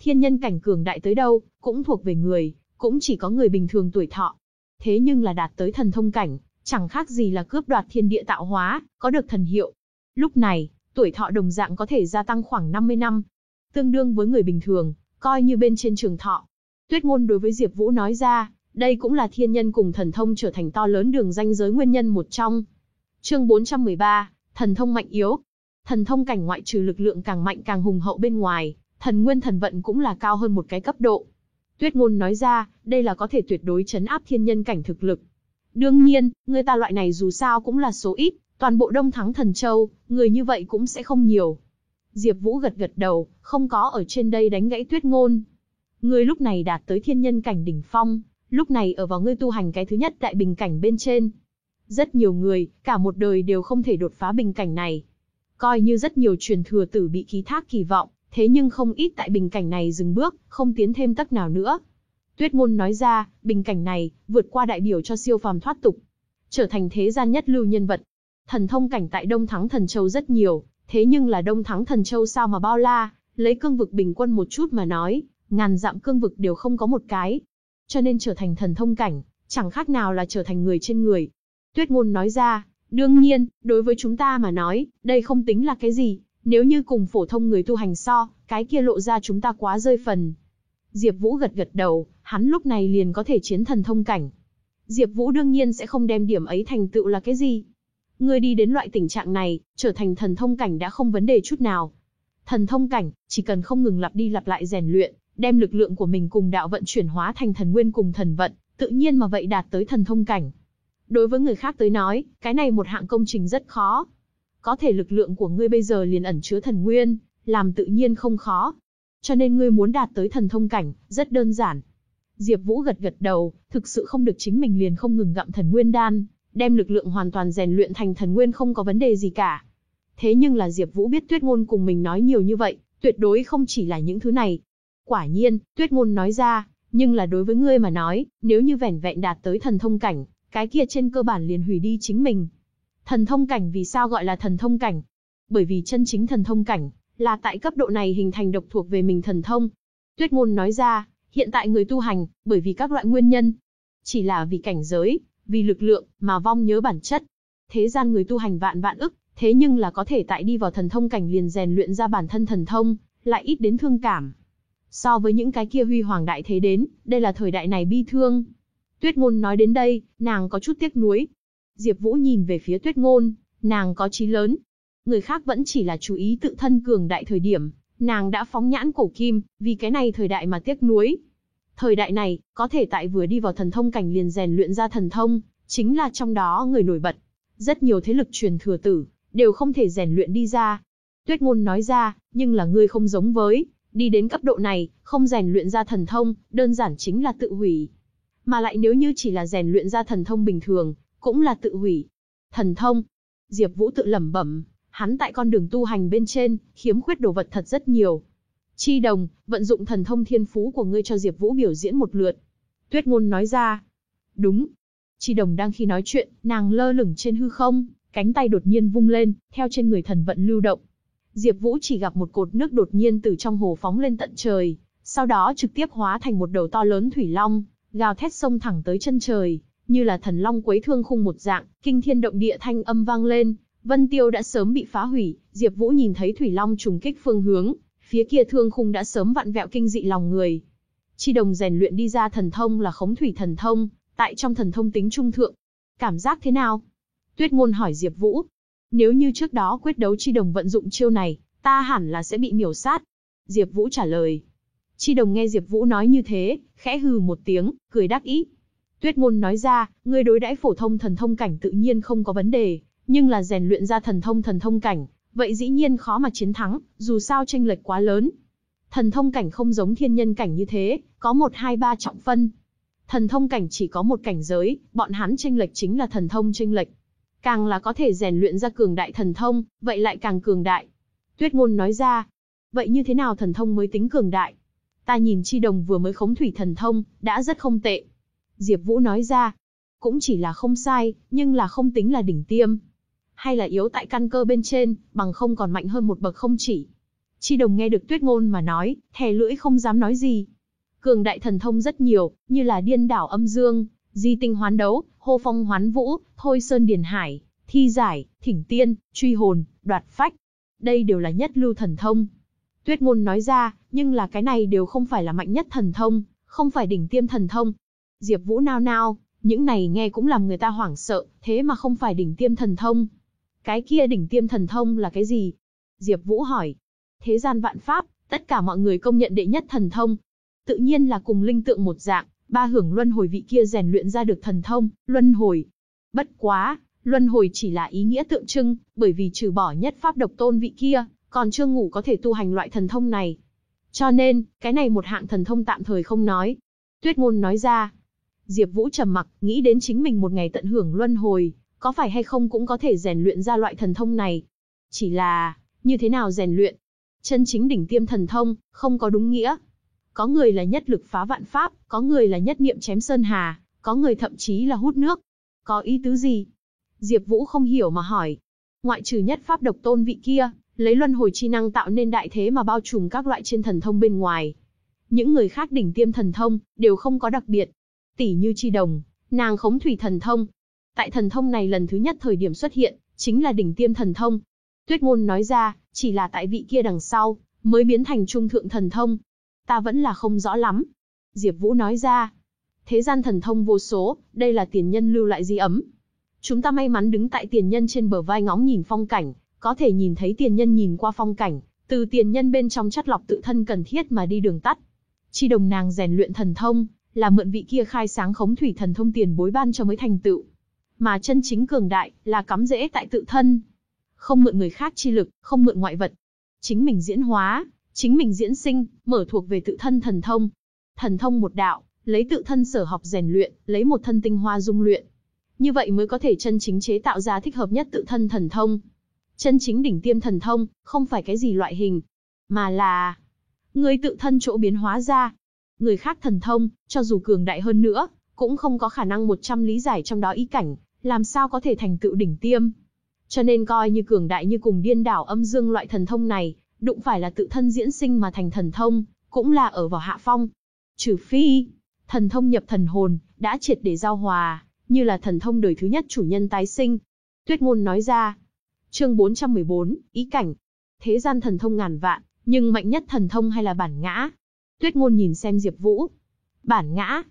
Thiên nhân cảnh cường đại tới đâu, cũng thuộc về người, cũng chỉ có người bình thường tuổi thọ. Thế nhưng là đạt tới thần thông cảnh, chẳng khác gì là cướp đoạt thiên địa tạo hóa, có được thần hiệu. Lúc này, tuổi thọ đồng dạng có thể gia tăng khoảng 50 năm, tương đương với người bình thường, coi như bên trên trường thọ. Tuyết ngôn đối với Diệp Vũ nói ra, đây cũng là thiên nhân cùng thần thông trở thành to lớn đường ranh giới nguyên nhân một trong. Chương 413, thần thông mạnh yếu. Thần thông cảnh ngoại trừ lực lượng càng mạnh càng hùng hậu bên ngoài, Thần nguyên thần vận cũng là cao hơn một cái cấp độ. Tuyết ngôn nói ra, đây là có thể tuyệt đối chấn áp thiên nhân cảnh thực lực. Đương nhiên, người ta loại này dù sao cũng là số ít, toàn bộ Đông Thắng Thần Châu, người như vậy cũng sẽ không nhiều. Diệp Vũ gật gật đầu, không có ở trên đây đánh gãy tuyết ngôn. Ngươi lúc này đạt tới thiên nhân cảnh đỉnh phong, lúc này ở vào ngươi tu hành cái thứ nhất đại bình cảnh bên trên. Rất nhiều người, cả một đời đều không thể đột phá bình cảnh này. Coi như rất nhiều truyền thừa tử bị ký thác kỳ vọng, thế nhưng không ít tại bình cảnh này dừng bước, không tiến thêm tắc nào nữa. Tuyết ngôn nói ra, bình cảnh này, vượt qua đại biểu cho siêu phàm thoát tục. Trở thành thế gian nhất lưu nhân vật. Thần thông cảnh tại Đông Thắng Thần Châu rất nhiều, thế nhưng là Đông Thắng Thần Châu sao mà bao la, lấy cương vực bình quân một chút mà nói, ngàn dặm cương vực đều không có một cái. Cho nên trở thành thần thông cảnh, chẳng khác nào là trở thành người trên người. Tuyết ngôn nói ra, đương nhiên, đối với chúng ta mà nói, đây không tính là cái gì, nếu như cùng phổ thông người tu hành so, cái kia lộ ra chúng ta quá rơi phần. Diệp Vũ gật gật đầu, hắn lúc này liền có thể chiến thần thông cảnh. Diệp Vũ đương nhiên sẽ không đem điểm ấy thành tựu là cái gì. Ngươi đi đến loại tình trạng này, trở thành thần thông cảnh đã không vấn đề chút nào. Thần thông cảnh, chỉ cần không ngừng lặp đi lặp lại rèn luyện, đem lực lượng của mình cùng đạo vận chuyển hóa thành thần nguyên cùng thần vận, tự nhiên mà vậy đạt tới thần thông cảnh. Đối với người khác tới nói, cái này một hạng công trình rất khó. Có thể lực lượng của ngươi bây giờ liền ẩn chứa thần nguyên, làm tự nhiên không khó. Cho nên ngươi muốn đạt tới thần thông cảnh, rất đơn giản. Diệp Vũ gật gật đầu, thực sự không được chính mình liền không ngừng gặm thần nguyên đan, đem lực lượng hoàn toàn rèn luyện thành thần nguyên không có vấn đề gì cả. Thế nhưng là Diệp Vũ biết Tuyết Ngôn cùng mình nói nhiều như vậy, tuyệt đối không chỉ là những thứ này. Quả nhiên, Tuyết Ngôn nói ra, nhưng là đối với ngươi mà nói, nếu như vẻn vẹn đạt tới thần thông cảnh, cái kia trên cơ bản liền hủy đi chính mình. Thần thông cảnh vì sao gọi là thần thông cảnh? Bởi vì chân chính thần thông cảnh, là tại cấp độ này hình thành độc thuộc về mình thần thông. Tuyết ngôn nói ra, hiện tại người tu hành, bởi vì các loại nguyên nhân, chỉ là vì cảnh giới, vì lực lượng, mà vong nhớ bản chất. Thế gian người tu hành vạn vạn ức, thế nhưng là có thể tại đi vào thần thông cảnh liền rèn luyện ra bản thân thần thông, lại ít đến thương cảm. So với những cái kia huy hoàng đại thế đến, đây là thời đại này bi thương. Tuyết ngôn nói đến đây, nàng có chút tiếc nuối. Diệp Vũ nhìn về phía tuyết ngôn, nàng có chí lớn. Người khác vẫn chỉ là chú ý tự thân cường đại thời điểm, nàng đã phóng nhãn cổ kim, vì cái này thời đại mà tiếc nuối. Thời đại này, có thể tại vừa đi vào thần thông cảnh liền rèn luyện ra thần thông, chính là trong đó người nổi bật. Rất nhiều thế lực truyền thừa tử, đều không thể rèn luyện đi ra. Tuyết ngôn nói ra, nhưng là ngươi không giống với, đi đến cấp độ này, không rèn luyện ra thần thông, đơn giản chính là tự hủy. Mà lại nếu như chỉ là rèn luyện ra thần thông bình thường, cũng là tự hủy. Thần thông. Diệp Vũ tự lẩm bẩm, hắn tại con đường tu hành bên trên, khiếm khuyết đồ vật thật rất nhiều. Chi đồng, vận dụng thần thông thiên phú của ngươi cho Diệp Vũ biểu diễn một lượt. Tuyết ngôn nói ra. Đúng. Chi đồng đang khi nói chuyện, nàng lơ lửng trên hư không, cánh tay đột nhiên vung lên, theo trên người thần vận lưu động. Diệp Vũ chỉ gặp một cột nước đột nhiên từ trong hồ phóng lên tận trời, sau đó trực tiếp hóa thành một đầu to lớn thủy long, gào thét sông thẳng tới chân trời, như là thần long quấy thương khung một dạng, kinh thiên động địa thanh âm vang lên, Vân Tiêu đã sớm bị phá hủy, Diệp Vũ nhìn thấy thủy long trùng kích phương hướng, phía kia thương khung đã sớm vặn vẹo kinh dị lòng người. Chi đồng rèn luyện đi ra thần thông là khống thủy thần thông, tại trong thần thông tính trung thượng. Cảm giác thế nào? Tuyết ngôn hỏi Diệp Vũ. Nếu như trước đó quyết đấu chi đồng vận dụng chiêu này, ta hẳn là sẽ bị miểu sát. Diệp Vũ trả lời. Chi đồng nghe Diệp Vũ nói như thế, khẽ hừ một tiếng, cười đắc ý. Tuyết ngôn nói ra, ngươi đối đãi phổ thông thần thông cảnh tự nhiên không có vấn đề, nhưng là rèn luyện ra thần thông thần thông cảnh, vậy dĩ nhiên khó mà chiến thắng, dù sao tranh lệch quá lớn. Thần thông cảnh không giống thiên nhân cảnh như thế, có một hai ba trọng phân. Thần thông cảnh chỉ có một cảnh giới, bọn hắn tranh lệch chính là thần thông tranh lệch. Càng là có thể rèn luyện ra cường đại thần thông, vậy lại càng cường đại. Tuyết ngôn nói ra, vậy như thế nào thần thông mới tính cường đại? Ta nhìn chi đồng vừa mới khống thủy thần thông, đã rất không tệ. Diệp Vũ nói ra, cũng chỉ là không sai, nhưng là không tính là đỉnh tiêm. Hay là yếu tại căn cơ bên trên, bằng không còn mạnh hơn một bậc không chỉ. Chi đồng nghe được tuyết ngôn mà nói, thè lưỡi không dám nói gì. Cường đại thần thông rất nhiều, như là điên đảo âm dương, di tinh hoán đấu, hô phong hoán vũ, thôi sơn điền hải, thi giải, thỉnh tiên, truy hồn, đoạt phách. Đây đều là nhất lưu thần thông. Tuyết ngôn nói ra, nhưng là cái này đều không phải là mạnh nhất thần thông, không phải đỉnh tiêm thần thông. Diệp Vũ nao nao, những này nghe cũng làm người ta hoảng sợ, thế mà không phải đỉnh tiêm thần thông. Cái kia đỉnh tiêm thần thông là cái gì? Diệp Vũ hỏi. Thế gian vạn pháp, Tất cả mọi người công nhận đệ nhất thần thông. Tự nhiên là cùng linh tượng một dạng, ba hưởng luân hồi vị kia rèn luyện ra được thần thông, luân hồi. Bất quá, luân hồi chỉ là ý nghĩa tượng trưng, bởi vì trừ bỏ nhất pháp độc tôn vị kia, còn chưa ngủ có thể tu hành loại thần thông này. Cho nên, cái này một hạng thần thông tạm thời không nói. Tuyết ngôn nói ra. Diệp Vũ trầm mặc, nghĩ đến chính mình một ngày tận hưởng luân hồi, có phải hay không cũng có thể rèn luyện ra loại thần thông này. Chỉ là, như thế nào rèn luyện? Chân chính đỉnh tiêm thần thông, không có đúng nghĩa. Có người là nhất lực phá vạn pháp, có người là nhất niệm chém sơn hà, có người thậm chí là hút nước. Có ý tứ gì? Diệp Vũ không hiểu mà hỏi. Ngoại trừ nhất pháp độc tôn vị kia, lấy luân hồi chi năng tạo nên đại thế mà bao trùm các loại trên thần thông bên ngoài. Những người khác đỉnh tiêm thần thông, đều không có đặc biệt. Tỷ như chi đồng, nàng khống thủy thần thông. Tại thần thông này lần thứ nhất thời điểm xuất hiện, chính là đỉnh tiêm thần thông. Tuyết ngôn nói ra, chỉ là tại vị kia đằng sau, mới biến thành trung thượng thần thông. Ta vẫn là không rõ lắm. Diệp Vũ nói ra, thế gian thần thông vô số, đây là tiền nhân lưu lại di ấm. Chúng ta may mắn đứng tại tiền nhân trên bờ vai ngóng nhìn phong cảnh, có thể nhìn thấy tiền nhân nhìn qua phong cảnh, từ tiền nhân bên trong chất lọc tự thân cần thiết mà đi đường tắt. Chi đồng nàng rèn luyện thần thông, là mượn vị kia khai sáng khống thủy thần thông tiền bối ban cho mới thành tựu. Mà chân chính cường đại, là cắm rễ tại tự thân. Không mượn người khác chi lực, không mượn ngoại vật. Chính mình diễn hóa, chính mình diễn sinh, mở thuộc về tự thân thần thông. Thần thông một đạo, lấy tự thân sở học rèn luyện, lấy một thân tinh hoa dung luyện. Như vậy mới có thể chân chính chế tạo ra thích hợp nhất tự thân thần thông. Chân chính đỉnh tiêm thần thông, không phải cái gì loại hình, mà là người tự thân chỗ biến hóa ra. Người khác thần thông, cho dù cường đại hơn nữa, cũng không có khả năng 100 lý giải trong đó ý cảnh, làm sao có thể thành tựu đỉnh tiêm. Cho nên coi như cường đại như cùng điên đảo âm dương loại thần thông này, đụng phải là tự thân diễn sinh mà thành thần thông, cũng là ở vào hạ phong. Trừ phi, thần thông nhập thần hồn, đã triệt để giao hòa, như là thần thông đời thứ nhất chủ nhân tái sinh. Tuyết ngôn nói ra, Chương 414, ý cảnh. Thế gian thần thông ngàn vạn, nhưng mạnh nhất thần thông hay là bản ngã? Tuyết ngôn nhìn xem Diệp Vũ. Bản ngã?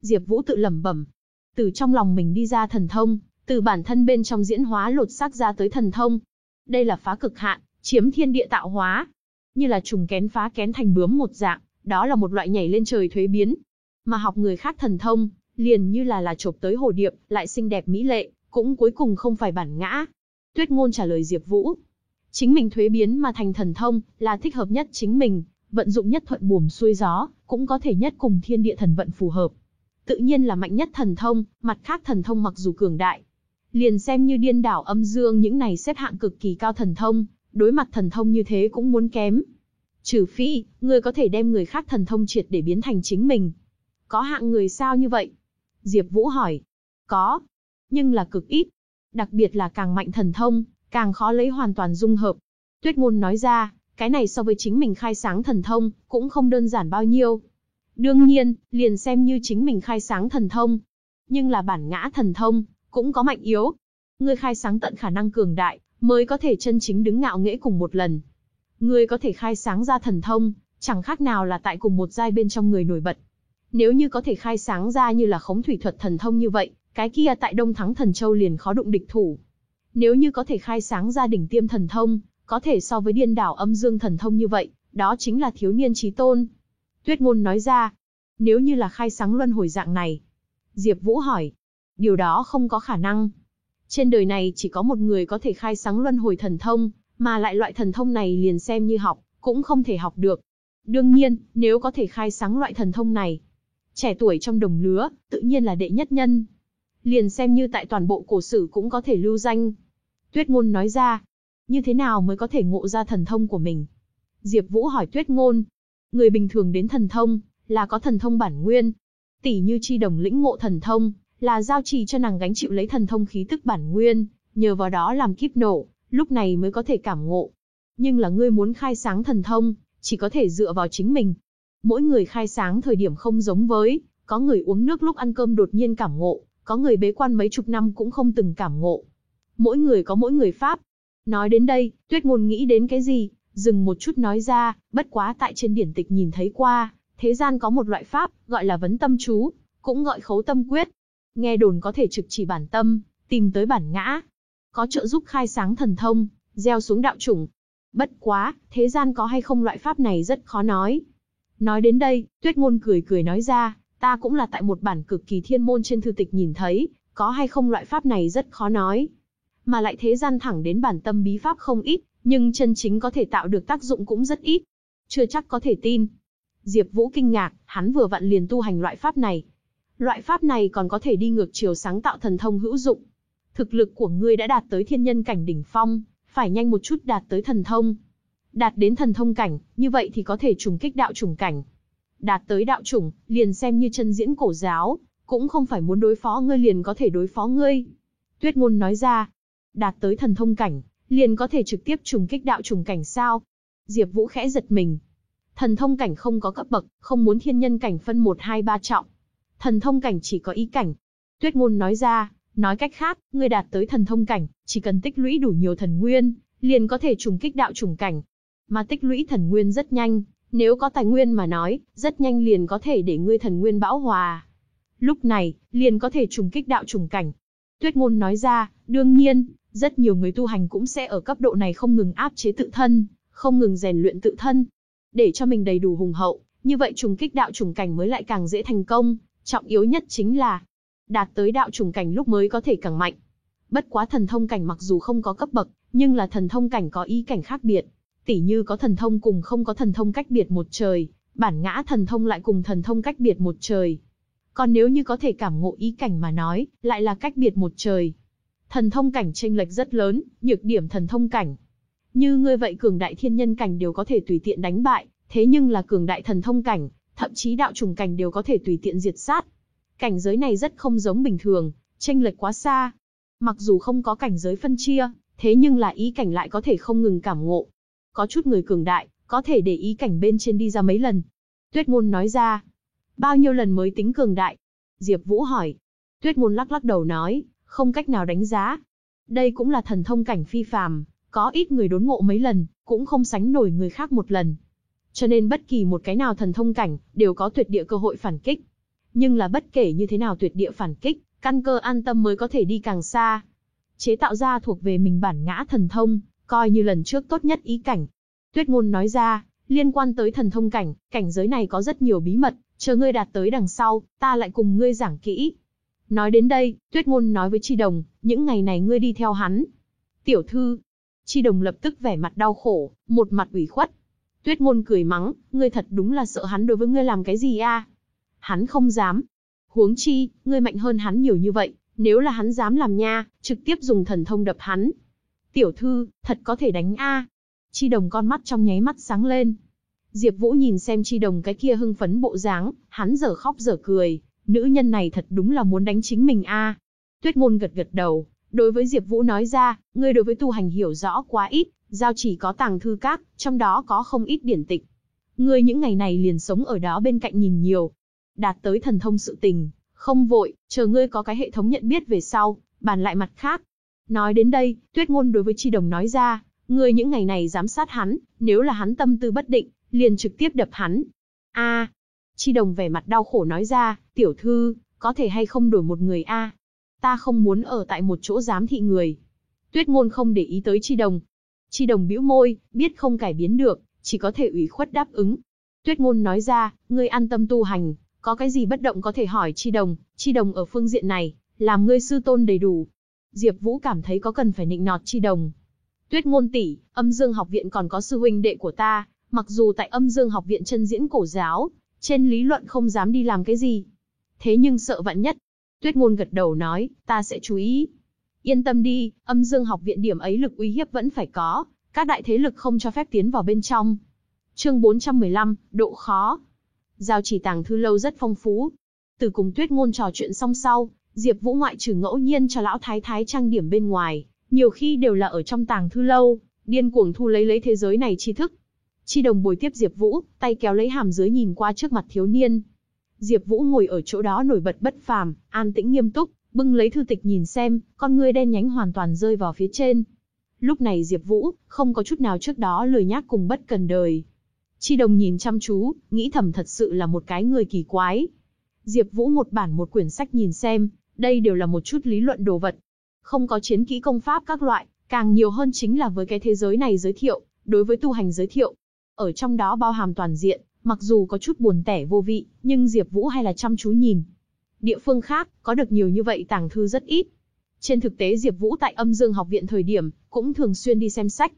Diệp Vũ tự lẩm bẩm. Từ trong lòng mình đi ra thần thông, từ bản thân bên trong diễn hóa lột xác ra tới thần thông. Đây là phá cực hạn, chiếm thiên địa tạo hóa. Như là trùng kén phá kén thành bướm một dạng, đó là một loại nhảy lên trời thuế biến. Mà học người khác thần thông, liền như là là chộp tới hồ điệp, lại xinh đẹp mỹ lệ, cũng cuối cùng không phải bản ngã, Tuyết ngôn trả lời Diệp Vũ. Chính mình thuế biến mà thành thần thông, là thích hợp nhất chính mình, vận dụng nhất thuận buồm xuôi gió, cũng có thể nhất cùng thiên địa thần vận phù hợp. Tự nhiên là mạnh nhất thần thông, mặt khác thần thông mặc dù cường đại, liền xem như điên đảo âm dương những này xếp hạng cực kỳ cao thần thông, đối mặt thần thông như thế cũng muốn kém. Trừ phi, người có thể đem người khác thần thông triệt để biến thành chính mình. Có hạng người sao như vậy? Diệp Vũ hỏi. Có, nhưng là cực ít đặc biệt là càng mạnh thần thông, càng khó lấy hoàn toàn dung hợp. Tuyết ngôn nói ra, cái này so với chính mình khai sáng thần thông, cũng không đơn giản bao nhiêu. Đương nhiên, liền xem như chính mình khai sáng thần thông. Nhưng là bản ngã thần thông, cũng có mạnh yếu. Người khai sáng tận khả năng cường đại, mới có thể chân chính đứng ngạo nghễ cùng một lần. Người có thể khai sáng ra thần thông, chẳng khác nào là tại cùng một giai bên trong người nổi bật. Nếu như có thể khai sáng ra như là khống thủy thuật thần thông như vậy, cái kia tại Đông Thắng Thần Châu liền khó đụng địch thủ. Nếu như có thể khai sáng ra đỉnh tiêm thần thông, có thể so với điên đảo âm dương thần thông như vậy, đó chính là thiếu niên trí tôn. Tuyết ngôn nói ra, nếu như là khai sáng luân hồi dạng này. Diệp Vũ hỏi, điều đó không có khả năng. Trên đời này chỉ có một người có thể khai sáng luân hồi thần thông, mà lại loại thần thông này liền xem như học, cũng không thể học được. Đương nhiên, nếu có thể khai sáng loại thần thông này, trẻ tuổi trong đồng lứa, tự nhiên là đệ nhất nhân liền xem như tại toàn bộ cổ sử cũng có thể lưu danh. Tuyết ngôn nói ra, như thế nào mới có thể ngộ ra thần thông của mình? Diệp Vũ hỏi Tuyết ngôn, người bình thường đến thần thông, là có thần thông bản nguyên. Tỷ như chi đồng lĩnh ngộ thần thông, là giao trì cho nàng gánh chịu lấy thần thông khí tức bản nguyên, nhờ vào đó làm kíp nổ, lúc này mới có thể cảm ngộ. Nhưng là ngươi muốn khai sáng thần thông, chỉ có thể dựa vào chính mình. Mỗi người khai sáng thời điểm không giống với, có người uống nước lúc ăn cơm đột nhiên cảm ngộ, có người bế quan mấy chục năm cũng không từng cảm ngộ. Mỗi người có mỗi người pháp. Nói đến đây, tuyết ngôn nghĩ đến cái gì, dừng một chút nói ra, bất quá tại trên điển tịch nhìn thấy qua, thế gian có một loại pháp, gọi là vấn tâm chú, cũng gọi khấu tâm quyết. Nghe đồn có thể trực chỉ bản tâm, tìm tới bản ngã. Có trợ giúp khai sáng thần thông, gieo xuống đạo chủng. Bất quá, thế gian có hay không loại pháp này rất khó nói. Nói đến đây, tuyết ngôn cười cười nói ra, ta cũng là tại một bản cực kỳ thiên môn trên thư tịch nhìn thấy, có hay không loại pháp này rất khó nói. Mà lại thế gian thẳng đến bản tâm bí pháp không ít, nhưng chân chính có thể tạo được tác dụng cũng rất ít. Chưa chắc có thể tin. Diệp Vũ kinh ngạc, hắn vừa vặn liền tu hành loại pháp này. Loại pháp này còn có thể đi ngược chiều sáng tạo thần thông hữu dụng. Thực lực của ngươi đã đạt tới thiên nhân cảnh đỉnh phong, phải nhanh một chút đạt tới thần thông. Đạt đến thần thông cảnh, như vậy thì có thể trùng kích đạo trùng cảnh. Đạt tới đạo trùng, liền xem như chân diễn cổ giáo, cũng không phải muốn đối phó ngươi liền có thể đối phó ngươi. Tuyết ngôn nói ra, đạt tới thần thông cảnh, liền có thể trực tiếp trùng kích đạo trùng cảnh sao? Diệp Vũ khẽ giật mình. Thần thông cảnh không có cấp bậc, không muốn thiên nhân cảnh phân 1 2 3 trọng. Thần thông cảnh chỉ có ý cảnh. Tuyết ngôn nói ra, nói cách khác, ngươi đạt tới thần thông cảnh, chỉ cần tích lũy đủ nhiều thần nguyên, liền có thể trùng kích đạo trùng cảnh. Mà tích lũy thần nguyên rất nhanh, nếu có tài nguyên mà nói, rất nhanh liền có thể để ngươi thần nguyên bão hòa. Lúc này, liền có thể trùng kích đạo trùng cảnh. Tuyết ngôn nói ra, đương nhiên, rất nhiều người tu hành cũng sẽ ở cấp độ này không ngừng áp chế tự thân, không ngừng rèn luyện tự thân, để cho mình đầy đủ hùng hậu, như vậy trùng kích đạo trùng cảnh mới lại càng dễ thành công, trọng yếu nhất chính là đạt tới đạo trùng cảnh lúc mới có thể càng mạnh. Bất quá thần thông cảnh mặc dù không có cấp bậc, nhưng là thần thông cảnh có ý cảnh khác biệt. Tỷ như có thần thông cùng không có thần thông cách biệt một trời, bản ngã thần thông lại cùng thần thông cách biệt một trời. Còn nếu như có thể cảm ngộ ý cảnh mà nói, lại là cách biệt một trời. Thần thông cảnh chênh lệch rất lớn, nhược điểm thần thông cảnh. Như ngươi vậy cường đại thiên nhân cảnh đều có thể tùy tiện đánh bại, thế nhưng là cường đại thần thông cảnh, thậm chí đạo trùng cảnh đều có thể tùy tiện diệt sát. Cảnh giới này rất không giống bình thường, chênh lệch quá xa. Mặc dù không có cảnh giới phân chia, thế nhưng là ý cảnh lại có thể không ngừng cảm ngộ. Có chút người cường đại, có thể để ý cảnh bên trên đi ra mấy lần. Tuyết ngôn nói ra, bao nhiêu lần mới tính cường đại? Diệp Vũ hỏi. Tuyết ngôn lắc lắc đầu nói, không cách nào đánh giá. Đây cũng là thần thông cảnh phi phàm, có ít người đốn ngộ mấy lần, cũng không sánh nổi người khác một lần. Cho nên bất kỳ một cái nào thần thông cảnh, đều có tuyệt địa cơ hội phản kích. Nhưng là bất kể như thế nào tuyệt địa phản kích, căn cơ an tâm mới có thể đi càng xa. Chế tạo ra thuộc về mình bản ngã thần thông, coi như lần trước tốt nhất ý cảnh. Tuyết ngôn nói ra, liên quan tới thần thông cảnh, cảnh giới này có rất nhiều bí mật, chờ ngươi đạt tới đằng sau, ta lại cùng ngươi giảng kỹ. Nói đến đây, Tuyết ngôn nói với Chi Đồng, những ngày này ngươi đi theo hắn. Tiểu thư, Chi Đồng lập tức vẻ mặt đau khổ, một mặt ủy khuất. Tuyết ngôn cười mắng, ngươi thật đúng là sợ hắn đối với ngươi làm cái gì a? Hắn không dám. Huống chi, ngươi mạnh hơn hắn nhiều như vậy, nếu là hắn dám làm nha, trực tiếp dùng thần thông đập hắn. Tiểu thư, thật có thể đánh a. Chi Đồng con mắt trong nháy mắt sáng lên. Diệp Vũ nhìn xem Chi Đồng cái kia hưng phấn bộ dáng, hắn dở khóc dở cười, nữ nhân này thật đúng là muốn đánh chính mình a. Tuyết Ngôn gật gật đầu, đối với Diệp Vũ nói ra, ngươi đối với tu hành hiểu rõ quá ít, giao chỉ có tàng thư các, trong đó có không ít điển tịch. Ngươi những ngày này liền sống ở đó bên cạnh nhìn nhiều, đạt tới thần thông sự tình, không vội, chờ ngươi có cái hệ thống nhận biết về sau, bàn lại mặt khác. Nói đến đây, Tuyết Ngôn đối với Chi Đồng nói ra, ngươi những ngày này giám sát hắn, nếu là hắn tâm tư bất định, liền trực tiếp đập hắn. A. Chi Đồng vẻ mặt đau khổ nói ra, tiểu thư, có thể hay không đổi một người a? Ta không muốn ở tại một chỗ giám thị người. Tuyết Ngôn không để ý tới Chi Đồng. Chi Đồng bĩu môi, biết không cải biến được, chỉ có thể ủy khuất đáp ứng. Tuyết Ngôn nói ra, ngươi an tâm tu hành, có cái gì bất động có thể hỏi Chi Đồng, Chi Đồng ở phương diện này, làm ngươi sư tôn đầy đủ. Diệp Vũ cảm thấy có cần phải nịnh nọt Chi Đồng. Tuyết Ngôn tỷ, Âm Dương học viện còn có sư huynh đệ của ta, mặc dù tại Âm Dương học viện chân diễn cổ giáo, trên lý luận không dám đi làm cái gì. Thế nhưng sợ vạn nhất. Tuyết Ngôn gật đầu nói, ta sẽ chú ý. Yên tâm đi, Âm Dương học viện điểm ấy lực uy hiếp vẫn phải có, các đại thế lực không cho phép tiến vào bên trong. Chương 415, độ khó. Giao chỉ tàng thư lâu rất phong phú. Từ cùng tuyết ngôn trò chuyện xong sau, Diệp Vũ ngoại trừ ngẫu nhiên cho lão thái thái trang điểm bên ngoài, nhiều khi đều là ở trong tàng thư lâu, điên cuồng thu lấy lấy thế giới này tri thức. Chi đồng bồi tiếp Diệp Vũ, tay kéo lấy hàm dưới nhìn qua trước mặt thiếu niên. Diệp Vũ ngồi ở chỗ đó nổi bật bất phàm, an tĩnh nghiêm túc, bưng lấy thư tịch nhìn xem, con ngươi đen nhánh hoàn toàn rơi vào phía trên. Lúc này Diệp Vũ không có chút nào trước đó lười nhác cùng bất cần đời, Chi đồng nhìn chăm chú, nghĩ thầm thật sự là một cái người kỳ quái. Diệp Vũ một bản một quyển sách nhìn xem, đây đều là một chút lý luận đồ vật. Không có chiến kỹ công pháp các loại, càng nhiều hơn chính là với cái thế giới này giới thiệu, đối với tu hành giới thiệu. Ở trong đó bao hàm toàn diện, mặc dù có chút buồn tẻ vô vị, nhưng Diệp Vũ hay là chăm chú nhìn. Địa phương khác, có được nhiều như vậy tàng thư rất ít. Trên thực tế Diệp Vũ tại Âm Dương học viện thời điểm, cũng thường xuyên đi xem sách.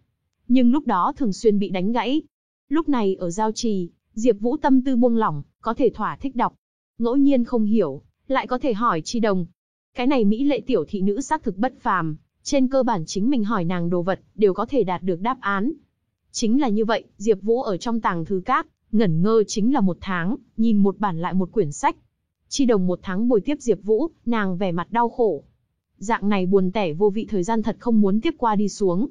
Nhưng lúc đó thường xuyên bị đánh gãy. Lúc này ở giao trì, Diệp Vũ tâm tư buông lỏng, có thể thỏa thích đọc. Ngẫu nhiên không hiểu, lại có thể hỏi Chi Đồng. Cái này mỹ lệ tiểu thị nữ xác thực bất phàm, trên cơ bản chính mình hỏi nàng đồ vật, đều có thể đạt được đáp án. Chính là như vậy, Diệp Vũ ở trong tàng thư các, ngẩn ngơ chính là một tháng, nhìn một bản lại một quyển sách. Chi đồng một tháng bồi tiếp Diệp Vũ, nàng vẻ mặt đau khổ. Dạng này buồn tẻ vô vị thời gian thật không muốn tiếp qua đi xuống.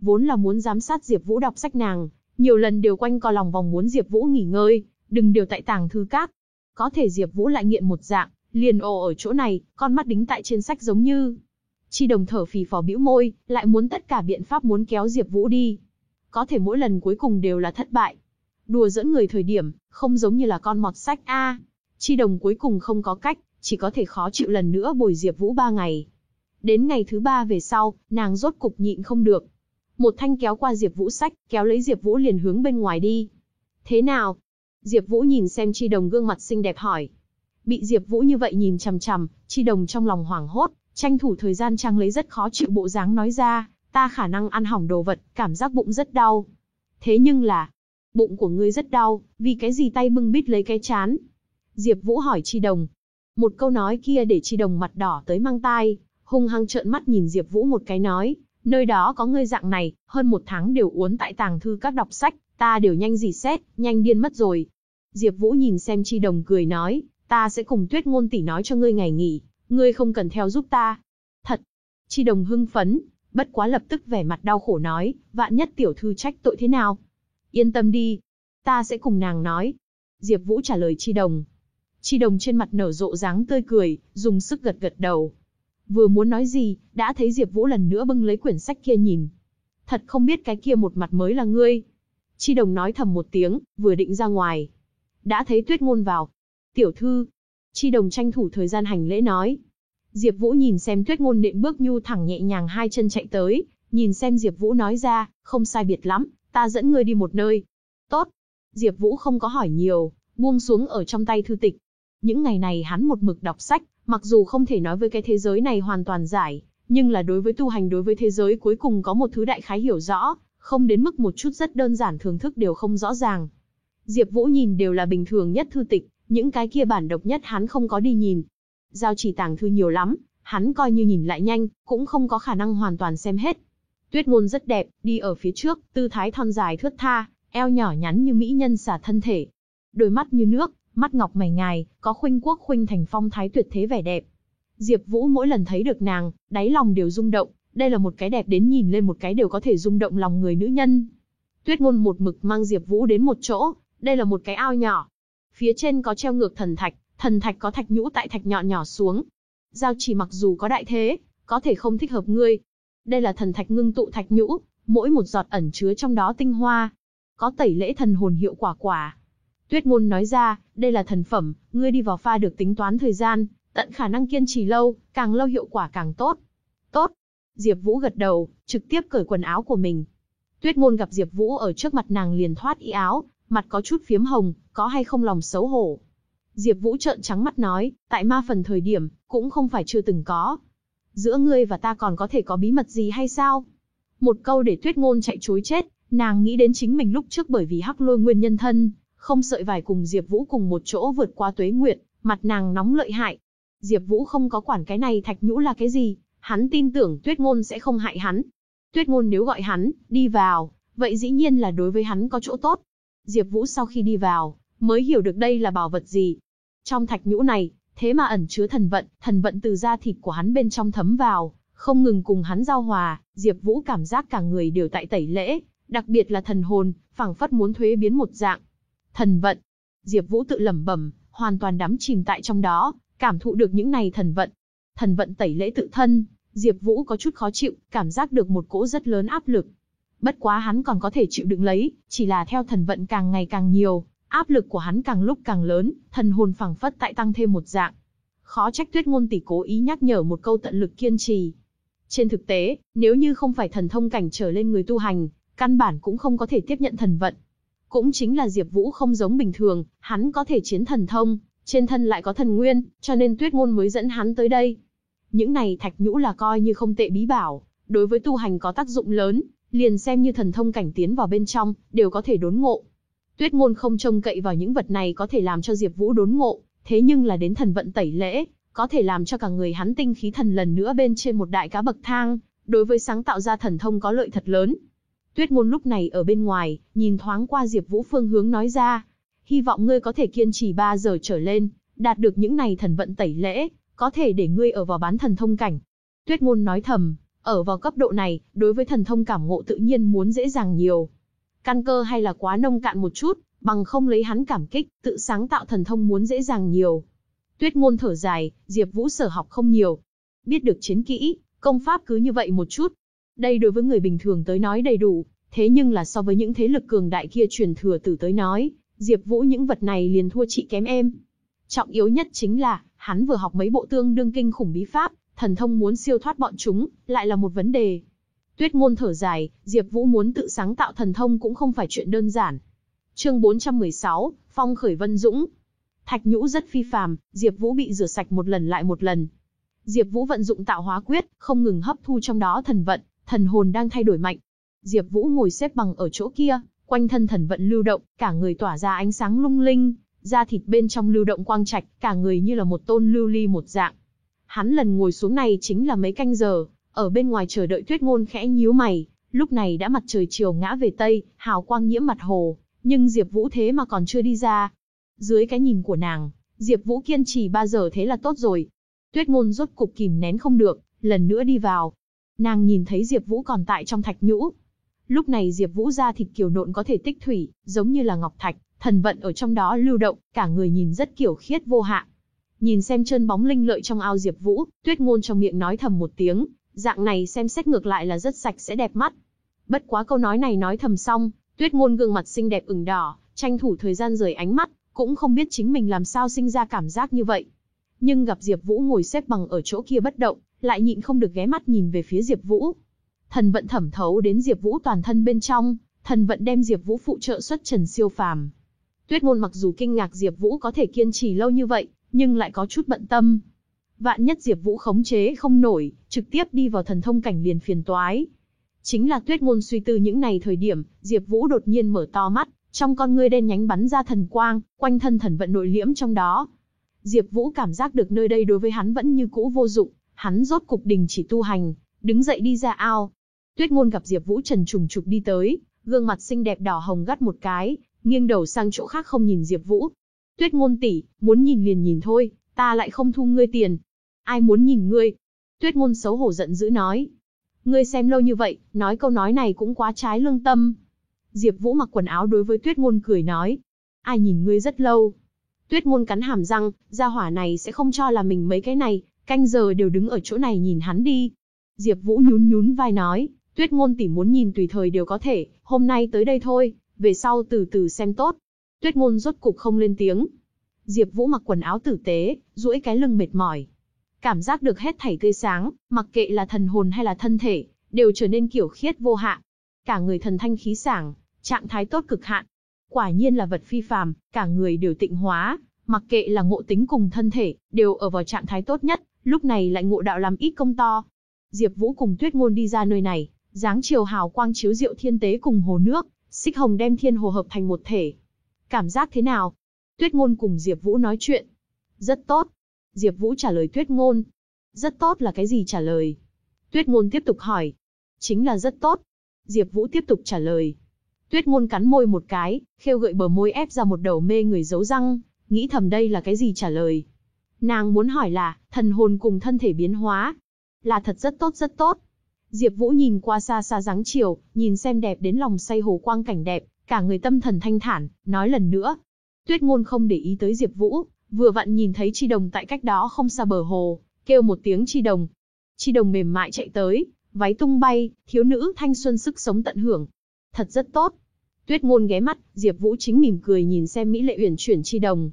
Vốn là muốn giám sát Diệp Vũ đọc sách nàng, nhiều lần đều quanh co lòng vòng muốn Diệp Vũ nghỉ ngơi, đừng điều tại tàng thư các. Có thể Diệp Vũ lại nghiện một dạng, liền ồ ở chỗ này, con mắt đính tại trên sách giống như. Chi đồng thở phì phò bĩu môi, lại muốn tất cả biện pháp muốn kéo Diệp Vũ đi. Có thể mỗi lần cuối cùng đều là thất bại. Đùa dẫn người thời điểm, không giống như là con mọt sách a. Chi đồng cuối cùng không có cách, chỉ có thể khó chịu lần nữa bồi Diệp Vũ ba ngày. Đến ngày thứ ba về sau, nàng rốt cục nhịn không được. Một thanh kéo qua Diệp Vũ sách, kéo lấy Diệp Vũ liền hướng bên ngoài đi. Thế nào? Diệp Vũ nhìn xem Chi Đồng gương mặt xinh đẹp hỏi. Bị Diệp Vũ như vậy nhìn chằm chằm, Chi Đồng trong lòng hoảng hốt, tranh thủ thời gian trang lấy rất khó chịu bộ dáng nói ra, ta khả năng ăn hỏng đồ vật, cảm giác bụng rất đau. Thế nhưng là, bụng của ngươi rất đau, vì cái gì tay bưng bít lấy cái chán? Diệp Vũ hỏi Chi Đồng. Một câu nói kia để Chi Đồng mặt đỏ tới mang tai, hung hăng trợn mắt nhìn Diệp Vũ một cái nói, nơi đó có ngươi dạng này, hơn một tháng đều uốn tại tàng thư các đọc sách, ta đều nhanh gì xét, nhanh điên mất rồi. Diệp Vũ nhìn xem Chi Đồng cười nói, ta sẽ cùng Tuyết Ngôn tỷ nói cho ngươi ngày nghỉ, ngươi không cần theo giúp ta. Thật. Chi Đồng hưng phấn, bất quá lập tức vẻ mặt đau khổ nói, vạn nhất tiểu thư trách tội thế nào? Yên tâm đi, ta sẽ cùng nàng nói. Diệp Vũ trả lời Chi Đồng. Chi Đồng trên mặt nở rộ dáng tươi cười, dùng sức gật gật đầu. Vừa muốn nói gì, đã thấy Diệp Vũ lần nữa bưng lấy quyển sách kia nhìn. Thật không biết cái kia một mặt mới là ngươi. Chi Đồng nói thầm một tiếng, vừa định ra ngoài. Đã thấy Tuyết Ngôn vào. Tiểu thư. Chi Đồng tranh thủ thời gian hành lễ nói. Diệp Vũ nhìn xem Tuyết Ngôn nện bước nhu thẳng nhẹ nhàng hai chân chạy tới, nhìn xem Diệp Vũ nói ra, không sai biệt lắm, ta dẫn ngươi đi một nơi. Tốt. Diệp Vũ không có hỏi nhiều, buông xuống ở trong tay thư tịch. Những ngày này hắn một mực đọc sách, mặc dù không thể nói với cái thế giới này hoàn toàn giải, nhưng là đối với tu hành đối với thế giới cuối cùng có một thứ đại khái hiểu rõ, không đến mức một chút rất đơn giản thưởng thức đều không rõ ràng. Diệp Vũ nhìn đều là bình thường nhất thư tịch, những cái kia bản độc nhất hắn không có đi nhìn. Giao chỉ tàng thư nhiều lắm, hắn coi như nhìn lại nhanh, cũng không có khả năng hoàn toàn xem hết. Tuyết ngôn rất đẹp, đi ở phía trước, tư thái thon dài thướt tha, eo nhỏ nhắn như mỹ nhân xả thân thể. Đôi mắt như nước, mắt ngọc mày ngài, có khuynh quốc khuynh thành phong thái tuyệt thế vẻ đẹp. Diệp Vũ mỗi lần thấy được nàng, đáy lòng đều rung động, đây là một cái đẹp đến nhìn lên một cái đều có thể rung động lòng người nữ nhân. Tuyết ngôn một mực mang Diệp Vũ đến một chỗ, đây là một cái ao nhỏ. Phía trên có treo ngược thần thạch, thần thạch có thạch nhũ tại thạch nhọn nhỏ xuống. Giao chỉ mặc dù có đại thế, có thể không thích hợp ngươi, đây là thần thạch ngưng tụ thạch nhũ, mỗi một giọt ẩn chứa trong đó tinh hoa. Có tẩy lễ thần hồn hiệu quả quả. Tuyết ngôn nói ra, đây là thần phẩm, ngươi đi vào pha được tính toán thời gian, tận khả năng kiên trì lâu, càng lâu hiệu quả càng tốt. Tốt. Diệp Vũ gật đầu, trực tiếp cởi quần áo của mình. Tuyết ngôn gặp Diệp Vũ ở trước mặt nàng liền thoát y áo, mặt có chút phiếm hồng, có hay không lòng xấu hổ. Diệp Vũ trợn trắng mắt nói, tại ma phần thời điểm, cũng không phải chưa từng có, giữa ngươi và ta còn có thể có bí mật gì hay sao? Một câu để tuyết ngôn chạy chối chết, nàng nghĩ đến chính mình lúc trước bởi vì hắc lôi nguyên nhân thân, không sợi vải cùng Diệp Vũ cùng một chỗ vượt qua tuế nguyệt, mặt nàng nóng lợi hại. Diệp Vũ không có quản cái này thạch nhũ là cái gì, hắn tin tưởng tuyết ngôn sẽ không hại hắn. Tuyết ngôn nếu gọi hắn, đi vào, vậy dĩ nhiên là đối với hắn có chỗ tốt. Diệp Vũ sau khi đi vào, mới hiểu được đây là bảo vật gì. Trong thạch nhũ này, thế mà ẩn chứa thần vận, thần vận từ da thịt của hắn bên trong thấm vào, không ngừng cùng hắn giao hòa, Diệp Vũ cảm giác cả người đều tại tẩy lễ, đặc biệt là thần hồn, phảng phất muốn thuế biến một dạng. Thần vận. Diệp Vũ tự lẩm bẩm, hoàn toàn đắm chìm tại trong đó, cảm thụ được những này thần vận. Thần vận tẩy lễ tự thân, Diệp Vũ có chút khó chịu, cảm giác được một cỗ rất lớn áp lực. Bất quá hắn còn có thể chịu đựng lấy, chỉ là theo thần vận càng ngày càng nhiều, Áp lực của hắn càng lúc càng lớn, thần hồn phảng phất tại tăng thêm một dạng. Khó trách Tuyết Ngôn tỷ cố ý nhắc nhở một câu tận lực kiên trì. Trên thực tế, nếu như không phải thần thông cảnh trở lên người tu hành, căn bản cũng không có thể tiếp nhận thần vận. Cũng chính là Diệp Vũ không giống bình thường, hắn có thể chiến thần thông, trên thân lại có thần nguyên, cho nên Tuyết Ngôn mới dẫn hắn tới đây. Những này thạch nhũ là coi như không tệ bí bảo, đối với tu hành có tác dụng lớn, liền xem như thần thông cảnh tiến vào bên trong, đều có thể đốn ngộ. Tuyết Ngôn không trông cậy vào những vật này có thể làm cho Diệp Vũ đốn ngộ, thế nhưng là đến thần vận tẩy lễ, có thể làm cho cả người hắn tinh khí thần lần nữa bên trên một đại cá bậc thang, đối với sáng tạo ra thần thông có lợi thật lớn. Tuyết Ngôn lúc này ở bên ngoài, nhìn thoáng qua Diệp Vũ phương hướng nói ra, hy vọng ngươi có thể kiên trì 3 giờ trở lên, đạt được những này thần vận tẩy lễ, có thể để ngươi ở vào bán thần thông cảnh. Tuyết Ngôn nói thầm, ở vào cấp độ này, đối với thần thông cảm ngộ tự nhiên muốn dễ dàng nhiều. Căn cơ hay là quá nông cạn một chút, bằng không lấy hắn cảm kích, tự sáng tạo thần thông muốn dễ dàng nhiều. Tuyết ngôn thở dài, Diệp Vũ sở học không nhiều. Biết được chiến kỹ, công pháp cứ như vậy một chút. Đây đối với người bình thường tới nói đầy đủ, thế nhưng là so với những thế lực cường đại kia truyền thừa từ tới nói, Diệp Vũ những vật này liền thua chị kém em. Trọng yếu nhất chính là, hắn vừa học mấy bộ tương đương kinh khủng bí pháp, thần thông muốn siêu thoát bọn chúng, lại là một vấn đề. Tuyết ngôn thở dài, Diệp Vũ muốn tự sáng tạo thần thông cũng không phải chuyện đơn giản. Chương 416, Phong khởi Vân Dũng. Thạch nhũ rất phi phàm, Diệp Vũ bị rửa sạch một lần lại một lần. Diệp Vũ vận dụng tạo hóa quyết, không ngừng hấp thu trong đó thần vận, thần hồn đang thay đổi mạnh. Diệp Vũ ngồi xếp bằng ở chỗ kia, quanh thân thần vận lưu động, cả người tỏa ra ánh sáng lung linh, da thịt bên trong lưu động quang trạch, cả người như là một tôn lưu ly một dạng. Hắn lần ngồi xuống này chính là mấy canh giờ, ở bên ngoài chờ đợi Tuyết Ngôn khẽ nhíu mày, lúc này đã mặt trời chiều ngã về tây, hào quang nhiễm mặt hồ, nhưng Diệp Vũ thế mà còn chưa đi ra. Dưới cái nhìn của nàng, Diệp Vũ kiên trì 3 giờ thế là tốt rồi. Tuyết Ngôn rốt cục kìm nén không được, lần nữa đi vào. Nàng nhìn thấy Diệp Vũ còn tại trong thạch nhũ. Lúc này Diệp Vũ da thịt kiều nộn có thể tích thủy, giống như là ngọc thạch, thần vận ở trong đó lưu động, cả người nhìn rất kiểu khiết vô hạn. Nhìn xem chân bóng linh lợi trong ao Diệp Vũ, Tuyết Ngôn trong miệng nói thầm một tiếng, dạng này xem xét ngược lại là rất sạch sẽ đẹp mắt. Bất quá câu nói này nói thầm xong, Tuyết Ngôn gương mặt xinh đẹp ửng đỏ, tranh thủ thời gian rời ánh mắt, cũng không biết chính mình làm sao sinh ra cảm giác như vậy. Nhưng gặp Diệp Vũ ngồi xếp bằng ở chỗ kia bất động, lại nhịn không được ghé mắt nhìn về phía Diệp Vũ. Thần vận thẩm thấu đến Diệp Vũ toàn thân bên trong, thần vận đem Diệp Vũ phụ trợ xuất trần siêu phàm. Tuyết Ngôn mặc dù kinh ngạc Diệp Vũ có thể kiên trì lâu như vậy, nhưng lại có chút bận tâm. Vạn nhất Diệp Vũ khống chế không nổi, trực tiếp đi vào thần thông cảnh liền phiền toái. Chính là Tuyết Ngôn suy tư những này thời điểm, Diệp Vũ đột nhiên mở to mắt, trong con ngươi đen nhánh bắn ra thần quang, quanh thân thần vận nội liễm trong đó. Diệp Vũ cảm giác được nơi đây đối với hắn vẫn như cũ vô dụng, hắn rốt cục đình chỉ tu hành, đứng dậy đi ra ao. Tuyết Ngôn gặp Diệp Vũ trần trùng trục đi tới, gương mặt xinh đẹp đỏ hồng gắt một cái, nghiêng đầu sang chỗ khác không nhìn Diệp Vũ. Tuyết Ngôn tỷ, muốn nhìn liền nhìn thôi, ta lại không thu ngươi tiền. Ai muốn nhìn ngươi? Tuyết Ngôn xấu hổ giận dữ nói. Ngươi xem lâu như vậy, nói câu nói này cũng quá trái lương tâm. Diệp Vũ mặc quần áo đối với Tuyết Ngôn cười nói. Ai nhìn ngươi rất lâu. Tuyết Ngôn cắn hàm răng, gia hỏa này sẽ không cho là mình mấy cái này, canh giờ đều đứng ở chỗ này nhìn hắn đi. Diệp Vũ nhún nhún vai nói, Tuyết Ngôn tỷ muốn nhìn tùy thời đều có thể, hôm nay tới đây thôi, về sau từ từ xem tốt. Tuyết Ngôn rốt cục không lên tiếng. Diệp Vũ mặc quần áo tử tế, duỗi cái lưng mệt mỏi. Cảm giác được hết thảy tươi sáng, mặc kệ là thần hồn hay là thân thể, đều trở nên kiểu khiết vô hạn. Cả người thần thanh khí sảng, trạng thái tốt cực hạn. Quả nhiên là vật phi phàm, cả người đều tịnh hóa, mặc kệ là ngộ tính cùng thân thể, đều ở vào trạng thái tốt nhất, lúc này lại ngộ đạo làm ít công to. Diệp Vũ cùng Tuyết Ngôn đi ra nơi này, dáng chiều hào quang chiếu diệu thiên tế cùng hồ nước, xích hồng đem thiên hồ hợp thành một thể. Cảm giác thế nào? Tuyết Ngôn cùng Diệp Vũ nói chuyện. Rất tốt. Diệp Vũ trả lời Tuyết Ngôn. Rất tốt là cái gì trả lời? Tuyết Ngôn tiếp tục hỏi. Chính là rất tốt. Diệp Vũ tiếp tục trả lời. Tuyết Ngôn cắn môi một cái, khêu gợi bờ môi ép ra một đầu mê người dấu răng, nghĩ thầm đây là cái gì trả lời. Nàng muốn hỏi là, thần hồn cùng thân thể biến hóa. Là thật rất tốt rất tốt. Diệp Vũ nhìn qua xa xa dáng chiều, nhìn xem đẹp đến lòng say hồ quang cảnh đẹp, cả người tâm thần thanh thản, nói lần nữa. Tuyết Ngôn không để ý tới Diệp Vũ, vừa vặn nhìn thấy chi đồng tại cách đó không xa bờ hồ, kêu một tiếng chi đồng. Chi đồng mềm mại chạy tới, váy tung bay, thiếu nữ thanh xuân sức sống tận hưởng. Thật rất tốt. Tuyết Ngôn ghé mắt, Diệp Vũ chính mỉm cười nhìn xem mỹ lệ uyển chuyển chi đồng.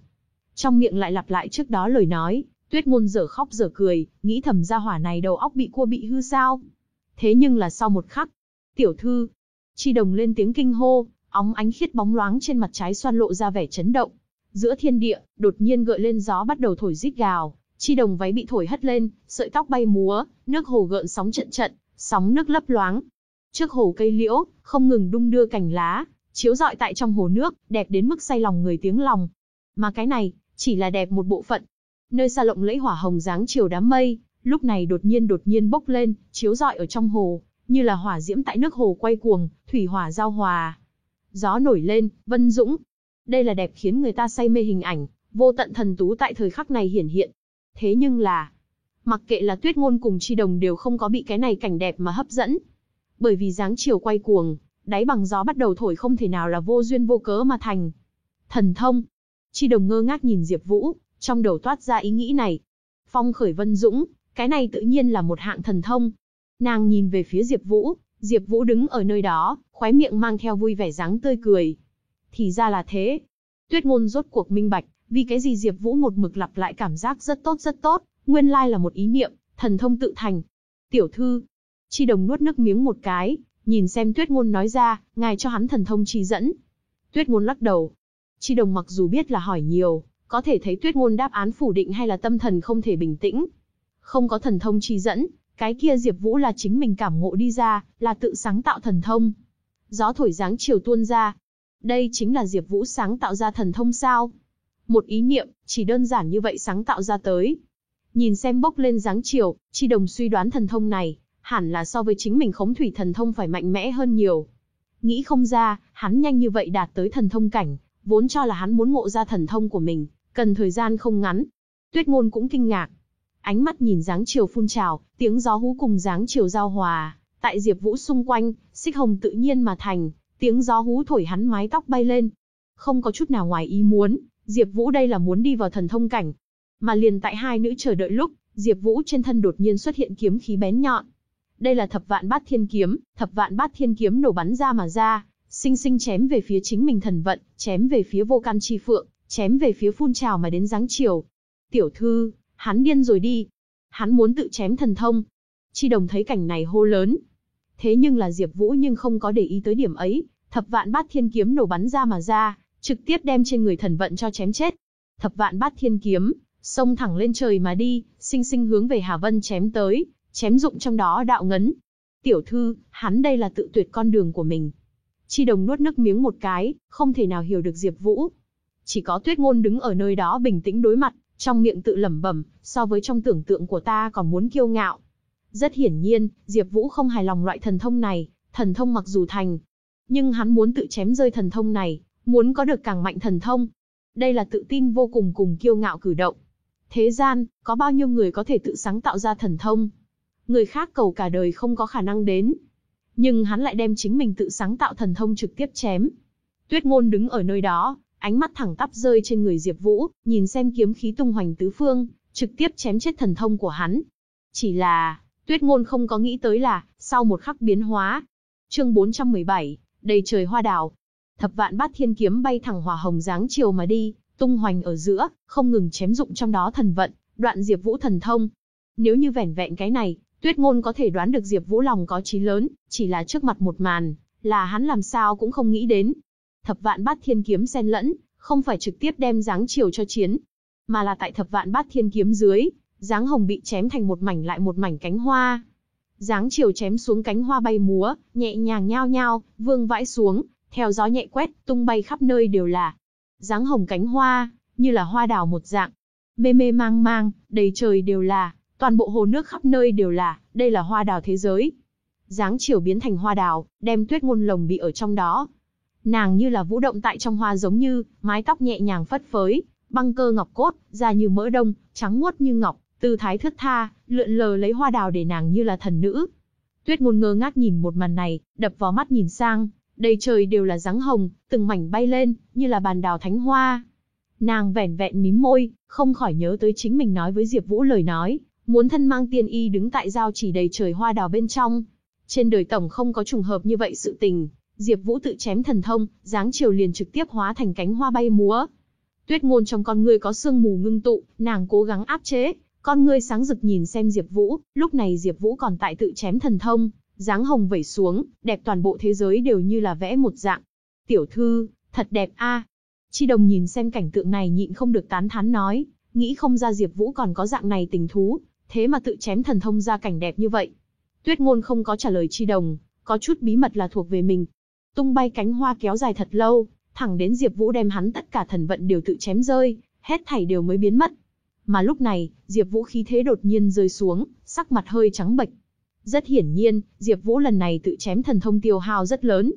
Trong miệng lại lặp lại trước đó lời nói, Tuyết Ngôn dở khóc dở cười, nghĩ thầm gia hỏa này đầu óc bị cua bị hư sao? Thế nhưng là sau một khắc, "Tiểu thư." Chi đồng lên tiếng kinh hô, óng ánh khiết bóng loáng trên mặt trái xoan lộ ra vẻ chấn động. Giữa thiên địa, đột nhiên gợi lên gió bắt đầu thổi rít gào, chi đồng váy bị thổi hất lên, sợi tóc bay múa, nước hồ gợn sóng trận trận, sóng nước lấp loáng. Trước hồ cây liễu, không ngừng đung đưa cành lá, chiếu rọi tại trong hồ nước, đẹp đến mức say lòng người tiếng lòng. Mà cái này, chỉ là đẹp một bộ phận. Nơi xa lộng lẫy hỏa hồng dáng chiều đám mây, lúc này đột nhiên đột nhiên bốc lên, chiếu rọi ở trong hồ, như là hỏa diễm tại nước hồ quay cuồng, thủy hỏa giao hòa. Gió nổi lên, vân dũng. Đây là đẹp khiến người ta say mê hình ảnh, vô tận thần tú tại thời khắc này hiển hiện. Thế nhưng là, mặc kệ là tuyết ngôn cùng chi đồng đều không có bị cái này cảnh đẹp mà hấp dẫn. Bởi vì dáng chiều quay cuồng, đáy bằng gió bắt đầu thổi không thể nào là vô duyên vô cớ mà thành. Thần thông. Chi đồng ngơ ngác nhìn Diệp Vũ, trong đầu toát ra ý nghĩ này. Phong khởi vân dũng, cái này tự nhiên là một hạng thần thông. Nàng nhìn về phía Diệp Vũ, Diệp Vũ đứng ở nơi đó, khóe miệng mang theo vui vẻ dáng tươi cười. Thì ra là thế. Tuyết ngôn rốt cuộc minh bạch, vì cái gì Diệp Vũ một mực lặp lại cảm giác rất tốt rất tốt, nguyên lai là một ý niệm, thần thông tự thành. Tiểu thư, Chi Đồng nuốt nước miếng một cái, nhìn xem Tuyết ngôn nói ra, ngài cho hắn thần thông chỉ dẫn. Tuyết ngôn lắc đầu. Chi Đồng mặc dù biết là hỏi nhiều, có thể thấy Tuyết ngôn đáp án phủ định hay là tâm thần không thể bình tĩnh. Không có thần thông chỉ dẫn, cái kia Diệp Vũ là chính mình cảm ngộ đi ra, là tự sáng tạo thần thông. Gió thổi dáng chiều tuôn ra. Đây chính là Diệp Vũ sáng tạo ra thần thông sao? Một ý niệm, chỉ đơn giản như vậy sáng tạo ra tới. Nhìn xem bốc lên dáng chiều, Chi Đồng suy đoán thần thông này, hẳn là so với chính mình khống thủy thần thông phải mạnh mẽ hơn nhiều. Nghĩ không ra, hắn nhanh như vậy đạt tới thần thông cảnh, vốn cho là hắn muốn ngộ ra thần thông của mình, cần thời gian không ngắn. Tuyết ngôn cũng kinh ngạc, ánh mắt nhìn dáng chiều phun trào, tiếng gió hú cùng dáng chiều giao hòa, tại Diệp Vũ xung quanh, xích hồng tự nhiên mà thành, tiếng gió hú thổi hắn mái tóc bay lên. Không có chút nào ngoài ý muốn, Diệp Vũ đây là muốn đi vào thần thông cảnh. Mà liền tại hai nữ chờ đợi lúc, Diệp Vũ trên thân đột nhiên xuất hiện kiếm khí bén nhọn. Đây là Thập Vạn Bát Thiên kiếm, Thập Vạn Bát Thiên kiếm nổ bắn ra mà ra, sinh sinh chém về phía chính mình thần vận, chém về phía Vô Can Chi Phượng, chém về phía phun trào mà đến dáng chiều. "Tiểu thư, Hắn điên rồi đi. Hắn muốn tự chém thần thông. Chi đồng thấy cảnh này hô lớn. Thế nhưng là Diệp Vũ nhưng không có để ý tới điểm ấy, thập vạn bát thiên kiếm nổ bắn ra mà ra, trực tiếp đem trên người thần vận cho chém chết. Thập vạn bát thiên kiếm, xông thẳng lên trời mà đi, sinh sinh hướng về Hà Vân chém tới, chém dụng trong đó đạo ngấn. Tiểu thư, hắn đây là tự tuyệt con đường của mình. Chi đồng nuốt nước miếng một cái, không thể nào hiểu được Diệp Vũ. Chỉ có Tuyết Ngôn đứng ở nơi đó bình tĩnh đối mặt, trong miệng tự lẩm bẩm, so với trong tưởng tượng của ta còn muốn kiêu ngạo. Rất hiển nhiên, Diệp Vũ không hài lòng loại thần thông này, thần thông mặc dù thành, nhưng hắn muốn tự chém rơi thần thông này, muốn có được càng mạnh thần thông. Đây là tự tin vô cùng cùng kiêu ngạo cử động. Thế gian, có bao nhiêu người có thể tự sáng tạo ra thần thông? Người khác cầu cả đời không có khả năng đến. Nhưng hắn lại đem chính mình tự sáng tạo thần thông trực tiếp chém. Tuyết ngôn đứng ở nơi đó, ánh mắt thẳng tắp rơi trên người Diệp Vũ, nhìn xem kiếm khí tung hoành tứ phương, trực tiếp chém chết thần thông của hắn. Chỉ là, Tuyết Ngôn không có nghĩ tới là, sau một khắc biến hóa. Chương 417, đầy trời hoa đào. Thập vạn bát thiên kiếm bay thẳng hỏa hồng dáng chiều mà đi, tung hoành ở giữa, không ngừng chém dụng trong đó thần vận, đoạn Diệp Vũ thần thông. Nếu như vẻn vẹn cái này, Tuyết Ngôn có thể đoán được Diệp Vũ lòng có chí lớn, chỉ là trước mặt một màn, là hắn làm sao cũng không nghĩ đến, thập vạn bát thiên kiếm xen lẫn, không phải trực tiếp đem dáng chiều cho chiến, mà là tại thập vạn bát thiên kiếm dưới, dáng hồng bị chém thành một mảnh lại một mảnh cánh hoa. Dáng chiều chém xuống cánh hoa bay múa, nhẹ nhàng nhao nhao, vương vãi xuống, theo gió nhẹ quét, tung bay khắp nơi đều là dáng hồng cánh hoa, như là hoa đào một dạng. Mê mê mang mang, đầy trời đều là, toàn bộ hồ nước khắp nơi đều là, đây là hoa đào thế giới. Dáng chiều biến thành hoa đào, đem tuyết ngôn lồng bị ở trong đó, Nàng như là vũ động tại trong hoa giống như, mái tóc nhẹ nhàng phất phới, băng cơ ngọc cốt, da như mỡ đông, trắng muốt như ngọc, tư thái thướt tha, lượn lờ lấy hoa đào để nàng như là thần nữ. Tuyết ngôn ngơ ngác nhìn một màn này, đập vào mắt nhìn sang, đầy trời đều là dáng hồng, từng mảnh bay lên, như là bàn đào thánh hoa. Nàng vẻn vẹn mím môi, không khỏi nhớ tới chính mình nói với Diệp Vũ lời nói, muốn thân mang tiên y đứng tại giao chỉ đầy trời hoa đào bên trong. Trên đời tổng không có trùng hợp như vậy sự tình, Diệp Vũ tự chém thần thông, dáng chiều liền trực tiếp hóa thành cánh hoa bay múa. Tuyết ngôn trong con người có sương mù ngưng tụ, nàng cố gắng áp chế, con ngươi sáng rực nhìn xem Diệp Vũ, lúc này Diệp Vũ còn tại tự chém thần thông, dáng hồng vẩy xuống, đẹp toàn bộ thế giới đều như là vẽ một dạng. Tiểu thư, thật đẹp a. Chi đồng nhìn xem cảnh tượng này nhịn không được tán thán nói, nghĩ không ra Diệp Vũ còn có dạng này tình thú, thế mà tự chém thần thông ra cảnh đẹp như vậy. Tuyết ngôn không có trả lời chi đồng, có chút bí mật là thuộc về mình. Tung bay cánh hoa kéo dài thật lâu, thẳng đến Diệp Vũ đem hắn tất cả thần vận đều tự chém rơi, hết thảy đều mới biến mất. Mà lúc này, Diệp Vũ khí thế đột nhiên rơi xuống, sắc mặt hơi trắng bệch. Rất hiển nhiên, Diệp Vũ lần này tự chém thần thông tiêu hao rất lớn.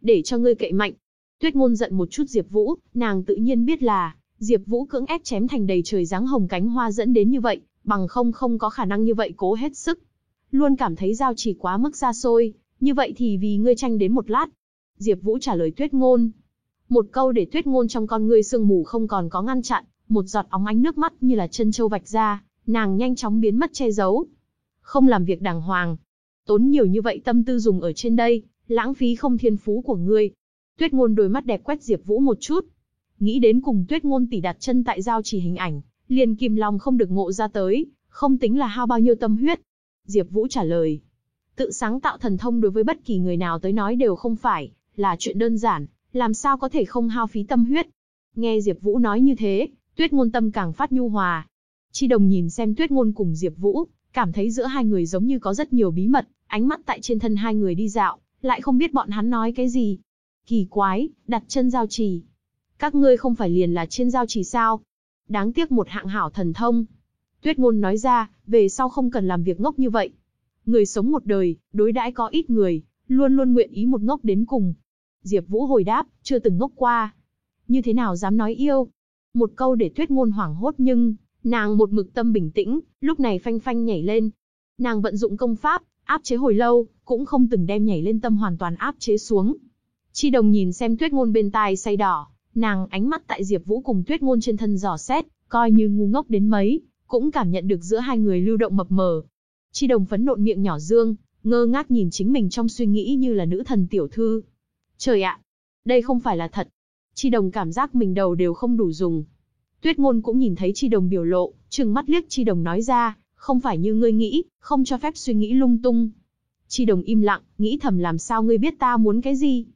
Để cho ngươi cậy mạnh. Tuyết Ngôn giận một chút Diệp Vũ, nàng tự nhiên biết là Diệp Vũ cưỡng ép chém thành đầy trời dáng hồng cánh hoa dẫn đến như vậy, bằng không không có khả năng như vậy cố hết sức. Luôn cảm thấy giao chỉ quá mức xa xôi, như vậy thì vì ngươi tranh đến một lát. Diệp Vũ trả lời Tuyết Ngôn. Một câu để Tuyết Ngôn trong con ngươi sương mù không còn có ngăn chặn, một giọt óng ánh nước mắt như là chân châu vạch ra, nàng nhanh chóng biến mất che giấu. Không làm việc đàng hoàng, tốn nhiều như vậy tâm tư dùng ở trên đây, lãng phí không thiên phú của ngươi. Tuyết Ngôn đôi mắt đẹp quét Diệp Vũ một chút, nghĩ đến cùng Tuyết Ngôn tỷ đặt chân tại giao chỉ hình ảnh, liền kìm lòng không được ngộ ra tới, không tính là hao bao nhiêu tâm huyết. Diệp Vũ trả lời, tự sáng tạo thần thông đối với bất kỳ người nào tới nói đều không phải là chuyện đơn giản, làm sao có thể không hao phí tâm huyết. Nghe Diệp Vũ nói như thế, Tuyết Ngôn tâm càng phát nhu hòa. Chi Đồng nhìn xem Tuyết Ngôn cùng Diệp Vũ, cảm thấy giữa hai người giống như có rất nhiều bí mật, ánh mắt tại trên thân hai người đi dạo, lại không biết bọn hắn nói cái gì. Kỳ quái, đặt chân giao trì. Các ngươi không phải liền là trên giao trì sao? Đáng tiếc một hạng hảo thần thông. Tuyết Ngôn nói ra, về sau không cần làm việc ngốc như vậy. Người sống một đời, đối đãi có ít người, luôn luôn nguyện ý một ngốc đến cùng. Diệp Vũ hồi đáp, chưa từng ngốc qua. Như thế nào dám nói yêu? Một câu để Tuyết Ngôn hoảng hốt nhưng, nàng một mực tâm bình tĩnh, lúc này phanh phanh nhảy lên. Nàng vận dụng công pháp, áp chế hồi lâu, cũng không từng đem nhảy lên tâm hoàn toàn áp chế xuống. Chi Đồng nhìn xem Tuyết Ngôn bên tai say đỏ, nàng ánh mắt tại Diệp Vũ cùng Tuyết Ngôn trên thân dò xét, coi như ngu ngốc đến mấy, cũng cảm nhận được giữa hai người lưu động mập mờ. Chi Đồng phấn nộn miệng nhỏ dương, ngơ ngác nhìn chính mình trong suy nghĩ như là nữ thần tiểu thư. Trời ạ, đây không phải là thật. Chi Đồng cảm giác mình đầu đều không đủ dùng. Tuyết Ngôn cũng nhìn thấy Chi Đồng biểu lộ, trừng mắt liếc Chi Đồng nói ra, không phải như ngươi nghĩ, không cho phép suy nghĩ lung tung. Chi Đồng im lặng, nghĩ thầm làm sao ngươi biết ta muốn cái gì?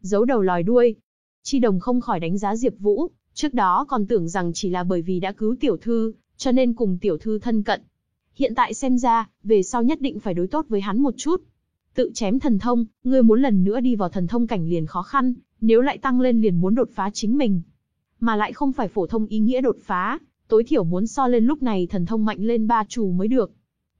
Giấu đầu lòi đuôi. Chi Đồng không khỏi đánh giá Diệp Vũ, trước đó còn tưởng rằng chỉ là bởi vì đã cứu tiểu thư, cho nên cùng tiểu thư thân cận. Hiện tại xem ra, về sau nhất định phải đối tốt với hắn một chút. Tự chém thần thông, ngươi muốn lần nữa đi vào thần thông cảnh liền khó khăn, nếu lại tăng lên liền muốn đột phá chính mình. Mà lại không phải phổ thông ý nghĩa đột phá, tối thiểu muốn so lên lúc này thần thông mạnh lên ba chủ mới được.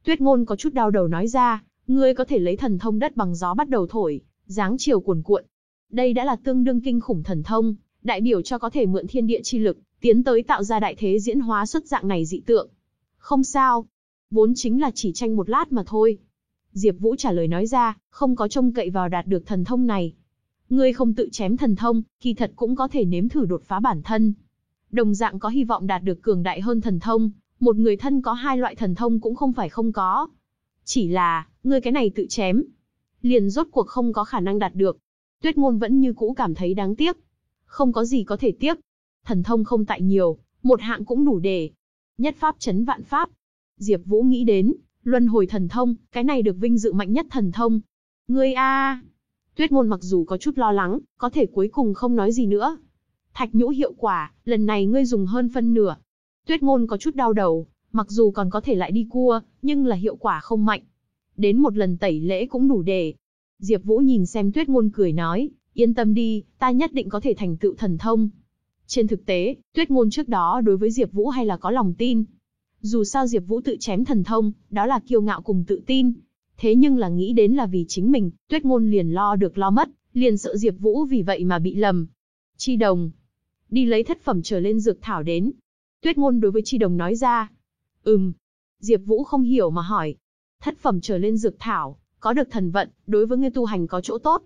Tuyết ngôn có chút đau đầu nói ra, ngươi có thể lấy thần thông đất bằng gió bắt đầu thổi, dáng chiều cuồn cuộn. Đây đã là tương đương kinh khủng thần thông, đại biểu cho có thể mượn thiên địa chi lực, tiến tới tạo ra đại thế diễn hóa xuất dạng này dị tượng. Không sao, vốn chính là chỉ tranh một lát mà thôi. Diệp Vũ trả lời nói ra, không có trông cậy vào đạt được thần thông này. Ngươi không tự chém thần thông, kỳ thật cũng có thể nếm thử đột phá bản thân. Đồng dạng có hy vọng đạt được cường đại hơn thần thông, một người thân có hai loại thần thông cũng không phải không có. Chỉ là, ngươi cái này tự chém, liền rốt cuộc không có khả năng đạt được. Tuyết ngôn vẫn như cũ cảm thấy đáng tiếc. Không có gì có thể tiếc. Thần thông không tại nhiều, một hạng cũng đủ để. Nhất pháp chấn vạn pháp. Diệp Vũ nghĩ đến, luân hồi thần thông, cái này được vinh dự mạnh nhất thần thông. Ngươi a. Tuyết ngôn mặc dù có chút lo lắng, có thể cuối cùng không nói gì nữa. Thạch nhũ hiệu quả, lần này ngươi dùng hơn phân nửa. Tuyết ngôn có chút đau đầu, mặc dù còn có thể lại đi cua, nhưng là hiệu quả không mạnh. Đến một lần tẩy lễ cũng đủ để. Diệp Vũ nhìn xem Tuyết ngôn cười nói, yên tâm đi, ta nhất định có thể thành tựu thần thông. Trên thực tế, Tuyết ngôn trước đó đối với Diệp Vũ hay là có lòng tin. Dù sao Diệp Vũ tự chém thần thông, đó là kiêu ngạo cùng tự tin. Thế nhưng là nghĩ đến là vì chính mình, Tuyết ngôn liền lo được lo mất, liền sợ Diệp Vũ vì vậy mà bị lầm. Chi Đồng, đi lấy thất phẩm trở lên dược thảo đến. Tuyết ngôn đối với Chi Đồng nói ra. Ừm. Diệp Vũ không hiểu mà hỏi. Thất phẩm trở lên dược thảo, có được thần vận, đối với ngươi tu hành có chỗ tốt.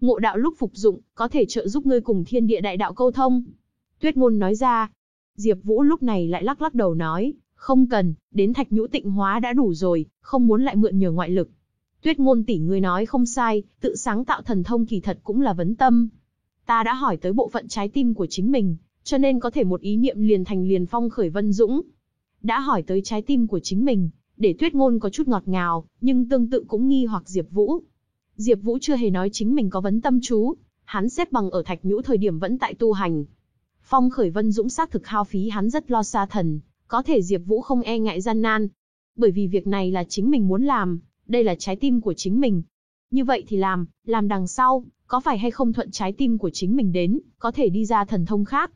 Ngộ đạo lúc phục dụng, có thể trợ giúp ngươi cùng thiên địa đại đạo câu thông. Tuyết ngôn nói ra. Diệp Vũ lúc này lại lắc lắc đầu nói, không cần, đến thạch nhũ tịnh hóa đã đủ rồi, không muốn lại mượn nhờ ngoại lực. Tuyết ngôn tỷ ngươi nói không sai, tự sáng tạo thần thông kỳ thật cũng là vấn tâm. Ta đã hỏi tới bộ phận trái tim của chính mình, cho nên có thể một ý niệm liền thành liền phong khởi vân dũng. Đã hỏi tới trái tim của chính mình, để Tuyết Ngôn có chút ngọt ngào, nhưng tương tự cũng nghi hoặc Diệp Vũ. Diệp Vũ chưa hề nói chính mình có vấn tâm chú, hắn xếp bằng ở thạch nhũ thời điểm vẫn tại tu hành. Phong Khởi Vân Dũng xác thực hao phí hắn rất lo xa thần, có thể Diệp Vũ không e ngại gian nan, bởi vì việc này là chính mình muốn làm, đây là trái tim của chính mình. Như vậy thì làm, làm đằng sau, có phải hay không thuận trái tim của chính mình đến, có thể đi ra thần thông khác.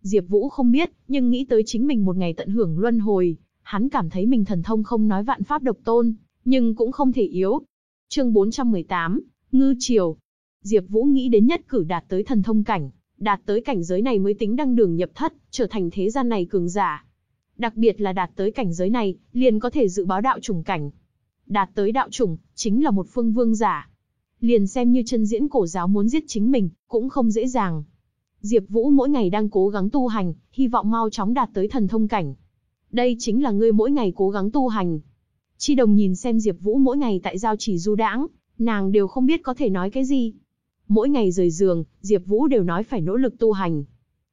Diệp Vũ không biết, nhưng nghĩ tới chính mình một ngày tận hưởng luân hồi, hắn cảm thấy mình thần thông không nói vạn pháp độc tôn, nhưng cũng không thể yếu. Chương 418, Ngư Triều. Diệp Vũ nghĩ đến nhất cử đạt tới thần thông cảnh, đạt tới cảnh giới này mới tính đăng đường nhập thất, trở thành thế gian này cường giả. Đặc biệt là đạt tới cảnh giới này, liền có thể dự báo đạo chủng cảnh. Đạt tới đạo chủng, chính là một phương vương giả. Liền xem như chân diễn cổ giáo muốn giết chính mình, cũng không dễ dàng. Diệp Vũ mỗi ngày đang cố gắng tu hành, hy vọng mau chóng đạt tới thần thông cảnh. Đây chính là ngươi mỗi ngày cố gắng tu hành. Chi Đồng nhìn xem Diệp Vũ mỗi ngày tại giao chỉ du đãng, nàng đều không biết có thể nói cái gì. Mỗi ngày rời giường, Diệp Vũ đều nói phải nỗ lực tu hành.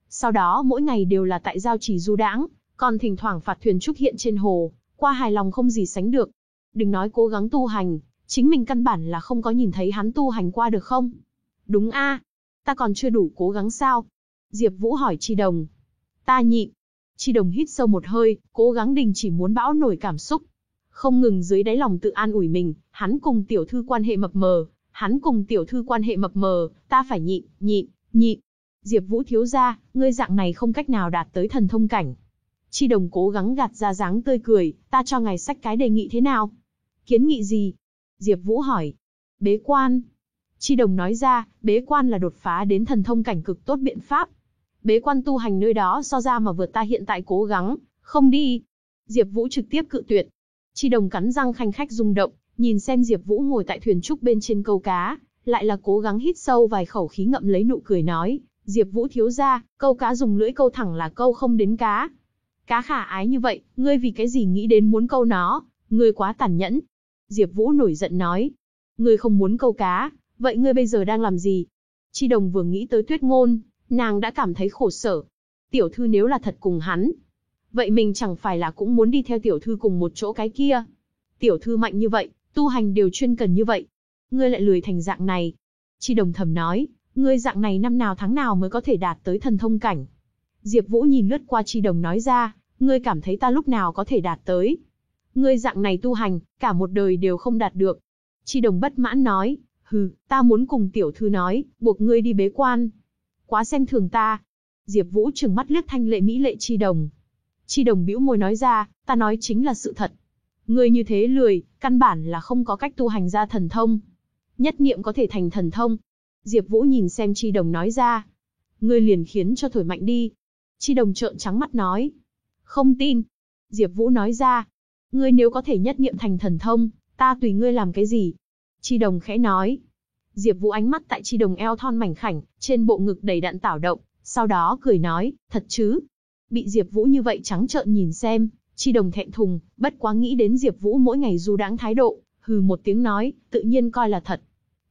Sau đó mỗi ngày đều là tại giao chỉ du đãng, còn thỉnh thoảng phạt thuyền trúc hiện trên hồ, qua hài lòng không gì sánh được. Đừng nói cố gắng tu hành, chính mình căn bản là không có nhìn thấy hắn tu hành qua được không? Đúng a, ta còn chưa đủ cố gắng sao? Diệp Vũ hỏi Chi Đồng. Ta nhịn. Chi Đồng hít sâu một hơi, cố gắng đình chỉ muốn bão nổi cảm xúc. Không ngừng dưới đáy lòng tự an ủi mình, hắn cùng tiểu thư quan hệ mập mờ, hắn cùng tiểu thư quan hệ mập mờ, ta phải nhịn, nhịn, nhịn. Diệp Vũ thiếu gia, ngươi dạng này không cách nào đạt tới thần thông cảnh. Chi Đồng cố gắng gạt ra dáng tươi cười, ta cho ngài sách cái đề nghị thế nào? Kiến nghị gì? Diệp Vũ hỏi. Bế quan. Chi Đồng nói ra, bế quan là đột phá đến thần thông cảnh cực tốt biện pháp. Bế quan tu hành nơi đó so ra mà vượt ta hiện tại cố gắng, không đi. Diệp Vũ trực tiếp cự tuyệt. Chi Đồng cắn răng khanh khách rung động, nhìn xem Diệp Vũ ngồi tại thuyền trúc bên trên câu cá, lại là cố gắng hít sâu vài khẩu khí ngậm lấy nụ cười nói, Diệp Vũ thiếu gia, câu cá dùng lưỡi câu thẳng là câu không đến cá. Cá khả ái như vậy, ngươi vì cái gì nghĩ đến muốn câu nó, ngươi quá tàn nhẫn. Diệp Vũ nổi giận nói, ngươi không muốn câu cá, vậy ngươi bây giờ đang làm gì? Chi Đồng vừa nghĩ tới Tuyết Ngôn, nàng đã cảm thấy khổ sở. Tiểu thư nếu là thật cùng hắn, vậy mình chẳng phải là cũng muốn đi theo tiểu thư cùng một chỗ cái kia. Tiểu thư mạnh như vậy, tu hành đều chuyên cần như vậy. Ngươi lại lười thành dạng này. Chi đồng thầm nói, ngươi dạng này năm nào tháng nào mới có thể đạt tới thần thông cảnh. Diệp Vũ nhìn lướt qua chi đồng nói ra, ngươi cảm thấy ta lúc nào có thể đạt tới. Ngươi dạng này tu hành, cả một đời đều không đạt được. Chi đồng bất mãn nói, hừ, ta muốn cùng tiểu thư nói, buộc ngươi đi bế quan. Quá xem thường ta. Diệp Vũ trừng mắt liếc thanh lệ mỹ lệ chi đồng. Chi đồng bĩu môi nói ra, ta nói chính là sự thật. Ngươi như thế lười, căn bản là không có cách tu hành ra thần thông. Nhất niệm có thể thành thần thông. Diệp Vũ nhìn xem Chi Đồng nói ra. Ngươi liền khiến cho thổi mạnh đi. Chi Đồng trợn trắng mắt nói. Không tin. Diệp Vũ nói ra. Ngươi nếu có thể nhất niệm thành thần thông, ta tùy ngươi làm cái gì. Chi Đồng khẽ nói. Diệp Vũ ánh mắt tại Chi Đồng eo thon mảnh khảnh, trên bộ ngực đầy đặn tảo động, sau đó cười nói, thật chứ? Bị Diệp Vũ như vậy trắng trợn nhìn xem, Chi đồng thẹn thùng, bất quá nghĩ đến Diệp Vũ mỗi ngày du đãng thái độ, hừ một tiếng nói, tự nhiên coi là thật.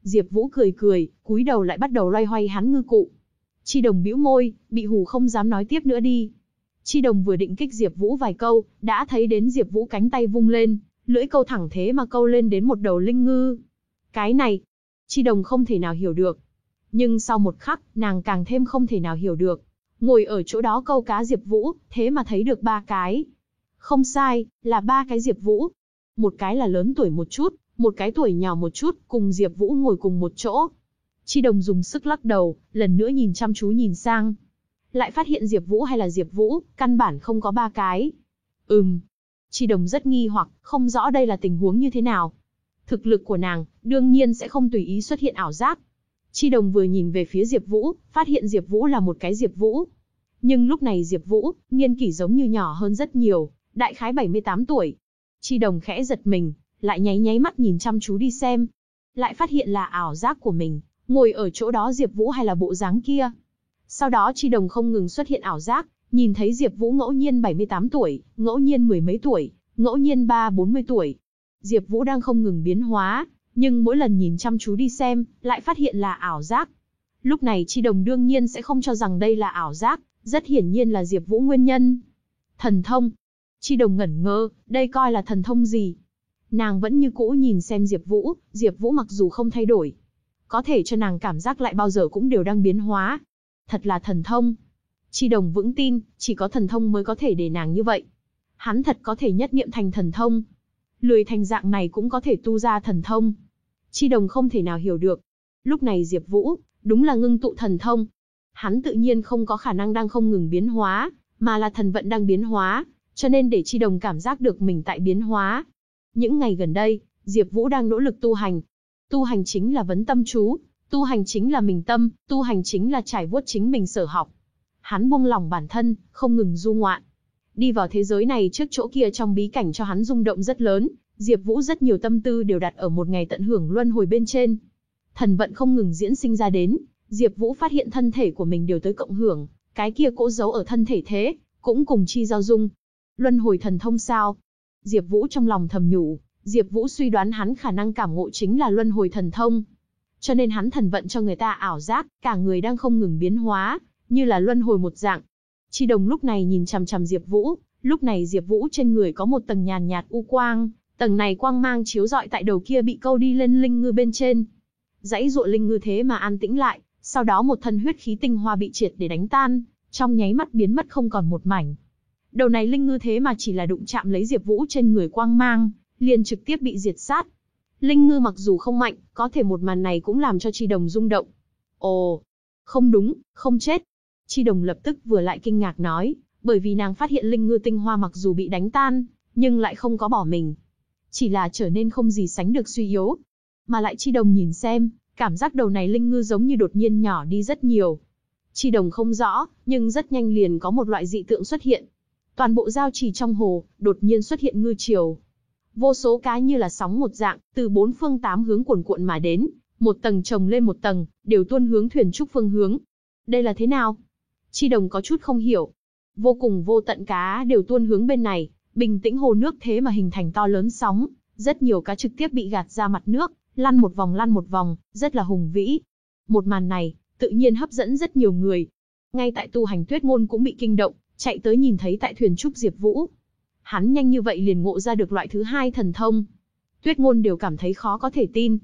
Diệp Vũ cười cười, cúi đầu lại bắt đầu loay hoay hắn ngư cụ. Chi đồng bĩu môi, bị hù không dám nói tiếp nữa đi. Chi đồng vừa định kích Diệp Vũ vài câu, đã thấy đến Diệp Vũ cánh tay vung lên, lưỡi câu thẳng thế mà câu lên đến một đầu linh ngư. Cái này, Chi đồng không thể nào hiểu được. Nhưng sau một khắc, nàng càng thêm không thể nào hiểu được. Ngồi ở chỗ đó câu cá Diệp Vũ, thế mà thấy được ba cái. Không sai, là ba cái Diệp Vũ. Một cái là lớn tuổi một chút, một cái tuổi nhỏ một chút, cùng Diệp Vũ ngồi cùng một chỗ. Chi Đồng dùng sức lắc đầu, lần nữa nhìn chăm chú nhìn sang. Lại phát hiện Diệp Vũ hay là Diệp Vũ, căn bản không có ba cái. Ừm. Chi Đồng rất nghi hoặc, không rõ đây là tình huống như thế nào. Thực lực của nàng, đương nhiên sẽ không tùy ý xuất hiện ảo giác. Chi Đồng vừa nhìn về phía Diệp Vũ, phát hiện Diệp Vũ là một cái Diệp Vũ. Nhưng lúc này Diệp Vũ, niên kỷ giống như nhỏ hơn rất nhiều, đại khái 78 tuổi. Chi đồng khẽ giật mình, lại nháy nháy mắt nhìn chăm chú đi xem. Lại phát hiện là ảo giác của mình, ngồi ở chỗ đó Diệp Vũ hay là bộ dáng kia. Sau đó Chi đồng không ngừng xuất hiện ảo giác, nhìn thấy Diệp Vũ ngẫu nhiên 78 tuổi, ngẫu nhiên mười mấy tuổi, ngẫu nhiên ba bốn mươi tuổi. Diệp Vũ đang không ngừng biến hóa, nhưng mỗi lần nhìn chăm chú đi xem, lại phát hiện là ảo giác. Lúc này Chi Đồng đương nhiên sẽ không cho rằng đây là ảo giác, rất hiển nhiên là Diệp Vũ nguyên nhân. Thần thông, Chi đồng ngẩn ngơ, đây coi là thần thông gì? Nàng vẫn như cũ nhìn xem Diệp Vũ, Diệp Vũ mặc dù không thay đổi, có thể cho nàng cảm giác lại bao giờ cũng đều đang biến hóa. Thật là thần thông. Chi đồng vững tin, chỉ có thần thông mới có thể để nàng như vậy. Hắn thật có thể nhất niệm thành thần thông. Lười thành dạng này cũng có thể tu ra thần thông. Chi đồng không thể nào hiểu được. Lúc này Diệp Vũ, đúng là ngưng tụ thần thông. Hắn tự nhiên không có khả năng đang không ngừng biến hóa, mà là thần vận đang biến hóa, cho nên để Chi đồng cảm giác được mình tại biến hóa. Những ngày gần đây, Diệp Vũ đang nỗ lực tu hành. Tu hành chính là vấn tâm chú, tu hành chính là mình tâm, tu hành chính là trải vuốt chính mình sở học. Hắn buông lòng bản thân, không ngừng du ngoạn. Đi vào thế giới này trước chỗ kia trong bí cảnh cho hắn rung động rất lớn, Diệp Vũ rất nhiều tâm tư đều đặt ở một ngày tận hưởng luân hồi bên trên. Thần vận không ngừng diễn sinh ra đến, Diệp Vũ phát hiện thân thể của mình đều tới cộng hưởng, cái kia cố giấu ở thân thể thế, cũng cùng chi giao dung. Luân hồi thần thông sao? Diệp Vũ trong lòng thầm nhủ, Diệp Vũ suy đoán hắn khả năng cảm ngộ chính là luân hồi thần thông. Cho nên hắn thần vận cho người ta ảo giác, cả người đang không ngừng biến hóa, như là luân hồi một dạng. Chi Đồng lúc này nhìn chằm chằm Diệp Vũ, lúc này Diệp Vũ trên người có một tầng nhàn nhạt u quang, tầng này quang mang chiếu rọi tại đầu kia bị câu đi lên linh ngư bên trên. Dãy dụ linh ngư thế mà an tĩnh lại, sau đó một thân huyết khí tinh hoa bị triệt để đánh tan, trong nháy mắt biến mất không còn một mảnh. Đầu này linh ngư thế mà chỉ là đụng chạm lấy Diệp Vũ trên người quang mang, liền trực tiếp bị diệt sát. Linh ngư mặc dù không mạnh, có thể một màn này cũng làm cho Chi Đồng rung động. Ồ, không đúng, không chết. Chi Đồng lập tức vừa lại kinh ngạc nói, bởi vì nàng phát hiện linh ngư tinh hoa mặc dù bị đánh tan, nhưng lại không có bỏ mình. Chỉ là trở nên không gì sánh được suy yếu. Mà lại Chi Đồng nhìn xem, cảm giác đầu này linh ngư giống như đột nhiên nhỏ đi rất nhiều. Chi Đồng không rõ, nhưng rất nhanh liền có một loại dị tượng xuất hiện. Toàn bộ giao trì trong hồ, đột nhiên xuất hiện ngư triều. Vô số cá như là sóng một dạng, từ bốn phương tám hướng cuồn cuộn mà đến, một tầng chồng lên một tầng, đều tuôn hướng thuyền trúc phương hướng. Đây là thế nào? Chi đồng có chút không hiểu. Vô cùng vô tận cá đều tuôn hướng bên này, bình tĩnh hồ nước thế mà hình thành to lớn sóng, rất nhiều cá trực tiếp bị gạt ra mặt nước, lăn một vòng lăn một vòng, rất là hùng vĩ. Một màn này, tự nhiên hấp dẫn rất nhiều người. Ngay tại tu hành tuyết ngôn cũng bị kinh động, chạy tới nhìn thấy tại thuyền trúc Diệp Vũ. Hắn nhanh như vậy liền ngộ ra được loại thứ hai thần thông. Tuyết ngôn đều cảm thấy khó có thể tin.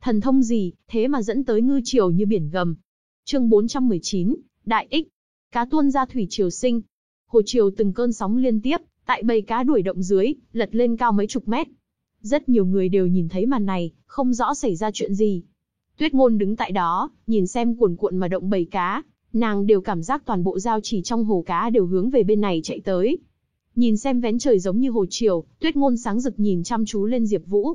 Thần thông gì, thế mà dẫn tới ngư triều như biển gầm. Chương 419, Đại ích. Cá tuôn ra thủy triều sinh. Hồ triều từng cơn sóng liên tiếp, tại bầy cá đuổi động dưới, lật lên cao mấy chục mét. Rất nhiều người đều nhìn thấy màn này, không rõ xảy ra chuyện gì. Tuyết ngôn đứng tại đó, nhìn xem cuồn cuộn mà động bầy cá, nàng đều cảm giác toàn bộ giao chỉ trong hồ cá đều hướng về bên này chạy tới. Nhìn xem vén trời giống như hồ triều, tuyết ngôn sáng rực nhìn chăm chú lên Diệp Vũ.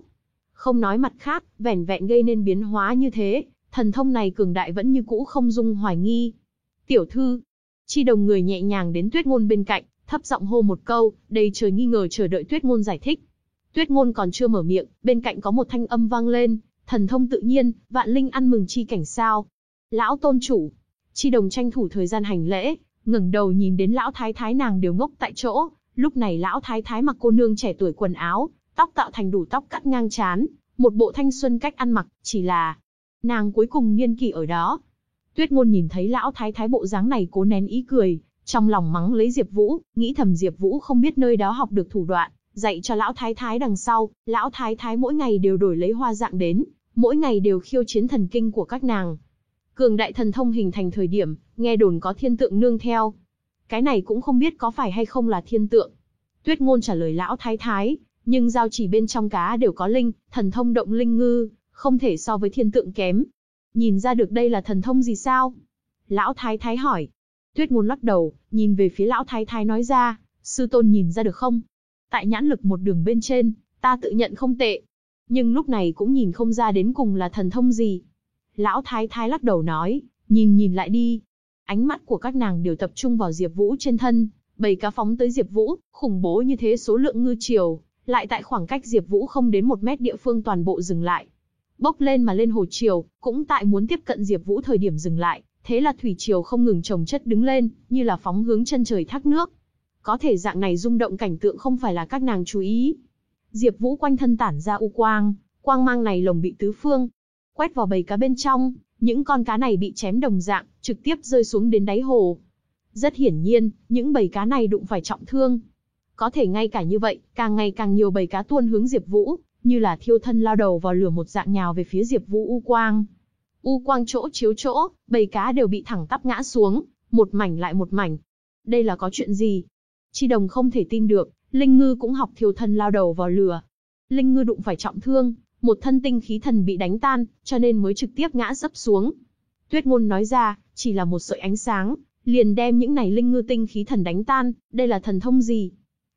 Không nói mặt khác, vẻn vẹn gây nên biến hóa như thế, thần thông này cường đại vẫn như cũ không dung hoài nghi. Tiểu thư, chi đồng người nhẹ nhàng đến tuyết ngôn bên cạnh, thấp giọng hô một câu, đầy trời nghi ngờ chờ đợi tuyết ngôn giải thích. Tuyết ngôn còn chưa mở miệng, bên cạnh có một thanh âm vang lên, thần thông tự nhiên, vạn linh ăn mừng chi cảnh sao. Lão tôn chủ, chi đồng tranh thủ thời gian hành lễ, ngẩng đầu nhìn đến lão thái thái nàng đều ngốc tại chỗ, Lúc này lão thái thái mặc cô nương trẻ tuổi quần áo, tóc tạo thành đủ tóc cắt ngang chán, một bộ thanh xuân cách ăn mặc, chỉ là nàng cuối cùng niên kỷ ở đó. Tuyết ngôn nhìn thấy lão thái thái bộ dáng này cố nén ý cười, trong lòng mắng lấy Diệp Vũ, nghĩ thầm Diệp Vũ không biết nơi đó học được thủ đoạn, dạy cho lão thái thái đằng sau, lão thái thái mỗi ngày đều đổi lấy hoa dạng đến, mỗi ngày đều khiêu chiến thần kinh của các nàng. Cường đại thần thông hình thành thời điểm, nghe đồn có thiên tượng nương theo, cái này cũng không biết có phải hay không là thiên tượng. Tuyết ngôn trả lời lão thái thái, nhưng giao chỉ bên trong cá đều có linh, thần thông động linh ngư, không thể so với thiên tượng kém. Nhìn ra được đây là thần thông gì sao? Lão thái thái hỏi. Tuyết ngôn lắc đầu, nhìn về phía lão thái thái nói ra, sư tôn nhìn ra được không? Tại nhãn lực một đường bên trên, ta tự nhận không tệ. Nhưng lúc này cũng nhìn không ra đến cùng là thần thông gì. Lão thái thái lắc đầu nói, nhìn nhìn lại đi, Ánh mắt của các nàng đều tập trung vào Diệp Vũ trên thân, bầy cá phóng tới Diệp Vũ, khủng bố như thế số lượng ngư triều, lại tại khoảng cách Diệp Vũ không đến một mét địa phương toàn bộ dừng lại. Bốc lên mà lên hồ triều, cũng tại muốn tiếp cận Diệp Vũ thời điểm dừng lại, thế là thủy triều không ngừng chồng chất đứng lên, như là phóng hướng chân trời thác nước. Có thể dạng này rung động cảnh tượng không phải là các nàng chú ý. Diệp Vũ quanh thân tản ra u quang, quang mang này lồng bị tứ phương, quét vào bầy cá bên trong, những con cá này bị chém đồng dạng, trực tiếp rơi xuống đến đáy hồ. Rất hiển nhiên, những bầy cá này đụng phải trọng thương. Có thể ngay cả như vậy, càng ngày càng nhiều bầy cá tuôn hướng Diệp Vũ, như là thiêu thân lao đầu vào lửa một dạng nhào về phía Diệp Vũ U Quang. U Quang chỗ chiếu chỗ, bầy cá đều bị thẳng tắp ngã xuống, một mảnh lại một mảnh. Đây là có chuyện gì? Chi Đồng không thể tin được, Linh Ngư cũng học thiêu thân lao đầu vào lửa. Linh Ngư đụng phải trọng thương, một thân tinh khí thần bị đánh tan, cho nên mới trực tiếp ngã sấp xuống. Tuyết Ngôn nói ra, chỉ là một sợi ánh sáng, liền đem những này linh ngư tinh khí thần đánh tan, đây là thần thông gì?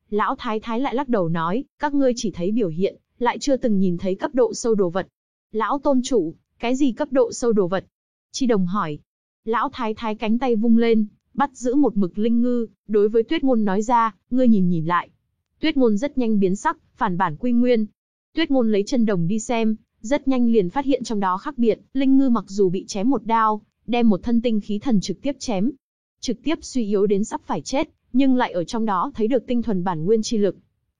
Lão Thái Thái lại lắc đầu nói, các ngươi chỉ thấy biểu hiện, lại chưa từng nhìn thấy cấp độ sâu đồ vật. Lão Tôn Chủ, cái gì cấp độ sâu đồ vật? Chi Đồng hỏi. Lão Thái Thái cánh tay vung lên, bắt giữ một mực linh ngư, đối với Tuyết Ngôn nói ra, ngươi nhìn nhìn lại. Tuyết Ngôn rất nhanh biến sắc, phản bản quy nguyên. Tuyết Ngôn lấy chân đồng đi xem, rất nhanh liền phát hiện trong đó khác biệt, linh ngư mặc dù bị chém một đao, đem một thân tinh khí thần trực tiếp chém, trực tiếp suy yếu đến sắp phải chết, nhưng lại ở trong đó thấy được tinh thuần bản nguyên chi lực.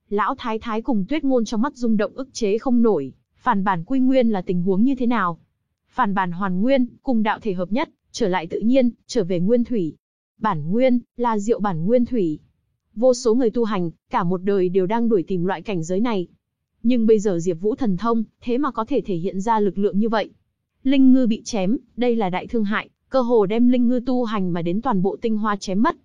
Lão Thái Thái cùng Tuyết Ngôn trong mắt rung động ức chế không nổi, phản bản quy nguyên là tình huống như thế nào? Phản bản hoàn nguyên, cùng đạo thể hợp nhất, trở lại tự nhiên, trở về nguyên thủy. Bản nguyên, là diệu bản nguyên thủy. Vô số người tu hành, cả một đời đều đang đuổi tìm loại cảnh giới này. Nhưng bây giờ Diệp Vũ thần thông, thế mà có thể thể hiện ra lực lượng như vậy. Linh ngư bị chém, đây là đại thương hại, cơ hồ đem linh ngư tu hành mà đến toàn bộ tinh hoa chém mất.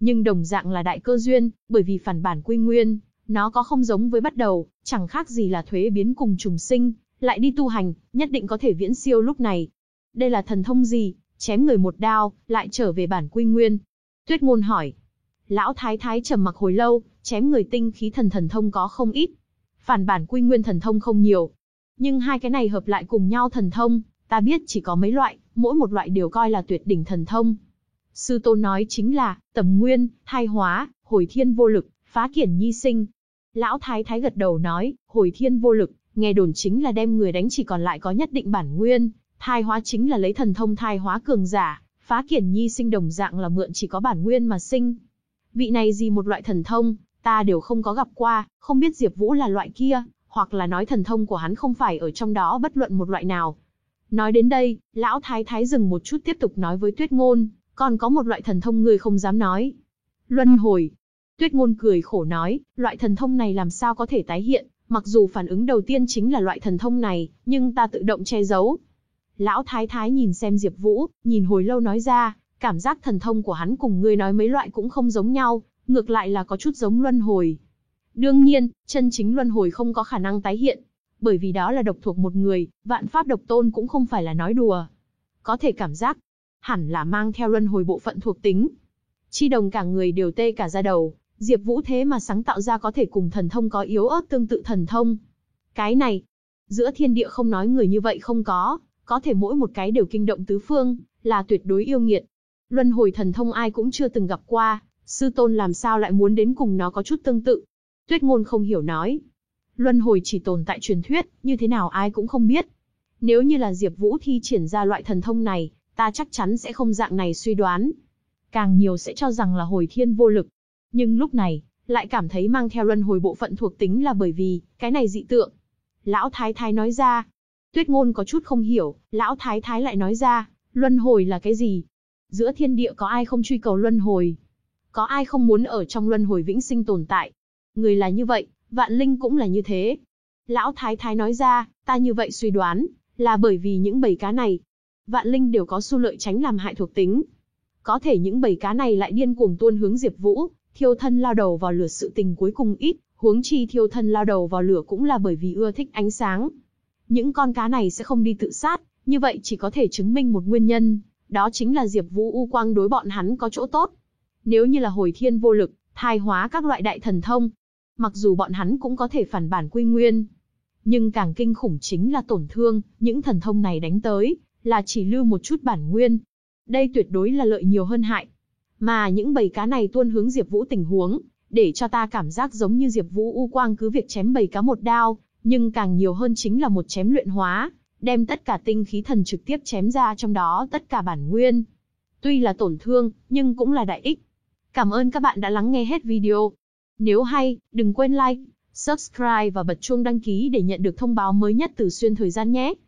Nhưng đồng dạng là đại cơ duyên, bởi vì phản bản quy nguyên, nó có không giống với bắt đầu, chẳng khác gì là thuế biến cùng trùng sinh, lại đi tu hành, nhất định có thể viễn siêu lúc này. Đây là thần thông gì, chém người một đao, lại trở về bản quy nguyên. Tuyết ngôn hỏi. Lão thái thái trầm mặc hồi lâu, chém người tinh khí thần thần thông có không ít. Phản bản quy nguyên thần thông không nhiều. Nhưng hai cái này hợp lại cùng nhau thần thông, ta biết chỉ có mấy loại, mỗi một loại đều coi là tuyệt đỉnh thần thông. Sư tôn nói chính là, tầm nguyên, thai hóa, hồi thiên vô lực, phá kiển nhi sinh. Lão thái thái gật đầu nói, hồi thiên vô lực, nghe đồn chính là đem người đánh chỉ còn lại có nhất định bản nguyên, thai hóa chính là lấy thần thông thai hóa cường giả, phá kiển nhi sinh đồng dạng là mượn chỉ có bản nguyên mà sinh. Vị này gì một loại thần thông, ta đều không có gặp qua, không biết Diệp Vũ là loại kia, hoặc là nói thần thông của hắn không phải ở trong đó bất luận một loại nào, Nói đến đây, lão thái thái dừng một chút tiếp tục nói với tuyết ngôn, còn có một loại thần thông người không dám nói. Luân hồi. Tuyết ngôn cười khổ nói, loại thần thông này làm sao có thể tái hiện, mặc dù phản ứng đầu tiên chính là loại thần thông này, nhưng ta tự động che giấu. Lão thái thái nhìn xem Diệp Vũ, nhìn hồi lâu nói ra, cảm giác thần thông của hắn cùng ngươi nói mấy loại cũng không giống nhau, ngược lại là có chút giống luân hồi. Đương nhiên, chân chính luân hồi không có khả năng tái hiện, bởi vì đó là độc thuộc một người, vạn pháp độc tôn cũng không phải là nói đùa. Có thể cảm giác, hẳn là mang theo luân hồi bộ phận thuộc tính. Chi đồng cả người đều tê cả da đầu, Diệp Vũ thế mà sáng tạo ra có thể cùng thần thông có yếu ớt tương tự thần thông. Cái này, giữa thiên địa không nói người như vậy không có, có thể mỗi một cái đều kinh động tứ phương, là tuyệt đối yêu nghiệt. Luân hồi thần thông ai cũng chưa từng gặp qua, sư tôn làm sao lại muốn đến cùng nó có chút tương tự. Tuyết ngôn không hiểu nói, Luân hồi chỉ tồn tại truyền thuyết, như thế nào ai cũng không biết. Nếu như là Diệp Vũ thi triển ra loại thần thông này, ta chắc chắn sẽ không dạng này suy đoán. Càng nhiều sẽ cho rằng là hồi thiên vô lực. Nhưng lúc này, lại cảm thấy mang theo luân hồi bộ phận thuộc tính là bởi vì, cái này dị tượng. Lão Thái Thái nói ra. Tuyết ngôn có chút không hiểu, Lão Thái Thái lại nói ra, luân hồi là cái gì? Giữa thiên địa có ai không truy cầu luân hồi? Có ai không muốn ở trong luân hồi vĩnh sinh tồn tại? Người là như vậy, Vạn Linh cũng là như thế. Lão Thái Thái nói ra, ta như vậy suy đoán, là bởi vì những bầy cá này. Vạn Linh đều có xu lợi tránh làm hại thuộc tính. Có thể những bầy cá này lại điên cuồng tuôn hướng Diệp Vũ, thiêu thân lao đầu vào lửa sự tình cuối cùng ít, huống chi thiêu thân lao đầu vào lửa cũng là bởi vì ưa thích ánh sáng. Những con cá này sẽ không đi tự sát, như vậy chỉ có thể chứng minh một nguyên nhân, đó chính là Diệp Vũ U Quang đối bọn hắn có chỗ tốt. Nếu như là hồi thiên vô lực, thai hóa các loại đại thần thông, Mặc dù bọn hắn cũng có thể phản bản quy nguyên, nhưng càng kinh khủng chính là tổn thương, những thần thông này đánh tới, là chỉ lưu một chút bản nguyên. Đây tuyệt đối là lợi nhiều hơn hại. Mà những bầy cá này tuôn hướng Diệp Vũ tình huống, để cho ta cảm giác giống như Diệp Vũ u quang cứ việc chém bầy cá một đao, nhưng càng nhiều hơn chính là một chém luyện hóa, đem tất cả tinh khí thần trực tiếp chém ra trong đó tất cả bản nguyên. Tuy là tổn thương, nhưng cũng là đại ích. Cảm ơn các bạn đã lắng nghe hết video. Nếu hay, đừng quên like, subscribe và bật chuông đăng ký để nhận được thông báo mới nhất từ xuyên thời gian nhé.